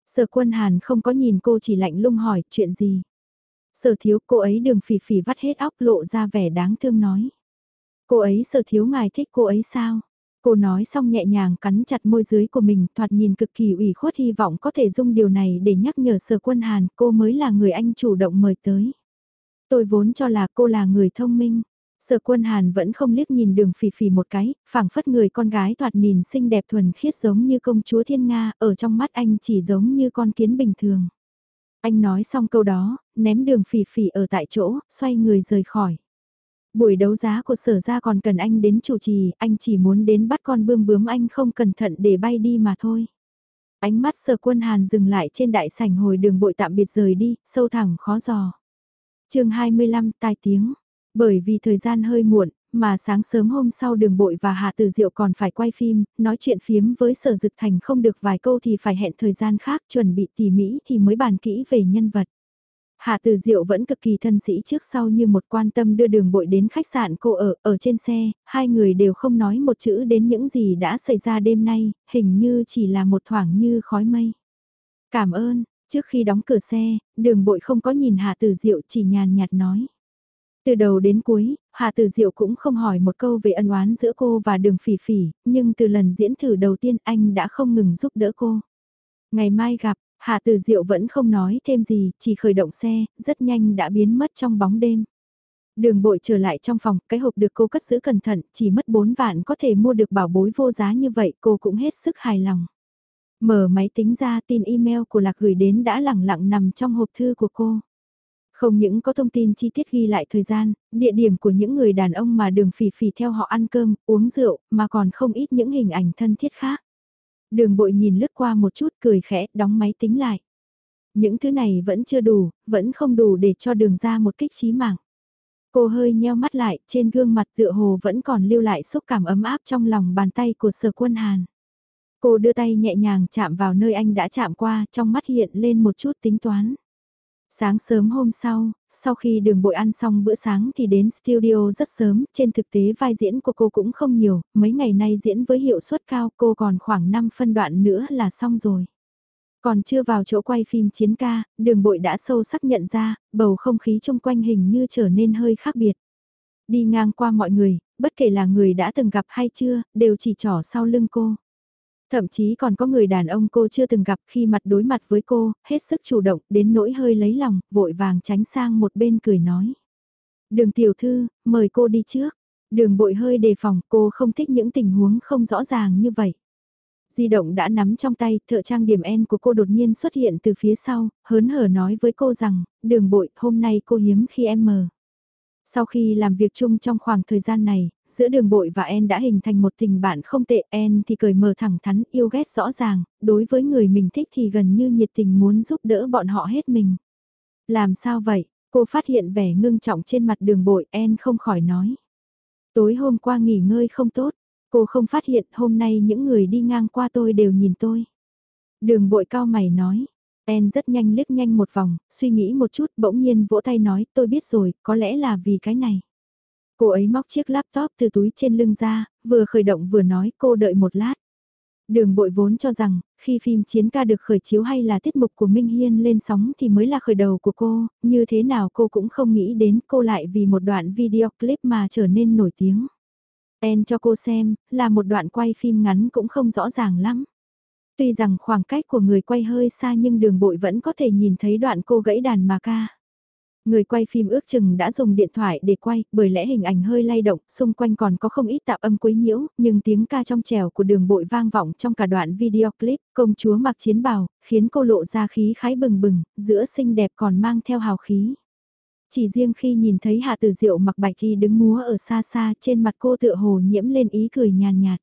Sở quân hàn không có nhìn cô chỉ lạnh lung hỏi, chuyện gì. Sở thiếu cô ấy đường phỉ phỉ vắt hết óc lộ ra vẻ đáng thương nói. Cô ấy sở thiếu ngài thích cô ấy sao? Cô nói xong nhẹ nhàng cắn chặt môi dưới của mình thoạt nhìn cực kỳ ủy khuất hy vọng có thể dùng điều này để nhắc nhở sở quân hàn cô mới là người anh chủ động mời tới. Tôi vốn cho là cô là người thông minh. Sở quân hàn vẫn không liếc nhìn đường phỉ phỉ một cái, phảng phất người con gái thoạt nhìn xinh đẹp thuần khiết giống như công chúa thiên Nga, ở trong mắt anh chỉ giống như con kiến bình thường. Anh nói xong câu đó, ném đường phỉ phỉ ở tại chỗ, xoay người rời khỏi. Buổi đấu giá của sở ra còn cần anh đến chủ trì, anh chỉ muốn đến bắt con bươm bướm anh không cẩn thận để bay đi mà thôi. Ánh mắt sở quân hàn dừng lại trên đại sảnh hồi đường bội tạm biệt rời đi, sâu thẳng khó dò. chương 25 tai tiếng. Bởi vì thời gian hơi muộn, mà sáng sớm hôm sau đường bội và Hạ Tử Diệu còn phải quay phim, nói chuyện phiếm với sở dực thành không được vài câu thì phải hẹn thời gian khác chuẩn bị tỉ mỹ thì mới bàn kỹ về nhân vật. Hạ Từ Diệu vẫn cực kỳ thân sĩ trước sau như một quan tâm đưa đường bội đến khách sạn cô ở, ở trên xe, hai người đều không nói một chữ đến những gì đã xảy ra đêm nay, hình như chỉ là một thoảng như khói mây. Cảm ơn, trước khi đóng cửa xe, đường bội không có nhìn Hạ Từ Diệu chỉ nhàn nhạt nói. Từ đầu đến cuối, Hạ Tử Diệu cũng không hỏi một câu về ân oán giữa cô và đường phỉ phỉ, nhưng từ lần diễn thử đầu tiên anh đã không ngừng giúp đỡ cô. Ngày mai gặp, Hạ Tử Diệu vẫn không nói thêm gì, chỉ khởi động xe, rất nhanh đã biến mất trong bóng đêm. Đường bội trở lại trong phòng, cái hộp được cô cất giữ cẩn thận, chỉ mất 4 vạn có thể mua được bảo bối vô giá như vậy, cô cũng hết sức hài lòng. Mở máy tính ra tin email của Lạc gửi đến đã lẳng lặng nằm trong hộp thư của cô. Không những có thông tin chi tiết ghi lại thời gian, địa điểm của những người đàn ông mà đường phỉ phỉ theo họ ăn cơm, uống rượu, mà còn không ít những hình ảnh thân thiết khác. Đường bội nhìn lướt qua một chút cười khẽ, đóng máy tính lại. Những thứ này vẫn chưa đủ, vẫn không đủ để cho đường ra một kích trí mạng. Cô hơi nheo mắt lại, trên gương mặt tựa hồ vẫn còn lưu lại xúc cảm ấm áp trong lòng bàn tay của sở quân Hàn. Cô đưa tay nhẹ nhàng chạm vào nơi anh đã chạm qua, trong mắt hiện lên một chút tính toán. Sáng sớm hôm sau, sau khi đường bội ăn xong bữa sáng thì đến studio rất sớm, trên thực tế vai diễn của cô cũng không nhiều, mấy ngày nay diễn với hiệu suất cao cô còn khoảng 5 phân đoạn nữa là xong rồi. Còn chưa vào chỗ quay phim chiến ca, đường bội đã sâu sắc nhận ra, bầu không khí chung quanh hình như trở nên hơi khác biệt. Đi ngang qua mọi người, bất kể là người đã từng gặp hay chưa, đều chỉ trỏ sau lưng cô. Thậm chí còn có người đàn ông cô chưa từng gặp khi mặt đối mặt với cô, hết sức chủ động, đến nỗi hơi lấy lòng, vội vàng tránh sang một bên cười nói. Đường tiểu thư, mời cô đi trước. Đường bội hơi đề phòng, cô không thích những tình huống không rõ ràng như vậy. Di động đã nắm trong tay, thợ trang điểm en của cô đột nhiên xuất hiện từ phía sau, hớn hở nói với cô rằng, đường bội, hôm nay cô hiếm khi em mờ. Sau khi làm việc chung trong khoảng thời gian này, giữa đường bội và En đã hình thành một tình bạn không tệ. En thì cười mờ thẳng thắn, yêu ghét rõ ràng, đối với người mình thích thì gần như nhiệt tình muốn giúp đỡ bọn họ hết mình. Làm sao vậy? Cô phát hiện vẻ ngưng trọng trên mặt đường bội, En không khỏi nói. Tối hôm qua nghỉ ngơi không tốt, cô không phát hiện hôm nay những người đi ngang qua tôi đều nhìn tôi. Đường bội cao mày nói, En rất nhanh liếc nhanh một vòng, suy nghĩ một chút bỗng nhiên vỗ tay nói tôi biết rồi, có lẽ là vì cái này. Cô ấy móc chiếc laptop từ túi trên lưng ra, vừa khởi động vừa nói cô đợi một lát. Đường bội vốn cho rằng, khi phim chiến ca được khởi chiếu hay là tiết mục của Minh Hiên lên sóng thì mới là khởi đầu của cô, như thế nào cô cũng không nghĩ đến cô lại vì một đoạn video clip mà trở nên nổi tiếng. En cho cô xem, là một đoạn quay phim ngắn cũng không rõ ràng lắm. Tuy rằng khoảng cách của người quay hơi xa nhưng đường bội vẫn có thể nhìn thấy đoạn cô gãy đàn mà ca. Người quay phim ước chừng đã dùng điện thoại để quay, bởi lẽ hình ảnh hơi lay động, xung quanh còn có không ít tạp âm quấy nhiễu, nhưng tiếng ca trong trèo của đường bội vang vọng trong cả đoạn video clip, công chúa mặc chiến bào, khiến cô lộ ra khí khái bừng bừng, giữa xinh đẹp còn mang theo hào khí. Chỉ riêng khi nhìn thấy Hạ Tử Diệu mặc bạch y đứng múa ở xa xa trên mặt cô tựa hồ nhiễm lên ý cười nhàn nhạt.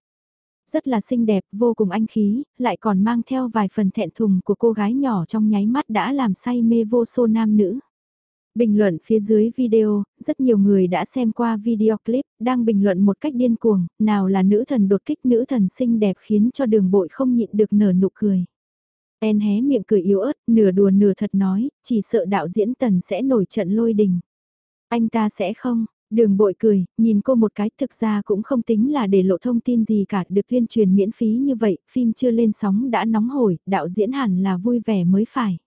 Rất là xinh đẹp, vô cùng anh khí, lại còn mang theo vài phần thẹn thùng của cô gái nhỏ trong nháy mắt đã làm say mê vô số nam nữ. Bình luận phía dưới video, rất nhiều người đã xem qua video clip, đang bình luận một cách điên cuồng, nào là nữ thần đột kích nữ thần xinh đẹp khiến cho đường bội không nhịn được nở nụ cười. En hé miệng cười yếu ớt, nửa đùa nửa thật nói, chỉ sợ đạo diễn tần sẽ nổi trận lôi đình. Anh ta sẽ không, đường bội cười, nhìn cô một cái thực ra cũng không tính là để lộ thông tin gì cả, được tuyên truyền miễn phí như vậy, phim chưa lên sóng đã nóng hổi, đạo diễn hẳn là vui vẻ mới phải.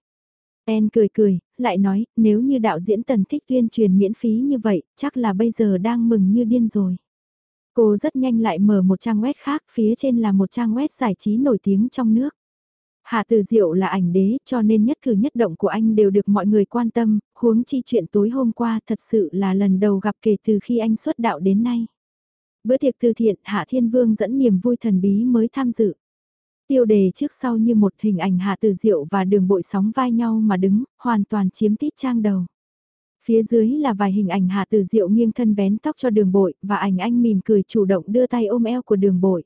En cười cười, lại nói, nếu như đạo diễn tần thích tuyên truyền miễn phí như vậy, chắc là bây giờ đang mừng như điên rồi. Cô rất nhanh lại mở một trang web khác, phía trên là một trang web giải trí nổi tiếng trong nước. Hạ Từ Diệu là ảnh đế cho nên nhất cử nhất động của anh đều được mọi người quan tâm, huống chi chuyện tối hôm qua thật sự là lần đầu gặp kể từ khi anh xuất đạo đến nay. Bữa tiệc từ thiện Hạ Thiên Vương dẫn niềm vui thần bí mới tham dự. Tiêu đề trước sau như một hình ảnh Hạ Từ Diệu và đường bội sóng vai nhau mà đứng, hoàn toàn chiếm tít trang đầu. Phía dưới là vài hình ảnh Hạ Từ Diệu nghiêng thân vén tóc cho đường bội và ảnh anh mỉm cười chủ động đưa tay ôm eo của đường bội.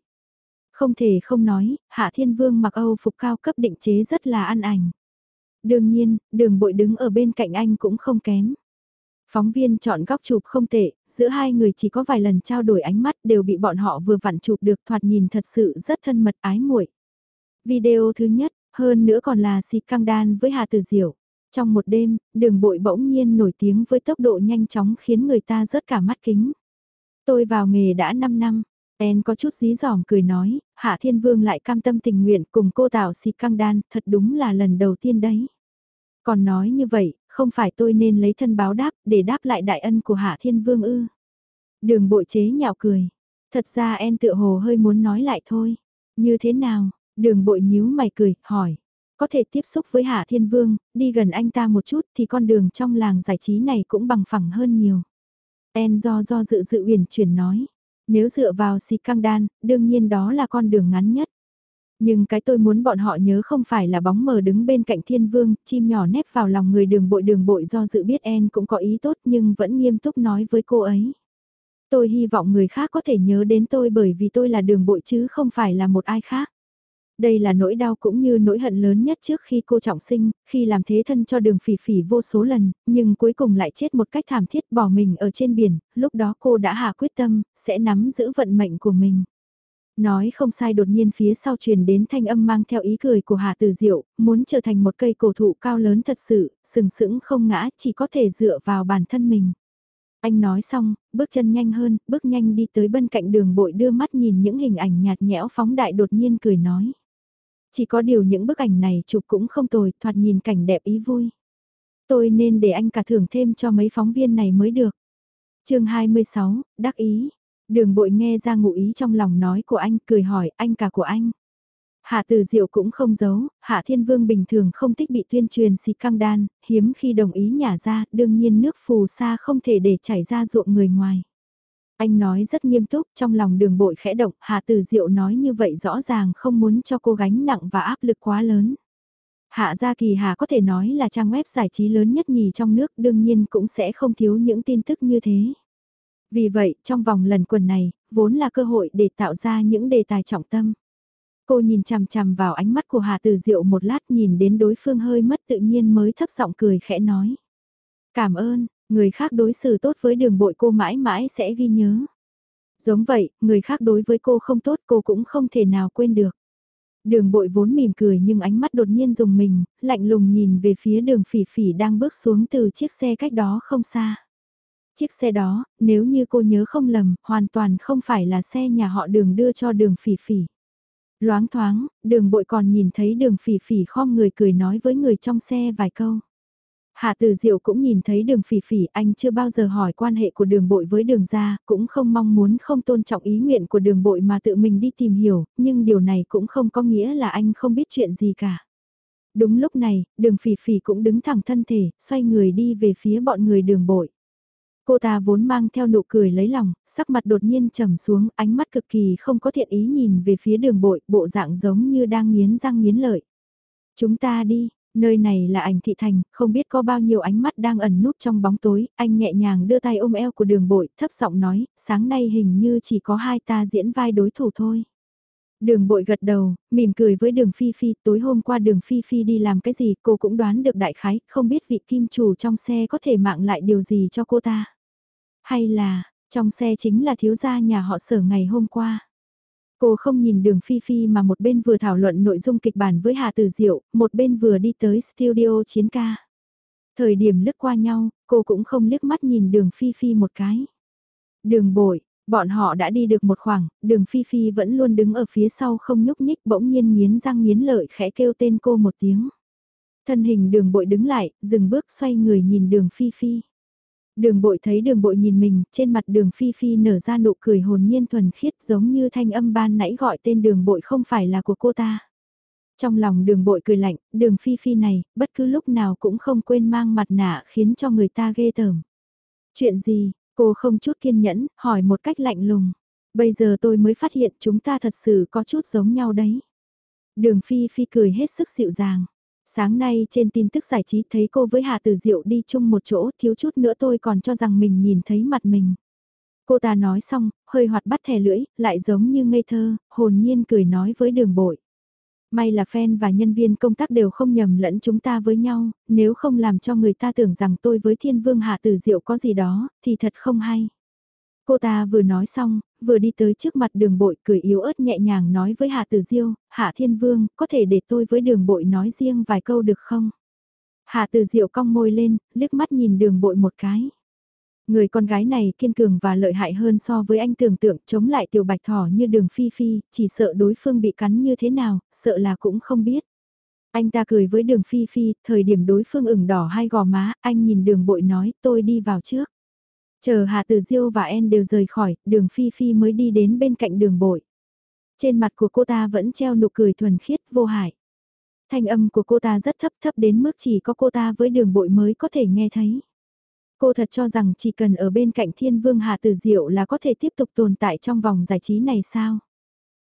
Không thể không nói, Hạ Thiên Vương mặc Âu phục cao cấp định chế rất là ăn ảnh. Đương nhiên, đường bội đứng ở bên cạnh anh cũng không kém. Phóng viên chọn góc chụp không tệ, giữa hai người chỉ có vài lần trao đổi ánh mắt đều bị bọn họ vừa vặn chụp được thoạt nhìn thật sự rất thân mật ái muội. Video thứ nhất, hơn nữa còn là xịt căng đan với Hà Tử Diệu. Trong một đêm, đường bội bỗng nhiên nổi tiếng với tốc độ nhanh chóng khiến người ta rớt cả mắt kính. Tôi vào nghề đã 5 năm, En có chút dí dỏm cười nói, Hạ Thiên Vương lại cam tâm tình nguyện cùng cô tạo xì căng đan, thật đúng là lần đầu tiên đấy. Còn nói như vậy, không phải tôi nên lấy thân báo đáp để đáp lại đại ân của Hạ Thiên Vương ư. Đường bội chế nhạo cười. Thật ra En tự hồ hơi muốn nói lại thôi. Như thế nào, Đường bội nhíu mày cười, hỏi. Có thể tiếp xúc với Hạ Thiên Vương, đi gần anh ta một chút thì con đường trong làng giải trí này cũng bằng phẳng hơn nhiều. En do do dự dự uyển chuyển nói. Nếu dựa vào xì căng đan, đương nhiên đó là con đường ngắn nhất. Nhưng cái tôi muốn bọn họ nhớ không phải là bóng mờ đứng bên cạnh thiên vương, chim nhỏ nép vào lòng người đường bội đường bội do dự biết En cũng có ý tốt nhưng vẫn nghiêm túc nói với cô ấy. Tôi hy vọng người khác có thể nhớ đến tôi bởi vì tôi là đường bội chứ không phải là một ai khác. Đây là nỗi đau cũng như nỗi hận lớn nhất trước khi cô trọng sinh, khi làm thế thân cho đường phỉ phỉ vô số lần, nhưng cuối cùng lại chết một cách thảm thiết bỏ mình ở trên biển, lúc đó cô đã hạ quyết tâm, sẽ nắm giữ vận mệnh của mình. Nói không sai đột nhiên phía sau truyền đến thanh âm mang theo ý cười của hà Tử Diệu, muốn trở thành một cây cổ thụ cao lớn thật sự, sừng sững không ngã, chỉ có thể dựa vào bản thân mình. Anh nói xong, bước chân nhanh hơn, bước nhanh đi tới bên cạnh đường bội đưa mắt nhìn những hình ảnh nhạt nhẽo phóng đại đột nhiên cười nói. Chỉ có điều những bức ảnh này chụp cũng không tồi, thoạt nhìn cảnh đẹp ý vui. Tôi nên để anh cả thưởng thêm cho mấy phóng viên này mới được. chương 26, đắc ý. Đường bội nghe ra ngụ ý trong lòng nói của anh, cười hỏi anh cả của anh. Hạ Từ Diệu cũng không giấu, Hạ Thiên Vương bình thường không thích bị tuyên truyền xịt căng đan, hiếm khi đồng ý nhả ra, đương nhiên nước phù sa không thể để chảy ra ruộng người ngoài. Anh nói rất nghiêm túc, trong lòng đường bội khẽ động, Hà Từ Diệu nói như vậy rõ ràng không muốn cho cô gánh nặng và áp lực quá lớn. Hạ Gia Kỳ Hà có thể nói là trang web giải trí lớn nhất nhì trong nước đương nhiên cũng sẽ không thiếu những tin tức như thế. Vì vậy, trong vòng lần quần này, vốn là cơ hội để tạo ra những đề tài trọng tâm. Cô nhìn chằm chằm vào ánh mắt của Hà Từ Diệu một lát nhìn đến đối phương hơi mất tự nhiên mới thấp giọng cười khẽ nói. Cảm ơn, Người khác đối xử tốt với đường bội cô mãi mãi sẽ ghi nhớ. Giống vậy, người khác đối với cô không tốt cô cũng không thể nào quên được. Đường bội vốn mỉm cười nhưng ánh mắt đột nhiên dùng mình, lạnh lùng nhìn về phía đường phỉ phỉ đang bước xuống từ chiếc xe cách đó không xa. Chiếc xe đó, nếu như cô nhớ không lầm, hoàn toàn không phải là xe nhà họ đường đưa cho đường phỉ phỉ. Loáng thoáng, đường bội còn nhìn thấy đường phỉ phỉ khom người cười nói với người trong xe vài câu. Hạ Từ Diệu cũng nhìn thấy đường phỉ phỉ anh chưa bao giờ hỏi quan hệ của đường bội với đường gia, cũng không mong muốn không tôn trọng ý nguyện của đường bội mà tự mình đi tìm hiểu, nhưng điều này cũng không có nghĩa là anh không biết chuyện gì cả. Đúng lúc này, đường phỉ phỉ cũng đứng thẳng thân thể, xoay người đi về phía bọn người đường bội. Cô ta vốn mang theo nụ cười lấy lòng, sắc mặt đột nhiên trầm xuống, ánh mắt cực kỳ không có thiện ý nhìn về phía đường bội, bộ dạng giống như đang nghiến răng nghiến lợi. Chúng ta đi, nơi này là ảnh thị thành, không biết có bao nhiêu ánh mắt đang ẩn núp trong bóng tối, anh nhẹ nhàng đưa tay ôm eo của đường bội, thấp giọng nói, sáng nay hình như chỉ có hai ta diễn vai đối thủ thôi. Đường bội gật đầu, mỉm cười với đường Phi Phi, tối hôm qua đường Phi Phi đi làm cái gì cô cũng đoán được đại khái, không biết vị kim chủ trong xe có thể mạng lại điều gì cho cô ta. Hay là, trong xe chính là thiếu gia nhà họ sở ngày hôm qua. Cô không nhìn đường Phi Phi mà một bên vừa thảo luận nội dung kịch bản với Hà Tử Diệu, một bên vừa đi tới studio chiến ca. Thời điểm lướt qua nhau, cô cũng không liếc mắt nhìn đường Phi Phi một cái. Đường bội, bọn họ đã đi được một khoảng, đường Phi Phi vẫn luôn đứng ở phía sau không nhúc nhích bỗng nhiên nghiến răng nghiến lợi khẽ kêu tên cô một tiếng. Thân hình đường bội đứng lại, dừng bước xoay người nhìn đường Phi Phi. Đường bội thấy đường bội nhìn mình, trên mặt đường phi phi nở ra nụ cười hồn nhiên thuần khiết giống như thanh âm ban nãy gọi tên đường bội không phải là của cô ta. Trong lòng đường bội cười lạnh, đường phi phi này, bất cứ lúc nào cũng không quên mang mặt nạ khiến cho người ta ghê tởm. Chuyện gì, cô không chút kiên nhẫn, hỏi một cách lạnh lùng. Bây giờ tôi mới phát hiện chúng ta thật sự có chút giống nhau đấy. Đường phi phi cười hết sức dịu dàng. Sáng nay trên tin tức giải trí thấy cô với Hà Tử Diệu đi chung một chỗ thiếu chút nữa tôi còn cho rằng mình nhìn thấy mặt mình. Cô ta nói xong, hơi hoạt bắt thè lưỡi, lại giống như ngây thơ, hồn nhiên cười nói với đường bội. May là fan và nhân viên công tác đều không nhầm lẫn chúng ta với nhau, nếu không làm cho người ta tưởng rằng tôi với thiên vương hạ tử diệu có gì đó, thì thật không hay. Cô ta vừa nói xong, vừa đi tới trước mặt đường bội cười yếu ớt nhẹ nhàng nói với Hạ Tử Diêu, Hạ Thiên Vương, có thể để tôi với đường bội nói riêng vài câu được không? Hạ Tử Diệu cong môi lên, liếc mắt nhìn đường bội một cái. Người con gái này kiên cường và lợi hại hơn so với anh tưởng tượng chống lại tiểu bạch thỏ như đường phi phi, chỉ sợ đối phương bị cắn như thế nào, sợ là cũng không biết. Anh ta cười với đường phi phi, thời điểm đối phương ửng đỏ hai gò má, anh nhìn đường bội nói tôi đi vào trước. Chờ Hà Tử Diêu và En đều rời khỏi, đường Phi Phi mới đi đến bên cạnh đường bội. Trên mặt của cô ta vẫn treo nụ cười thuần khiết vô hại. Thanh âm của cô ta rất thấp thấp đến mức chỉ có cô ta với đường bội mới có thể nghe thấy. Cô thật cho rằng chỉ cần ở bên cạnh thiên vương Hà Tử Diệu là có thể tiếp tục tồn tại trong vòng giải trí này sao?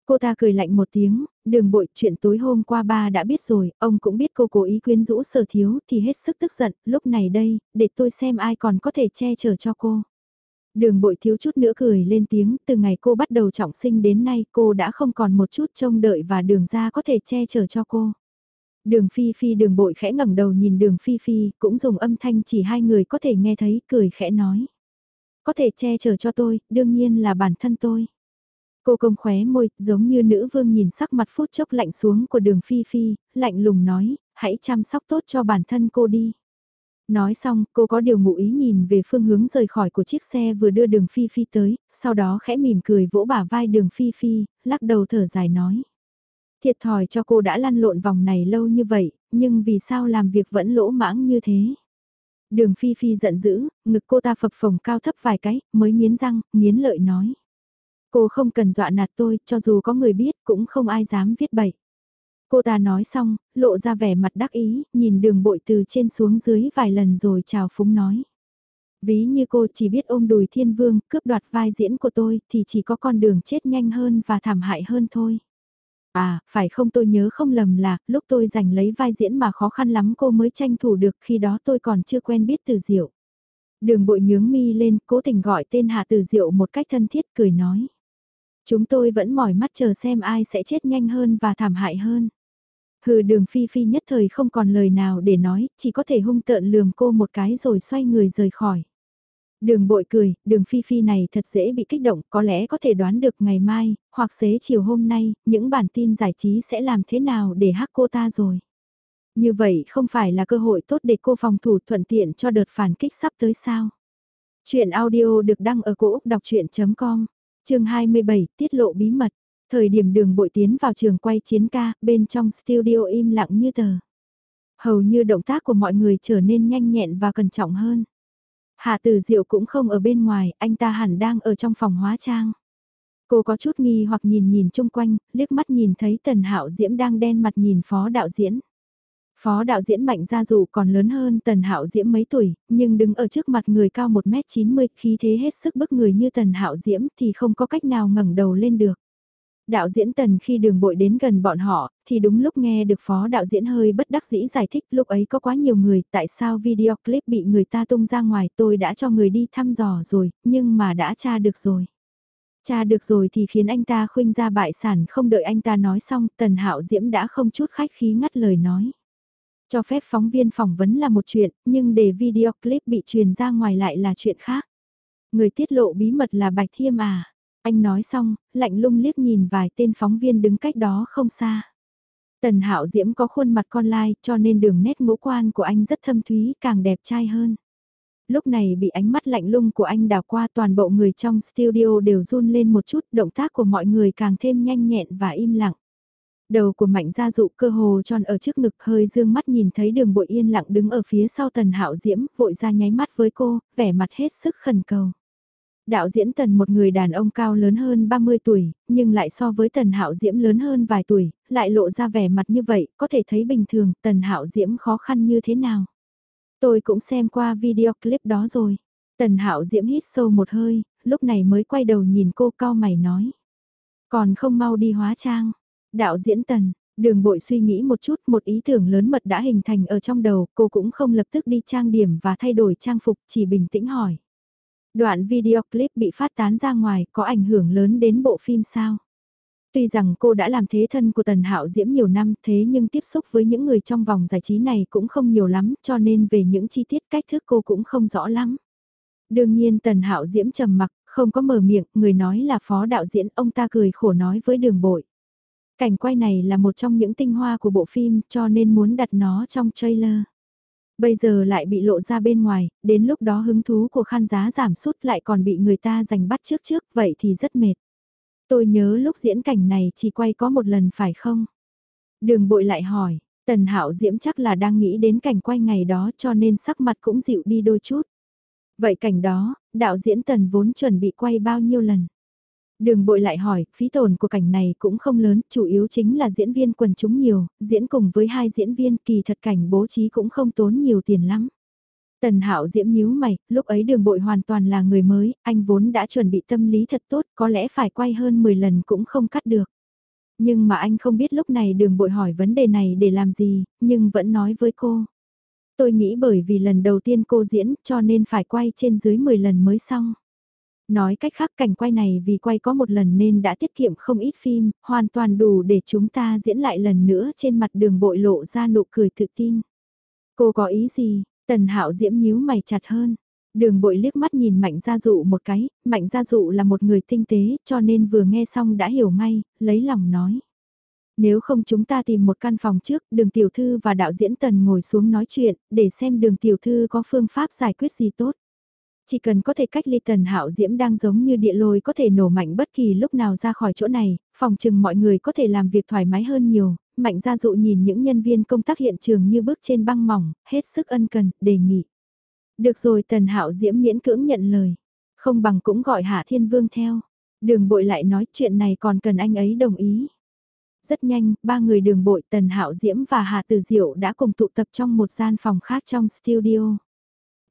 Cô ta cười lạnh một tiếng, đường bội chuyện tối hôm qua ba đã biết rồi, ông cũng biết cô cố ý quyến rũ sở thiếu thì hết sức tức giận, lúc này đây, để tôi xem ai còn có thể che chở cho cô. Đường bội thiếu chút nữa cười lên tiếng, từ ngày cô bắt đầu trọng sinh đến nay cô đã không còn một chút trông đợi và đường ra có thể che chở cho cô. Đường Phi Phi đường bội khẽ ngẩng đầu nhìn đường Phi Phi, cũng dùng âm thanh chỉ hai người có thể nghe thấy, cười khẽ nói. Có thể che chở cho tôi, đương nhiên là bản thân tôi. Cô công khóe môi, giống như nữ vương nhìn sắc mặt phút chốc lạnh xuống của đường Phi Phi, lạnh lùng nói, hãy chăm sóc tốt cho bản thân cô đi. Nói xong, cô có điều ngụ ý nhìn về phương hướng rời khỏi của chiếc xe vừa đưa đường Phi Phi tới, sau đó khẽ mỉm cười vỗ bả vai đường Phi Phi, lắc đầu thở dài nói. Thiệt thòi cho cô đã lăn lộn vòng này lâu như vậy, nhưng vì sao làm việc vẫn lỗ mãng như thế? Đường Phi Phi giận dữ, ngực cô ta phập phồng cao thấp vài cái, mới nghiến răng, nghiến lợi nói. Cô không cần dọa nạt tôi, cho dù có người biết cũng không ai dám viết bậy. Cô ta nói xong, lộ ra vẻ mặt đắc ý, nhìn đường bội từ trên xuống dưới vài lần rồi chào phúng nói. Ví như cô chỉ biết ôm đùi thiên vương, cướp đoạt vai diễn của tôi, thì chỉ có con đường chết nhanh hơn và thảm hại hơn thôi. À, phải không tôi nhớ không lầm là, lúc tôi giành lấy vai diễn mà khó khăn lắm cô mới tranh thủ được khi đó tôi còn chưa quen biết từ diệu. Đường bội nhướng mi lên, cố tình gọi tên Hạ Từ Diệu một cách thân thiết cười nói. Chúng tôi vẫn mỏi mắt chờ xem ai sẽ chết nhanh hơn và thảm hại hơn. Hừ đường phi phi nhất thời không còn lời nào để nói, chỉ có thể hung tợn lườm cô một cái rồi xoay người rời khỏi. Đường bội cười, đường phi phi này thật dễ bị kích động, có lẽ có thể đoán được ngày mai, hoặc xế chiều hôm nay, những bản tin giải trí sẽ làm thế nào để hắc cô ta rồi. Như vậy không phải là cơ hội tốt để cô phòng thủ thuận tiện cho đợt phản kích sắp tới sao. Chuyện audio được đăng ở cổ Úc đọc chuyện.com chương 27, tiết lộ bí mật. Thời điểm đường bội tiến vào trường quay chiến ca, bên trong studio im lặng như tờ. Hầu như động tác của mọi người trở nên nhanh nhẹn và cẩn trọng hơn. Hạ tử diệu cũng không ở bên ngoài, anh ta hẳn đang ở trong phòng hóa trang. Cô có chút nghi hoặc nhìn nhìn chung quanh, liếc mắt nhìn thấy tần hạo diễm đang đen mặt nhìn phó đạo diễn. Phó đạo diễn Mạnh Gia Dụ còn lớn hơn Tần Hạo Diễm mấy tuổi, nhưng đứng ở trước mặt người cao 1m90 khí thế hết sức bức người như Tần Hạo Diễm thì không có cách nào ngẩng đầu lên được. Đạo diễn Tần khi đường bội đến gần bọn họ, thì đúng lúc nghe được phó đạo diễn hơi bất đắc dĩ giải thích lúc ấy có quá nhiều người, tại sao video clip bị người ta tung ra ngoài tôi đã cho người đi thăm dò rồi, nhưng mà đã tra được rồi. Tra được rồi thì khiến anh ta khuynh ra bại sản không đợi anh ta nói xong, Tần Hạo Diễm đã không chút khách khí ngắt lời nói. Cho phép phóng viên phỏng vấn là một chuyện, nhưng để video clip bị truyền ra ngoài lại là chuyện khác. Người tiết lộ bí mật là Bạch Thiêm à. Anh nói xong, lạnh lung liếc nhìn vài tên phóng viên đứng cách đó không xa. Tần Hạo Diễm có khuôn mặt con lai cho nên đường nét ngũ quan của anh rất thâm thúy càng đẹp trai hơn. Lúc này bị ánh mắt lạnh lung của anh đào qua toàn bộ người trong studio đều run lên một chút động tác của mọi người càng thêm nhanh nhẹn và im lặng. Đầu của mạnh gia dụ cơ hồ tròn ở trước ngực hơi dương mắt nhìn thấy đường bội yên lặng đứng ở phía sau tần hạo diễm, vội ra nháy mắt với cô, vẻ mặt hết sức khẩn cầu. Đạo diễn tần một người đàn ông cao lớn hơn 30 tuổi, nhưng lại so với tần hạo diễm lớn hơn vài tuổi, lại lộ ra vẻ mặt như vậy, có thể thấy bình thường tần hạo diễm khó khăn như thế nào. Tôi cũng xem qua video clip đó rồi. Tần hạo diễm hít sâu một hơi, lúc này mới quay đầu nhìn cô cao mày nói. Còn không mau đi hóa trang. Đạo diễn tần, đường bội suy nghĩ một chút một ý tưởng lớn mật đã hình thành ở trong đầu, cô cũng không lập tức đi trang điểm và thay đổi trang phục, chỉ bình tĩnh hỏi. Đoạn video clip bị phát tán ra ngoài có ảnh hưởng lớn đến bộ phim sao? Tuy rằng cô đã làm thế thân của Tần Hạo Diễm nhiều năm thế nhưng tiếp xúc với những người trong vòng giải trí này cũng không nhiều lắm cho nên về những chi tiết cách thức cô cũng không rõ lắm. Đương nhiên Tần Hạo Diễm trầm mặc, không có mở miệng, người nói là phó đạo diễn, ông ta cười khổ nói với đường bội. Cảnh quay này là một trong những tinh hoa của bộ phim cho nên muốn đặt nó trong trailer. Bây giờ lại bị lộ ra bên ngoài, đến lúc đó hứng thú của khán giá giảm sút lại còn bị người ta giành bắt trước trước, vậy thì rất mệt. Tôi nhớ lúc diễn cảnh này chỉ quay có một lần phải không? Đường bội lại hỏi, Tần Hạo Diễm chắc là đang nghĩ đến cảnh quay ngày đó cho nên sắc mặt cũng dịu đi đôi chút. Vậy cảnh đó, đạo diễn Tần vốn chuẩn bị quay bao nhiêu lần? Đường bội lại hỏi, phí tổn của cảnh này cũng không lớn, chủ yếu chính là diễn viên quần chúng nhiều, diễn cùng với hai diễn viên kỳ thật cảnh bố trí cũng không tốn nhiều tiền lắm. Tần Hạo diễm nhíu mày, lúc ấy đường bội hoàn toàn là người mới, anh vốn đã chuẩn bị tâm lý thật tốt, có lẽ phải quay hơn 10 lần cũng không cắt được. Nhưng mà anh không biết lúc này đường bội hỏi vấn đề này để làm gì, nhưng vẫn nói với cô. Tôi nghĩ bởi vì lần đầu tiên cô diễn cho nên phải quay trên dưới 10 lần mới xong. Nói cách khác cảnh quay này vì quay có một lần nên đã tiết kiệm không ít phim, hoàn toàn đủ để chúng ta diễn lại lần nữa trên mặt đường bội lộ ra nụ cười tự tin. Cô có ý gì? Tần hạo diễm nhíu mày chặt hơn. Đường bội liếc mắt nhìn Mạnh Gia Dụ một cái, Mạnh Gia Dụ là một người tinh tế cho nên vừa nghe xong đã hiểu ngay, lấy lòng nói. Nếu không chúng ta tìm một căn phòng trước, đường tiểu thư và đạo diễn Tần ngồi xuống nói chuyện, để xem đường tiểu thư có phương pháp giải quyết gì tốt. Chỉ cần có thể cách ly tần hạo diễm đang giống như địa lôi có thể nổ mạnh bất kỳ lúc nào ra khỏi chỗ này, phòng chừng mọi người có thể làm việc thoải mái hơn nhiều, mạnh ra dụ nhìn những nhân viên công tác hiện trường như bước trên băng mỏng, hết sức ân cần, đề nghị. Được rồi tần hạo diễm miễn cưỡng nhận lời, không bằng cũng gọi Hạ Thiên Vương theo. Đường bội lại nói chuyện này còn cần anh ấy đồng ý. Rất nhanh, ba người đường bội Tần Hạo Diễm và Hà Từ Diệu đã cùng tụ tập trong một gian phòng khác trong studio.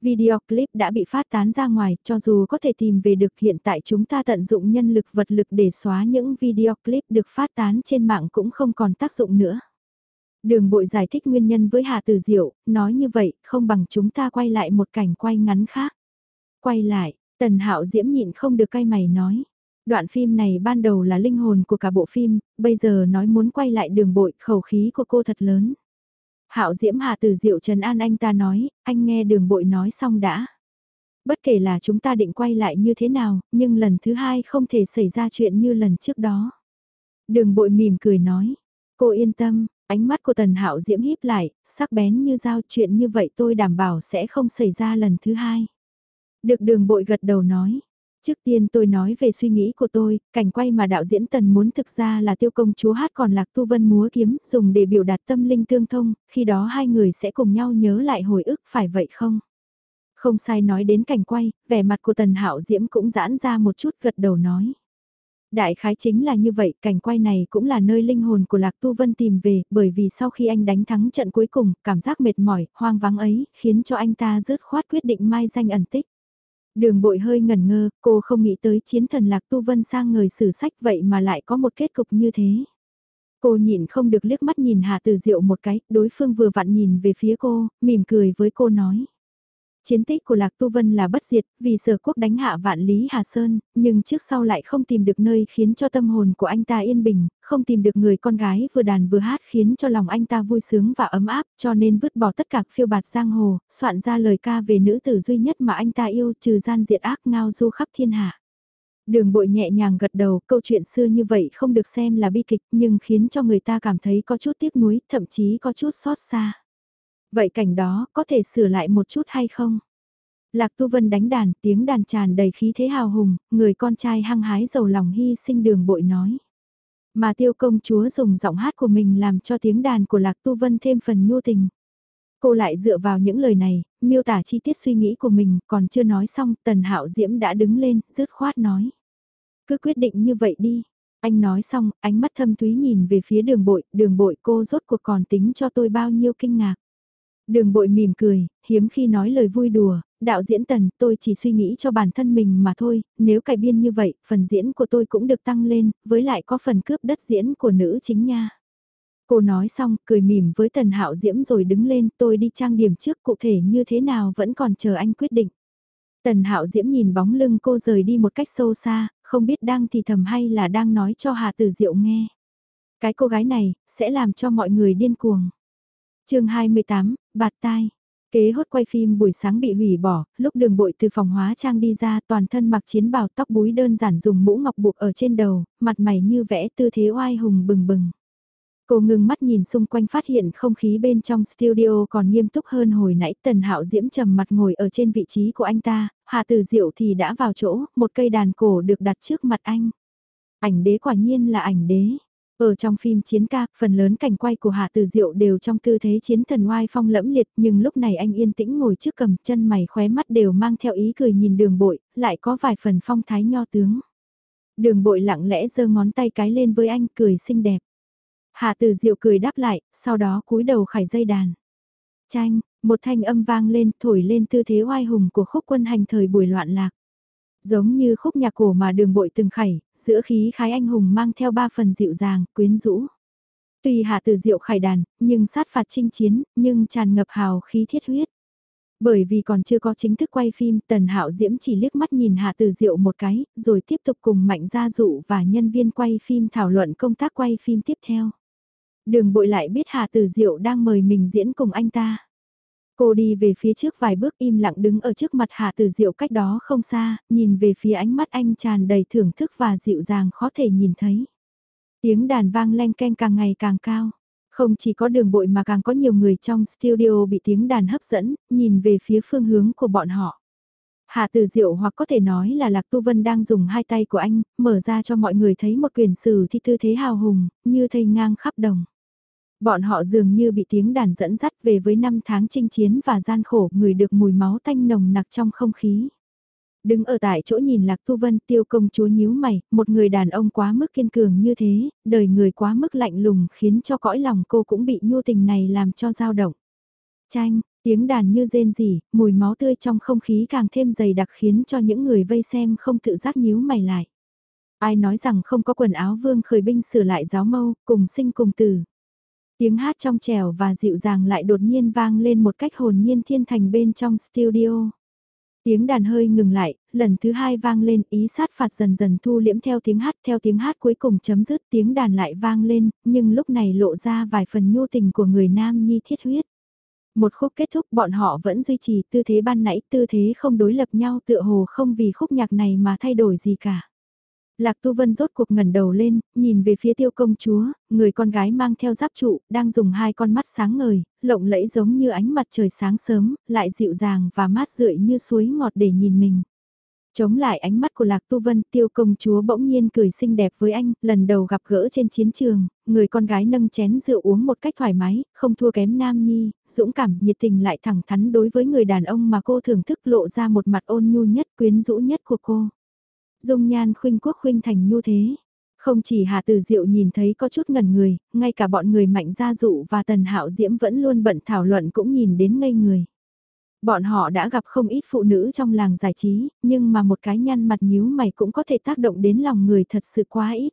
Video clip đã bị phát tán ra ngoài, cho dù có thể tìm về được hiện tại chúng ta tận dụng nhân lực vật lực để xóa những video clip được phát tán trên mạng cũng không còn tác dụng nữa. Đường bội giải thích nguyên nhân với Hà Tử Diệu, nói như vậy, không bằng chúng ta quay lại một cảnh quay ngắn khác. Quay lại, Tần Hạo Diễm nhịn không được cay mày nói. Đoạn phim này ban đầu là linh hồn của cả bộ phim, bây giờ nói muốn quay lại đường bội, khẩu khí của cô thật lớn. Hạo Diễm Hà từ Diệu Trần An anh ta nói, anh nghe đường bội nói xong đã. Bất kể là chúng ta định quay lại như thế nào, nhưng lần thứ hai không thể xảy ra chuyện như lần trước đó. Đường bội mỉm cười nói, cô yên tâm, ánh mắt của Tần Hạo Diễm híp lại, sắc bén như dao chuyện như vậy tôi đảm bảo sẽ không xảy ra lần thứ hai. Được đường bội gật đầu nói, Trước tiên tôi nói về suy nghĩ của tôi, cảnh quay mà đạo diễn Tần muốn thực ra là tiêu công chúa hát còn lạc tu vân múa kiếm, dùng để biểu đạt tâm linh tương thông, khi đó hai người sẽ cùng nhau nhớ lại hồi ức, phải vậy không? Không sai nói đến cảnh quay, vẻ mặt của Tần Hạo Diễm cũng giãn ra một chút gật đầu nói. Đại khái chính là như vậy, cảnh quay này cũng là nơi linh hồn của Lạc Tu Vân tìm về, bởi vì sau khi anh đánh thắng trận cuối cùng, cảm giác mệt mỏi, hoang vắng ấy, khiến cho anh ta rớt khoát quyết định mai danh ẩn tích. Đường bội hơi ngẩn ngơ, cô không nghĩ tới chiến thần Lạc Tu Vân sang người sử sách vậy mà lại có một kết cục như thế. Cô nhịn không được liếc mắt nhìn Hạ Tử Diệu một cái, đối phương vừa vặn nhìn về phía cô, mỉm cười với cô nói. Chiến tích của Lạc Tu Vân là bất diệt, vì sở quốc đánh hạ vạn lý Hà Sơn, nhưng trước sau lại không tìm được nơi khiến cho tâm hồn của anh ta yên bình, không tìm được người con gái vừa đàn vừa hát khiến cho lòng anh ta vui sướng và ấm áp, cho nên vứt bỏ tất cả phiêu bạt giang hồ, soạn ra lời ca về nữ tử duy nhất mà anh ta yêu trừ gian diệt ác ngao du khắp thiên hạ. Đường bội nhẹ nhàng gật đầu, câu chuyện xưa như vậy không được xem là bi kịch nhưng khiến cho người ta cảm thấy có chút tiếc nuối, thậm chí có chút xót xa. Vậy cảnh đó có thể sửa lại một chút hay không? Lạc Tu Vân đánh đàn, tiếng đàn tràn đầy khí thế hào hùng, người con trai hăng hái giàu lòng hy sinh đường bội nói. Mà tiêu công chúa dùng giọng hát của mình làm cho tiếng đàn của Lạc Tu Vân thêm phần nhu tình. Cô lại dựa vào những lời này, miêu tả chi tiết suy nghĩ của mình, còn chưa nói xong, Tần Hạo Diễm đã đứng lên, rứt khoát nói. Cứ quyết định như vậy đi. Anh nói xong, ánh mắt thâm thúy nhìn về phía đường bội, đường bội cô rốt cuộc còn tính cho tôi bao nhiêu kinh ngạc. Đường bội mỉm cười, hiếm khi nói lời vui đùa, đạo diễn tần tôi chỉ suy nghĩ cho bản thân mình mà thôi, nếu cải biên như vậy, phần diễn của tôi cũng được tăng lên, với lại có phần cướp đất diễn của nữ chính nha. Cô nói xong, cười mỉm với tần hạo diễm rồi đứng lên, tôi đi trang điểm trước cụ thể như thế nào vẫn còn chờ anh quyết định. Tần hạo diễm nhìn bóng lưng cô rời đi một cách sâu xa, không biết đang thì thầm hay là đang nói cho Hà Tử Diệu nghe. Cái cô gái này, sẽ làm cho mọi người điên cuồng chương 28, bạt tai. Kế hốt quay phim buổi sáng bị hủy bỏ, lúc đường bội từ phòng hóa trang đi ra toàn thân mặc chiến bào tóc búi đơn giản dùng mũ ngọc buộc ở trên đầu, mặt mày như vẽ tư thế oai hùng bừng bừng. Cô ngừng mắt nhìn xung quanh phát hiện không khí bên trong studio còn nghiêm túc hơn hồi nãy tần hạo diễm trầm mặt ngồi ở trên vị trí của anh ta, hạ từ diệu thì đã vào chỗ, một cây đàn cổ được đặt trước mặt anh. Ảnh đế quả nhiên là ảnh đế. Ở trong phim chiến ca, phần lớn cảnh quay của Hạ Tử Diệu đều trong tư thế chiến thần oai phong lẫm liệt, nhưng lúc này anh yên tĩnh ngồi trước cầm chân mày khóe mắt đều mang theo ý cười nhìn đường bội, lại có vài phần phong thái nho tướng. Đường bội lặng lẽ giơ ngón tay cái lên với anh cười xinh đẹp. Hạ Tử Diệu cười đáp lại, sau đó cúi đầu khải dây đàn. Chanh, một thanh âm vang lên thổi lên tư thế oai hùng của khúc quân hành thời buổi loạn lạc. Giống như khúc nhạc cổ mà đường bội từng khẩy, giữa khí khái anh hùng mang theo ba phần dịu dàng, quyến rũ. Tuy hạ từ diệu khải đàn, nhưng sát phạt chinh chiến, nhưng tràn ngập hào khí thiết huyết. Bởi vì còn chưa có chính thức quay phim, Tần Hạo Diễm chỉ liếc mắt nhìn Hạ Từ Diệu một cái, rồi tiếp tục cùng Mạnh Gia Dụ và nhân viên quay phim thảo luận công tác quay phim tiếp theo. Đường bội lại biết Hạ Từ Diệu đang mời mình diễn cùng anh ta. Cô đi về phía trước vài bước im lặng đứng ở trước mặt Hạ Tử Diệu cách đó không xa, nhìn về phía ánh mắt anh tràn đầy thưởng thức và dịu dàng khó thể nhìn thấy. Tiếng đàn vang len keng càng ngày càng cao. Không chỉ có đường bội mà càng có nhiều người trong studio bị tiếng đàn hấp dẫn, nhìn về phía phương hướng của bọn họ. Hạ Tử Diệu hoặc có thể nói là Lạc Tu Vân đang dùng hai tay của anh, mở ra cho mọi người thấy một quyền sử thi tư thế hào hùng, như thây ngang khắp đồng. Bọn họ dường như bị tiếng đàn dẫn dắt về với năm tháng chinh chiến và gian khổ, người được mùi máu tanh nồng nặc trong không khí. Đứng ở tại chỗ nhìn Lạc Tu Vân tiêu công chúa nhíu mày, một người đàn ông quá mức kiên cường như thế, đời người quá mức lạnh lùng khiến cho cõi lòng cô cũng bị nhu tình này làm cho dao động. chanh tiếng đàn như rên rỉ, mùi máu tươi trong không khí càng thêm dày đặc khiến cho những người vây xem không tự giác nhíu mày lại. Ai nói rằng không có quần áo vương khởi binh sửa lại giáo mâu, cùng sinh cùng tử. Tiếng hát trong trẻo và dịu dàng lại đột nhiên vang lên một cách hồn nhiên thiên thành bên trong studio. Tiếng đàn hơi ngừng lại, lần thứ hai vang lên ý sát phạt dần dần thu liễm theo tiếng hát theo tiếng hát cuối cùng chấm dứt tiếng đàn lại vang lên, nhưng lúc này lộ ra vài phần nhu tình của người nam nhi thiết huyết. Một khúc kết thúc bọn họ vẫn duy trì tư thế ban nãy tư thế không đối lập nhau tựa hồ không vì khúc nhạc này mà thay đổi gì cả. Lạc Tu Vân rốt cuộc ngẩng đầu lên, nhìn về phía tiêu công chúa, người con gái mang theo giáp trụ, đang dùng hai con mắt sáng ngời, lộng lẫy giống như ánh mặt trời sáng sớm, lại dịu dàng và mát rượi như suối ngọt để nhìn mình. Chống lại ánh mắt của Lạc Tu Vân, tiêu công chúa bỗng nhiên cười xinh đẹp với anh, lần đầu gặp gỡ trên chiến trường, người con gái nâng chén rượu uống một cách thoải mái, không thua kém Nam Nhi, dũng cảm, nhiệt tình lại thẳng thắn đối với người đàn ông mà cô thưởng thức lộ ra một mặt ôn nhu nhất, quyến rũ nhất của cô. Dung nhan khuynh quốc khuynh thành nhu thế. Không chỉ Hà Từ Diệu nhìn thấy có chút ngẩn người, ngay cả bọn người mạnh gia dụ và Tần Hạo Diễm vẫn luôn bận thảo luận cũng nhìn đến ngây người. Bọn họ đã gặp không ít phụ nữ trong làng giải trí, nhưng mà một cái nhăn mặt nhíu mày cũng có thể tác động đến lòng người thật sự quá ít.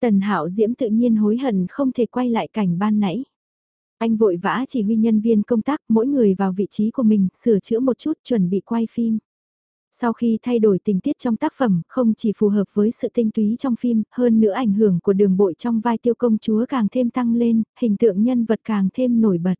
Tần Hạo Diễm tự nhiên hối hận không thể quay lại cảnh ban nãy. Anh vội vã chỉ huy nhân viên công tác mỗi người vào vị trí của mình, sửa chữa một chút chuẩn bị quay phim. Sau khi thay đổi tình tiết trong tác phẩm, không chỉ phù hợp với sự tinh túy trong phim, hơn nữa ảnh hưởng của đường bội trong vai tiêu công chúa càng thêm tăng lên, hình tượng nhân vật càng thêm nổi bật.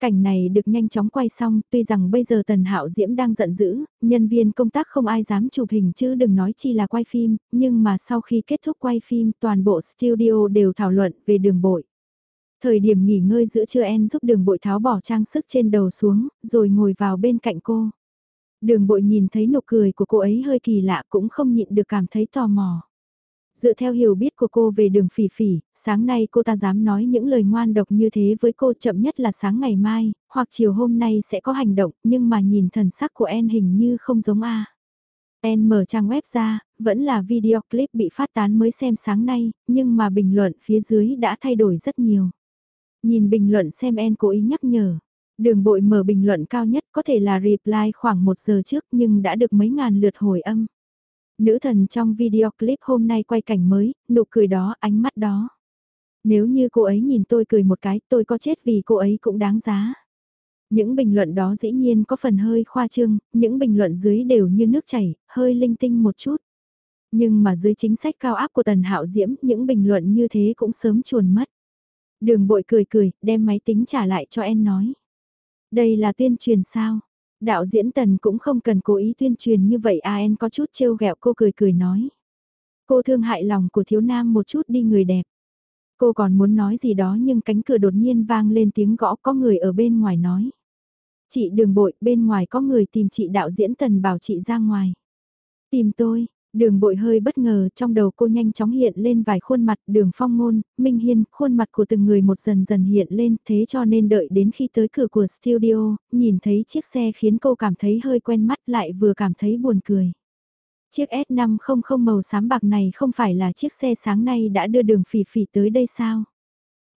Cảnh này được nhanh chóng quay xong, tuy rằng bây giờ Tần Hạo Diễm đang giận dữ, nhân viên công tác không ai dám chụp hình chứ đừng nói chi là quay phim, nhưng mà sau khi kết thúc quay phim toàn bộ studio đều thảo luận về đường bội. Thời điểm nghỉ ngơi giữa trưa En giúp đường bội tháo bỏ trang sức trên đầu xuống, rồi ngồi vào bên cạnh cô. Đường bội nhìn thấy nụ cười của cô ấy hơi kỳ lạ cũng không nhịn được cảm thấy tò mò. Dựa theo hiểu biết của cô về đường phỉ phỉ, sáng nay cô ta dám nói những lời ngoan độc như thế với cô chậm nhất là sáng ngày mai, hoặc chiều hôm nay sẽ có hành động, nhưng mà nhìn thần sắc của En hình như không giống A. En mở trang web ra, vẫn là video clip bị phát tán mới xem sáng nay, nhưng mà bình luận phía dưới đã thay đổi rất nhiều. Nhìn bình luận xem En cố ý nhắc nhở. Đường bội mở bình luận cao nhất có thể là reply khoảng một giờ trước nhưng đã được mấy ngàn lượt hồi âm. Nữ thần trong video clip hôm nay quay cảnh mới, nụ cười đó, ánh mắt đó. Nếu như cô ấy nhìn tôi cười một cái, tôi có chết vì cô ấy cũng đáng giá. Những bình luận đó dĩ nhiên có phần hơi khoa trương, những bình luận dưới đều như nước chảy, hơi linh tinh một chút. Nhưng mà dưới chính sách cao áp của Tần Hạo Diễm, những bình luận như thế cũng sớm chuồn mất. Đường bội cười cười, đem máy tính trả lại cho em nói. Đây là tuyên truyền sao? Đạo diễn Tần cũng không cần cố ý tuyên truyền như vậy AN có chút trêu ghẹo cô cười cười nói. Cô thương hại lòng của thiếu nam một chút đi người đẹp. Cô còn muốn nói gì đó nhưng cánh cửa đột nhiên vang lên tiếng gõ có người ở bên ngoài nói. Chị đường bội, bên ngoài có người tìm chị đạo diễn Tần bảo chị ra ngoài. Tìm tôi, Đường bội hơi bất ngờ trong đầu cô nhanh chóng hiện lên vài khuôn mặt đường phong ngôn, minh hiên, khuôn mặt của từng người một dần dần hiện lên thế cho nên đợi đến khi tới cửa của studio, nhìn thấy chiếc xe khiến cô cảm thấy hơi quen mắt lại vừa cảm thấy buồn cười. Chiếc S500 màu xám bạc này không phải là chiếc xe sáng nay đã đưa đường phỉ phỉ tới đây sao?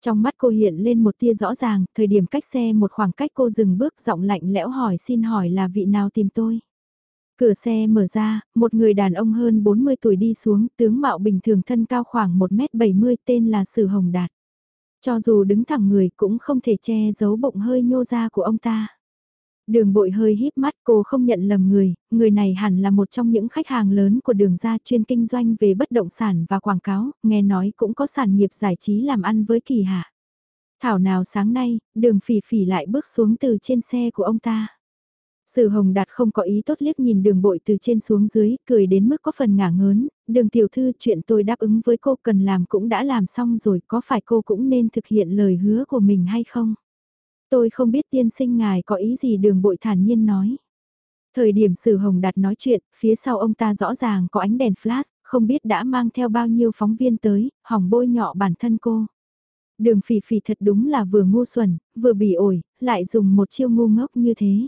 Trong mắt cô hiện lên một tia rõ ràng, thời điểm cách xe một khoảng cách cô dừng bước giọng lạnh lẽo hỏi xin hỏi là vị nào tìm tôi? Cửa xe mở ra, một người đàn ông hơn 40 tuổi đi xuống, tướng mạo bình thường thân cao khoảng 1m70 tên là Sử Hồng Đạt. Cho dù đứng thẳng người cũng không thể che giấu bụng hơi nhô ra của ông ta. Đường bội hơi híp mắt cô không nhận lầm người, người này hẳn là một trong những khách hàng lớn của đường gia chuyên kinh doanh về bất động sản và quảng cáo, nghe nói cũng có sản nghiệp giải trí làm ăn với kỳ hạ. Thảo nào sáng nay, đường phỉ phỉ lại bước xuống từ trên xe của ông ta. Sử hồng đạt không có ý tốt liếc nhìn đường bội từ trên xuống dưới, cười đến mức có phần ngả ngớn, đường tiểu thư chuyện tôi đáp ứng với cô cần làm cũng đã làm xong rồi, có phải cô cũng nên thực hiện lời hứa của mình hay không? Tôi không biết tiên sinh ngài có ý gì đường bội thản nhiên nói. Thời điểm sử hồng đạt nói chuyện, phía sau ông ta rõ ràng có ánh đèn flash, không biết đã mang theo bao nhiêu phóng viên tới, hỏng bôi nhọ bản thân cô. Đường phỉ phỉ thật đúng là vừa ngu xuẩn, vừa bỉ ổi, lại dùng một chiêu ngu ngốc như thế.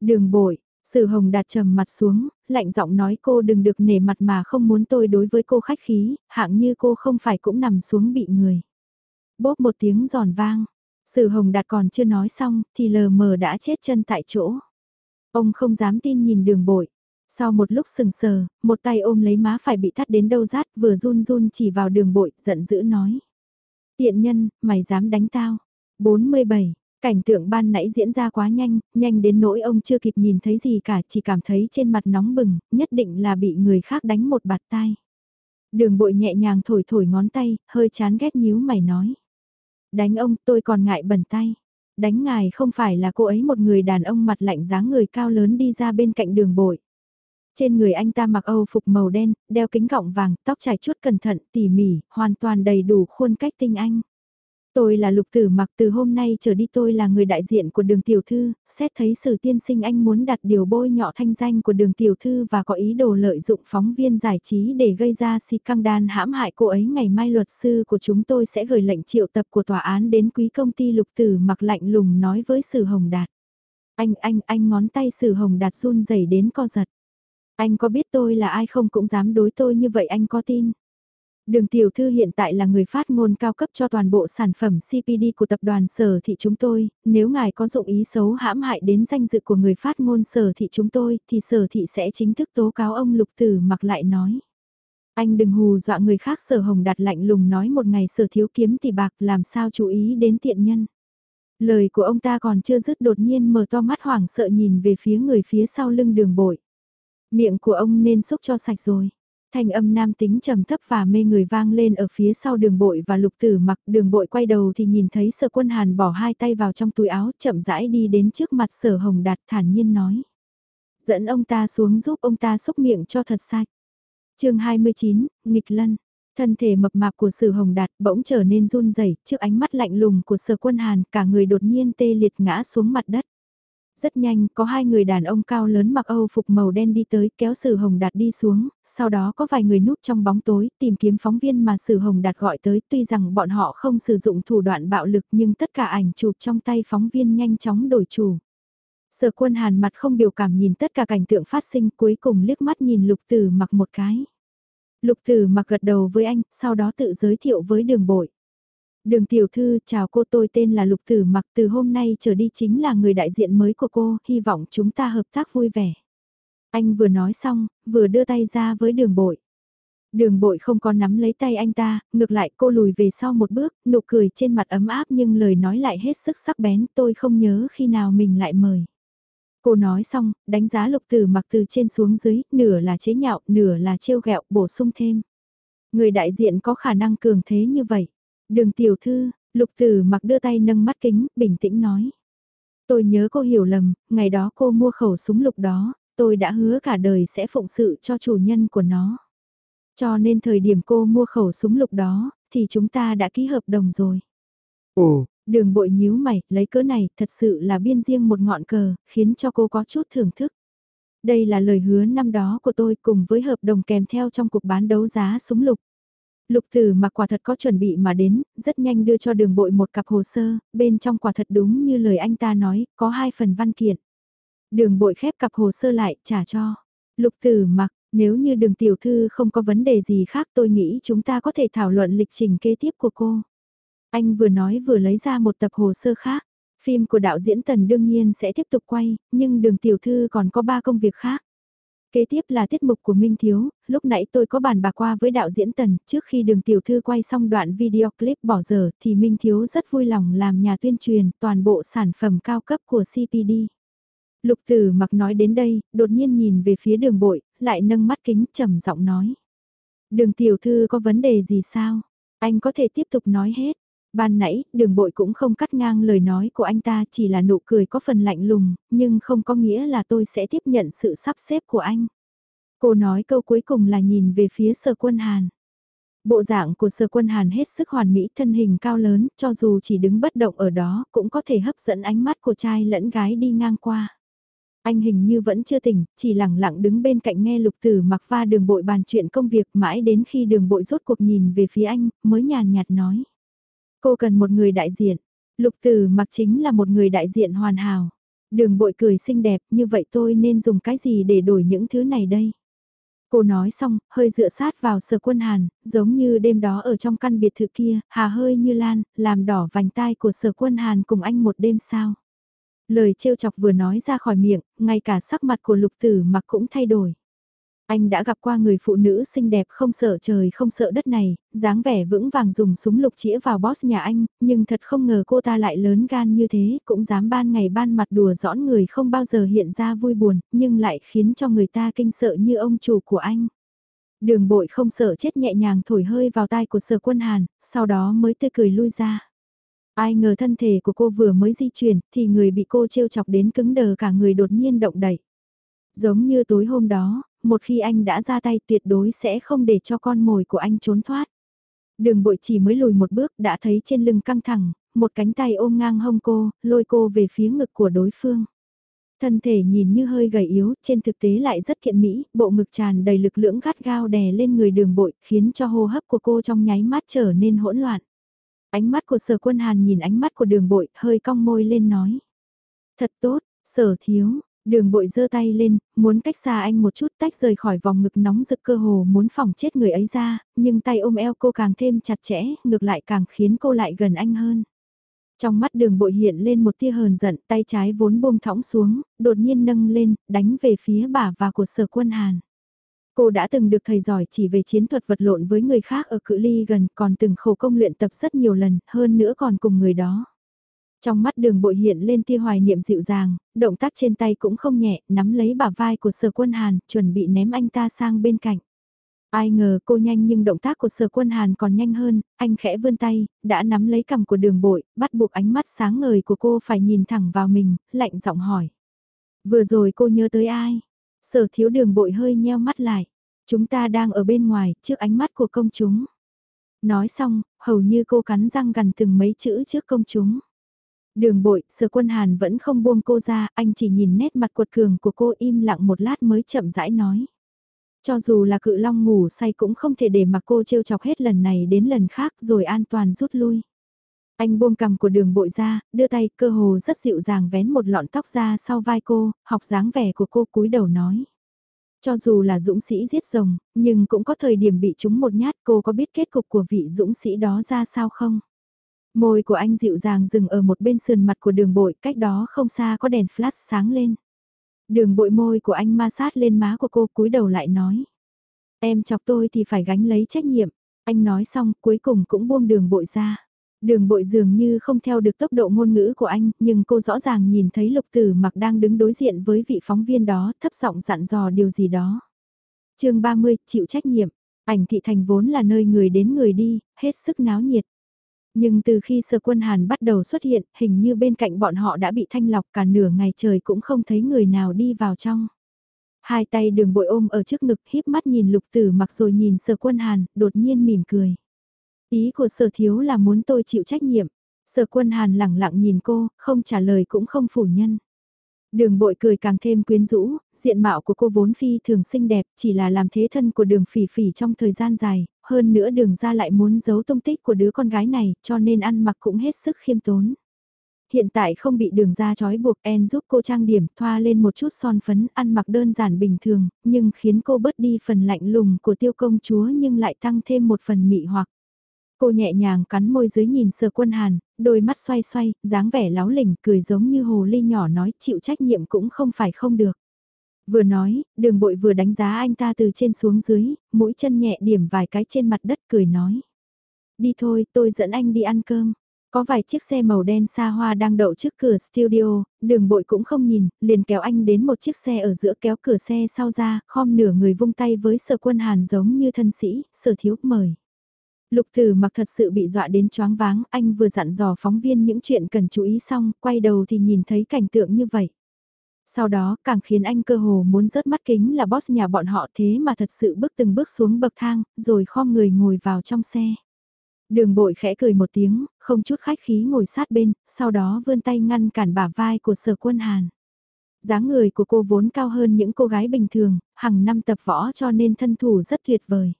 Đường bội, Sử hồng đạt trầm mặt xuống, lạnh giọng nói cô đừng được nể mặt mà không muốn tôi đối với cô khách khí, hạng như cô không phải cũng nằm xuống bị người. Bốp một tiếng giòn vang, sử hồng đạt còn chưa nói xong thì lờ mờ đã chết chân tại chỗ. Ông không dám tin nhìn đường bội. Sau một lúc sừng sờ, một tay ôm lấy má phải bị thắt đến đâu rát vừa run run chỉ vào đường bội, giận dữ nói. Tiện nhân, mày dám đánh tao. 47, Cảnh tượng ban nãy diễn ra quá nhanh, nhanh đến nỗi ông chưa kịp nhìn thấy gì cả, chỉ cảm thấy trên mặt nóng bừng, nhất định là bị người khác đánh một bạt tai. Đường bội nhẹ nhàng thổi thổi ngón tay, hơi chán ghét nhíu mày nói. Đánh ông tôi còn ngại bẩn tay. Đánh ngài không phải là cô ấy một người đàn ông mặt lạnh dáng người cao lớn đi ra bên cạnh đường bội. Trên người anh ta mặc âu phục màu đen, đeo kính gọng vàng, tóc trải chuốt cẩn thận, tỉ mỉ, hoàn toàn đầy đủ khuôn cách tinh anh. Tôi là lục tử mặc từ hôm nay trở đi tôi là người đại diện của đường tiểu thư, xét thấy sử tiên sinh anh muốn đặt điều bôi nhọ thanh danh của đường tiểu thư và có ý đồ lợi dụng phóng viên giải trí để gây ra si căng đan hãm hại cô ấy ngày mai luật sư của chúng tôi sẽ gửi lệnh triệu tập của tòa án đến quý công ty lục tử mặc lạnh lùng nói với sử hồng đạt. Anh anh anh ngón tay sử hồng đạt run rẩy đến co giật. Anh có biết tôi là ai không cũng dám đối tôi như vậy anh có tin. Đường tiểu thư hiện tại là người phát ngôn cao cấp cho toàn bộ sản phẩm CPD của tập đoàn sở thị chúng tôi, nếu ngài có dụng ý xấu hãm hại đến danh dự của người phát ngôn sở thị chúng tôi thì sở thị sẽ chính thức tố cáo ông lục tử mặc lại nói. Anh đừng hù dọa người khác sở hồng đặt lạnh lùng nói một ngày sở thiếu kiếm tỷ bạc làm sao chú ý đến tiện nhân. Lời của ông ta còn chưa dứt đột nhiên mở to mắt hoảng sợ nhìn về phía người phía sau lưng đường bội. Miệng của ông nên xúc cho sạch rồi. Thanh âm nam tính trầm thấp và mê người vang lên ở phía sau đường bội và lục tử mặc đường bội quay đầu thì nhìn thấy sở quân hàn bỏ hai tay vào trong túi áo chậm rãi đi đến trước mặt sở hồng đạt thản nhiên nói. Dẫn ông ta xuống giúp ông ta xúc miệng cho thật sạch. chương 29, nghịch lân. Thân thể mập mạp của Sử Hồng Đạt bỗng trở nên run rẩy trước ánh mắt lạnh lùng của Sở Quân Hàn, cả người đột nhiên tê liệt ngã xuống mặt đất. Rất nhanh, có hai người đàn ông cao lớn mặc Âu phục màu đen đi tới kéo Sử Hồng Đạt đi xuống, sau đó có vài người núp trong bóng tối tìm kiếm phóng viên mà Sử Hồng Đạt gọi tới tuy rằng bọn họ không sử dụng thủ đoạn bạo lực nhưng tất cả ảnh chụp trong tay phóng viên nhanh chóng đổi chủ. Sở quân hàn mặt không biểu cảm nhìn tất cả cảnh tượng phát sinh cuối cùng liếc mắt nhìn lục tử mặc một cái. Lục tử mặc gật đầu với anh, sau đó tự giới thiệu với đường bội. Đường tiểu thư, chào cô tôi tên là Lục Tử Mặc từ hôm nay trở đi chính là người đại diện mới của cô, hy vọng chúng ta hợp tác vui vẻ. Anh vừa nói xong, vừa đưa tay ra với đường bội. Đường bội không có nắm lấy tay anh ta, ngược lại cô lùi về sau một bước, nụ cười trên mặt ấm áp nhưng lời nói lại hết sức sắc bén tôi không nhớ khi nào mình lại mời. Cô nói xong, đánh giá lục tử mặc từ trên xuống dưới, nửa là chế nhạo, nửa là trêu ghẹo, bổ sung thêm. Người đại diện có khả năng cường thế như vậy. Đường tiểu thư, lục tử mặc đưa tay nâng mắt kính, bình tĩnh nói. Tôi nhớ cô hiểu lầm, ngày đó cô mua khẩu súng lục đó, tôi đã hứa cả đời sẽ phụng sự cho chủ nhân của nó. Cho nên thời điểm cô mua khẩu súng lục đó, thì chúng ta đã ký hợp đồng rồi. Ồ, đường bội nhíu mày, lấy cỡ này, thật sự là biên riêng một ngọn cờ, khiến cho cô có chút thưởng thức. Đây là lời hứa năm đó của tôi cùng với hợp đồng kèm theo trong cuộc bán đấu giá súng lục. Lục tử mà quả thật có chuẩn bị mà đến, rất nhanh đưa cho đường bội một cặp hồ sơ, bên trong quả thật đúng như lời anh ta nói, có hai phần văn kiện. Đường bội khép cặp hồ sơ lại, trả cho. Lục tử mặc, nếu như đường tiểu thư không có vấn đề gì khác tôi nghĩ chúng ta có thể thảo luận lịch trình kế tiếp của cô. Anh vừa nói vừa lấy ra một tập hồ sơ khác. Phim của đạo diễn Tần đương nhiên sẽ tiếp tục quay, nhưng đường tiểu thư còn có ba công việc khác. Kế tiếp là tiết mục của Minh Thiếu, lúc nãy tôi có bàn bạc qua với đạo diễn Tần, trước khi đường tiểu thư quay xong đoạn video clip bỏ giờ thì Minh Thiếu rất vui lòng làm nhà tuyên truyền toàn bộ sản phẩm cao cấp của CPD. Lục tử mặc nói đến đây, đột nhiên nhìn về phía đường bội, lại nâng mắt kính trầm giọng nói. Đường tiểu thư có vấn đề gì sao? Anh có thể tiếp tục nói hết. Ban nãy, đường bội cũng không cắt ngang lời nói của anh ta chỉ là nụ cười có phần lạnh lùng, nhưng không có nghĩa là tôi sẽ tiếp nhận sự sắp xếp của anh. Cô nói câu cuối cùng là nhìn về phía sở quân Hàn. Bộ dạng của sở quân Hàn hết sức hoàn mỹ thân hình cao lớn, cho dù chỉ đứng bất động ở đó, cũng có thể hấp dẫn ánh mắt của trai lẫn gái đi ngang qua. Anh hình như vẫn chưa tỉnh, chỉ lặng lặng đứng bên cạnh nghe lục tử mặc va đường bội bàn chuyện công việc mãi đến khi đường bội rốt cuộc nhìn về phía anh, mới nhàn nhạt nói. Cô cần một người đại diện. Lục tử mặc chính là một người đại diện hoàn hảo. Đường bội cười xinh đẹp như vậy tôi nên dùng cái gì để đổi những thứ này đây? Cô nói xong, hơi dựa sát vào sở quân hàn, giống như đêm đó ở trong căn biệt thự kia, hà hơi như lan, làm đỏ vành tai của sở quân hàn cùng anh một đêm sao. Lời trêu chọc vừa nói ra khỏi miệng, ngay cả sắc mặt của lục tử mặc cũng thay đổi. Anh đã gặp qua người phụ nữ xinh đẹp không sợ trời không sợ đất này, dáng vẻ vững vàng dùng súng lục chĩa vào boss nhà anh, nhưng thật không ngờ cô ta lại lớn gan như thế, cũng dám ban ngày ban mặt đùa giỡn người không bao giờ hiện ra vui buồn, nhưng lại khiến cho người ta kinh sợ như ông chủ của anh. Đường bội không sợ chết nhẹ nhàng thổi hơi vào tai của sở quân hàn, sau đó mới tươi cười lui ra. Ai ngờ thân thể của cô vừa mới di chuyển thì người bị cô trêu chọc đến cứng đờ cả người đột nhiên động đẩy. Giống như tối hôm đó, một khi anh đã ra tay tuyệt đối sẽ không để cho con mồi của anh trốn thoát. Đường bội chỉ mới lùi một bước đã thấy trên lưng căng thẳng, một cánh tay ôm ngang hông cô, lôi cô về phía ngực của đối phương. Thân thể nhìn như hơi gầy yếu, trên thực tế lại rất kiện mỹ, bộ ngực tràn đầy lực lưỡng gắt gao đè lên người đường bội, khiến cho hô hấp của cô trong nháy mắt trở nên hỗn loạn. Ánh mắt của sở quân hàn nhìn ánh mắt của đường bội, hơi cong môi lên nói. Thật tốt, sở thiếu, Đường bội giơ tay lên, muốn cách xa anh một chút tách rời khỏi vòng ngực nóng rực cơ hồ muốn phòng chết người ấy ra, nhưng tay ôm eo cô càng thêm chặt chẽ, ngược lại càng khiến cô lại gần anh hơn. Trong mắt đường bội hiện lên một tia hờn giận, tay trái vốn buông thõng xuống, đột nhiên nâng lên, đánh về phía bả và của sở quân Hàn. Cô đã từng được thầy giỏi chỉ về chiến thuật vật lộn với người khác ở cự ly gần, còn từng khổ công luyện tập rất nhiều lần, hơn nữa còn cùng người đó. Trong mắt đường bội hiện lên tia hoài niệm dịu dàng, động tác trên tay cũng không nhẹ, nắm lấy bả vai của sở quân Hàn, chuẩn bị ném anh ta sang bên cạnh. Ai ngờ cô nhanh nhưng động tác của sở quân Hàn còn nhanh hơn, anh khẽ vươn tay, đã nắm lấy cầm của đường bội, bắt buộc ánh mắt sáng ngời của cô phải nhìn thẳng vào mình, lạnh giọng hỏi. Vừa rồi cô nhớ tới ai? Sở thiếu đường bội hơi nheo mắt lại. Chúng ta đang ở bên ngoài, trước ánh mắt của công chúng. Nói xong, hầu như cô cắn răng gần từng mấy chữ trước công chúng. Đường bội, sở quân hàn vẫn không buông cô ra, anh chỉ nhìn nét mặt cuột cường của cô im lặng một lát mới chậm rãi nói. Cho dù là cự long ngủ say cũng không thể để mặc cô trêu chọc hết lần này đến lần khác rồi an toàn rút lui. Anh buông cầm của đường bội ra, đưa tay cơ hồ rất dịu dàng vén một lọn tóc ra sau vai cô, học dáng vẻ của cô cúi đầu nói. Cho dù là dũng sĩ giết rồng, nhưng cũng có thời điểm bị chúng một nhát cô có biết kết cục của vị dũng sĩ đó ra sao không? Môi của anh dịu dàng dừng ở một bên sườn mặt của đường bội, cách đó không xa có đèn flash sáng lên. Đường bội môi của anh ma sát lên má của cô cúi đầu lại nói. Em chọc tôi thì phải gánh lấy trách nhiệm. Anh nói xong cuối cùng cũng buông đường bội ra. Đường bội dường như không theo được tốc độ ngôn ngữ của anh, nhưng cô rõ ràng nhìn thấy lục tử mặc đang đứng đối diện với vị phóng viên đó, thấp giọng dặn dò điều gì đó. chương 30, chịu trách nhiệm. Ảnh thị thành vốn là nơi người đến người đi, hết sức náo nhiệt. Nhưng từ khi sơ quân Hàn bắt đầu xuất hiện, hình như bên cạnh bọn họ đã bị thanh lọc cả nửa ngày trời cũng không thấy người nào đi vào trong. Hai tay đường bội ôm ở trước ngực híp mắt nhìn lục tử mặc rồi nhìn sơ quân Hàn, đột nhiên mỉm cười. Ý của sở thiếu là muốn tôi chịu trách nhiệm. Sở quân Hàn lẳng lặng nhìn cô, không trả lời cũng không phủ nhân. Đường bội cười càng thêm quyến rũ, diện mạo của cô vốn phi thường xinh đẹp, chỉ là làm thế thân của đường phỉ phỉ trong thời gian dài, hơn nữa đường ra lại muốn giấu tung tích của đứa con gái này, cho nên ăn mặc cũng hết sức khiêm tốn. Hiện tại không bị đường ra trói buộc En giúp cô trang điểm, thoa lên một chút son phấn, ăn mặc đơn giản bình thường, nhưng khiến cô bớt đi phần lạnh lùng của tiêu công chúa nhưng lại tăng thêm một phần mị hoặc. Cô nhẹ nhàng cắn môi dưới nhìn sờ quân hàn, đôi mắt xoay xoay, dáng vẻ láo lỉnh, cười giống như hồ ly nhỏ nói chịu trách nhiệm cũng không phải không được. Vừa nói, đường bội vừa đánh giá anh ta từ trên xuống dưới, mũi chân nhẹ điểm vài cái trên mặt đất cười nói. Đi thôi, tôi dẫn anh đi ăn cơm. Có vài chiếc xe màu đen xa hoa đang đậu trước cửa studio, đường bội cũng không nhìn, liền kéo anh đến một chiếc xe ở giữa kéo cửa xe sau ra, khom nửa người vung tay với sở quân hàn giống như thân sĩ, sở thiếu mời. Lục Tử mặc thật sự bị dọa đến choáng váng, anh vừa dặn dò phóng viên những chuyện cần chú ý xong, quay đầu thì nhìn thấy cảnh tượng như vậy. Sau đó, càng khiến anh cơ hồ muốn rớt mắt kính là boss nhà bọn họ thế mà thật sự bước từng bước xuống bậc thang, rồi khom người ngồi vào trong xe. Đường bội khẽ cười một tiếng, không chút khách khí ngồi sát bên, sau đó vươn tay ngăn cản bả vai của sở quân Hàn. dáng người của cô vốn cao hơn những cô gái bình thường, hàng năm tập võ cho nên thân thủ rất tuyệt vời.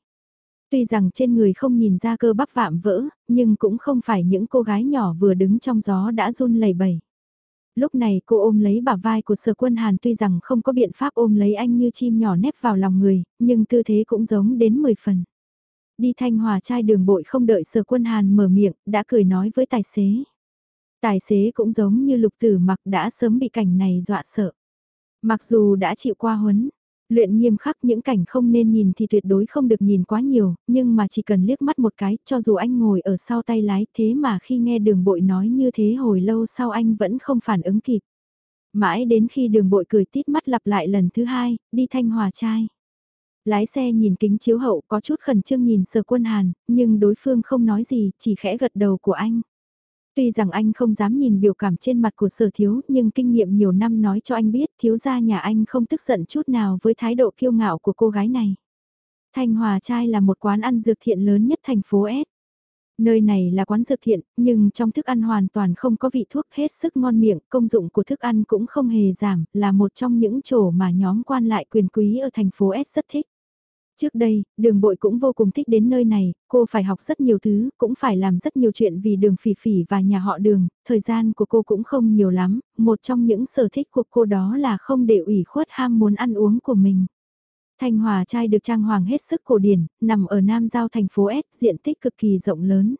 Tuy rằng trên người không nhìn ra cơ bắp vạm vỡ, nhưng cũng không phải những cô gái nhỏ vừa đứng trong gió đã run lẩy bẩy. Lúc này cô ôm lấy bả vai của sở quân hàn tuy rằng không có biện pháp ôm lấy anh như chim nhỏ nép vào lòng người, nhưng tư thế cũng giống đến 10 phần. Đi thanh hòa trai đường bội không đợi sở quân hàn mở miệng, đã cười nói với tài xế. Tài xế cũng giống như lục tử mặc đã sớm bị cảnh này dọa sợ. Mặc dù đã chịu qua huấn, Luyện nghiêm khắc những cảnh không nên nhìn thì tuyệt đối không được nhìn quá nhiều, nhưng mà chỉ cần liếc mắt một cái, cho dù anh ngồi ở sau tay lái thế mà khi nghe đường bội nói như thế hồi lâu sau anh vẫn không phản ứng kịp. Mãi đến khi đường bội cười tít mắt lặp lại lần thứ hai, đi thanh hòa trai. Lái xe nhìn kính chiếu hậu có chút khẩn trương nhìn sờ quân hàn, nhưng đối phương không nói gì, chỉ khẽ gật đầu của anh. Tuy rằng anh không dám nhìn biểu cảm trên mặt của sở thiếu, nhưng kinh nghiệm nhiều năm nói cho anh biết thiếu gia nhà anh không tức giận chút nào với thái độ kiêu ngạo của cô gái này. Thanh Hòa Trai là một quán ăn dược thiện lớn nhất thành phố S. Nơi này là quán dược thiện, nhưng trong thức ăn hoàn toàn không có vị thuốc hết sức ngon miệng, công dụng của thức ăn cũng không hề giảm, là một trong những chỗ mà nhóm quan lại quyền quý ở thành phố S rất thích. Trước đây, đường bội cũng vô cùng thích đến nơi này, cô phải học rất nhiều thứ, cũng phải làm rất nhiều chuyện vì đường phỉ phỉ và nhà họ đường, thời gian của cô cũng không nhiều lắm, một trong những sở thích của cô đó là không để ủy khuất ham muốn ăn uống của mình. Thanh Hòa trai được trang hoàng hết sức cổ điển, nằm ở Nam Giao thành phố S, diện tích cực kỳ rộng lớn.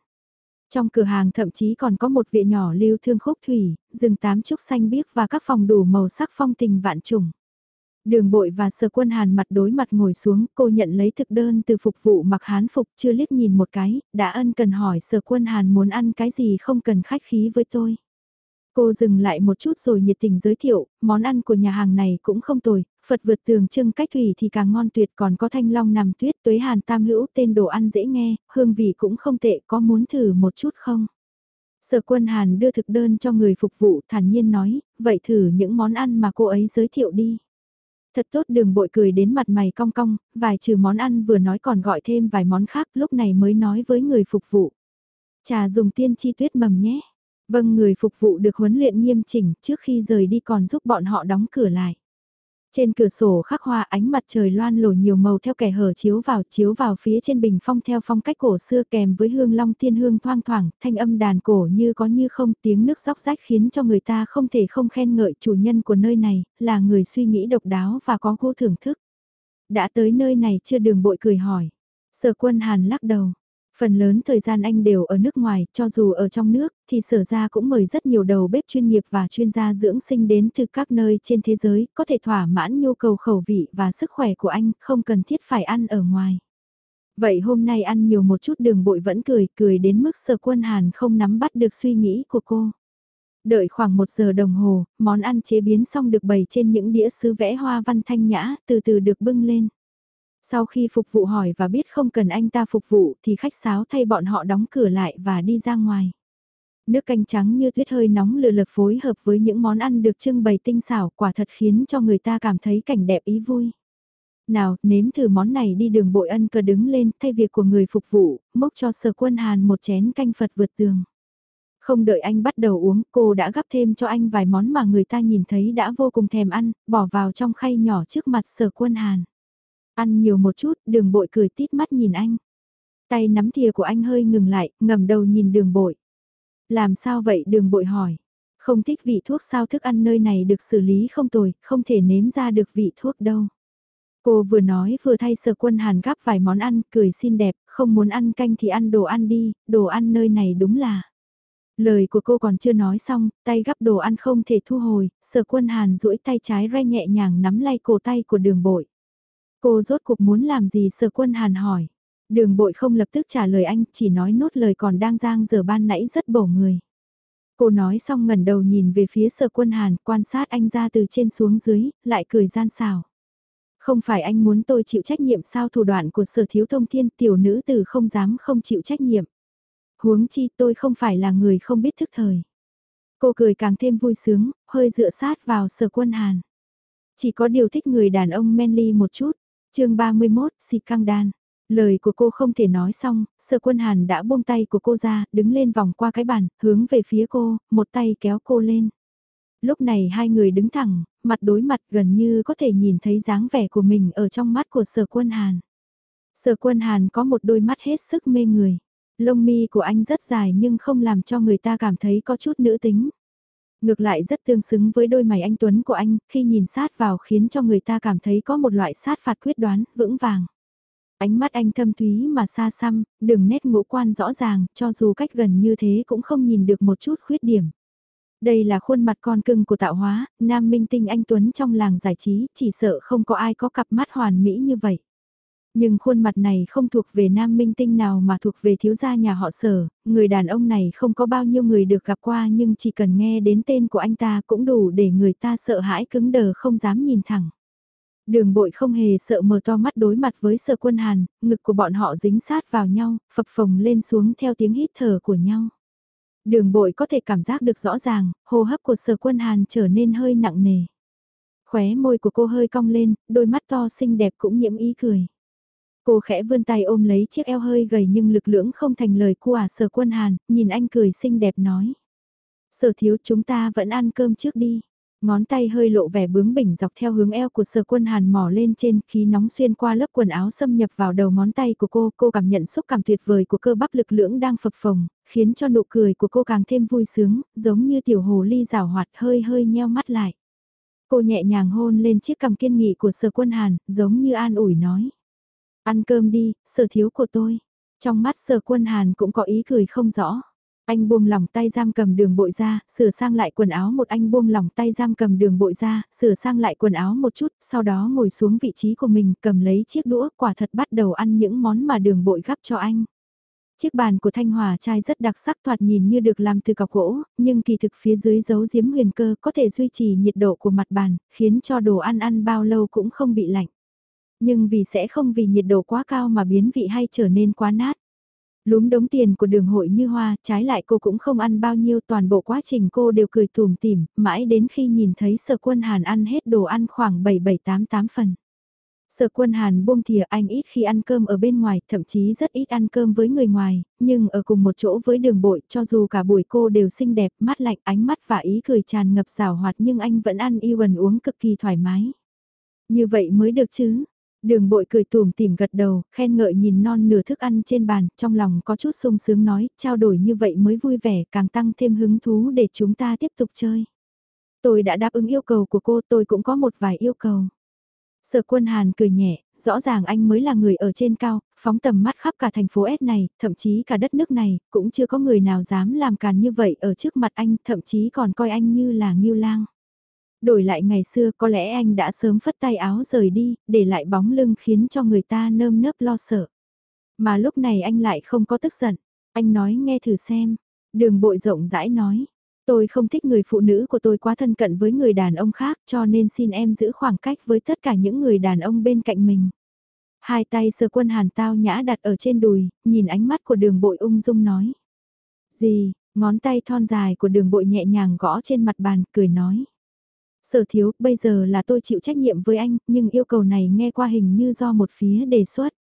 Trong cửa hàng thậm chí còn có một viện nhỏ lưu thương khúc thủy, rừng tám trúc xanh biếc và các phòng đủ màu sắc phong tình vạn trùng. Đường bội và sở quân hàn mặt đối mặt ngồi xuống, cô nhận lấy thực đơn từ phục vụ mặc hán phục chưa liếc nhìn một cái, đã ân cần hỏi sở quân hàn muốn ăn cái gì không cần khách khí với tôi. Cô dừng lại một chút rồi nhiệt tình giới thiệu, món ăn của nhà hàng này cũng không tồi, Phật vượt tường trưng cách thủy thì càng ngon tuyệt còn có thanh long nằm tuyết tuế hàn tam hữu tên đồ ăn dễ nghe, hương vị cũng không tệ có muốn thử một chút không? Sở quân hàn đưa thực đơn cho người phục vụ thản nhiên nói, vậy thử những món ăn mà cô ấy giới thiệu đi. Thật tốt đường bội cười đến mặt mày cong cong, vài trừ món ăn vừa nói còn gọi thêm vài món khác lúc này mới nói với người phục vụ. Trà dùng tiên chi tuyết mầm nhé. Vâng người phục vụ được huấn luyện nghiêm chỉnh trước khi rời đi còn giúp bọn họ đóng cửa lại. Trên cửa sổ khắc hoa ánh mặt trời loan lổ nhiều màu theo kẻ hở chiếu vào chiếu vào phía trên bình phong theo phong cách cổ xưa kèm với hương long thiên hương thoang thoảng, thanh âm đàn cổ như có như không tiếng nước róc rách khiến cho người ta không thể không khen ngợi chủ nhân của nơi này, là người suy nghĩ độc đáo và có gu thưởng thức. Đã tới nơi này chưa đường bội cười hỏi. Sở quân hàn lắc đầu. Phần lớn thời gian anh đều ở nước ngoài, cho dù ở trong nước, thì sở ra cũng mời rất nhiều đầu bếp chuyên nghiệp và chuyên gia dưỡng sinh đến từ các nơi trên thế giới, có thể thỏa mãn nhu cầu khẩu vị và sức khỏe của anh, không cần thiết phải ăn ở ngoài. Vậy hôm nay ăn nhiều một chút đường bội vẫn cười, cười đến mức sở quân hàn không nắm bắt được suy nghĩ của cô. Đợi khoảng một giờ đồng hồ, món ăn chế biến xong được bày trên những đĩa sứ vẽ hoa văn thanh nhã, từ từ được bưng lên. Sau khi phục vụ hỏi và biết không cần anh ta phục vụ thì khách sáo thay bọn họ đóng cửa lại và đi ra ngoài. Nước canh trắng như tuyết hơi nóng lừa lợp phối hợp với những món ăn được trưng bày tinh xảo quả thật khiến cho người ta cảm thấy cảnh đẹp ý vui. Nào, nếm thử món này đi đường bội ân cờ đứng lên thay việc của người phục vụ, mốc cho sở quân hàn một chén canh Phật vượt tường. Không đợi anh bắt đầu uống, cô đã gắp thêm cho anh vài món mà người ta nhìn thấy đã vô cùng thèm ăn, bỏ vào trong khay nhỏ trước mặt sở quân hàn. Ăn nhiều một chút, đường bội cười tít mắt nhìn anh. Tay nắm thìa của anh hơi ngừng lại, ngầm đầu nhìn đường bội. Làm sao vậy đường bội hỏi. Không thích vị thuốc sao thức ăn nơi này được xử lý không tồi, không thể nếm ra được vị thuốc đâu. Cô vừa nói vừa thay sở quân hàn gắp vài món ăn, cười xinh đẹp, không muốn ăn canh thì ăn đồ ăn đi, đồ ăn nơi này đúng là. Lời của cô còn chưa nói xong, tay gắp đồ ăn không thể thu hồi, sở quân hàn duỗi tay trái re nhẹ nhàng nắm lay cổ tay của đường bội. Cô rốt cuộc muốn làm gì sở quân hàn hỏi. Đường bội không lập tức trả lời anh, chỉ nói nốt lời còn đang giang giờ ban nãy rất bổ người. Cô nói xong ngẩn đầu nhìn về phía sở quân hàn, quan sát anh ra từ trên xuống dưới, lại cười gian xào. Không phải anh muốn tôi chịu trách nhiệm sao thủ đoạn của sở thiếu thông thiên tiểu nữ từ không dám không chịu trách nhiệm. Huống chi tôi không phải là người không biết thức thời. Cô cười càng thêm vui sướng, hơi dựa sát vào sở quân hàn. Chỉ có điều thích người đàn ông manly một chút chương 31, xịt căng đan. Lời của cô không thể nói xong, sở quân hàn đã buông tay của cô ra, đứng lên vòng qua cái bàn, hướng về phía cô, một tay kéo cô lên. Lúc này hai người đứng thẳng, mặt đối mặt gần như có thể nhìn thấy dáng vẻ của mình ở trong mắt của sở quân hàn. Sở quân hàn có một đôi mắt hết sức mê người. Lông mi của anh rất dài nhưng không làm cho người ta cảm thấy có chút nữ tính. Ngược lại rất tương xứng với đôi mày anh Tuấn của anh, khi nhìn sát vào khiến cho người ta cảm thấy có một loại sát phạt quyết đoán, vững vàng. Ánh mắt anh thâm thúy mà xa xăm, đường nét ngũ quan rõ ràng, cho dù cách gần như thế cũng không nhìn được một chút khuyết điểm. Đây là khuôn mặt con cưng của tạo hóa, nam minh tinh anh Tuấn trong làng giải trí, chỉ sợ không có ai có cặp mắt hoàn mỹ như vậy. Nhưng khuôn mặt này không thuộc về nam minh tinh nào mà thuộc về thiếu gia nhà họ sở, người đàn ông này không có bao nhiêu người được gặp qua nhưng chỉ cần nghe đến tên của anh ta cũng đủ để người ta sợ hãi cứng đờ không dám nhìn thẳng. Đường bội không hề sợ mở to mắt đối mặt với sở quân hàn, ngực của bọn họ dính sát vào nhau, phập phồng lên xuống theo tiếng hít thở của nhau. Đường bội có thể cảm giác được rõ ràng, hô hấp của sở quân hàn trở nên hơi nặng nề. Khóe môi của cô hơi cong lên, đôi mắt to xinh đẹp cũng nhiễm ý cười. Cô khẽ vươn tay ôm lấy chiếc eo hơi gầy nhưng lực lưỡng không thành lời của à sở quân hàn, nhìn anh cười xinh đẹp nói. Sở thiếu chúng ta vẫn ăn cơm trước đi. Ngón tay hơi lộ vẻ bướng bỉnh dọc theo hướng eo của sở quân hàn mỏ lên trên khí nóng xuyên qua lớp quần áo xâm nhập vào đầu ngón tay của cô. Cô cảm nhận xúc cảm tuyệt vời của cơ bắp lực lưỡng đang phập phồng, khiến cho nụ cười của cô càng thêm vui sướng, giống như tiểu hồ ly rào hoạt hơi hơi nheo mắt lại. Cô nhẹ nhàng hôn lên chiếc cằm kiên nghị của sở quân hàn, giống như an ủi nói. Ăn cơm đi, sở thiếu của tôi. Trong mắt sở quân hàn cũng có ý cười không rõ. Anh buông lỏng tay giam cầm đường bội ra, sửa sang lại quần áo một anh buông lỏng tay giam cầm đường bội ra, sửa sang lại quần áo một chút, sau đó ngồi xuống vị trí của mình, cầm lấy chiếc đũa, quả thật bắt đầu ăn những món mà đường bội gắp cho anh. Chiếc bàn của Thanh Hòa trai rất đặc sắc thoạt nhìn như được làm từ cọc gỗ, nhưng kỳ thực phía dưới giấu giếm huyền cơ có thể duy trì nhiệt độ của mặt bàn, khiến cho đồ ăn ăn bao lâu cũng không bị lạnh. Nhưng vì sẽ không vì nhiệt độ quá cao mà biến vị hay trở nên quá nát. Lúm đống tiền của đường hội như hoa, trái lại cô cũng không ăn bao nhiêu toàn bộ quá trình cô đều cười tùm tìm, mãi đến khi nhìn thấy sở quân hàn ăn hết đồ ăn khoảng 7788 phần. Sở quân hàn buông thìa anh ít khi ăn cơm ở bên ngoài, thậm chí rất ít ăn cơm với người ngoài, nhưng ở cùng một chỗ với đường bội, cho dù cả buổi cô đều xinh đẹp, mắt lạnh, ánh mắt và ý cười tràn ngập rào hoạt nhưng anh vẫn ăn y quần uống cực kỳ thoải mái. Như vậy mới được chứ, Đường bội cười tùm tìm gật đầu, khen ngợi nhìn non nửa thức ăn trên bàn, trong lòng có chút sung sướng nói, trao đổi như vậy mới vui vẻ, càng tăng thêm hứng thú để chúng ta tiếp tục chơi. Tôi đã đáp ứng yêu cầu của cô, tôi cũng có một vài yêu cầu. Sở quân Hàn cười nhẹ, rõ ràng anh mới là người ở trên cao, phóng tầm mắt khắp cả thành phố S này, thậm chí cả đất nước này, cũng chưa có người nào dám làm càn như vậy ở trước mặt anh, thậm chí còn coi anh như là nghiêu lang. Đổi lại ngày xưa có lẽ anh đã sớm phất tay áo rời đi, để lại bóng lưng khiến cho người ta nơm nớp lo sợ. Mà lúc này anh lại không có tức giận. Anh nói nghe thử xem. Đường bội rộng rãi nói. Tôi không thích người phụ nữ của tôi quá thân cận với người đàn ông khác cho nên xin em giữ khoảng cách với tất cả những người đàn ông bên cạnh mình. Hai tay sơ quân hàn tao nhã đặt ở trên đùi, nhìn ánh mắt của đường bội ung dung nói. Gì, ngón tay thon dài của đường bội nhẹ nhàng gõ trên mặt bàn, cười nói. Sở thiếu, bây giờ là tôi chịu trách nhiệm với anh, nhưng yêu cầu này nghe qua hình như do một phía đề xuất.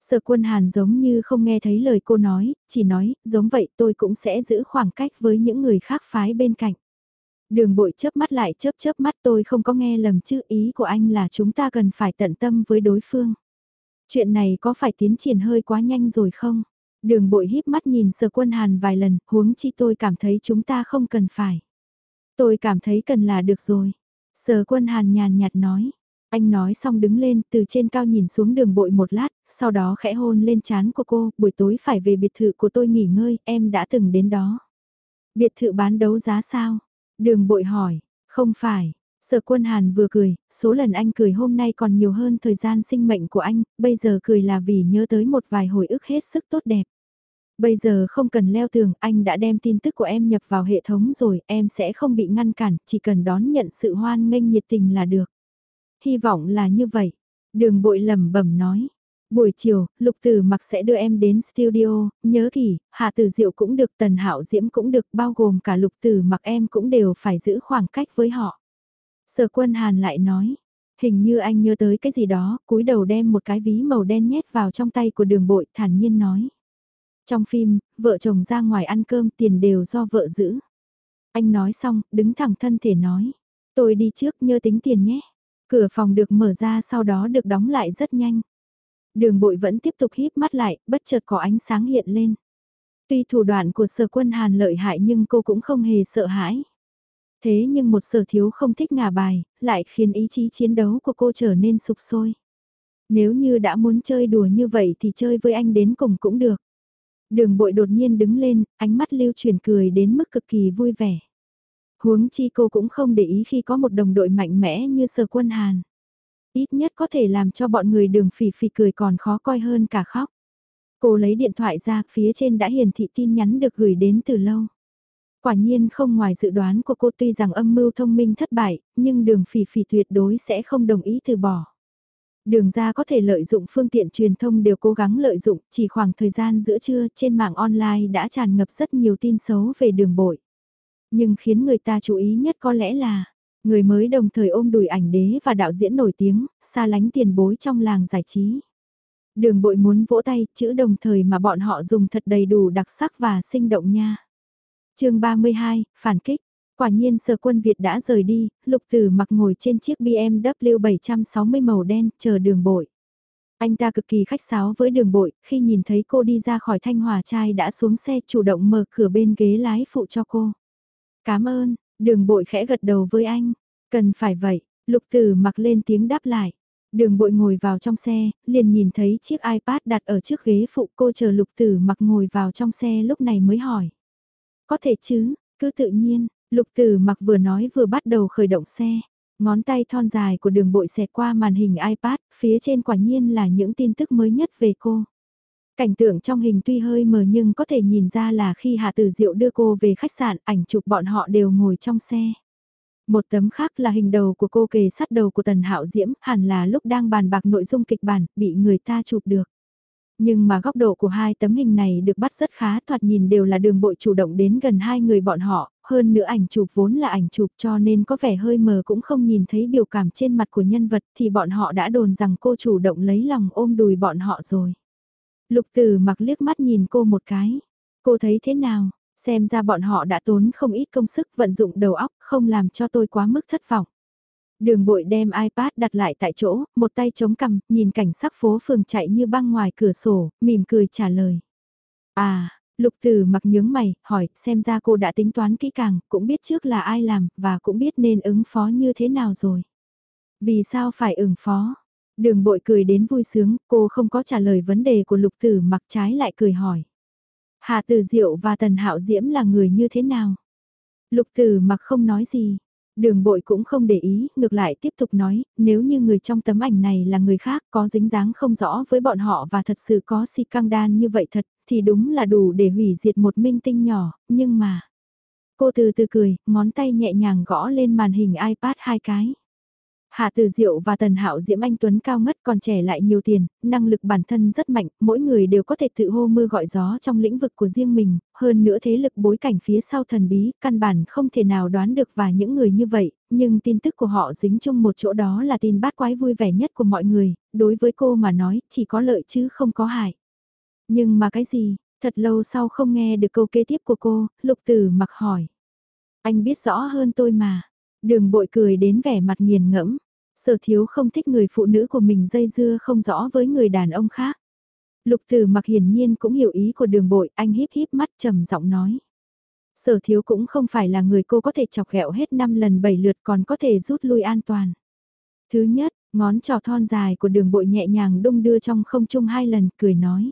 Sở quân hàn giống như không nghe thấy lời cô nói, chỉ nói, giống vậy tôi cũng sẽ giữ khoảng cách với những người khác phái bên cạnh. Đường bội chớp mắt lại chớp chớp mắt tôi không có nghe lầm chứ ý của anh là chúng ta cần phải tận tâm với đối phương. Chuyện này có phải tiến triển hơi quá nhanh rồi không? Đường bội híp mắt nhìn sở quân hàn vài lần, huống chi tôi cảm thấy chúng ta không cần phải. Tôi cảm thấy cần là được rồi. Sở quân hàn nhàn nhạt nói. Anh nói xong đứng lên từ trên cao nhìn xuống đường bội một lát, sau đó khẽ hôn lên chán của cô, buổi tối phải về biệt thự của tôi nghỉ ngơi, em đã từng đến đó. Biệt thự bán đấu giá sao? Đường bội hỏi, không phải. Sở quân hàn vừa cười, số lần anh cười hôm nay còn nhiều hơn thời gian sinh mệnh của anh, bây giờ cười là vì nhớ tới một vài hồi ức hết sức tốt đẹp. Bây giờ không cần leo tường, anh đã đem tin tức của em nhập vào hệ thống rồi, em sẽ không bị ngăn cản, chỉ cần đón nhận sự hoan nghênh nhiệt tình là được. Hy vọng là như vậy. Đường bội lẩm bẩm nói. Buổi chiều, Lục Tử Mặc sẽ đưa em đến studio, nhớ kỹ, Hạ Tử Diệu cũng được, Tần Hạo Diễm cũng được, bao gồm cả Lục Tử Mặc em cũng đều phải giữ khoảng cách với họ. Sở Quân Hàn lại nói, hình như anh nhớ tới cái gì đó, cúi đầu đem một cái ví màu đen nhét vào trong tay của Đường Bội, thản nhiên nói. Trong phim, vợ chồng ra ngoài ăn cơm tiền đều do vợ giữ. Anh nói xong, đứng thẳng thân thể nói. Tôi đi trước nhớ tính tiền nhé. Cửa phòng được mở ra sau đó được đóng lại rất nhanh. Đường bội vẫn tiếp tục híp mắt lại, bất chợt có ánh sáng hiện lên. Tuy thủ đoạn của sở quân hàn lợi hại nhưng cô cũng không hề sợ hãi. Thế nhưng một sở thiếu không thích ngả bài, lại khiến ý chí chiến đấu của cô trở nên sụp sôi. Nếu như đã muốn chơi đùa như vậy thì chơi với anh đến cùng cũng được. Đường bội đột nhiên đứng lên, ánh mắt lưu truyền cười đến mức cực kỳ vui vẻ. Huống chi cô cũng không để ý khi có một đồng đội mạnh mẽ như sở quân Hàn. Ít nhất có thể làm cho bọn người đường phỉ phỉ cười còn khó coi hơn cả khóc. Cô lấy điện thoại ra, phía trên đã hiển thị tin nhắn được gửi đến từ lâu. Quả nhiên không ngoài dự đoán của cô tuy rằng âm mưu thông minh thất bại, nhưng đường phỉ phỉ tuyệt đối sẽ không đồng ý từ bỏ. Đường ra có thể lợi dụng phương tiện truyền thông đều cố gắng lợi dụng, chỉ khoảng thời gian giữa trưa trên mạng online đã tràn ngập rất nhiều tin xấu về đường bội. Nhưng khiến người ta chú ý nhất có lẽ là, người mới đồng thời ôm đùi ảnh đế và đạo diễn nổi tiếng, xa lánh tiền bối trong làng giải trí. Đường bội muốn vỗ tay, chữ đồng thời mà bọn họ dùng thật đầy đủ đặc sắc và sinh động nha. chương 32, phản kích. Quả nhiên sở quân Việt đã rời đi, lục tử mặc ngồi trên chiếc BMW 760 màu đen, chờ đường bội. Anh ta cực kỳ khách sáo với đường bội, khi nhìn thấy cô đi ra khỏi thanh hòa trai đã xuống xe chủ động mở cửa bên ghế lái phụ cho cô. Cảm ơn, đường bội khẽ gật đầu với anh. Cần phải vậy, lục tử mặc lên tiếng đáp lại. Đường bội ngồi vào trong xe, liền nhìn thấy chiếc iPad đặt ở trước ghế phụ cô chờ lục tử mặc ngồi vào trong xe lúc này mới hỏi. Có thể chứ, cứ tự nhiên, lục tử mặc vừa nói vừa bắt đầu khởi động xe. Ngón tay thon dài của đường bội xẹt qua màn hình iPad, phía trên quả nhiên là những tin tức mới nhất về cô. Cảnh tượng trong hình tuy hơi mờ nhưng có thể nhìn ra là khi Hạ Tử Diệu đưa cô về khách sạn, ảnh chụp bọn họ đều ngồi trong xe. Một tấm khác là hình đầu của cô kề sát đầu của Tần Hạo Diễm, hẳn là lúc đang bàn bạc nội dung kịch bản, bị người ta chụp được. Nhưng mà góc độ của hai tấm hình này được bắt rất khá thoạt nhìn đều là đường bội chủ động đến gần hai người bọn họ, hơn nữa ảnh chụp vốn là ảnh chụp cho nên có vẻ hơi mờ cũng không nhìn thấy biểu cảm trên mặt của nhân vật thì bọn họ đã đồn rằng cô chủ động lấy lòng ôm đùi bọn họ rồi. Lục tử mặc liếc mắt nhìn cô một cái. Cô thấy thế nào? Xem ra bọn họ đã tốn không ít công sức vận dụng đầu óc không làm cho tôi quá mức thất vọng. Đường bội đem iPad đặt lại tại chỗ, một tay chống cằm, nhìn cảnh sắc phố phường chạy như băng ngoài cửa sổ, mỉm cười trả lời. À, lục tử mặc nhướng mày, hỏi, xem ra cô đã tính toán kỹ càng, cũng biết trước là ai làm, và cũng biết nên ứng phó như thế nào rồi. Vì sao phải ứng phó? Đường bội cười đến vui sướng, cô không có trả lời vấn đề của lục tử mặc trái lại cười hỏi. Hà Tử Diệu và Tần Hạo Diễm là người như thế nào? Lục Tử mặc không nói gì. Đường bội cũng không để ý, ngược lại tiếp tục nói, nếu như người trong tấm ảnh này là người khác có dính dáng không rõ với bọn họ và thật sự có si căng đan như vậy thật, thì đúng là đủ để hủy diệt một minh tinh nhỏ, nhưng mà... Cô từ từ cười, ngón tay nhẹ nhàng gõ lên màn hình iPad hai cái. Hạ Từ Diệu và Tần Hạo Diễm Anh Tuấn cao ngất còn trẻ lại nhiều tiền, năng lực bản thân rất mạnh, mỗi người đều có thể tự hô mưa gọi gió trong lĩnh vực của riêng mình, hơn nữa thế lực bối cảnh phía sau thần bí, căn bản không thể nào đoán được và những người như vậy, nhưng tin tức của họ dính chung một chỗ đó là tin bát quái vui vẻ nhất của mọi người, đối với cô mà nói chỉ có lợi chứ không có hại. Nhưng mà cái gì, thật lâu sau không nghe được câu kế tiếp của cô, lục tử mặc hỏi. Anh biết rõ hơn tôi mà. Đường bội cười đến vẻ mặt nghiền ngẫm. Sở thiếu không thích người phụ nữ của mình dây dưa không rõ với người đàn ông khác. Lục tử mặc hiển nhiên cũng hiểu ý của đường bội, anh híp híp mắt trầm giọng nói. Sở thiếu cũng không phải là người cô có thể chọc ghẹo hết 5 lần 7 lượt còn có thể rút lui an toàn. Thứ nhất, ngón trò thon dài của đường bội nhẹ nhàng đung đưa trong không trung hai lần, cười nói.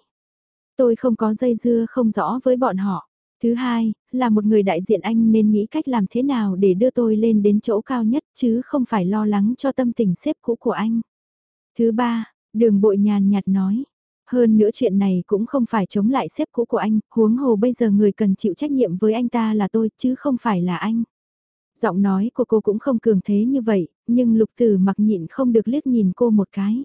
Tôi không có dây dưa không rõ với bọn họ. Thứ hai, là một người đại diện anh nên nghĩ cách làm thế nào để đưa tôi lên đến chỗ cao nhất chứ không phải lo lắng cho tâm tình xếp cũ của anh. Thứ ba, đường bội nhàn nhạt nói. Hơn nữa chuyện này cũng không phải chống lại xếp cũ của anh, huống hồ bây giờ người cần chịu trách nhiệm với anh ta là tôi chứ không phải là anh. Giọng nói của cô cũng không cường thế như vậy, nhưng lục tử mặc nhịn không được liếc nhìn cô một cái.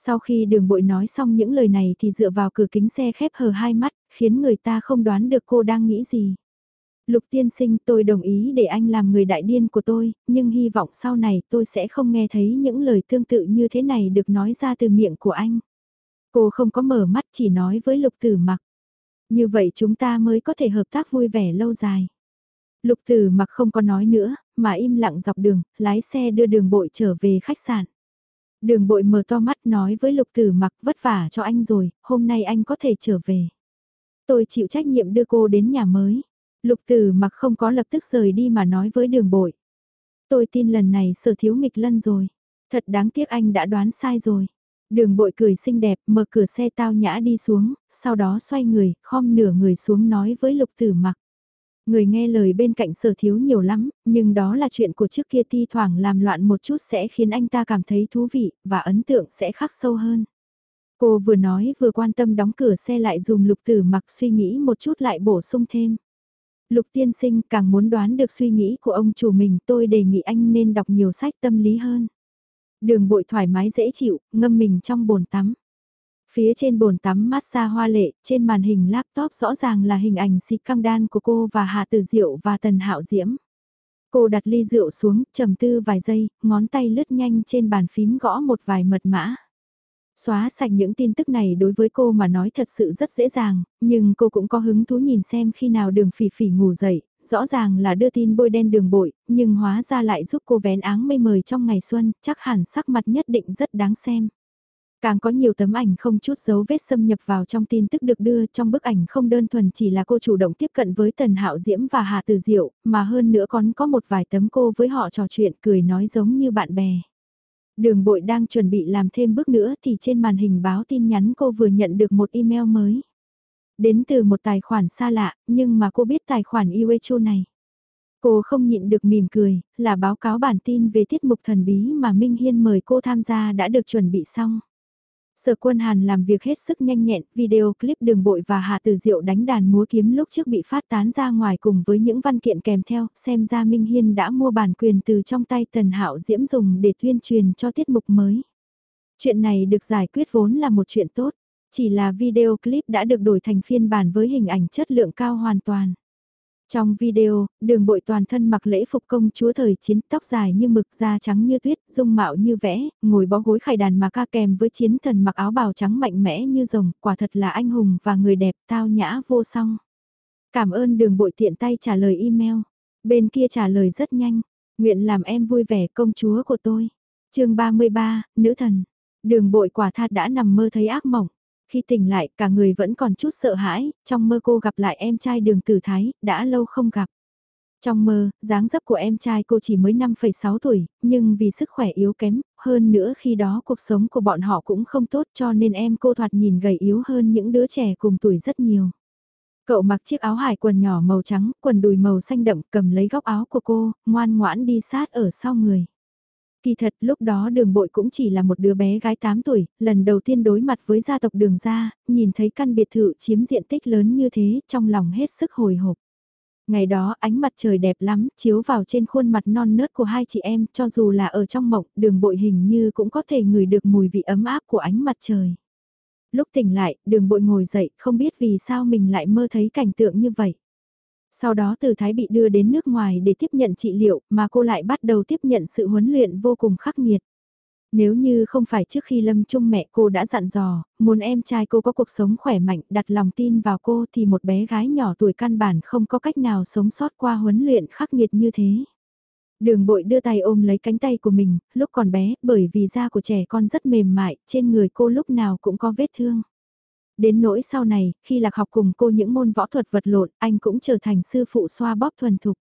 Sau khi đường bội nói xong những lời này thì dựa vào cửa kính xe khép hờ hai mắt, khiến người ta không đoán được cô đang nghĩ gì. Lục tiên sinh tôi đồng ý để anh làm người đại điên của tôi, nhưng hy vọng sau này tôi sẽ không nghe thấy những lời tương tự như thế này được nói ra từ miệng của anh. Cô không có mở mắt chỉ nói với lục tử mặc. Như vậy chúng ta mới có thể hợp tác vui vẻ lâu dài. Lục tử mặc không có nói nữa, mà im lặng dọc đường, lái xe đưa đường bội trở về khách sạn. Đường bội mở to mắt nói với lục tử mặc vất vả cho anh rồi, hôm nay anh có thể trở về. Tôi chịu trách nhiệm đưa cô đến nhà mới. Lục tử mặc không có lập tức rời đi mà nói với đường bội. Tôi tin lần này sở thiếu nghịch lân rồi. Thật đáng tiếc anh đã đoán sai rồi. Đường bội cười xinh đẹp, mở cửa xe tao nhã đi xuống, sau đó xoay người, khom nửa người xuống nói với lục tử mặc. Người nghe lời bên cạnh sở thiếu nhiều lắm, nhưng đó là chuyện của trước kia thi thoảng làm loạn một chút sẽ khiến anh ta cảm thấy thú vị, và ấn tượng sẽ khắc sâu hơn. Cô vừa nói vừa quan tâm đóng cửa xe lại dùm lục tử mặc suy nghĩ một chút lại bổ sung thêm. Lục tiên sinh càng muốn đoán được suy nghĩ của ông chủ mình tôi đề nghị anh nên đọc nhiều sách tâm lý hơn. Đường bội thoải mái dễ chịu, ngâm mình trong bồn tắm. Phía trên bồn tắm massage hoa lệ, trên màn hình laptop rõ ràng là hình ảnh xịt căng đan của cô và Hạ Tử Diệu và Tần Hạo Diễm. Cô đặt ly rượu xuống, trầm tư vài giây, ngón tay lướt nhanh trên bàn phím gõ một vài mật mã. Xóa sạch những tin tức này đối với cô mà nói thật sự rất dễ dàng, nhưng cô cũng có hứng thú nhìn xem khi nào đường phỉ phỉ ngủ dậy, rõ ràng là đưa tin bôi đen đường bội, nhưng hóa ra lại giúp cô vén áng mây mời trong ngày xuân, chắc hẳn sắc mặt nhất định rất đáng xem. Càng có nhiều tấm ảnh không chút dấu vết xâm nhập vào trong tin tức được đưa trong bức ảnh không đơn thuần chỉ là cô chủ động tiếp cận với Tần Hạo Diễm và Hà Từ Diệu, mà hơn nữa còn có một vài tấm cô với họ trò chuyện cười nói giống như bạn bè. Đường bội đang chuẩn bị làm thêm bước nữa thì trên màn hình báo tin nhắn cô vừa nhận được một email mới. Đến từ một tài khoản xa lạ, nhưng mà cô biết tài khoản Uecho này. Cô không nhịn được mỉm cười, là báo cáo bản tin về tiết mục thần bí mà Minh Hiên mời cô tham gia đã được chuẩn bị xong. Sở quân Hàn làm việc hết sức nhanh nhẹn, video clip đường bội và Hà Tử Diệu đánh đàn múa kiếm lúc trước bị phát tán ra ngoài cùng với những văn kiện kèm theo, xem ra Minh Hiên đã mua bản quyền từ trong tay Tần Hạo Diễm dùng để tuyên truyền cho tiết mục mới. Chuyện này được giải quyết vốn là một chuyện tốt, chỉ là video clip đã được đổi thành phiên bản với hình ảnh chất lượng cao hoàn toàn. Trong video, đường bội toàn thân mặc lễ phục công chúa thời chiến tóc dài như mực da trắng như tuyết, dung mạo như vẽ, ngồi bó gối khải đàn mà ca kèm với chiến thần mặc áo bào trắng mạnh mẽ như rồng, quả thật là anh hùng và người đẹp tao nhã vô song. Cảm ơn đường bội tiện tay trả lời email. Bên kia trả lời rất nhanh, nguyện làm em vui vẻ công chúa của tôi. chương 33, Nữ thần. Đường bội quả thật đã nằm mơ thấy ác mộng. Khi tỉnh lại, cả người vẫn còn chút sợ hãi, trong mơ cô gặp lại em trai đường tử thái, đã lâu không gặp. Trong mơ, dáng dấp của em trai cô chỉ mới 5,6 tuổi, nhưng vì sức khỏe yếu kém, hơn nữa khi đó cuộc sống của bọn họ cũng không tốt cho nên em cô thoạt nhìn gầy yếu hơn những đứa trẻ cùng tuổi rất nhiều. Cậu mặc chiếc áo hải quần nhỏ màu trắng, quần đùi màu xanh đậm cầm lấy góc áo của cô, ngoan ngoãn đi sát ở sau người. Kỳ thật lúc đó đường bội cũng chỉ là một đứa bé gái 8 tuổi, lần đầu tiên đối mặt với gia tộc đường gia, nhìn thấy căn biệt thự chiếm diện tích lớn như thế, trong lòng hết sức hồi hộp. Ngày đó ánh mặt trời đẹp lắm, chiếu vào trên khuôn mặt non nớt của hai chị em, cho dù là ở trong mộng, đường bội hình như cũng có thể ngửi được mùi vị ấm áp của ánh mặt trời. Lúc tỉnh lại, đường bội ngồi dậy, không biết vì sao mình lại mơ thấy cảnh tượng như vậy. Sau đó từ Thái bị đưa đến nước ngoài để tiếp nhận trị liệu mà cô lại bắt đầu tiếp nhận sự huấn luyện vô cùng khắc nghiệt. Nếu như không phải trước khi lâm chung mẹ cô đã dặn dò, muốn em trai cô có cuộc sống khỏe mạnh, đặt lòng tin vào cô thì một bé gái nhỏ tuổi căn bản không có cách nào sống sót qua huấn luyện khắc nghiệt như thế. Đường bội đưa tay ôm lấy cánh tay của mình, lúc còn bé, bởi vì da của trẻ con rất mềm mại, trên người cô lúc nào cũng có vết thương. Đến nỗi sau này, khi lạc học cùng cô những môn võ thuật vật lộn, anh cũng trở thành sư phụ xoa bóp thuần thục.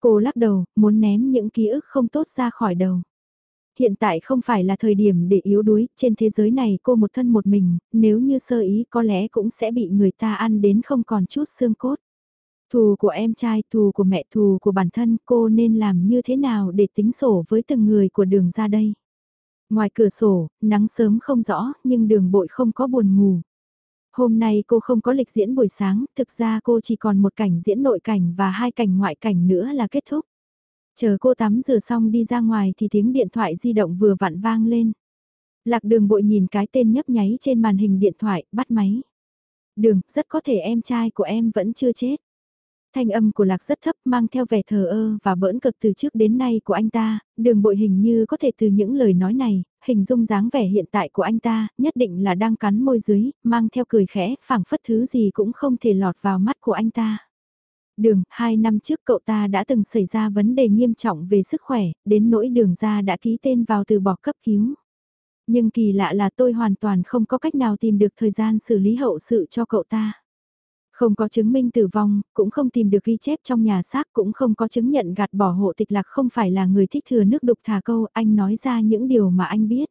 Cô lắc đầu, muốn ném những ký ức không tốt ra khỏi đầu. Hiện tại không phải là thời điểm để yếu đuối, trên thế giới này cô một thân một mình, nếu như sơ ý có lẽ cũng sẽ bị người ta ăn đến không còn chút xương cốt. Thù của em trai, thù của mẹ, thù của bản thân, cô nên làm như thế nào để tính sổ với từng người của đường ra đây. Ngoài cửa sổ, nắng sớm không rõ, nhưng đường bội không có buồn ngủ. Hôm nay cô không có lịch diễn buổi sáng, thực ra cô chỉ còn một cảnh diễn nội cảnh và hai cảnh ngoại cảnh nữa là kết thúc. Chờ cô tắm rửa xong đi ra ngoài thì tiếng điện thoại di động vừa vặn vang lên. Lạc đường bội nhìn cái tên nhấp nháy trên màn hình điện thoại, bắt máy. Đường, rất có thể em trai của em vẫn chưa chết. Thanh âm của Lạc rất thấp mang theo vẻ thờ ơ và bỡn cực từ trước đến nay của anh ta, đường bội hình như có thể từ những lời nói này, hình dung dáng vẻ hiện tại của anh ta, nhất định là đang cắn môi dưới, mang theo cười khẽ, phảng phất thứ gì cũng không thể lọt vào mắt của anh ta. Đường, hai năm trước cậu ta đã từng xảy ra vấn đề nghiêm trọng về sức khỏe, đến nỗi đường ra đã ký tên vào từ bỏ cấp cứu. Nhưng kỳ lạ là tôi hoàn toàn không có cách nào tìm được thời gian xử lý hậu sự cho cậu ta. Không có chứng minh tử vong, cũng không tìm được ghi chép trong nhà xác, cũng không có chứng nhận gạt bỏ hộ tịch lạc không phải là người thích thừa nước đục thả câu, anh nói ra những điều mà anh biết.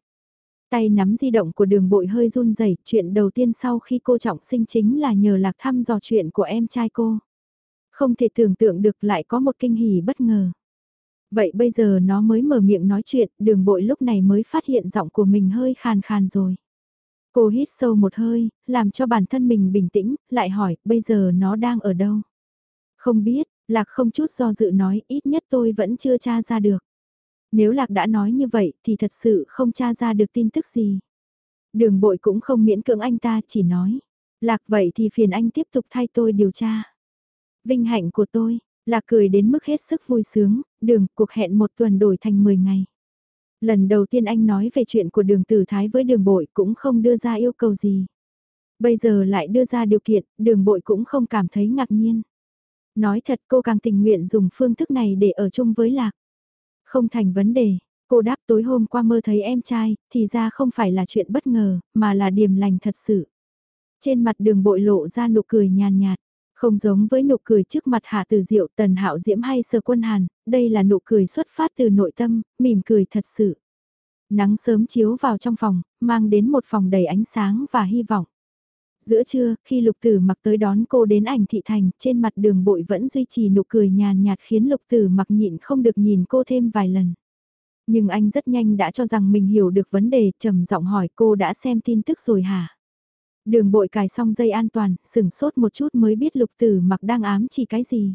Tay nắm di động của đường bội hơi run rẩy chuyện đầu tiên sau khi cô trọng sinh chính là nhờ lạc thăm dò chuyện của em trai cô. Không thể tưởng tượng được lại có một kinh hỉ bất ngờ. Vậy bây giờ nó mới mở miệng nói chuyện, đường bội lúc này mới phát hiện giọng của mình hơi khàn khàn rồi. Cô hít sâu một hơi, làm cho bản thân mình bình tĩnh, lại hỏi, bây giờ nó đang ở đâu? Không biết, Lạc không chút do dự nói, ít nhất tôi vẫn chưa tra ra được. Nếu Lạc đã nói như vậy thì thật sự không tra ra được tin tức gì. Đường bội cũng không miễn cưỡng anh ta chỉ nói. Lạc vậy thì phiền anh tiếp tục thay tôi điều tra. Vinh hạnh của tôi, Lạc cười đến mức hết sức vui sướng, đường cuộc hẹn một tuần đổi thành 10 ngày. Lần đầu tiên anh nói về chuyện của đường tử thái với đường bội cũng không đưa ra yêu cầu gì. Bây giờ lại đưa ra điều kiện, đường bội cũng không cảm thấy ngạc nhiên. Nói thật cô càng tình nguyện dùng phương thức này để ở chung với Lạc. Không thành vấn đề, cô đáp tối hôm qua mơ thấy em trai, thì ra không phải là chuyện bất ngờ, mà là điềm lành thật sự. Trên mặt đường bội lộ ra nụ cười nhàn nhạt, không giống với nụ cười trước mặt Hạ Từ Diệu, Tần Hạo Diễm hay Sơ Quân Hàn, đây là nụ cười xuất phát từ nội tâm, mỉm cười thật sự. Nắng sớm chiếu vào trong phòng, mang đến một phòng đầy ánh sáng và hy vọng. Giữa trưa, khi Lục Tử mặc tới đón cô đến ảnh thị thành, trên mặt đường bội vẫn duy trì nụ cười nhàn nhạt khiến Lục Tử mặc nhịn không được nhìn cô thêm vài lần. Nhưng anh rất nhanh đã cho rằng mình hiểu được vấn đề, trầm giọng hỏi cô đã xem tin tức rồi hả? Đường bội cài xong dây an toàn, sừng sốt một chút mới biết lục tử mặc đang ám chỉ cái gì.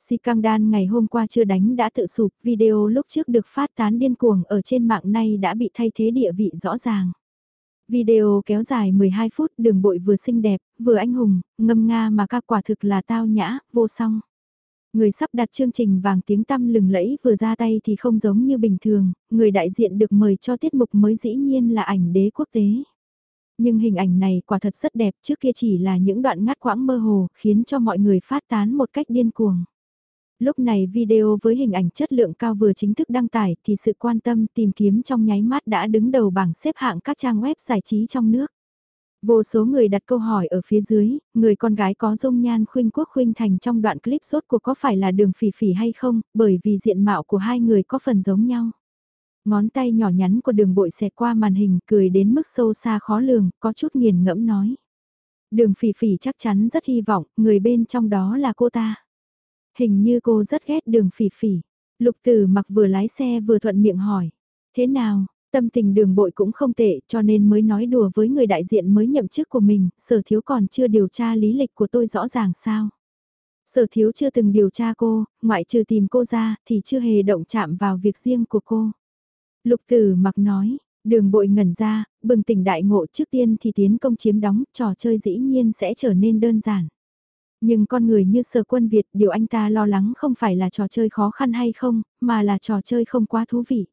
Si căng đan ngày hôm qua chưa đánh đã tự sụp, video lúc trước được phát tán điên cuồng ở trên mạng nay đã bị thay thế địa vị rõ ràng. Video kéo dài 12 phút đường bội vừa xinh đẹp, vừa anh hùng, ngâm nga mà ca quả thực là tao nhã, vô song. Người sắp đặt chương trình vàng tiếng tăm lừng lẫy vừa ra tay thì không giống như bình thường, người đại diện được mời cho tiết mục mới dĩ nhiên là ảnh đế quốc tế. Nhưng hình ảnh này quả thật rất đẹp trước kia chỉ là những đoạn ngắt quãng mơ hồ khiến cho mọi người phát tán một cách điên cuồng. Lúc này video với hình ảnh chất lượng cao vừa chính thức đăng tải thì sự quan tâm tìm kiếm trong nháy mắt đã đứng đầu bảng xếp hạng các trang web giải trí trong nước. Vô số người đặt câu hỏi ở phía dưới, người con gái có dung nhan khuynh quốc khuynh thành trong đoạn clip sốt của có phải là đường phỉ phỉ hay không, bởi vì diện mạo của hai người có phần giống nhau. Ngón tay nhỏ nhắn của đường bội xẹt qua màn hình cười đến mức sâu xa khó lường, có chút nghiền ngẫm nói. Đường phỉ phỉ chắc chắn rất hy vọng, người bên trong đó là cô ta. Hình như cô rất ghét đường phỉ phỉ. Lục tử mặc vừa lái xe vừa thuận miệng hỏi. Thế nào, tâm tình đường bội cũng không tệ cho nên mới nói đùa với người đại diện mới nhậm chức của mình, sở thiếu còn chưa điều tra lý lịch của tôi rõ ràng sao. Sở thiếu chưa từng điều tra cô, ngoại trừ tìm cô ra thì chưa hề động chạm vào việc riêng của cô. Lục tử mặc nói, đường bội ngẩn ra, bừng tỉnh đại ngộ trước tiên thì tiến công chiếm đóng, trò chơi dĩ nhiên sẽ trở nên đơn giản. Nhưng con người như sở quân Việt, điều anh ta lo lắng không phải là trò chơi khó khăn hay không, mà là trò chơi không quá thú vị.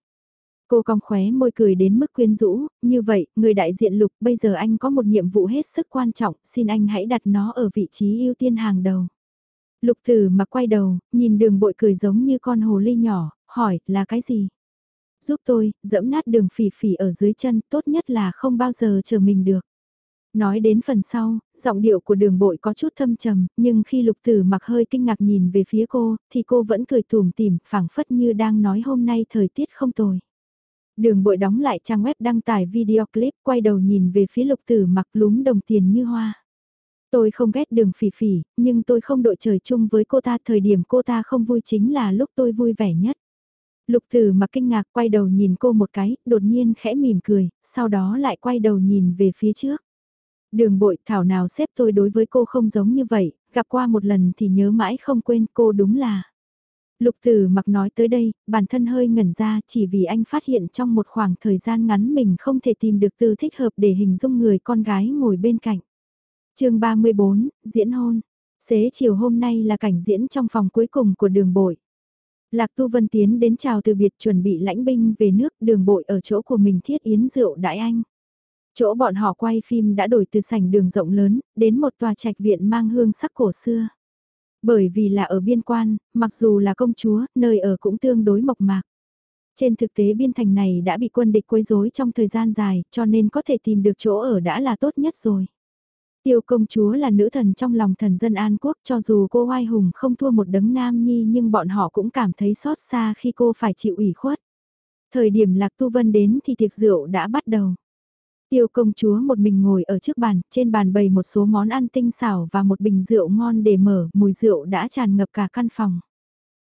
Cô cong khóe môi cười đến mức quyến rũ, như vậy, người đại diện lục, bây giờ anh có một nhiệm vụ hết sức quan trọng, xin anh hãy đặt nó ở vị trí ưu tiên hàng đầu. Lục tử mà quay đầu, nhìn đường bội cười giống như con hồ ly nhỏ, hỏi, là cái gì? Giúp tôi, dẫm nát đường phỉ phỉ ở dưới chân, tốt nhất là không bao giờ chờ mình được. Nói đến phần sau, giọng điệu của đường bội có chút thâm trầm, nhưng khi lục tử mặc hơi kinh ngạc nhìn về phía cô, thì cô vẫn cười tùm tìm, phảng phất như đang nói hôm nay thời tiết không tồi. Đường bội đóng lại trang web đăng tải video clip, quay đầu nhìn về phía lục tử mặc lúm đồng tiền như hoa. Tôi không ghét đường phỉ phỉ, nhưng tôi không đội trời chung với cô ta thời điểm cô ta không vui chính là lúc tôi vui vẻ nhất. Lục tử mặc kinh ngạc quay đầu nhìn cô một cái, đột nhiên khẽ mỉm cười, sau đó lại quay đầu nhìn về phía trước. Đường bội thảo nào xếp tôi đối với cô không giống như vậy, gặp qua một lần thì nhớ mãi không quên cô đúng là. Lục tử mặc nói tới đây, bản thân hơi ngẩn ra chỉ vì anh phát hiện trong một khoảng thời gian ngắn mình không thể tìm được từ thích hợp để hình dung người con gái ngồi bên cạnh. chương 34, diễn hôn. Xế chiều hôm nay là cảnh diễn trong phòng cuối cùng của đường bội. Lạc Tu Vân tiến đến chào từ biệt chuẩn bị lãnh binh về nước đường bội ở chỗ của mình thiết yến rượu đại anh. Chỗ bọn họ quay phim đã đổi từ sảnh đường rộng lớn, đến một tòa trạch viện mang hương sắc cổ xưa. Bởi vì là ở biên quan, mặc dù là công chúa, nơi ở cũng tương đối mộc mạc. Trên thực tế biên thành này đã bị quân địch quấy rối trong thời gian dài, cho nên có thể tìm được chỗ ở đã là tốt nhất rồi. Tiêu công chúa là nữ thần trong lòng thần dân An Quốc cho dù cô oai hùng không thua một đấng nam nhi nhưng bọn họ cũng cảm thấy xót xa khi cô phải chịu ủy khuất. Thời điểm Lạc Tu Vân đến thì tiệc rượu đã bắt đầu. Tiêu công chúa một mình ngồi ở trước bàn, trên bàn bày một số món ăn tinh xảo và một bình rượu ngon để mở, mùi rượu đã tràn ngập cả căn phòng.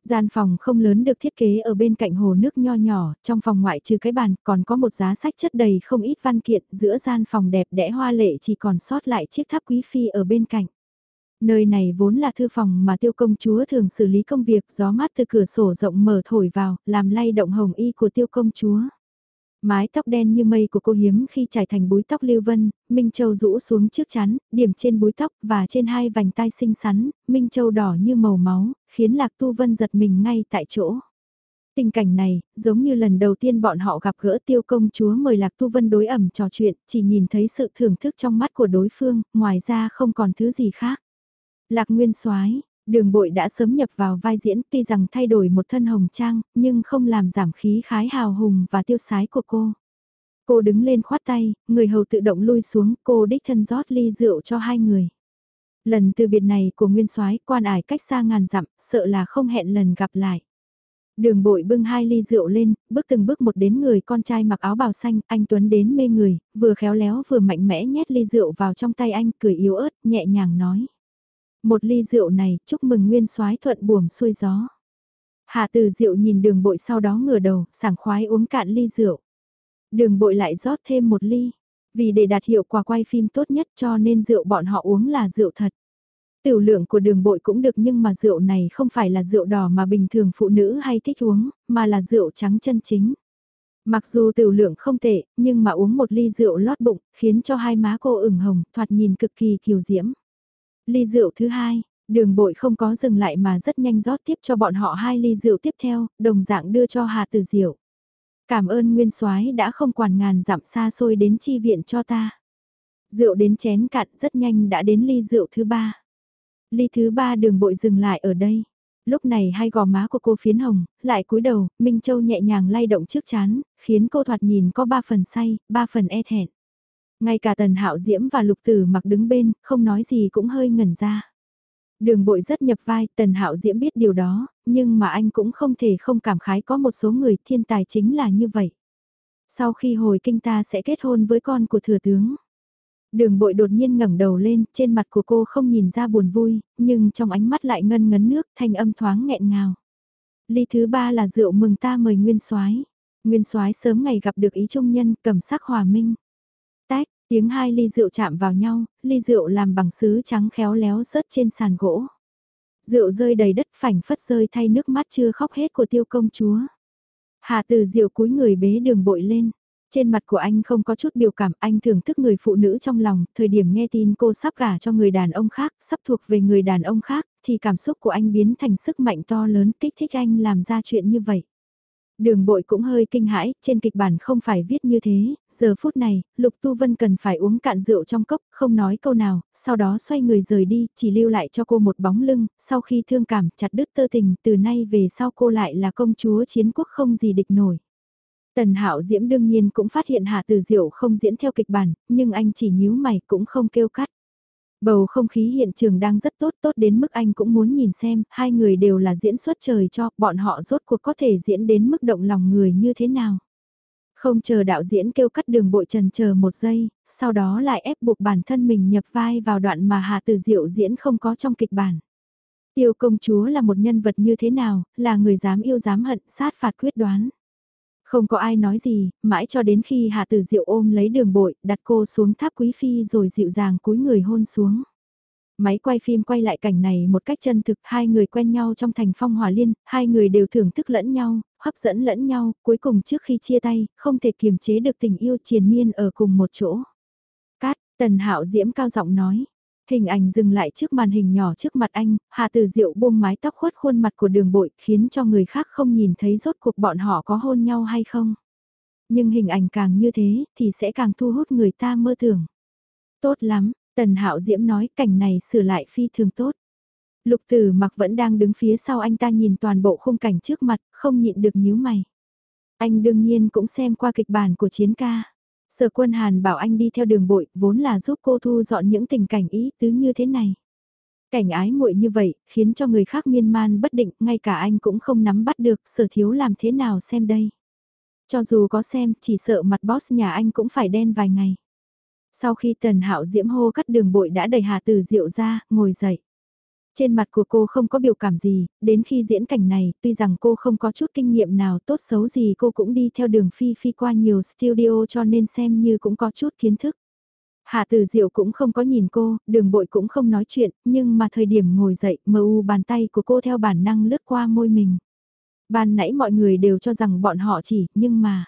Gian phòng không lớn được thiết kế ở bên cạnh hồ nước nho nhỏ, trong phòng ngoại trừ cái bàn còn có một giá sách chất đầy không ít văn kiện, giữa gian phòng đẹp đẽ hoa lệ chỉ còn sót lại chiếc tháp quý phi ở bên cạnh. Nơi này vốn là thư phòng mà tiêu công chúa thường xử lý công việc gió mát từ cửa sổ rộng mở thổi vào, làm lay động hồng y của tiêu công chúa. Mái tóc đen như mây của cô hiếm khi trải thành búi tóc lưu vân, Minh Châu rũ xuống trước chắn, điểm trên búi tóc và trên hai vành tai xinh xắn, Minh Châu đỏ như màu máu, khiến Lạc Tu Vân giật mình ngay tại chỗ. Tình cảnh này, giống như lần đầu tiên bọn họ gặp gỡ tiêu công chúa mời Lạc Tu Vân đối ẩm trò chuyện, chỉ nhìn thấy sự thưởng thức trong mắt của đối phương, ngoài ra không còn thứ gì khác. Lạc Nguyên soái đường bội đã sớm nhập vào vai diễn tuy rằng thay đổi một thân hồng trang, nhưng không làm giảm khí khái hào hùng và tiêu sái của cô. Cô đứng lên khoát tay, người hầu tự động lui xuống, cô đích thân rót ly rượu cho hai người. Lần từ biệt này của Nguyên soái quan ải cách xa ngàn dặm, sợ là không hẹn lần gặp lại. Đường bội bưng hai ly rượu lên, bước từng bước một đến người con trai mặc áo bào xanh, anh Tuấn đến mê người, vừa khéo léo vừa mạnh mẽ nhét ly rượu vào trong tay anh, cười yếu ớt, nhẹ nhàng nói. Một ly rượu này, chúc mừng nguyên soái thuận buồm xuôi gió. Hạ từ rượu nhìn đường bội sau đó ngửa đầu, sảng khoái uống cạn ly rượu. Đường bội lại rót thêm một ly. Vì để đạt hiệu quả quay phim tốt nhất cho nên rượu bọn họ uống là rượu thật. Tiểu lượng của đường bội cũng được nhưng mà rượu này không phải là rượu đỏ mà bình thường phụ nữ hay thích uống, mà là rượu trắng chân chính. Mặc dù tiểu lượng không tệ, nhưng mà uống một ly rượu lót bụng, khiến cho hai má cô ửng hồng, thoạt nhìn cực kỳ kiều diễm. Ly rượu thứ hai, đường bội không có dừng lại mà rất nhanh rót tiếp cho bọn họ hai ly rượu tiếp theo, đồng dạng đưa cho Hà Tử Diệu. Cảm ơn Nguyên soái đã không quản ngàn dặm xa xôi đến chi viện cho ta. Rượu đến chén cạn rất nhanh đã đến ly rượu thứ ba. Ly thứ ba đường bội dừng lại ở đây. Lúc này hai gò má của cô phiến hồng, lại cúi đầu, Minh Châu nhẹ nhàng lay động trước chán, khiến cô thoạt nhìn có ba phần say, ba phần e thẹn. Ngay cả tần hạo diễm và lục tử mặc đứng bên, không nói gì cũng hơi ngẩn ra. Đường bội rất nhập vai, tần hạo diễm biết điều đó, nhưng mà anh cũng không thể không cảm khái có một số người thiên tài chính là như vậy. Sau khi hồi kinh ta sẽ kết hôn với con của thừa tướng. Đường bội đột nhiên ngẩng đầu lên, trên mặt của cô không nhìn ra buồn vui, nhưng trong ánh mắt lại ngân ngấn nước, thanh âm thoáng nghẹn ngào. Ly thứ ba là rượu mừng ta mời Nguyên soái. Nguyên soái sớm ngày gặp được ý trung nhân, cầm sắc hòa minh. Tách, tiếng hai ly rượu chạm vào nhau, ly rượu làm bằng sứ trắng khéo léo rớt trên sàn gỗ. Rượu rơi đầy đất phảnh phất rơi thay nước mắt chưa khóc hết của tiêu công chúa. Hà từ rượu cúi người bế đường bội lên. Trên mặt của anh không có chút biểu cảm, anh thưởng thức người phụ nữ trong lòng, thời điểm nghe tin cô sắp gả cho người đàn ông khác, sắp thuộc về người đàn ông khác, thì cảm xúc của anh biến thành sức mạnh to lớn kích thích anh làm ra chuyện như vậy. Đường bội cũng hơi kinh hãi, trên kịch bản không phải viết như thế, giờ phút này, Lục Tu Vân cần phải uống cạn rượu trong cốc, không nói câu nào, sau đó xoay người rời đi, chỉ lưu lại cho cô một bóng lưng, sau khi thương cảm, chặt đứt tơ tình, từ nay về sau cô lại là công chúa chiến quốc không gì địch nổi. Tần Hạo Diễm đương nhiên cũng phát hiện Hạ Tử Diệu không diễn theo kịch bản, nhưng anh chỉ nhíu mày cũng không kêu cắt. Bầu không khí hiện trường đang rất tốt, tốt đến mức anh cũng muốn nhìn xem, hai người đều là diễn xuất trời cho, bọn họ rốt cuộc có thể diễn đến mức động lòng người như thế nào. Không chờ đạo diễn kêu cắt đường bội trần chờ một giây, sau đó lại ép buộc bản thân mình nhập vai vào đoạn mà hà từ Diệu diễn không có trong kịch bản. Tiêu công chúa là một nhân vật như thế nào, là người dám yêu dám hận, sát phạt quyết đoán. Không có ai nói gì, mãi cho đến khi Hạ Tử Diệu ôm lấy đường bội, đặt cô xuống tháp quý phi rồi dịu dàng cúi người hôn xuống. Máy quay phim quay lại cảnh này một cách chân thực, hai người quen nhau trong thành phong hòa liên, hai người đều thưởng thức lẫn nhau, hấp dẫn lẫn nhau, cuối cùng trước khi chia tay, không thể kiềm chế được tình yêu triền miên ở cùng một chỗ. Cát, Tần Hạo Diễm cao giọng nói, Hình ảnh dừng lại trước màn hình nhỏ trước mặt anh, Hà Từ Diệu buông mái tóc khuất khuôn mặt của đường bội khiến cho người khác không nhìn thấy rốt cuộc bọn họ có hôn nhau hay không. Nhưng hình ảnh càng như thế thì sẽ càng thu hút người ta mơ tưởng. Tốt lắm, Tần Hạo Diễm nói cảnh này sửa lại phi thường tốt. Lục tử mặc vẫn đang đứng phía sau anh ta nhìn toàn bộ khung cảnh trước mặt, không nhịn được nhíu mày. Anh đương nhiên cũng xem qua kịch bản của chiến ca. Sở quân Hàn bảo anh đi theo đường bội, vốn là giúp cô thu dọn những tình cảnh ý tứ như thế này. Cảnh ái muội như vậy, khiến cho người khác miên man bất định, ngay cả anh cũng không nắm bắt được sở thiếu làm thế nào xem đây. Cho dù có xem, chỉ sợ mặt boss nhà anh cũng phải đen vài ngày. Sau khi tần hạo diễm hô cắt đường bội đã đẩy Hà Từ Diệu ra, ngồi dậy. Trên mặt của cô không có biểu cảm gì, đến khi diễn cảnh này, tuy rằng cô không có chút kinh nghiệm nào tốt xấu gì cô cũng đi theo đường phi phi qua nhiều studio cho nên xem như cũng có chút kiến thức. Hạ Tử Diệu cũng không có nhìn cô, đường bội cũng không nói chuyện, nhưng mà thời điểm ngồi dậy, mờ u bàn tay của cô theo bản năng lướt qua môi mình. Ban nãy mọi người đều cho rằng bọn họ chỉ, nhưng mà...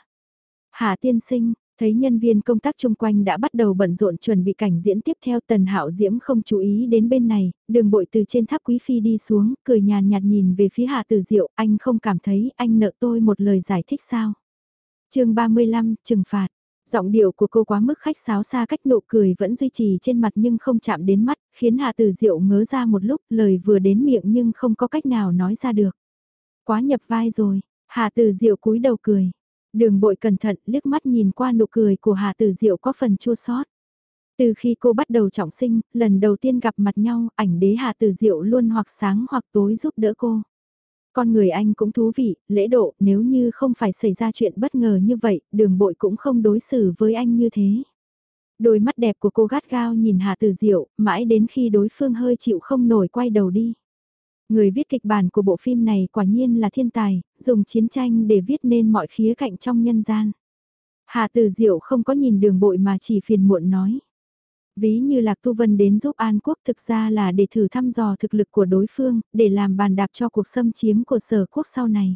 Hạ tiên sinh, Thấy nhân viên công tác chung quanh đã bắt đầu bận rộn chuẩn bị cảnh diễn tiếp theo tần hạo diễm không chú ý đến bên này, đường bội từ trên tháp quý phi đi xuống, cười nhàn nhạt nhìn về phía hạ tử diệu, anh không cảm thấy anh nợ tôi một lời giải thích sao. chương 35, trừng phạt. Giọng điệu của cô quá mức khách sáo xa cách nụ cười vẫn duy trì trên mặt nhưng không chạm đến mắt, khiến Hà Tử Diệu ngớ ra một lúc lời vừa đến miệng nhưng không có cách nào nói ra được. Quá nhập vai rồi, Hà Tử Diệu cúi đầu cười. Đường bội cẩn thận liếc mắt nhìn qua nụ cười của Hà Tử Diệu có phần chua xót. Từ khi cô bắt đầu trọng sinh, lần đầu tiên gặp mặt nhau, ảnh đế Hà Tử Diệu luôn hoặc sáng hoặc tối giúp đỡ cô. Con người anh cũng thú vị, lễ độ, nếu như không phải xảy ra chuyện bất ngờ như vậy, đường bội cũng không đối xử với anh như thế. Đôi mắt đẹp của cô gắt gao nhìn Hà Tử Diệu, mãi đến khi đối phương hơi chịu không nổi quay đầu đi. Người viết kịch bản của bộ phim này quả nhiên là thiên tài, dùng chiến tranh để viết nên mọi khía cạnh trong nhân gian. Hà Tử Diệu không có nhìn đường bội mà chỉ phiền muộn nói. Ví như Lạc Tu Vân đến giúp An Quốc thực ra là để thử thăm dò thực lực của đối phương, để làm bàn đạp cho cuộc xâm chiếm của sở quốc sau này.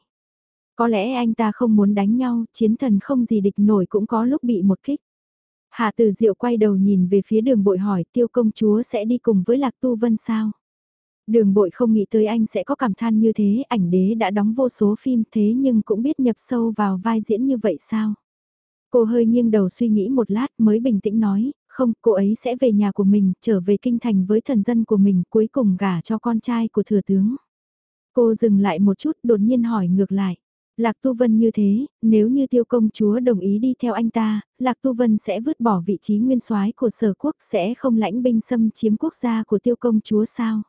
Có lẽ anh ta không muốn đánh nhau, chiến thần không gì địch nổi cũng có lúc bị một kích. Hạ Từ Diệu quay đầu nhìn về phía đường bội hỏi tiêu công chúa sẽ đi cùng với Lạc Tu Vân sao? Đường bội không nghĩ tới anh sẽ có cảm than như thế, ảnh đế đã đóng vô số phim thế nhưng cũng biết nhập sâu vào vai diễn như vậy sao? Cô hơi nghiêng đầu suy nghĩ một lát mới bình tĩnh nói, không, cô ấy sẽ về nhà của mình, trở về kinh thành với thần dân của mình, cuối cùng gả cho con trai của thừa tướng. Cô dừng lại một chút, đột nhiên hỏi ngược lại. Lạc Tu Vân như thế, nếu như tiêu công chúa đồng ý đi theo anh ta, Lạc Tu Vân sẽ vứt bỏ vị trí nguyên soái của sở quốc sẽ không lãnh binh xâm chiếm quốc gia của tiêu công chúa sao?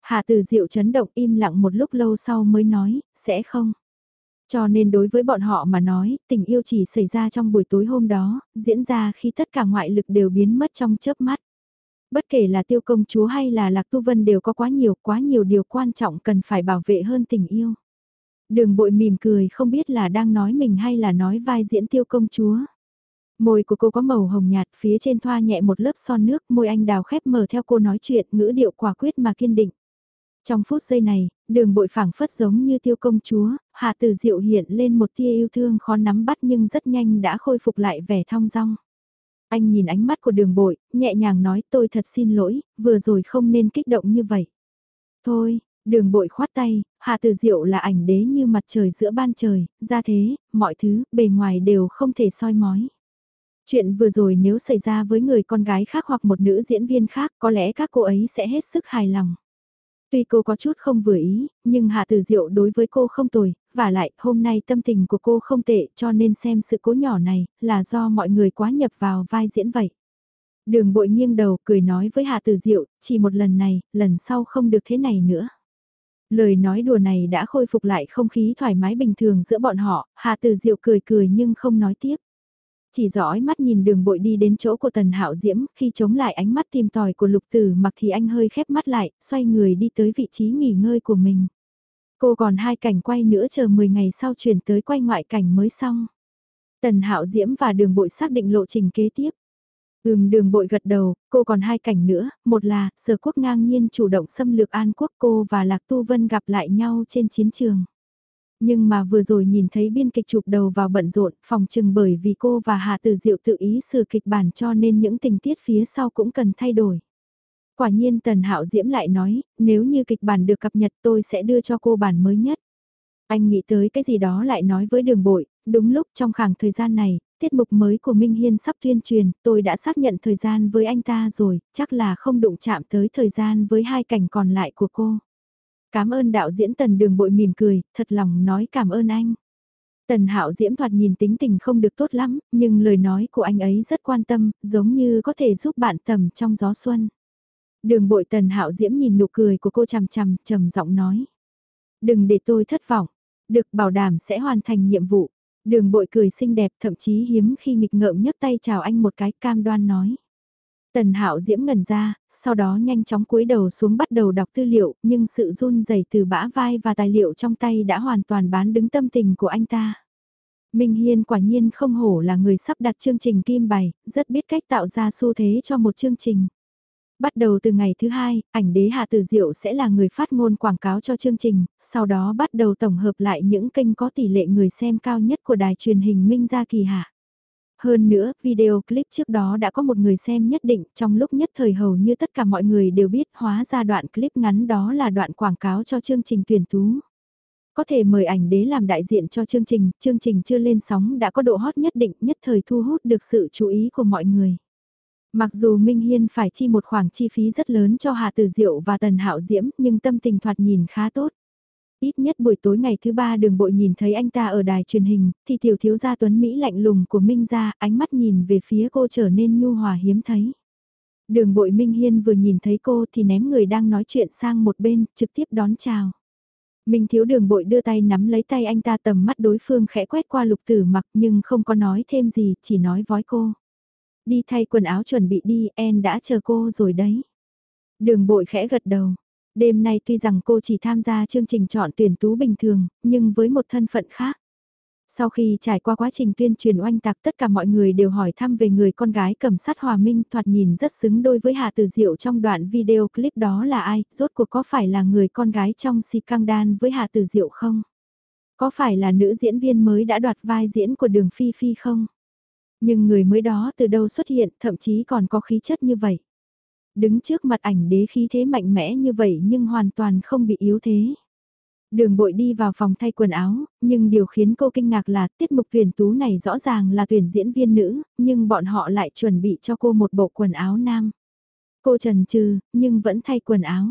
Hạ Tử Diệu chấn động im lặng một lúc lâu sau mới nói, sẽ không. Cho nên đối với bọn họ mà nói, tình yêu chỉ xảy ra trong buổi tối hôm đó, diễn ra khi tất cả ngoại lực đều biến mất trong chớp mắt. Bất kể là tiêu công chúa hay là lạc tu vân đều có quá nhiều, quá nhiều điều quan trọng cần phải bảo vệ hơn tình yêu. Đường bội mỉm cười không biết là đang nói mình hay là nói vai diễn tiêu công chúa. Môi của cô có màu hồng nhạt, phía trên thoa nhẹ một lớp son nước, môi anh đào khép mở theo cô nói chuyện, ngữ điệu quả quyết mà kiên định. Trong phút giây này, đường bội phảng phất giống như tiêu công chúa, hạ tử diệu hiện lên một tia yêu thương khó nắm bắt nhưng rất nhanh đã khôi phục lại vẻ thong dong. Anh nhìn ánh mắt của đường bội, nhẹ nhàng nói tôi thật xin lỗi, vừa rồi không nên kích động như vậy. Thôi, đường bội khoát tay, hạ tử diệu là ảnh đế như mặt trời giữa ban trời, ra thế, mọi thứ, bề ngoài đều không thể soi mói. Chuyện vừa rồi nếu xảy ra với người con gái khác hoặc một nữ diễn viên khác có lẽ các cô ấy sẽ hết sức hài lòng. Tuy cô có chút không vừa ý, nhưng Hạ Tử Diệu đối với cô không tồi, và lại hôm nay tâm tình của cô không tệ cho nên xem sự cố nhỏ này là do mọi người quá nhập vào vai diễn vậy. Đường bội nghiêng đầu cười nói với Hạ Tử Diệu, chỉ một lần này, lần sau không được thế này nữa. Lời nói đùa này đã khôi phục lại không khí thoải mái bình thường giữa bọn họ, Hạ Tử Diệu cười cười nhưng không nói tiếp. Chỉ dõi mắt nhìn đường bội đi đến chỗ của tần hạo diễm, khi chống lại ánh mắt tìm tòi của lục tử mặc thì anh hơi khép mắt lại, xoay người đi tới vị trí nghỉ ngơi của mình. Cô còn hai cảnh quay nữa chờ 10 ngày sau chuyển tới quay ngoại cảnh mới xong. Tần hạo diễm và đường bội xác định lộ trình kế tiếp. Ừm đường bội gật đầu, cô còn hai cảnh nữa, một là, sở quốc ngang nhiên chủ động xâm lược An quốc cô và Lạc Tu Vân gặp lại nhau trên chiến trường. Nhưng mà vừa rồi nhìn thấy biên kịch chụp đầu vào bận rộn, phòng trừng bởi vì cô và Hạ Tử Diệu tự ý sửa kịch bản cho nên những tình tiết phía sau cũng cần thay đổi. Quả nhiên Tần Hạo Diễm lại nói, nếu như kịch bản được cập nhật tôi sẽ đưa cho cô bản mới nhất. Anh nghĩ tới cái gì đó lại nói với đường bội, đúng lúc trong khoảng thời gian này, tiết mục mới của Minh Hiên sắp tuyên truyền, tôi đã xác nhận thời gian với anh ta rồi, chắc là không đụng chạm tới thời gian với hai cảnh còn lại của cô. Cảm ơn đạo diễn Tần Đường Bội mỉm cười, thật lòng nói cảm ơn anh. Tần Hạo Diễm thoạt nhìn tính tình không được tốt lắm, nhưng lời nói của anh ấy rất quan tâm, giống như có thể giúp bạn tầm trong gió xuân. Đường bội Tần Hạo Diễm nhìn nụ cười của cô chằm chằm, trầm giọng nói. Đừng để tôi thất vọng, được bảo đảm sẽ hoàn thành nhiệm vụ. Đường bội cười xinh đẹp thậm chí hiếm khi nghịch ngợm nhấc tay chào anh một cái cam đoan nói. Tần Hạo Diễm ngẩn ra, sau đó nhanh chóng cúi đầu xuống bắt đầu đọc tư liệu, nhưng sự run rẩy từ bã vai và tài liệu trong tay đã hoàn toàn bán đứng tâm tình của anh ta. Minh Hiên quả nhiên không hổ là người sắp đặt chương trình kim bày, rất biết cách tạo ra xu thế cho một chương trình. Bắt đầu từ ngày thứ hai, ảnh đế Hạ Tử Diệu sẽ là người phát ngôn quảng cáo cho chương trình, sau đó bắt đầu tổng hợp lại những kênh có tỷ lệ người xem cao nhất của đài truyền hình Minh Gia Kỳ Hạ. Hơn nữa, video clip trước đó đã có một người xem nhất định, trong lúc nhất thời hầu như tất cả mọi người đều biết hóa ra đoạn clip ngắn đó là đoạn quảng cáo cho chương trình tuyển tú. Có thể mời ảnh đế làm đại diện cho chương trình, chương trình chưa lên sóng đã có độ hot nhất định nhất thời thu hút được sự chú ý của mọi người. Mặc dù Minh Hiên phải chi một khoản chi phí rất lớn cho Hà Tử Diệu và Tần Hạo Diễm nhưng tâm tình thoạt nhìn khá tốt. Ít nhất buổi tối ngày thứ ba đường bội nhìn thấy anh ta ở đài truyền hình, thì tiểu thiếu gia tuấn Mỹ lạnh lùng của Minh ra, ánh mắt nhìn về phía cô trở nên nhu hòa hiếm thấy. Đường bội Minh Hiên vừa nhìn thấy cô thì ném người đang nói chuyện sang một bên, trực tiếp đón chào. Minh thiếu đường bội đưa tay nắm lấy tay anh ta tầm mắt đối phương khẽ quét qua lục tử mặc nhưng không có nói thêm gì, chỉ nói vói cô. Đi thay quần áo chuẩn bị đi, En đã chờ cô rồi đấy. Đường bội khẽ gật đầu. Đêm nay tuy rằng cô chỉ tham gia chương trình chọn tuyển tú bình thường, nhưng với một thân phận khác. Sau khi trải qua quá trình tuyên truyền oanh tạc tất cả mọi người đều hỏi thăm về người con gái cầm sát hòa minh thoạt nhìn rất xứng đôi với hà Từ Diệu trong đoạn video clip đó là ai, rốt cuộc có phải là người con gái trong si căng đan với hà Từ Diệu không? Có phải là nữ diễn viên mới đã đoạt vai diễn của đường Phi Phi không? Nhưng người mới đó từ đâu xuất hiện thậm chí còn có khí chất như vậy. Đứng trước mặt ảnh đế khí thế mạnh mẽ như vậy nhưng hoàn toàn không bị yếu thế. Đường bội đi vào phòng thay quần áo, nhưng điều khiến cô kinh ngạc là tiết mục tuyển tú này rõ ràng là tuyển diễn viên nữ, nhưng bọn họ lại chuẩn bị cho cô một bộ quần áo nam. Cô trần trừ, nhưng vẫn thay quần áo.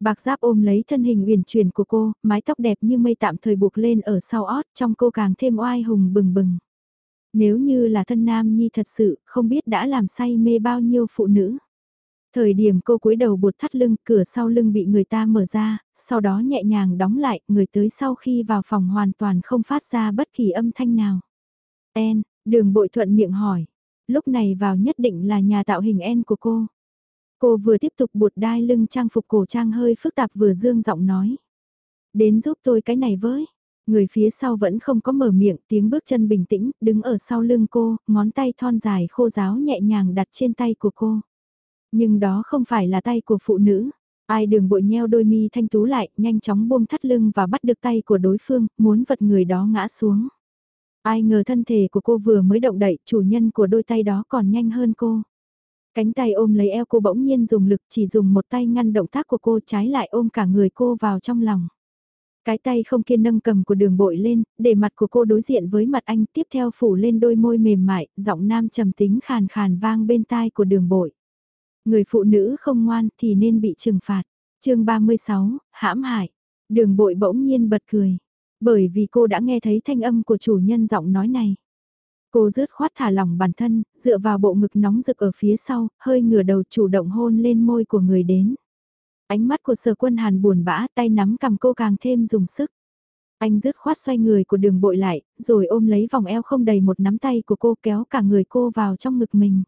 Bạc giáp ôm lấy thân hình uyển chuyển của cô, mái tóc đẹp như mây tạm thời buộc lên ở sau ót, trong cô càng thêm oai hùng bừng bừng. Nếu như là thân nam nhi thật sự, không biết đã làm say mê bao nhiêu phụ nữ. Thời điểm cô cúi đầu buộc thắt lưng, cửa sau lưng bị người ta mở ra, sau đó nhẹ nhàng đóng lại, người tới sau khi vào phòng hoàn toàn không phát ra bất kỳ âm thanh nào. En, đường bội thuận miệng hỏi. Lúc này vào nhất định là nhà tạo hình En của cô. Cô vừa tiếp tục buộc đai lưng trang phục cổ trang hơi phức tạp vừa dương giọng nói. Đến giúp tôi cái này với. Người phía sau vẫn không có mở miệng, tiếng bước chân bình tĩnh, đứng ở sau lưng cô, ngón tay thon dài khô giáo nhẹ nhàng đặt trên tay của cô. Nhưng đó không phải là tay của phụ nữ. Ai đường bội nheo đôi mi thanh tú lại, nhanh chóng buông thắt lưng và bắt được tay của đối phương, muốn vật người đó ngã xuống. Ai ngờ thân thể của cô vừa mới động đậy, chủ nhân của đôi tay đó còn nhanh hơn cô. Cánh tay ôm lấy eo cô bỗng nhiên dùng lực chỉ dùng một tay ngăn động tác của cô trái lại ôm cả người cô vào trong lòng. Cái tay không kiên nâng cầm của đường bội lên, để mặt của cô đối diện với mặt anh tiếp theo phủ lên đôi môi mềm mại, giọng nam trầm tính khàn khàn vang bên tai của đường bội. Người phụ nữ không ngoan thì nên bị trừng phạt. chương 36, hãm hại. Đường bội bỗng nhiên bật cười. Bởi vì cô đã nghe thấy thanh âm của chủ nhân giọng nói này. Cô rớt khoát thả lỏng bản thân, dựa vào bộ ngực nóng rực ở phía sau, hơi ngửa đầu chủ động hôn lên môi của người đến. Ánh mắt của sở quân hàn buồn bã tay nắm cầm cô càng thêm dùng sức. Anh rứt khoát xoay người của đường bội lại, rồi ôm lấy vòng eo không đầy một nắm tay của cô kéo cả người cô vào trong ngực mình.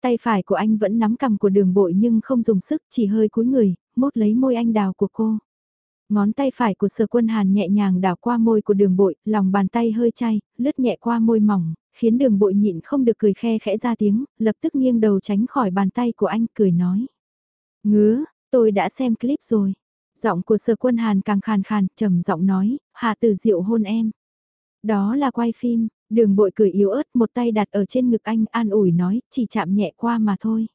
Tay phải của anh vẫn nắm cầm của đường bội nhưng không dùng sức, chỉ hơi cúi người, mốt lấy môi anh đào của cô. Ngón tay phải của sở quân hàn nhẹ nhàng đảo qua môi của đường bội, lòng bàn tay hơi chay, lướt nhẹ qua môi mỏng, khiến đường bội nhịn không được cười khe khẽ ra tiếng, lập tức nghiêng đầu tránh khỏi bàn tay của anh cười nói. Ngứa, tôi đã xem clip rồi. Giọng của sở quân hàn càng khàn khàn, trầm giọng nói, hạ tử diệu hôn em. Đó là quay phim, Đường bội cười yếu ớt một tay đặt ở trên ngực anh an ủi nói, chỉ chạm nhẹ qua mà thôi.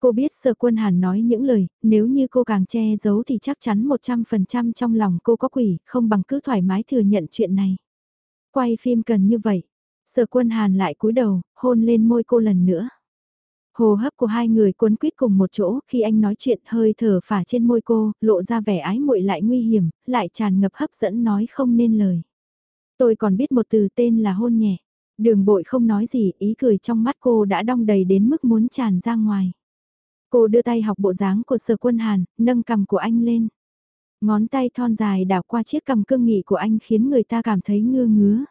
Cô biết sơ quân hàn nói những lời, nếu như cô càng che giấu thì chắc chắn 100% trong lòng cô có quỷ, không bằng cứ thoải mái thừa nhận chuyện này. Quay phim cần như vậy. Sở quân hàn lại cúi đầu, hôn lên môi cô lần nữa. Hồ hấp của hai người cuốn quýt cùng một chỗ, khi anh nói chuyện hơi thở phả trên môi cô, lộ ra vẻ ái muội lại nguy hiểm, lại tràn ngập hấp dẫn nói không nên lời. Tôi còn biết một từ tên là hôn nhẹ. Đường bội không nói gì, ý cười trong mắt cô đã đong đầy đến mức muốn tràn ra ngoài. Cô đưa tay học bộ dáng của sở quân hàn, nâng cầm của anh lên. Ngón tay thon dài đảo qua chiếc cầm cương nghị của anh khiến người ta cảm thấy ngưa ngứa.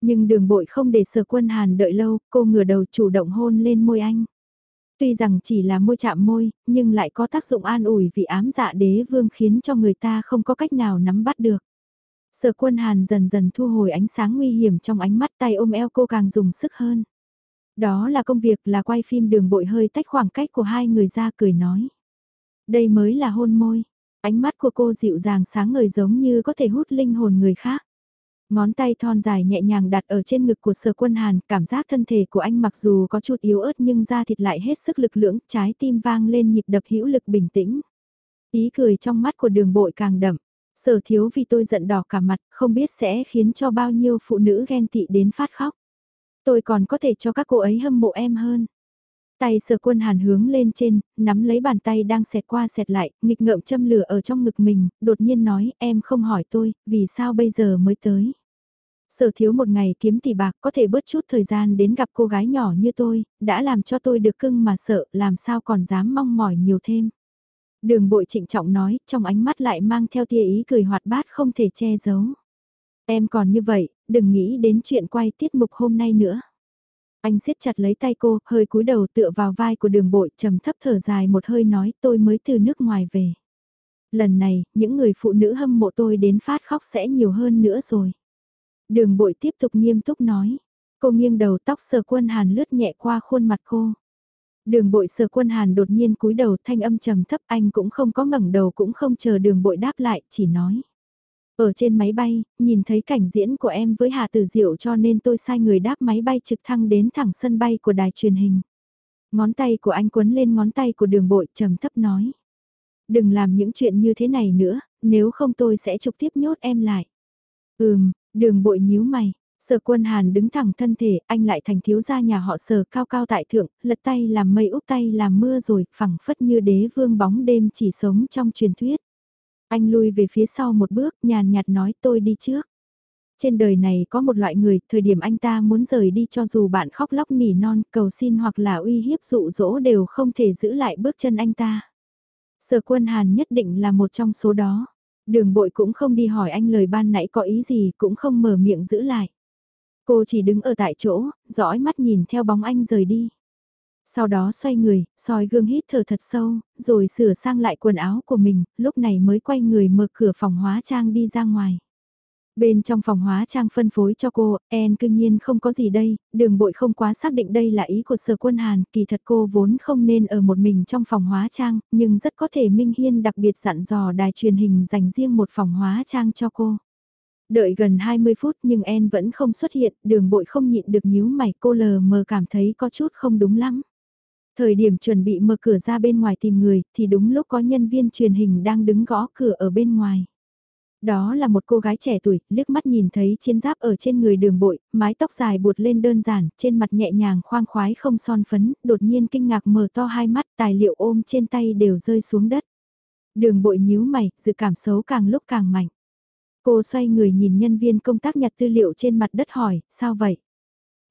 Nhưng đường bội không để sở quân hàn đợi lâu, cô ngửa đầu chủ động hôn lên môi anh. Tuy rằng chỉ là môi chạm môi, nhưng lại có tác dụng an ủi vì ám dạ đế vương khiến cho người ta không có cách nào nắm bắt được. Sở quân hàn dần dần thu hồi ánh sáng nguy hiểm trong ánh mắt tay ôm eo cô càng dùng sức hơn. Đó là công việc là quay phim đường bội hơi tách khoảng cách của hai người ra cười nói. Đây mới là hôn môi. Ánh mắt của cô dịu dàng sáng ngời giống như có thể hút linh hồn người khác. Ngón tay thon dài nhẹ nhàng đặt ở trên ngực của sở quân hàn, cảm giác thân thể của anh mặc dù có chút yếu ớt nhưng da thịt lại hết sức lực lưỡng, trái tim vang lên nhịp đập hữu lực bình tĩnh. Ý cười trong mắt của đường bội càng đậm, sở thiếu vì tôi giận đỏ cả mặt, không biết sẽ khiến cho bao nhiêu phụ nữ ghen tị đến phát khóc. Tôi còn có thể cho các cô ấy hâm mộ em hơn. Tay sở quân hàn hướng lên trên, nắm lấy bàn tay đang xẹt qua xẹt lại, nghịch ngợm châm lửa ở trong ngực mình, đột nhiên nói em không hỏi tôi, vì sao bây giờ mới tới. Sở thiếu một ngày kiếm tỷ bạc có thể bớt chút thời gian đến gặp cô gái nhỏ như tôi, đã làm cho tôi được cưng mà sợ, làm sao còn dám mong mỏi nhiều thêm. Đường bội trịnh trọng nói, trong ánh mắt lại mang theo tia ý cười hoạt bát không thể che giấu. Em còn như vậy, đừng nghĩ đến chuyện quay tiết mục hôm nay nữa. Anh siết chặt lấy tay cô, hơi cúi đầu tựa vào vai của đường bội, trầm thấp thở dài một hơi nói tôi mới từ nước ngoài về. Lần này, những người phụ nữ hâm mộ tôi đến phát khóc sẽ nhiều hơn nữa rồi. Đường bội tiếp tục nghiêm túc nói. Cô nghiêng đầu tóc sờ quân hàn lướt nhẹ qua khuôn mặt cô. Đường bội sờ quân hàn đột nhiên cúi đầu thanh âm trầm thấp anh cũng không có ngẩng đầu cũng không chờ đường bội đáp lại, chỉ nói. Ở trên máy bay, nhìn thấy cảnh diễn của em với Hà Tử Diệu cho nên tôi sai người đáp máy bay trực thăng đến thẳng sân bay của đài truyền hình. Ngón tay của anh quấn lên ngón tay của đường bội trầm thấp nói. Đừng làm những chuyện như thế này nữa, nếu không tôi sẽ trực tiếp nhốt em lại. Ừm, đường bội nhíu mày. Sở quân hàn đứng thẳng thân thể, anh lại thành thiếu gia nhà họ sở cao cao tại thượng, lật tay làm mây úp tay làm mưa rồi, phẳng phất như đế vương bóng đêm chỉ sống trong truyền thuyết. Anh lui về phía sau một bước, nhàn nhạt nói tôi đi trước. Trên đời này có một loại người, thời điểm anh ta muốn rời đi cho dù bạn khóc lóc nỉ non, cầu xin hoặc là uy hiếp dụ dỗ đều không thể giữ lại bước chân anh ta. Sở quân Hàn nhất định là một trong số đó. Đường bội cũng không đi hỏi anh lời ban nãy có ý gì, cũng không mở miệng giữ lại. Cô chỉ đứng ở tại chỗ, dõi mắt nhìn theo bóng anh rời đi. Sau đó xoay người, soi gương hít thở thật sâu, rồi sửa sang lại quần áo của mình, lúc này mới quay người mở cửa phòng hóa trang đi ra ngoài. Bên trong phòng hóa trang phân phối cho cô, En cương nhiên không có gì đây, đường bội không quá xác định đây là ý của sở quân Hàn, kỳ thật cô vốn không nên ở một mình trong phòng hóa trang, nhưng rất có thể Minh Hiên đặc biệt dặn dò đài truyền hình dành riêng một phòng hóa trang cho cô. Đợi gần 20 phút nhưng En vẫn không xuất hiện, đường bội không nhịn được nhíu mày cô lờ mờ cảm thấy có chút không đúng lắm. Thời điểm chuẩn bị mở cửa ra bên ngoài tìm người thì đúng lúc có nhân viên truyền hình đang đứng gõ cửa ở bên ngoài. Đó là một cô gái trẻ tuổi, liếc mắt nhìn thấy chiến giáp ở trên người đường bội, mái tóc dài buột lên đơn giản, trên mặt nhẹ nhàng khoang khoái không son phấn, đột nhiên kinh ngạc mở to hai mắt, tài liệu ôm trên tay đều rơi xuống đất. Đường bội nhíu mày, dự cảm xấu càng lúc càng mạnh. Cô xoay người nhìn nhân viên công tác nhặt tư liệu trên mặt đất hỏi, sao vậy?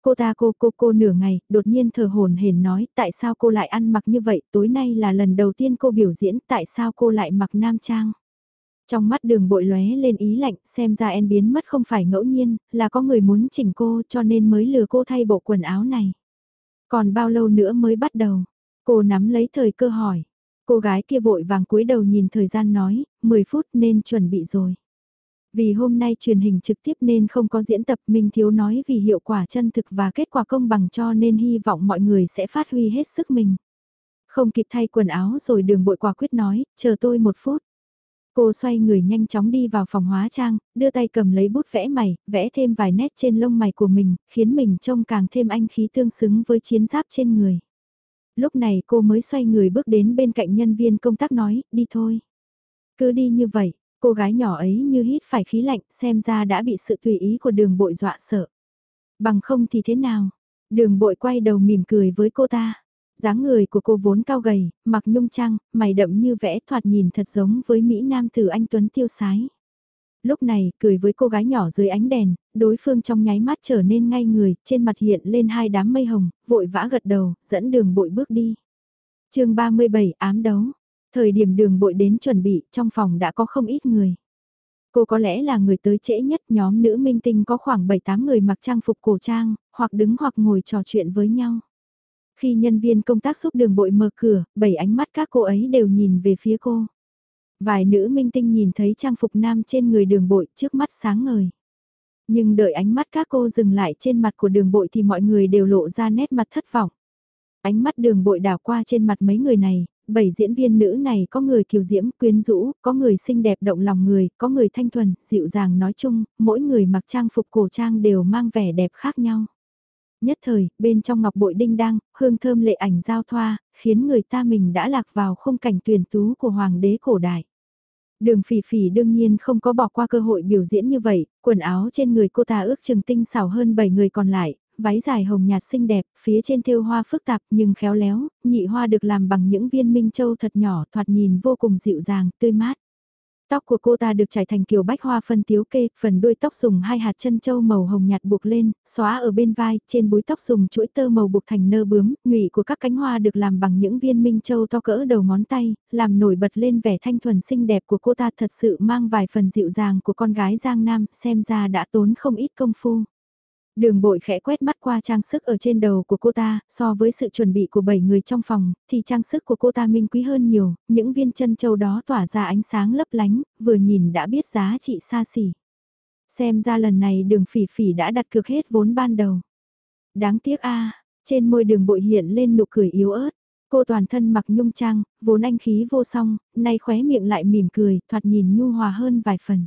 Cô ta cô cô cô nửa ngày, đột nhiên thờ hồn hển nói tại sao cô lại ăn mặc như vậy, tối nay là lần đầu tiên cô biểu diễn, tại sao cô lại mặc nam trang. Trong mắt đường bội lóe lên ý lạnh, xem ra en biến mất không phải ngẫu nhiên, là có người muốn chỉnh cô cho nên mới lừa cô thay bộ quần áo này. Còn bao lâu nữa mới bắt đầu? Cô nắm lấy thời cơ hỏi. Cô gái kia vội vàng cúi đầu nhìn thời gian nói, 10 phút nên chuẩn bị rồi. Vì hôm nay truyền hình trực tiếp nên không có diễn tập Minh Thiếu nói vì hiệu quả chân thực và kết quả công bằng cho nên hy vọng mọi người sẽ phát huy hết sức mình. Không kịp thay quần áo rồi đường bội quả quyết nói, chờ tôi một phút. Cô xoay người nhanh chóng đi vào phòng hóa trang, đưa tay cầm lấy bút vẽ mày, vẽ thêm vài nét trên lông mày của mình, khiến mình trông càng thêm anh khí tương xứng với chiến giáp trên người. Lúc này cô mới xoay người bước đến bên cạnh nhân viên công tác nói, đi thôi. Cứ đi như vậy, Cô gái nhỏ ấy như hít phải khí lạnh xem ra đã bị sự tùy ý của đường bội dọa sợ. Bằng không thì thế nào? Đường bội quay đầu mỉm cười với cô ta. dáng người của cô vốn cao gầy, mặc nhung trang, mày đậm như vẽ thoạt nhìn thật giống với Mỹ Nam tử anh Tuấn tiêu sái. Lúc này, cười với cô gái nhỏ dưới ánh đèn, đối phương trong nháy mắt trở nên ngay người, trên mặt hiện lên hai đám mây hồng, vội vã gật đầu, dẫn đường bội bước đi. chương 37 ám đấu, Thời điểm đường bội đến chuẩn bị, trong phòng đã có không ít người. Cô có lẽ là người tới trễ nhất nhóm nữ minh tinh có khoảng 7-8 người mặc trang phục cổ trang, hoặc đứng hoặc ngồi trò chuyện với nhau. Khi nhân viên công tác giúp đường bội mở cửa, bảy ánh mắt các cô ấy đều nhìn về phía cô. Vài nữ minh tinh nhìn thấy trang phục nam trên người đường bội trước mắt sáng ngời. Nhưng đợi ánh mắt các cô dừng lại trên mặt của đường bội thì mọi người đều lộ ra nét mặt thất vọng. Ánh mắt đường bội đảo qua trên mặt mấy người này, bảy diễn viên nữ này có người kiều diễm, quyến rũ, có người xinh đẹp động lòng người, có người thanh thuần, dịu dàng nói chung, mỗi người mặc trang phục cổ trang đều mang vẻ đẹp khác nhau. Nhất thời, bên trong ngọc bội đinh đăng, hương thơm lệ ảnh giao thoa, khiến người ta mình đã lạc vào khung cảnh tuyển tú của hoàng đế cổ đại. Đường phỉ phỉ đương nhiên không có bỏ qua cơ hội biểu diễn như vậy, quần áo trên người cô ta ước chừng tinh xảo hơn 7 người còn lại, váy dài hồng nhạt xinh đẹp, phía trên thêu hoa phức tạp nhưng khéo léo, nhị hoa được làm bằng những viên minh châu thật nhỏ thoạt nhìn vô cùng dịu dàng, tươi mát. Tóc của cô ta được trải thành kiểu bách hoa phân tiếu kê, phần đuôi tóc dùng hai hạt chân châu màu hồng nhạt buộc lên, xóa ở bên vai, trên búi tóc dùng chuỗi tơ màu buộc thành nơ bướm, nhụy của các cánh hoa được làm bằng những viên minh châu to cỡ đầu ngón tay, làm nổi bật lên vẻ thanh thuần xinh đẹp của cô ta thật sự mang vài phần dịu dàng của con gái Giang Nam, xem ra đã tốn không ít công phu. Đường bội khẽ quét mắt qua trang sức ở trên đầu của cô ta, so với sự chuẩn bị của 7 người trong phòng, thì trang sức của cô ta minh quý hơn nhiều, những viên chân châu đó tỏa ra ánh sáng lấp lánh, vừa nhìn đã biết giá trị xa xỉ. Xem ra lần này đường phỉ phỉ đã đặt cược hết vốn ban đầu. Đáng tiếc a trên môi đường bội hiện lên nụ cười yếu ớt. Cô toàn thân mặc nhung trang, vốn anh khí vô song, nay khóe miệng lại mỉm cười, thoạt nhìn nhu hòa hơn vài phần.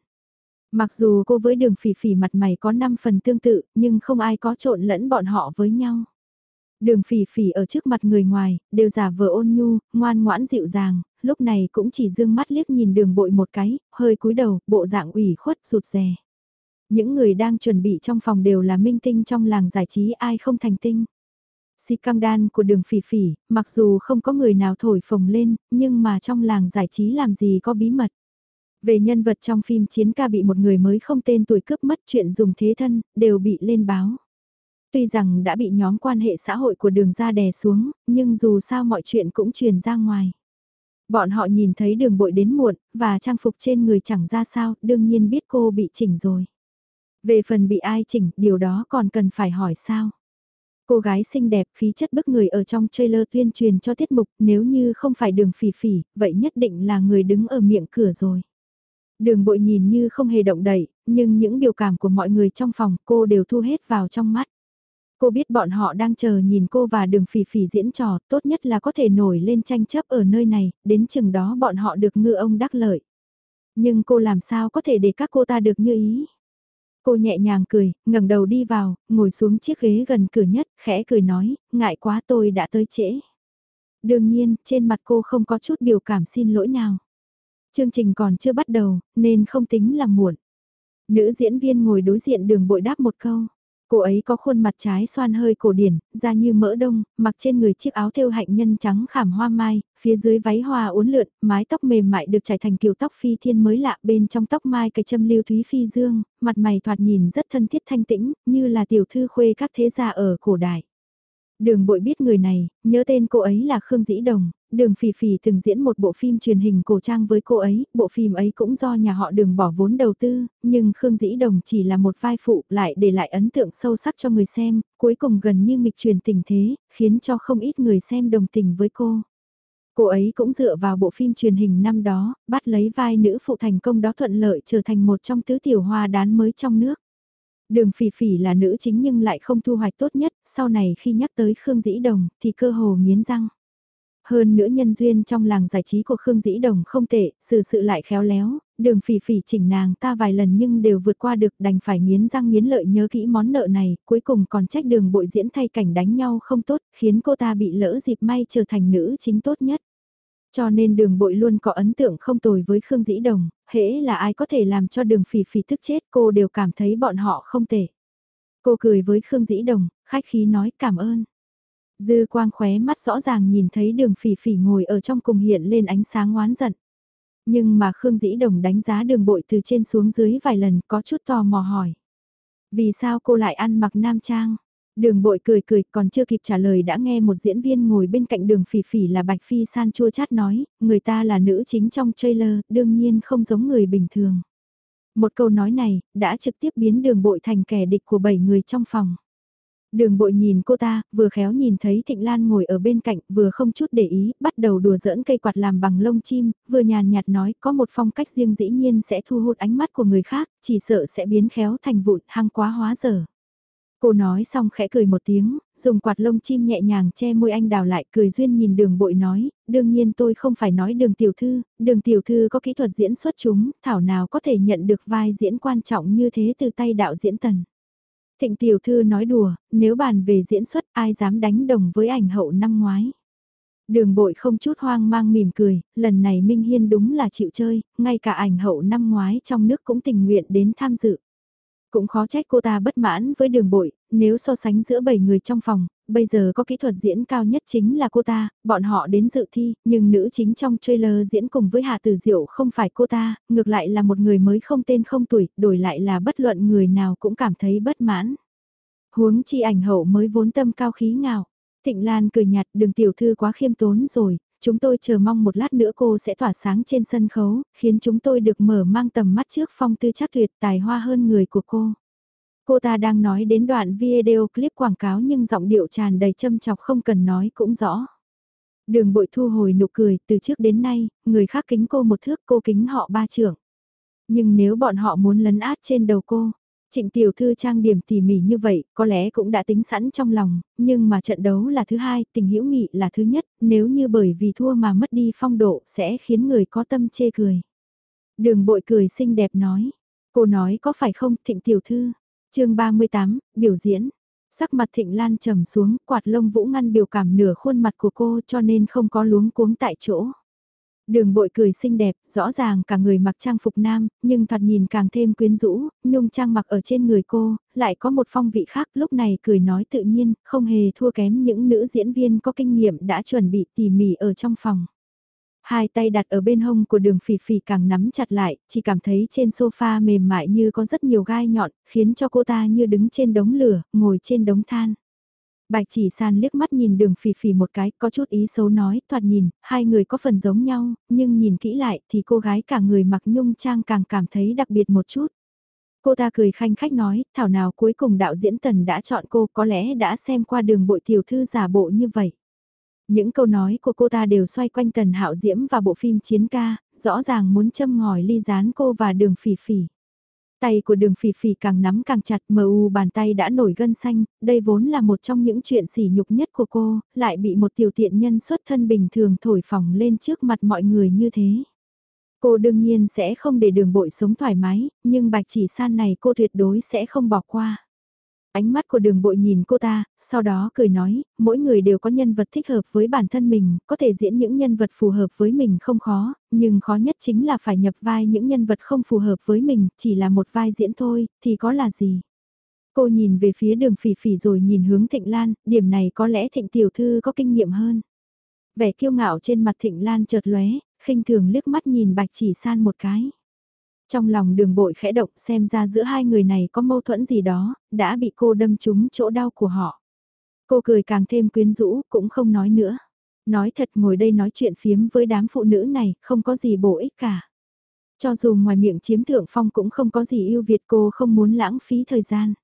Mặc dù cô với đường phỉ phỉ mặt mày có 5 phần tương tự, nhưng không ai có trộn lẫn bọn họ với nhau. Đường phỉ phỉ ở trước mặt người ngoài, đều giả vờ ôn nhu, ngoan ngoãn dịu dàng, lúc này cũng chỉ dương mắt liếc nhìn đường bội một cái, hơi cúi đầu, bộ dạng ủy khuất rụt rè. Những người đang chuẩn bị trong phòng đều là minh tinh trong làng giải trí ai không thành tinh. Si cam đan của đường phỉ phỉ, mặc dù không có người nào thổi phồng lên, nhưng mà trong làng giải trí làm gì có bí mật. Về nhân vật trong phim chiến ca bị một người mới không tên tuổi cướp mất chuyện dùng thế thân, đều bị lên báo. Tuy rằng đã bị nhóm quan hệ xã hội của đường ra đè xuống, nhưng dù sao mọi chuyện cũng truyền ra ngoài. Bọn họ nhìn thấy đường bội đến muộn, và trang phục trên người chẳng ra sao, đương nhiên biết cô bị chỉnh rồi. Về phần bị ai chỉnh, điều đó còn cần phải hỏi sao. Cô gái xinh đẹp khí chất bức người ở trong trailer tuyên truyền cho tiết mục nếu như không phải đường phỉ phỉ, vậy nhất định là người đứng ở miệng cửa rồi. Đường bội nhìn như không hề động đậy, nhưng những biểu cảm của mọi người trong phòng cô đều thu hết vào trong mắt. Cô biết bọn họ đang chờ nhìn cô và đường phỉ phỉ diễn trò, tốt nhất là có thể nổi lên tranh chấp ở nơi này, đến chừng đó bọn họ được ngư ông đắc lợi. Nhưng cô làm sao có thể để các cô ta được như ý? Cô nhẹ nhàng cười, ngẩng đầu đi vào, ngồi xuống chiếc ghế gần cửa nhất, khẽ cười nói, ngại quá tôi đã tới trễ. Đương nhiên, trên mặt cô không có chút biểu cảm xin lỗi nào. Chương trình còn chưa bắt đầu, nên không tính là muộn. Nữ diễn viên ngồi đối diện đường bội đáp một câu. Cô ấy có khuôn mặt trái xoan hơi cổ điển, da như mỡ đông, mặc trên người chiếc áo thêu hạnh nhân trắng khảm hoa mai, phía dưới váy hoa uốn lượn, mái tóc mềm mại được trải thành kiểu tóc phi thiên mới lạ bên trong tóc mai cái châm lưu thúy phi dương, mặt mày thoạt nhìn rất thân thiết thanh tĩnh, như là tiểu thư khuê các thế gia ở cổ đại. Đường bội biết người này, nhớ tên cô ấy là Khương Dĩ Đồng, đường phỉ phỉ từng diễn một bộ phim truyền hình cổ trang với cô ấy, bộ phim ấy cũng do nhà họ đường bỏ vốn đầu tư, nhưng Khương Dĩ Đồng chỉ là một vai phụ lại để lại ấn tượng sâu sắc cho người xem, cuối cùng gần như nghịch truyền tình thế, khiến cho không ít người xem đồng tình với cô. Cô ấy cũng dựa vào bộ phim truyền hình năm đó, bắt lấy vai nữ phụ thành công đó thuận lợi trở thành một trong tứ tiểu hoa đán mới trong nước. Đường phỉ phỉ là nữ chính nhưng lại không thu hoạch tốt nhất, sau này khi nhắc tới Khương Dĩ Đồng thì cơ hồ nghiến răng. Hơn nữa nhân duyên trong làng giải trí của Khương Dĩ Đồng không tệ, sự sự lại khéo léo, đường phỉ phỉ chỉnh nàng ta vài lần nhưng đều vượt qua được đành phải nghiến răng nghiến lợi nhớ kỹ món nợ này, cuối cùng còn trách đường bội diễn thay cảnh đánh nhau không tốt, khiến cô ta bị lỡ dịp may trở thành nữ chính tốt nhất. Cho nên đường bội luôn có ấn tượng không tồi với Khương Dĩ Đồng, hễ là ai có thể làm cho đường phỉ phỉ thức chết cô đều cảm thấy bọn họ không tệ. Cô cười với Khương Dĩ Đồng, khách khí nói cảm ơn. Dư quang khóe mắt rõ ràng nhìn thấy đường phỉ phỉ ngồi ở trong cùng hiện lên ánh sáng oán giận. Nhưng mà Khương Dĩ Đồng đánh giá đường bội từ trên xuống dưới vài lần có chút tò mò hỏi. Vì sao cô lại ăn mặc nam trang? Đường bội cười cười còn chưa kịp trả lời đã nghe một diễn viên ngồi bên cạnh đường phỉ phỉ là Bạch Phi San chua chát nói, người ta là nữ chính trong trailer, đương nhiên không giống người bình thường. Một câu nói này, đã trực tiếp biến đường bội thành kẻ địch của bảy người trong phòng. Đường bội nhìn cô ta, vừa khéo nhìn thấy Thịnh Lan ngồi ở bên cạnh, vừa không chút để ý, bắt đầu đùa giỡn cây quạt làm bằng lông chim, vừa nhàn nhạt nói có một phong cách riêng dĩ nhiên sẽ thu hút ánh mắt của người khác, chỉ sợ sẽ biến khéo thành vụn hăng quá hóa dở. Cô nói xong khẽ cười một tiếng, dùng quạt lông chim nhẹ nhàng che môi anh đào lại cười duyên nhìn đường bội nói, đương nhiên tôi không phải nói đường tiểu thư, đường tiểu thư có kỹ thuật diễn xuất chúng, thảo nào có thể nhận được vai diễn quan trọng như thế từ tay đạo diễn tần. Thịnh tiểu thư nói đùa, nếu bàn về diễn xuất ai dám đánh đồng với ảnh hậu năm ngoái. Đường bội không chút hoang mang mỉm cười, lần này Minh Hiên đúng là chịu chơi, ngay cả ảnh hậu năm ngoái trong nước cũng tình nguyện đến tham dự. Cũng khó trách cô ta bất mãn với đường bội, nếu so sánh giữa 7 người trong phòng, bây giờ có kỹ thuật diễn cao nhất chính là cô ta, bọn họ đến dự thi, nhưng nữ chính trong trailer diễn cùng với Hạ Tử Diệu không phải cô ta, ngược lại là một người mới không tên không tuổi, đổi lại là bất luận người nào cũng cảm thấy bất mãn. Huống chi ảnh hậu mới vốn tâm cao khí ngạo. Thịnh Lan cười nhạt đường tiểu thư quá khiêm tốn rồi, chúng tôi chờ mong một lát nữa cô sẽ tỏa sáng trên sân khấu, khiến chúng tôi được mở mang tầm mắt trước phong tư chắc tuyệt tài hoa hơn người của cô. Cô ta đang nói đến đoạn video clip quảng cáo nhưng giọng điệu tràn đầy châm chọc không cần nói cũng rõ. Đường bội thu hồi nụ cười, từ trước đến nay, người khác kính cô một thước cô kính họ ba trưởng. Nhưng nếu bọn họ muốn lấn át trên đầu cô, Trịnh tiểu thư trang điểm tỉ mỉ như vậy, có lẽ cũng đã tính sẵn trong lòng, nhưng mà trận đấu là thứ hai, tình hữu nghị là thứ nhất, nếu như bởi vì thua mà mất đi phong độ sẽ khiến người có tâm chê cười. Đường bội cười xinh đẹp nói, cô nói có phải không thịnh tiểu thư, chương 38, biểu diễn. Sắc mặt thịnh lan trầm xuống, quạt lông vũ ngăn biểu cảm nửa khuôn mặt của cô cho nên không có luống cuống tại chỗ. Đường bội cười xinh đẹp, rõ ràng cả người mặc trang phục nam, nhưng thoạt nhìn càng thêm quyến rũ, nhung trang mặc ở trên người cô, lại có một phong vị khác lúc này cười nói tự nhiên, không hề thua kém những nữ diễn viên có kinh nghiệm đã chuẩn bị tỉ mỉ ở trong phòng. Hai tay đặt ở bên hông của đường phỉ phỉ càng nắm chặt lại, chỉ cảm thấy trên sofa mềm mại như có rất nhiều gai nhọn, khiến cho cô ta như đứng trên đống lửa, ngồi trên đống than. Bạch chỉ san liếc mắt nhìn đường phỉ phỉ một cái, có chút ý xấu nói, thoạt nhìn, hai người có phần giống nhau, nhưng nhìn kỹ lại thì cô gái cả người mặc nhung trang càng cảm thấy đặc biệt một chút. Cô ta cười khanh khách nói, thảo nào cuối cùng đạo diễn tần đã chọn cô có lẽ đã xem qua đường bội tiểu thư giả bộ như vậy. Những câu nói của cô ta đều xoay quanh tần hạo diễm và bộ phim chiến ca, rõ ràng muốn châm ngòi ly gián cô và đường phỉ phỉ. Tay của đường phỉ phỉ càng nắm càng chặt mờ u bàn tay đã nổi gân xanh, đây vốn là một trong những chuyện sỉ nhục nhất của cô, lại bị một tiểu tiện nhân xuất thân bình thường thổi phỏng lên trước mặt mọi người như thế. Cô đương nhiên sẽ không để đường bội sống thoải mái, nhưng bạch chỉ san này cô tuyệt đối sẽ không bỏ qua. Ánh mắt của đường bội nhìn cô ta, sau đó cười nói, mỗi người đều có nhân vật thích hợp với bản thân mình, có thể diễn những nhân vật phù hợp với mình không khó, nhưng khó nhất chính là phải nhập vai những nhân vật không phù hợp với mình, chỉ là một vai diễn thôi, thì có là gì. Cô nhìn về phía đường phỉ phỉ rồi nhìn hướng Thịnh Lan, điểm này có lẽ Thịnh Tiểu Thư có kinh nghiệm hơn. Vẻ kiêu ngạo trên mặt Thịnh Lan chợt lóe, khinh thường liếc mắt nhìn Bạch Chỉ San một cái. Trong lòng đường bội khẽ động xem ra giữa hai người này có mâu thuẫn gì đó, đã bị cô đâm trúng chỗ đau của họ. Cô cười càng thêm quyến rũ, cũng không nói nữa. Nói thật ngồi đây nói chuyện phiếm với đám phụ nữ này, không có gì bổ ích cả. Cho dù ngoài miệng chiếm thượng phong cũng không có gì ưu việt cô không muốn lãng phí thời gian.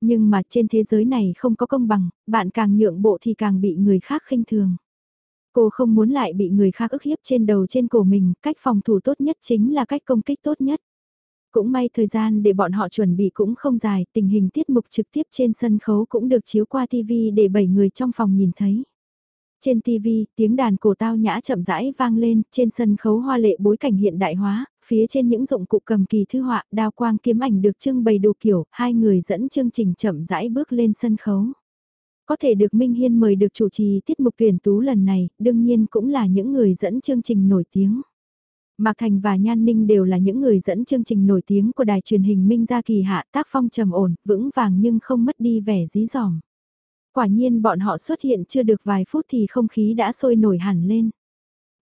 Nhưng mà trên thế giới này không có công bằng, bạn càng nhượng bộ thì càng bị người khác khinh thường. Cô không muốn lại bị người khác ức hiếp trên đầu trên cổ mình, cách phòng thủ tốt nhất chính là cách công kích tốt nhất. Cũng may thời gian để bọn họ chuẩn bị cũng không dài, tình hình tiết mục trực tiếp trên sân khấu cũng được chiếu qua TV để 7 người trong phòng nhìn thấy. Trên TV, tiếng đàn cổ tao nhã chậm rãi vang lên, trên sân khấu hoa lệ bối cảnh hiện đại hóa, phía trên những dụng cụ cầm kỳ thư họa, đao quang kiếm ảnh được trưng bày đủ kiểu, hai người dẫn chương trình chậm rãi bước lên sân khấu. Có thể được Minh Hiên mời được chủ trì tiết mục tuyển tú lần này, đương nhiên cũng là những người dẫn chương trình nổi tiếng. Mạc Thành và Nhan Ninh đều là những người dẫn chương trình nổi tiếng của đài truyền hình Minh Gia Kỳ Hạ tác phong trầm ổn, vững vàng nhưng không mất đi vẻ dí dỏm. Quả nhiên bọn họ xuất hiện chưa được vài phút thì không khí đã sôi nổi hẳn lên.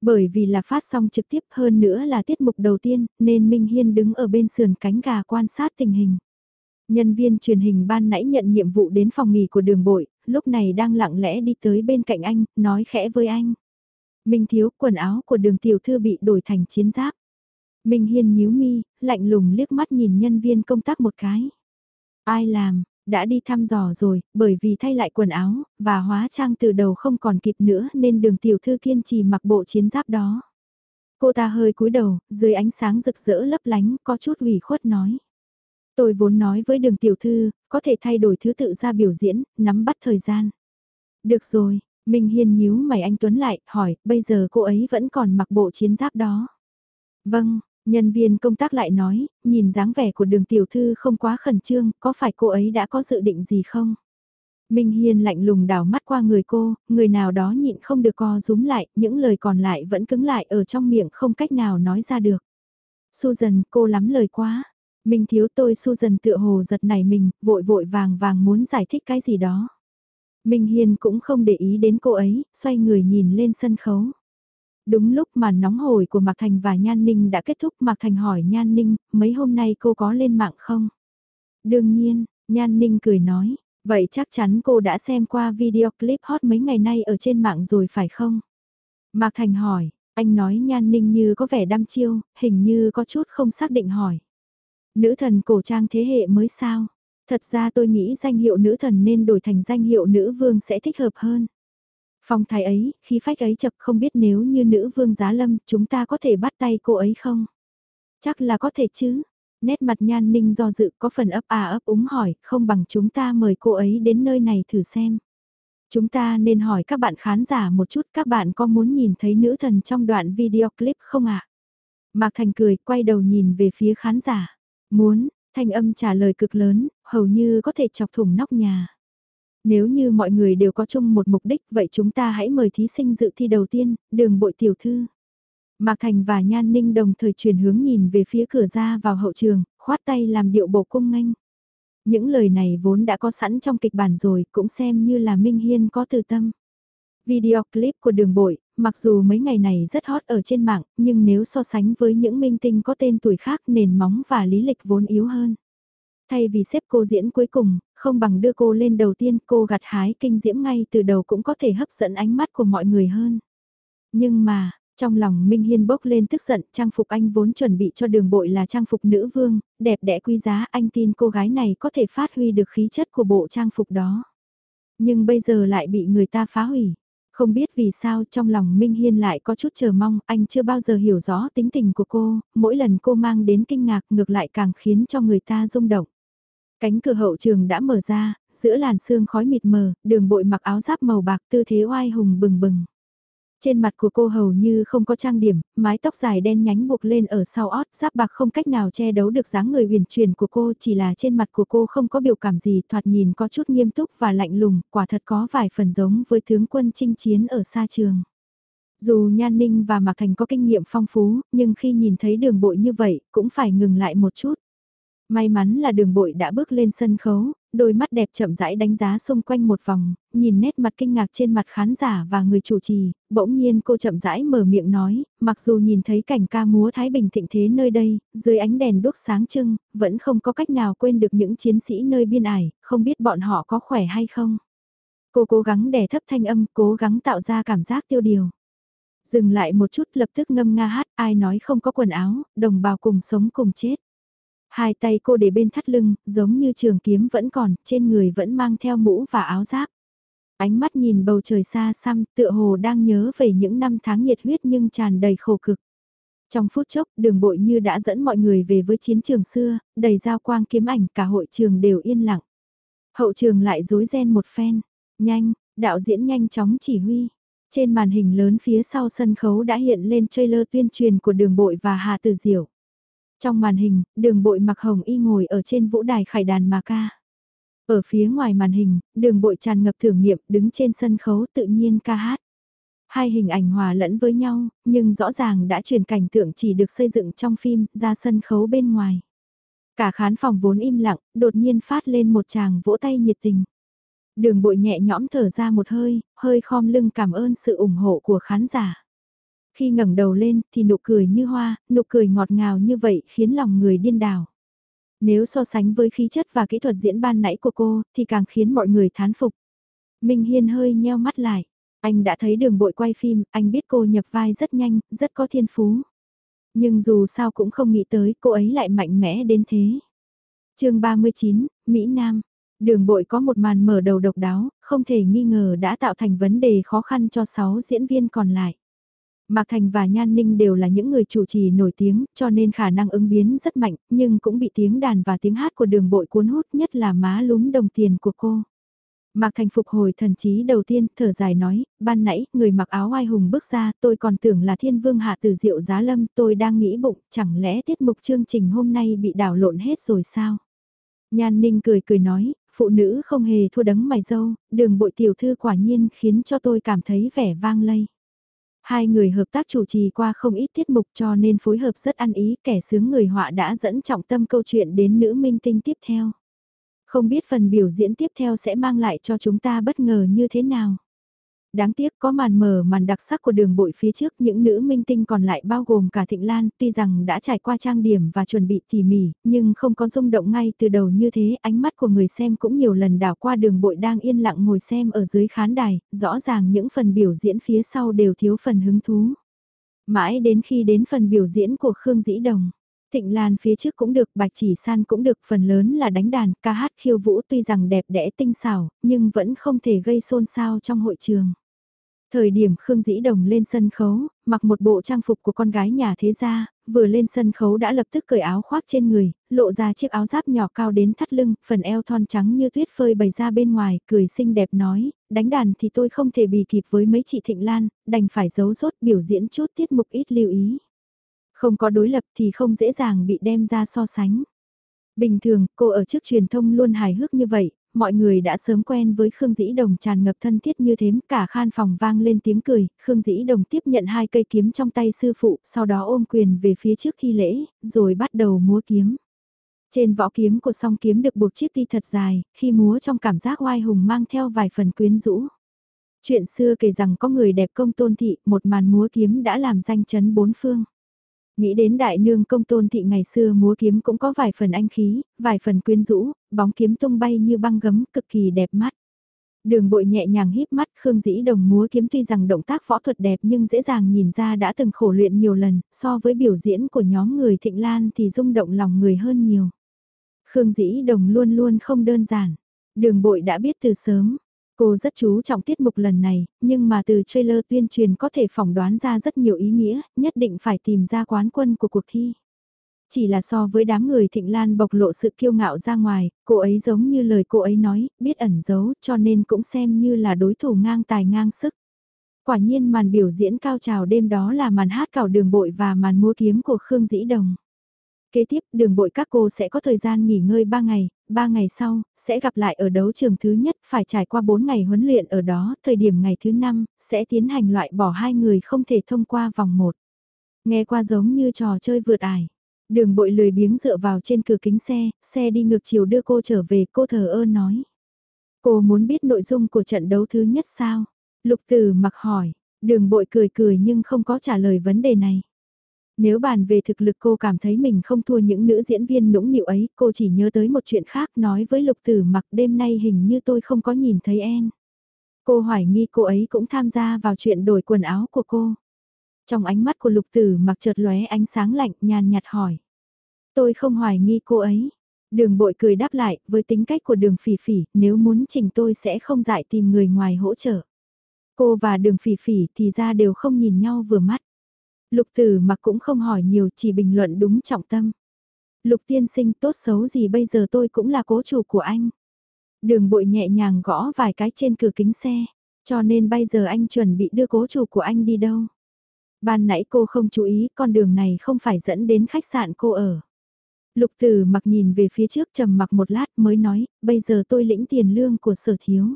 Bởi vì là phát xong trực tiếp hơn nữa là tiết mục đầu tiên nên Minh Hiên đứng ở bên sườn cánh gà quan sát tình hình. Nhân viên truyền hình ban nãy nhận nhiệm vụ đến phòng nghỉ của đường bội, lúc này đang lặng lẽ đi tới bên cạnh anh, nói khẽ với anh. Minh thiếu quần áo của đường tiểu thư bị đổi thành chiến giáp. Minh Hiên nhíu mi, lạnh lùng liếc mắt nhìn nhân viên công tác một cái. Ai làm, đã đi thăm dò rồi, bởi vì thay lại quần áo, và hóa trang từ đầu không còn kịp nữa nên đường tiểu thư kiên trì mặc bộ chiến giáp đó. Cô ta hơi cúi đầu, dưới ánh sáng rực rỡ lấp lánh, có chút ủy khuất nói. Tôi vốn nói với đường tiểu thư, có thể thay đổi thứ tự ra biểu diễn, nắm bắt thời gian. Được rồi, Minh Hiên nhíu mày anh Tuấn lại, hỏi, bây giờ cô ấy vẫn còn mặc bộ chiến giáp đó. Vâng, nhân viên công tác lại nói, nhìn dáng vẻ của đường tiểu thư không quá khẩn trương, có phải cô ấy đã có dự định gì không? Minh Hiên lạnh lùng đảo mắt qua người cô, người nào đó nhịn không được co rúm lại, những lời còn lại vẫn cứng lại ở trong miệng không cách nào nói ra được. Susan, cô lắm lời quá mình thiếu tôi Susan tựa hồ giật nảy mình, vội vội vàng vàng muốn giải thích cái gì đó. Minh Hiên cũng không để ý đến cô ấy, xoay người nhìn lên sân khấu. Đúng lúc mà nóng hổi của Mạc Thành và Nhan Ninh đã kết thúc Mạc Thành hỏi Nhan Ninh, mấy hôm nay cô có lên mạng không? Đương nhiên, Nhan Ninh cười nói, vậy chắc chắn cô đã xem qua video clip hot mấy ngày nay ở trên mạng rồi phải không? Mạc Thành hỏi, anh nói Nhan Ninh như có vẻ đăm chiêu, hình như có chút không xác định hỏi. Nữ thần cổ trang thế hệ mới sao? Thật ra tôi nghĩ danh hiệu nữ thần nên đổi thành danh hiệu nữ vương sẽ thích hợp hơn. Phong thái ấy, khi phách ấy chật không biết nếu như nữ vương giá lâm chúng ta có thể bắt tay cô ấy không? Chắc là có thể chứ. Nét mặt nhan ninh do dự có phần ấp à ấp úng hỏi, không bằng chúng ta mời cô ấy đến nơi này thử xem. Chúng ta nên hỏi các bạn khán giả một chút các bạn có muốn nhìn thấy nữ thần trong đoạn video clip không ạ? Mạc Thành cười quay đầu nhìn về phía khán giả. Muốn, thanh âm trả lời cực lớn, hầu như có thể chọc thủng nóc nhà. Nếu như mọi người đều có chung một mục đích vậy chúng ta hãy mời thí sinh dự thi đầu tiên, đường bội tiểu thư. Mạc Thành và Nhan Ninh đồng thời chuyển hướng nhìn về phía cửa ra vào hậu trường, khoát tay làm điệu bộ cung nghênh. Những lời này vốn đã có sẵn trong kịch bản rồi, cũng xem như là Minh Hiên có từ tâm. Video clip của đường bội, mặc dù mấy ngày này rất hot ở trên mạng, nhưng nếu so sánh với những minh tinh có tên tuổi khác nền móng và lý lịch vốn yếu hơn. Thay vì xếp cô diễn cuối cùng, không bằng đưa cô lên đầu tiên cô gặt hái kinh diễm ngay từ đầu cũng có thể hấp dẫn ánh mắt của mọi người hơn. Nhưng mà, trong lòng Minh Hiên bốc lên tức giận, trang phục anh vốn chuẩn bị cho đường bội là trang phục nữ vương, đẹp đẽ quý giá, anh tin cô gái này có thể phát huy được khí chất của bộ trang phục đó. Nhưng bây giờ lại bị người ta phá hủy. Không biết vì sao trong lòng Minh Hiên lại có chút chờ mong, anh chưa bao giờ hiểu rõ tính tình của cô, mỗi lần cô mang đến kinh ngạc ngược lại càng khiến cho người ta rung động. Cánh cửa hậu trường đã mở ra, giữa làn sương khói mịt mờ, đường bội mặc áo giáp màu bạc tư thế oai hùng bừng bừng. Trên mặt của cô hầu như không có trang điểm, mái tóc dài đen nhánh buộc lên ở sau ót, giáp bạc không cách nào che đấu được dáng người huyền truyền của cô, chỉ là trên mặt của cô không có biểu cảm gì, thoạt nhìn có chút nghiêm túc và lạnh lùng, quả thật có vài phần giống với tướng quân chinh chiến ở xa trường. Dù Nhan Ninh và Mạc Thành có kinh nghiệm phong phú, nhưng khi nhìn thấy đường bội như vậy, cũng phải ngừng lại một chút. May mắn là đường bội đã bước lên sân khấu, đôi mắt đẹp chậm rãi đánh giá xung quanh một vòng, nhìn nét mặt kinh ngạc trên mặt khán giả và người chủ trì, bỗng nhiên cô chậm rãi mở miệng nói, mặc dù nhìn thấy cảnh ca múa Thái Bình thịnh thế nơi đây, dưới ánh đèn đốt sáng trưng, vẫn không có cách nào quên được những chiến sĩ nơi biên ải, không biết bọn họ có khỏe hay không. Cô cố gắng đè thấp thanh âm, cố gắng tạo ra cảm giác tiêu điều. Dừng lại một chút lập tức ngâm nga hát, ai nói không có quần áo, đồng bào cùng sống cùng chết. Hai tay cô để bên thắt lưng, giống như trường kiếm vẫn còn, trên người vẫn mang theo mũ và áo giáp. Ánh mắt nhìn bầu trời xa xăm, tựa hồ đang nhớ về những năm tháng nhiệt huyết nhưng tràn đầy khổ cực. Trong phút chốc, đường bội như đã dẫn mọi người về với chiến trường xưa, đầy giao quang kiếm ảnh cả hội trường đều yên lặng. Hậu trường lại rối ren một phen. Nhanh, đạo diễn nhanh chóng chỉ huy. Trên màn hình lớn phía sau sân khấu đã hiện lên trailer tuyên truyền của đường bội và Hà Tử Diệu. Trong màn hình, đường bội mặc hồng y ngồi ở trên vũ đài khải đàn mà ca. Ở phía ngoài màn hình, đường bội tràn ngập thưởng nghiệm đứng trên sân khấu tự nhiên ca hát. Hai hình ảnh hòa lẫn với nhau, nhưng rõ ràng đã truyền cảnh tượng chỉ được xây dựng trong phim ra sân khấu bên ngoài. Cả khán phòng vốn im lặng, đột nhiên phát lên một chàng vỗ tay nhiệt tình. Đường bội nhẹ nhõm thở ra một hơi, hơi khom lưng cảm ơn sự ủng hộ của khán giả. Khi ngẩng đầu lên thì nụ cười như hoa, nụ cười ngọt ngào như vậy khiến lòng người điên đảo. Nếu so sánh với khí chất và kỹ thuật diễn ban nãy của cô thì càng khiến mọi người thán phục. Minh Hiên hơi nheo mắt lại. Anh đã thấy đường bội quay phim, anh biết cô nhập vai rất nhanh, rất có thiên phú. Nhưng dù sao cũng không nghĩ tới cô ấy lại mạnh mẽ đến thế. chương 39, Mỹ Nam. Đường bội có một màn mở đầu độc đáo, không thể nghi ngờ đã tạo thành vấn đề khó khăn cho 6 diễn viên còn lại. Mạc Thành và Nhan Ninh đều là những người chủ trì nổi tiếng, cho nên khả năng ứng biến rất mạnh, nhưng cũng bị tiếng đàn và tiếng hát của đường bội cuốn hút nhất là má lúm đồng tiền của cô. Mạc Thành phục hồi thần trí đầu tiên, thở dài nói, ban nãy, người mặc áo oai hùng bước ra, tôi còn tưởng là thiên vương hạ từ diệu giá lâm, tôi đang nghĩ bụng, chẳng lẽ tiết mục chương trình hôm nay bị đảo lộn hết rồi sao? Nhan Ninh cười cười nói, phụ nữ không hề thua đấng mày dâu, đường bội tiểu thư quả nhiên khiến cho tôi cảm thấy vẻ vang lây. Hai người hợp tác chủ trì qua không ít tiết mục cho nên phối hợp rất ăn ý, kẻ sướng người họa đã dẫn trọng tâm câu chuyện đến nữ minh tinh tiếp theo. Không biết phần biểu diễn tiếp theo sẽ mang lại cho chúng ta bất ngờ như thế nào. Đáng tiếc có màn mở màn đặc sắc của đường bội phía trước những nữ minh tinh còn lại bao gồm cả Thịnh Lan tuy rằng đã trải qua trang điểm và chuẩn bị tỉ mỉ nhưng không có rung động ngay từ đầu như thế ánh mắt của người xem cũng nhiều lần đảo qua đường bội đang yên lặng ngồi xem ở dưới khán đài, rõ ràng những phần biểu diễn phía sau đều thiếu phần hứng thú. Mãi đến khi đến phần biểu diễn của Khương Dĩ Đồng. Thịnh Lan phía trước cũng được, Bạch Chỉ San cũng được, phần lớn là đánh đàn, ca hát khiêu vũ tuy rằng đẹp đẽ tinh xảo, nhưng vẫn không thể gây xôn xao trong hội trường. Thời điểm Khương Dĩ Đồng lên sân khấu, mặc một bộ trang phục của con gái nhà thế gia, vừa lên sân khấu đã lập tức cởi áo khoác trên người, lộ ra chiếc áo giáp nhỏ cao đến thắt lưng, phần eo thon trắng như tuyết phơi bày ra bên ngoài, cười xinh đẹp nói, đánh đàn thì tôi không thể bì kịp với mấy chị Thịnh Lan, đành phải giấu rốt biểu diễn chút tiết mục ít lưu ý. Không có đối lập thì không dễ dàng bị đem ra so sánh. Bình thường, cô ở trước truyền thông luôn hài hước như vậy, mọi người đã sớm quen với Khương Dĩ Đồng tràn ngập thân thiết như thế, cả khan phòng vang lên tiếng cười, Khương Dĩ Đồng tiếp nhận hai cây kiếm trong tay sư phụ, sau đó ôm quyền về phía trước thi lễ, rồi bắt đầu múa kiếm. Trên võ kiếm của song kiếm được buộc chiếc ti thật dài, khi múa trong cảm giác oai hùng mang theo vài phần quyến rũ. Chuyện xưa kể rằng có người đẹp công tôn thị, một màn múa kiếm đã làm danh chấn bốn phương. Nghĩ đến đại nương công tôn thị ngày xưa múa kiếm cũng có vài phần anh khí, vài phần quyến rũ, bóng kiếm tung bay như băng gấm cực kỳ đẹp mắt. Đường bội nhẹ nhàng híp mắt Khương Dĩ Đồng múa kiếm tuy rằng động tác võ thuật đẹp nhưng dễ dàng nhìn ra đã từng khổ luyện nhiều lần, so với biểu diễn của nhóm người Thịnh Lan thì rung động lòng người hơn nhiều. Khương Dĩ Đồng luôn luôn không đơn giản. Đường bội đã biết từ sớm, Cô rất chú trọng tiết mục lần này, nhưng mà từ trailer tuyên truyền có thể phỏng đoán ra rất nhiều ý nghĩa, nhất định phải tìm ra quán quân của cuộc thi. Chỉ là so với đám người thịnh lan bộc lộ sự kiêu ngạo ra ngoài, cô ấy giống như lời cô ấy nói, biết ẩn giấu cho nên cũng xem như là đối thủ ngang tài ngang sức. Quả nhiên màn biểu diễn cao trào đêm đó là màn hát cào đường bội và màn múa kiếm của Khương Dĩ Đồng. Kế tiếp, đường bội các cô sẽ có thời gian nghỉ ngơi 3 ngày, 3 ngày sau, sẽ gặp lại ở đấu trường thứ nhất, phải trải qua 4 ngày huấn luyện ở đó, thời điểm ngày thứ 5, sẽ tiến hành loại bỏ hai người không thể thông qua vòng 1. Nghe qua giống như trò chơi vượt ải. Đường bội lười biếng dựa vào trên cửa kính xe, xe đi ngược chiều đưa cô trở về, cô thờ ơ nói. Cô muốn biết nội dung của trận đấu thứ nhất sao? Lục tử mặc hỏi, đường bội cười cười nhưng không có trả lời vấn đề này. Nếu bàn về thực lực cô cảm thấy mình không thua những nữ diễn viên nũng nịu ấy, cô chỉ nhớ tới một chuyện khác nói với lục tử mặc đêm nay hình như tôi không có nhìn thấy En. Cô hoài nghi cô ấy cũng tham gia vào chuyện đổi quần áo của cô. Trong ánh mắt của lục tử mặc chợt lóe ánh sáng lạnh nhàn nhạt hỏi. Tôi không hoài nghi cô ấy. Đường bội cười đáp lại, với tính cách của đường phỉ phỉ, nếu muốn chỉnh tôi sẽ không dại tìm người ngoài hỗ trợ. Cô và đường phỉ phỉ thì ra đều không nhìn nhau vừa mắt. Lục tử mặc cũng không hỏi nhiều chỉ bình luận đúng trọng tâm. Lục tiên sinh tốt xấu gì bây giờ tôi cũng là cố chủ của anh. Đường bội nhẹ nhàng gõ vài cái trên cửa kính xe, cho nên bây giờ anh chuẩn bị đưa cố chủ của anh đi đâu. Ban nãy cô không chú ý con đường này không phải dẫn đến khách sạn cô ở. Lục tử mặc nhìn về phía trước trầm mặc một lát mới nói, bây giờ tôi lĩnh tiền lương của sở thiếu.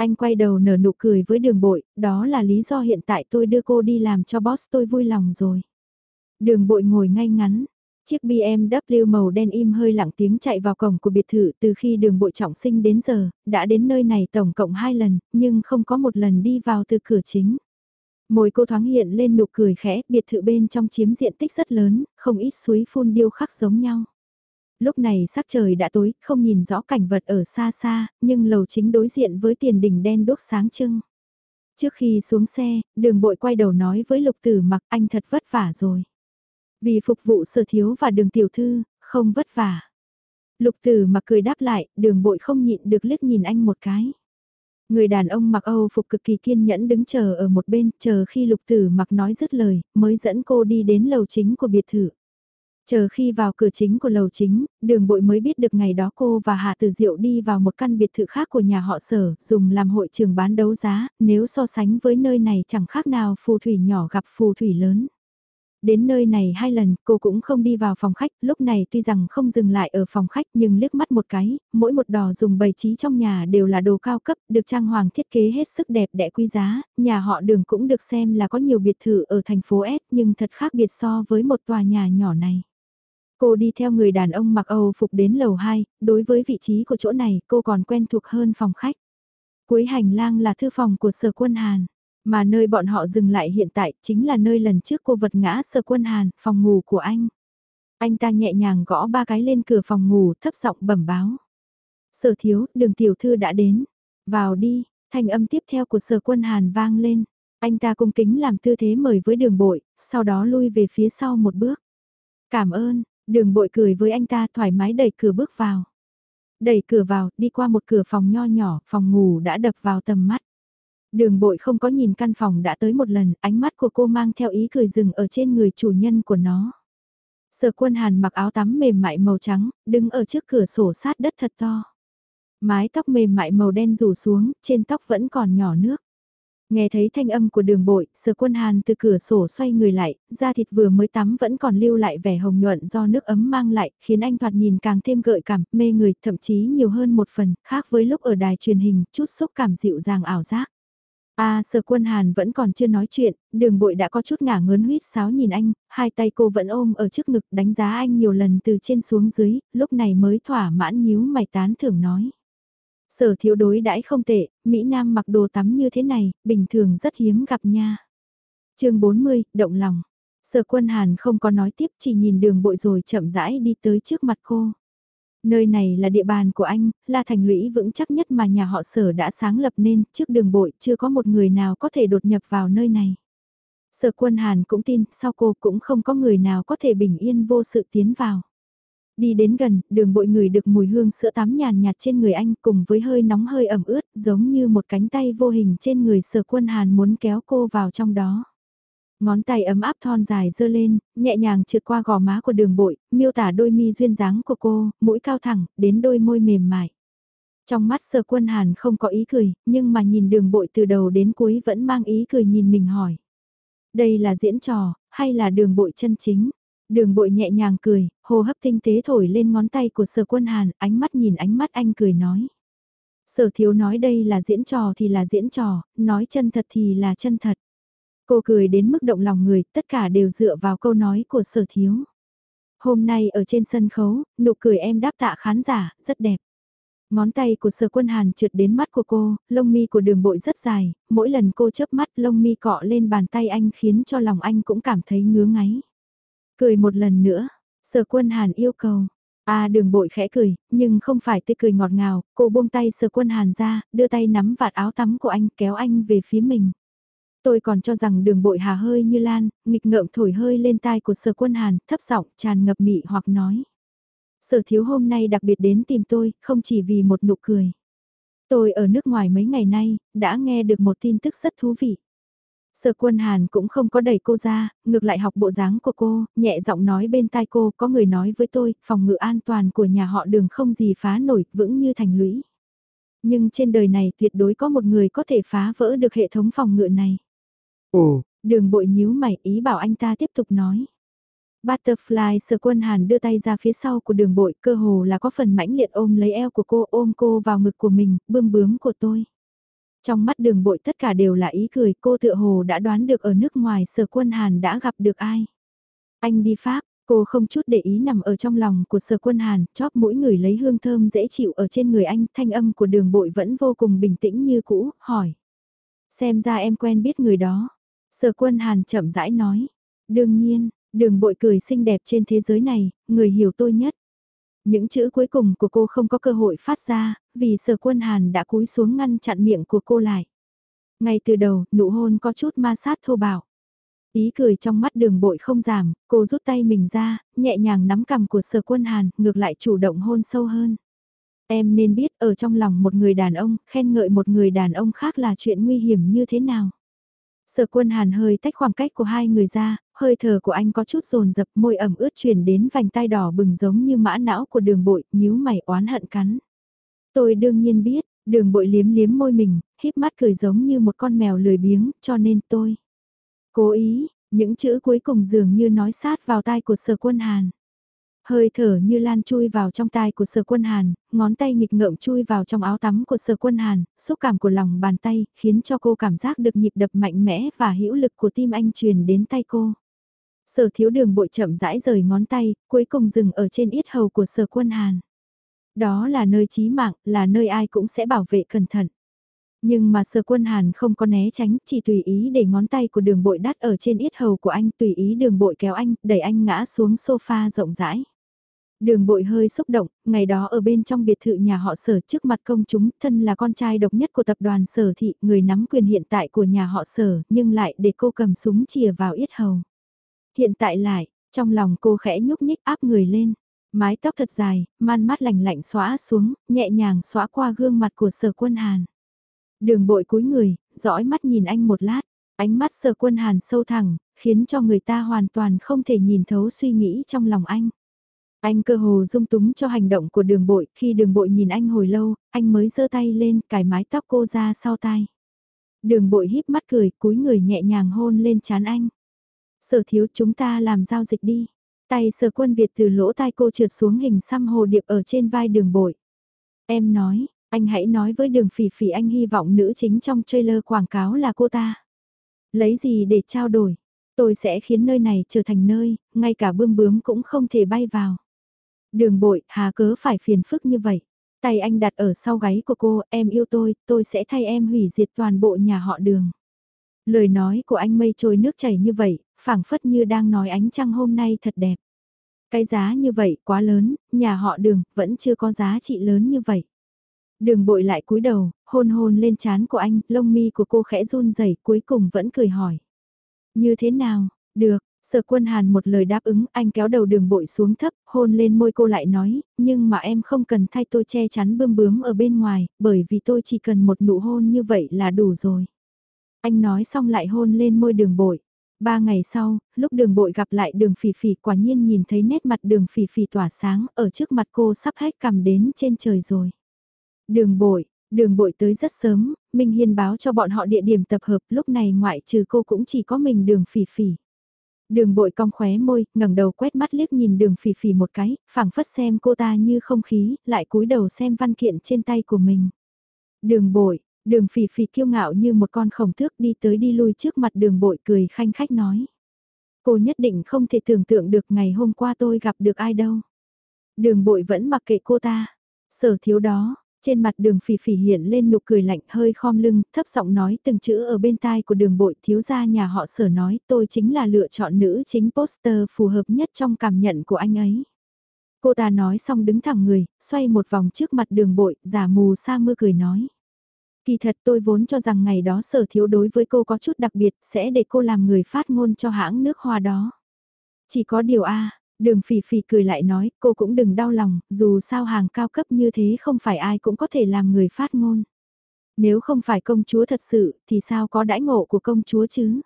Anh quay đầu nở nụ cười với đường bội, đó là lý do hiện tại tôi đưa cô đi làm cho boss tôi vui lòng rồi. Đường bội ngồi ngay ngắn, chiếc BMW màu đen im hơi lặng tiếng chạy vào cổng của biệt thự từ khi đường bội trọng sinh đến giờ, đã đến nơi này tổng cộng hai lần, nhưng không có một lần đi vào từ cửa chính. Môi cô thoáng hiện lên nụ cười khẽ, biệt thự bên trong chiếm diện tích rất lớn, không ít suối phun điêu khắc giống nhau lúc này sắc trời đã tối, không nhìn rõ cảnh vật ở xa xa, nhưng lầu chính đối diện với tiền đỉnh đen đốt sáng trưng. Trước khi xuống xe, đường bội quay đầu nói với lục tử mặc anh thật vất vả rồi. Vì phục vụ sở thiếu và đường tiểu thư, không vất vả. Lục tử mặc cười đáp lại, đường bội không nhịn được liếc nhìn anh một cái. Người đàn ông mặc Âu phục cực kỳ kiên nhẫn đứng chờ ở một bên, chờ khi lục tử mặc nói dứt lời, mới dẫn cô đi đến lầu chính của biệt thự. Chờ khi vào cửa chính của lầu chính, đường bội mới biết được ngày đó cô và Hạ Tử Diệu đi vào một căn biệt thự khác của nhà họ sở, dùng làm hội trường bán đấu giá, nếu so sánh với nơi này chẳng khác nào phù thủy nhỏ gặp phù thủy lớn. Đến nơi này hai lần, cô cũng không đi vào phòng khách, lúc này tuy rằng không dừng lại ở phòng khách nhưng liếc mắt một cái, mỗi một đò dùng bày trí trong nhà đều là đồ cao cấp, được trang hoàng thiết kế hết sức đẹp đẽ quý giá, nhà họ đường cũng được xem là có nhiều biệt thự ở thành phố S nhưng thật khác biệt so với một tòa nhà nhỏ này. Cô đi theo người đàn ông mặc Âu phục đến lầu 2, đối với vị trí của chỗ này cô còn quen thuộc hơn phòng khách. Cuối hành lang là thư phòng của sở quân Hàn. Mà nơi bọn họ dừng lại hiện tại chính là nơi lần trước cô vật ngã sơ quân hàn, phòng ngủ của anh. Anh ta nhẹ nhàng gõ ba cái lên cửa phòng ngủ thấp giọng bẩm báo. Sở thiếu, đường tiểu thư đã đến. Vào đi, thanh âm tiếp theo của sở quân hàn vang lên. Anh ta cung kính làm tư thế mời với đường bội, sau đó lui về phía sau một bước. Cảm ơn, đường bội cười với anh ta thoải mái đẩy cửa bước vào. Đẩy cửa vào, đi qua một cửa phòng nho nhỏ, phòng ngủ đã đập vào tầm mắt. Đường bội không có nhìn căn phòng đã tới một lần, ánh mắt của cô mang theo ý cười rừng ở trên người chủ nhân của nó. Sở quân hàn mặc áo tắm mềm mại màu trắng, đứng ở trước cửa sổ sát đất thật to. Mái tóc mềm mại màu đen rủ xuống, trên tóc vẫn còn nhỏ nước. Nghe thấy thanh âm của đường bội, sở quân hàn từ cửa sổ xoay người lại, da thịt vừa mới tắm vẫn còn lưu lại vẻ hồng nhuận do nước ấm mang lại, khiến anh thoạt nhìn càng thêm gợi cảm, mê người, thậm chí nhiều hơn một phần, khác với lúc ở đài truyền hình, chút xúc cảm dịu dàng ảo giác. A à, sở quân hàn vẫn còn chưa nói chuyện, đường bội đã có chút ngả ngớn huyết sáo nhìn anh, hai tay cô vẫn ôm ở trước ngực đánh giá anh nhiều lần từ trên xuống dưới, lúc này mới thỏa mãn nhíu mày tán thưởng nói. Sở thiếu đối đãi không tệ, Mỹ Nam mặc đồ tắm như thế này, bình thường rất hiếm gặp nha. chương 40, động lòng. Sở quân hàn không có nói tiếp chỉ nhìn đường bội rồi chậm rãi đi tới trước mặt cô. Nơi này là địa bàn của anh, là thành lũy vững chắc nhất mà nhà họ sở đã sáng lập nên, trước đường bội chưa có một người nào có thể đột nhập vào nơi này. Sở quân Hàn cũng tin, sau cô cũng không có người nào có thể bình yên vô sự tiến vào. Đi đến gần, đường bội người được mùi hương sữa tắm nhàn nhạt trên người anh cùng với hơi nóng hơi ẩm ướt giống như một cánh tay vô hình trên người sở quân Hàn muốn kéo cô vào trong đó. Ngón tay ấm áp thon dài dơ lên, nhẹ nhàng trượt qua gò má của đường bội, miêu tả đôi mi duyên dáng của cô, mũi cao thẳng, đến đôi môi mềm mại. Trong mắt sơ quân hàn không có ý cười, nhưng mà nhìn đường bội từ đầu đến cuối vẫn mang ý cười nhìn mình hỏi. Đây là diễn trò, hay là đường bội chân chính? Đường bội nhẹ nhàng cười, hô hấp tinh tế thổi lên ngón tay của sở quân hàn, ánh mắt nhìn ánh mắt anh cười nói. Sở thiếu nói đây là diễn trò thì là diễn trò, nói chân thật thì là chân thật. Cô cười đến mức động lòng người, tất cả đều dựa vào câu nói của sở thiếu. Hôm nay ở trên sân khấu, nụ cười em đáp tạ khán giả, rất đẹp. Ngón tay của sở quân hàn trượt đến mắt của cô, lông mi của đường bội rất dài, mỗi lần cô chớp mắt lông mi cọ lên bàn tay anh khiến cho lòng anh cũng cảm thấy ngứa ngáy. Cười một lần nữa, sở quân hàn yêu cầu. À đường bội khẽ cười, nhưng không phải tươi cười ngọt ngào, cô buông tay sở quân hàn ra, đưa tay nắm vạt áo tắm của anh kéo anh về phía mình. Tôi còn cho rằng đường bội hà hơi như lan, nghịch ngợm thổi hơi lên tai của sở quân hàn, thấp giọng tràn ngập mị hoặc nói. Sở thiếu hôm nay đặc biệt đến tìm tôi, không chỉ vì một nụ cười. Tôi ở nước ngoài mấy ngày nay, đã nghe được một tin tức rất thú vị. Sở quân Hàn cũng không có đẩy cô ra, ngược lại học bộ dáng của cô, nhẹ giọng nói bên tai cô có người nói với tôi, phòng ngự an toàn của nhà họ đường không gì phá nổi, vững như thành lũy. Nhưng trên đời này tuyệt đối có một người có thể phá vỡ được hệ thống phòng ngự này. Ồ, đường bội nhíu mày ý bảo anh ta tiếp tục nói. Butterfly sờ quân hàn đưa tay ra phía sau của đường bội cơ hồ là có phần mãnh liệt ôm lấy eo của cô ôm cô vào ngực của mình, bươm bướm của tôi. Trong mắt đường bội tất cả đều là ý cười cô tựa hồ đã đoán được ở nước ngoài sở quân hàn đã gặp được ai. Anh đi Pháp, cô không chút để ý nằm ở trong lòng của sở quân hàn, chóp mũi người lấy hương thơm dễ chịu ở trên người anh, thanh âm của đường bội vẫn vô cùng bình tĩnh như cũ, hỏi. Xem ra em quen biết người đó. Sở quân hàn chậm rãi nói. Đương nhiên, đường bội cười xinh đẹp trên thế giới này, người hiểu tôi nhất. Những chữ cuối cùng của cô không có cơ hội phát ra, vì sở quân hàn đã cúi xuống ngăn chặn miệng của cô lại. Ngay từ đầu, nụ hôn có chút ma sát thô bạo. Ý cười trong mắt đường bội không giảm, cô rút tay mình ra, nhẹ nhàng nắm cằm của sở quân hàn, ngược lại chủ động hôn sâu hơn. Em nên biết ở trong lòng một người đàn ông, khen ngợi một người đàn ông khác là chuyện nguy hiểm như thế nào. Sở quân hàn hơi tách khoảng cách của hai người ra, hơi thở của anh có chút rồn rập môi ẩm ướt chuyển đến vành tai đỏ bừng giống như mã não của đường bội, nhíu mày oán hận cắn. Tôi đương nhiên biết, đường bội liếm liếm môi mình, híp mắt cười giống như một con mèo lười biếng, cho nên tôi. Cố ý, những chữ cuối cùng dường như nói sát vào tai của sở quân hàn. Hơi thở như lan chui vào trong tai của sở quân hàn, ngón tay nghịch ngợm chui vào trong áo tắm của sở quân hàn, xúc cảm của lòng bàn tay, khiến cho cô cảm giác được nhịp đập mạnh mẽ và hữu lực của tim anh truyền đến tay cô. Sở thiếu đường bội chậm rãi rời ngón tay, cuối cùng dừng ở trên yết hầu của sở quân hàn. Đó là nơi chí mạng, là nơi ai cũng sẽ bảo vệ cẩn thận. Nhưng mà sở quân hàn không có né tránh, chỉ tùy ý để ngón tay của đường bội đắt ở trên yết hầu của anh, tùy ý đường bội kéo anh, đẩy anh ngã xuống sofa rộng rãi. Đường bội hơi xúc động, ngày đó ở bên trong biệt thự nhà họ sở trước mặt công chúng, thân là con trai độc nhất của tập đoàn sở thị, người nắm quyền hiện tại của nhà họ sở, nhưng lại để cô cầm súng chìa vào yết hầu. Hiện tại lại, trong lòng cô khẽ nhúc nhích áp người lên, mái tóc thật dài, man mát lạnh lạnh xóa xuống, nhẹ nhàng xóa qua gương mặt của sở quân hàn. Đường bội cúi người, dõi mắt nhìn anh một lát, ánh mắt sở quân hàn sâu thẳng, khiến cho người ta hoàn toàn không thể nhìn thấu suy nghĩ trong lòng anh. Anh cơ hồ dung túng cho hành động của đường bội, khi đường bội nhìn anh hồi lâu, anh mới giơ tay lên, cài mái tóc cô ra sau tai. Đường bội híp mắt cười, cúi người nhẹ nhàng hôn lên chán anh. Sở thiếu chúng ta làm giao dịch đi. Tay sở quân Việt từ lỗ tai cô trượt xuống hình xăm hồ điệp ở trên vai đường bội. Em nói, anh hãy nói với đường phỉ phỉ anh hy vọng nữ chính trong trailer quảng cáo là cô ta. Lấy gì để trao đổi? Tôi sẽ khiến nơi này trở thành nơi, ngay cả bươm bướm cũng không thể bay vào. Đường bội, hà cớ phải phiền phức như vậy. Tay anh đặt ở sau gáy của cô, em yêu tôi, tôi sẽ thay em hủy diệt toàn bộ nhà họ đường. Lời nói của anh mây trôi nước chảy như vậy, phảng phất như đang nói ánh trăng hôm nay thật đẹp. Cái giá như vậy quá lớn, nhà họ đường vẫn chưa có giá trị lớn như vậy. Đường bội lại cúi đầu, hôn hôn lên trán của anh, lông mi của cô khẽ run rẩy cuối cùng vẫn cười hỏi. Như thế nào, được, Sở quân hàn một lời đáp ứng, anh kéo đầu đường bội xuống thấp, hôn lên môi cô lại nói, nhưng mà em không cần thay tôi che chắn bươm bướm ở bên ngoài, bởi vì tôi chỉ cần một nụ hôn như vậy là đủ rồi. Anh nói xong lại hôn lên môi đường bội. Ba ngày sau, lúc đường bội gặp lại đường phỉ phỉ quả nhiên nhìn thấy nét mặt đường phỉ phỉ tỏa sáng ở trước mặt cô sắp hết cầm đến trên trời rồi. Đường bội, đường bội tới rất sớm, Minh Hiên báo cho bọn họ địa điểm tập hợp lúc này ngoại trừ cô cũng chỉ có mình đường phỉ phỉ. Đường bội cong khóe môi, ngẩng đầu quét mắt liếc nhìn đường phỉ phỉ một cái, phảng phất xem cô ta như không khí, lại cúi đầu xem văn kiện trên tay của mình. Đường bội, đường phỉ phỉ kiêu ngạo như một con khổng thước đi tới đi lui trước mặt đường bội cười khanh khách nói. Cô nhất định không thể tưởng tượng được ngày hôm qua tôi gặp được ai đâu. Đường bội vẫn mặc kệ cô ta. Sở thiếu đó, trên mặt đường phỉ phỉ hiện lên nụ cười lạnh hơi khom lưng, thấp giọng nói từng chữ ở bên tai của đường bội thiếu gia nhà họ sở nói tôi chính là lựa chọn nữ chính poster phù hợp nhất trong cảm nhận của anh ấy. Cô ta nói xong đứng thẳng người, xoay một vòng trước mặt đường bội, giả mù sa mưa cười nói. Kỳ thật tôi vốn cho rằng ngày đó sở thiếu đối với cô có chút đặc biệt sẽ để cô làm người phát ngôn cho hãng nước hoa đó. Chỉ có điều A, Đường phỉ phỉ cười lại nói, cô cũng đừng đau lòng, dù sao hàng cao cấp như thế không phải ai cũng có thể làm người phát ngôn. Nếu không phải công chúa thật sự, thì sao có đãi ngộ của công chúa chứ?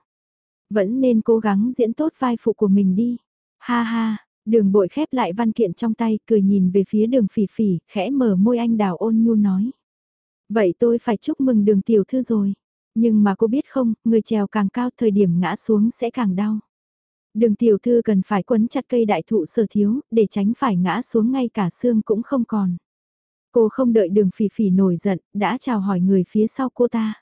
Vẫn nên cố gắng diễn tốt vai phụ của mình đi. Ha ha, đường bội khép lại văn kiện trong tay, cười nhìn về phía đường phỉ phỉ, khẽ mở môi anh đào ôn nhu nói. Vậy tôi phải chúc mừng đường tiểu thư rồi. Nhưng mà cô biết không, người trèo càng cao thời điểm ngã xuống sẽ càng đau. Đường tiểu thư cần phải quấn chặt cây đại thụ sở thiếu, để tránh phải ngã xuống ngay cả xương cũng không còn. Cô không đợi đường phỉ phỉ nổi giận, đã chào hỏi người phía sau cô ta.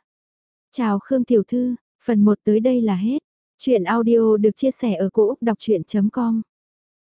Chào Khương Tiểu Thư, phần 1 tới đây là hết. Chuyện audio được chia sẻ ở cỗ đọc chuyện.com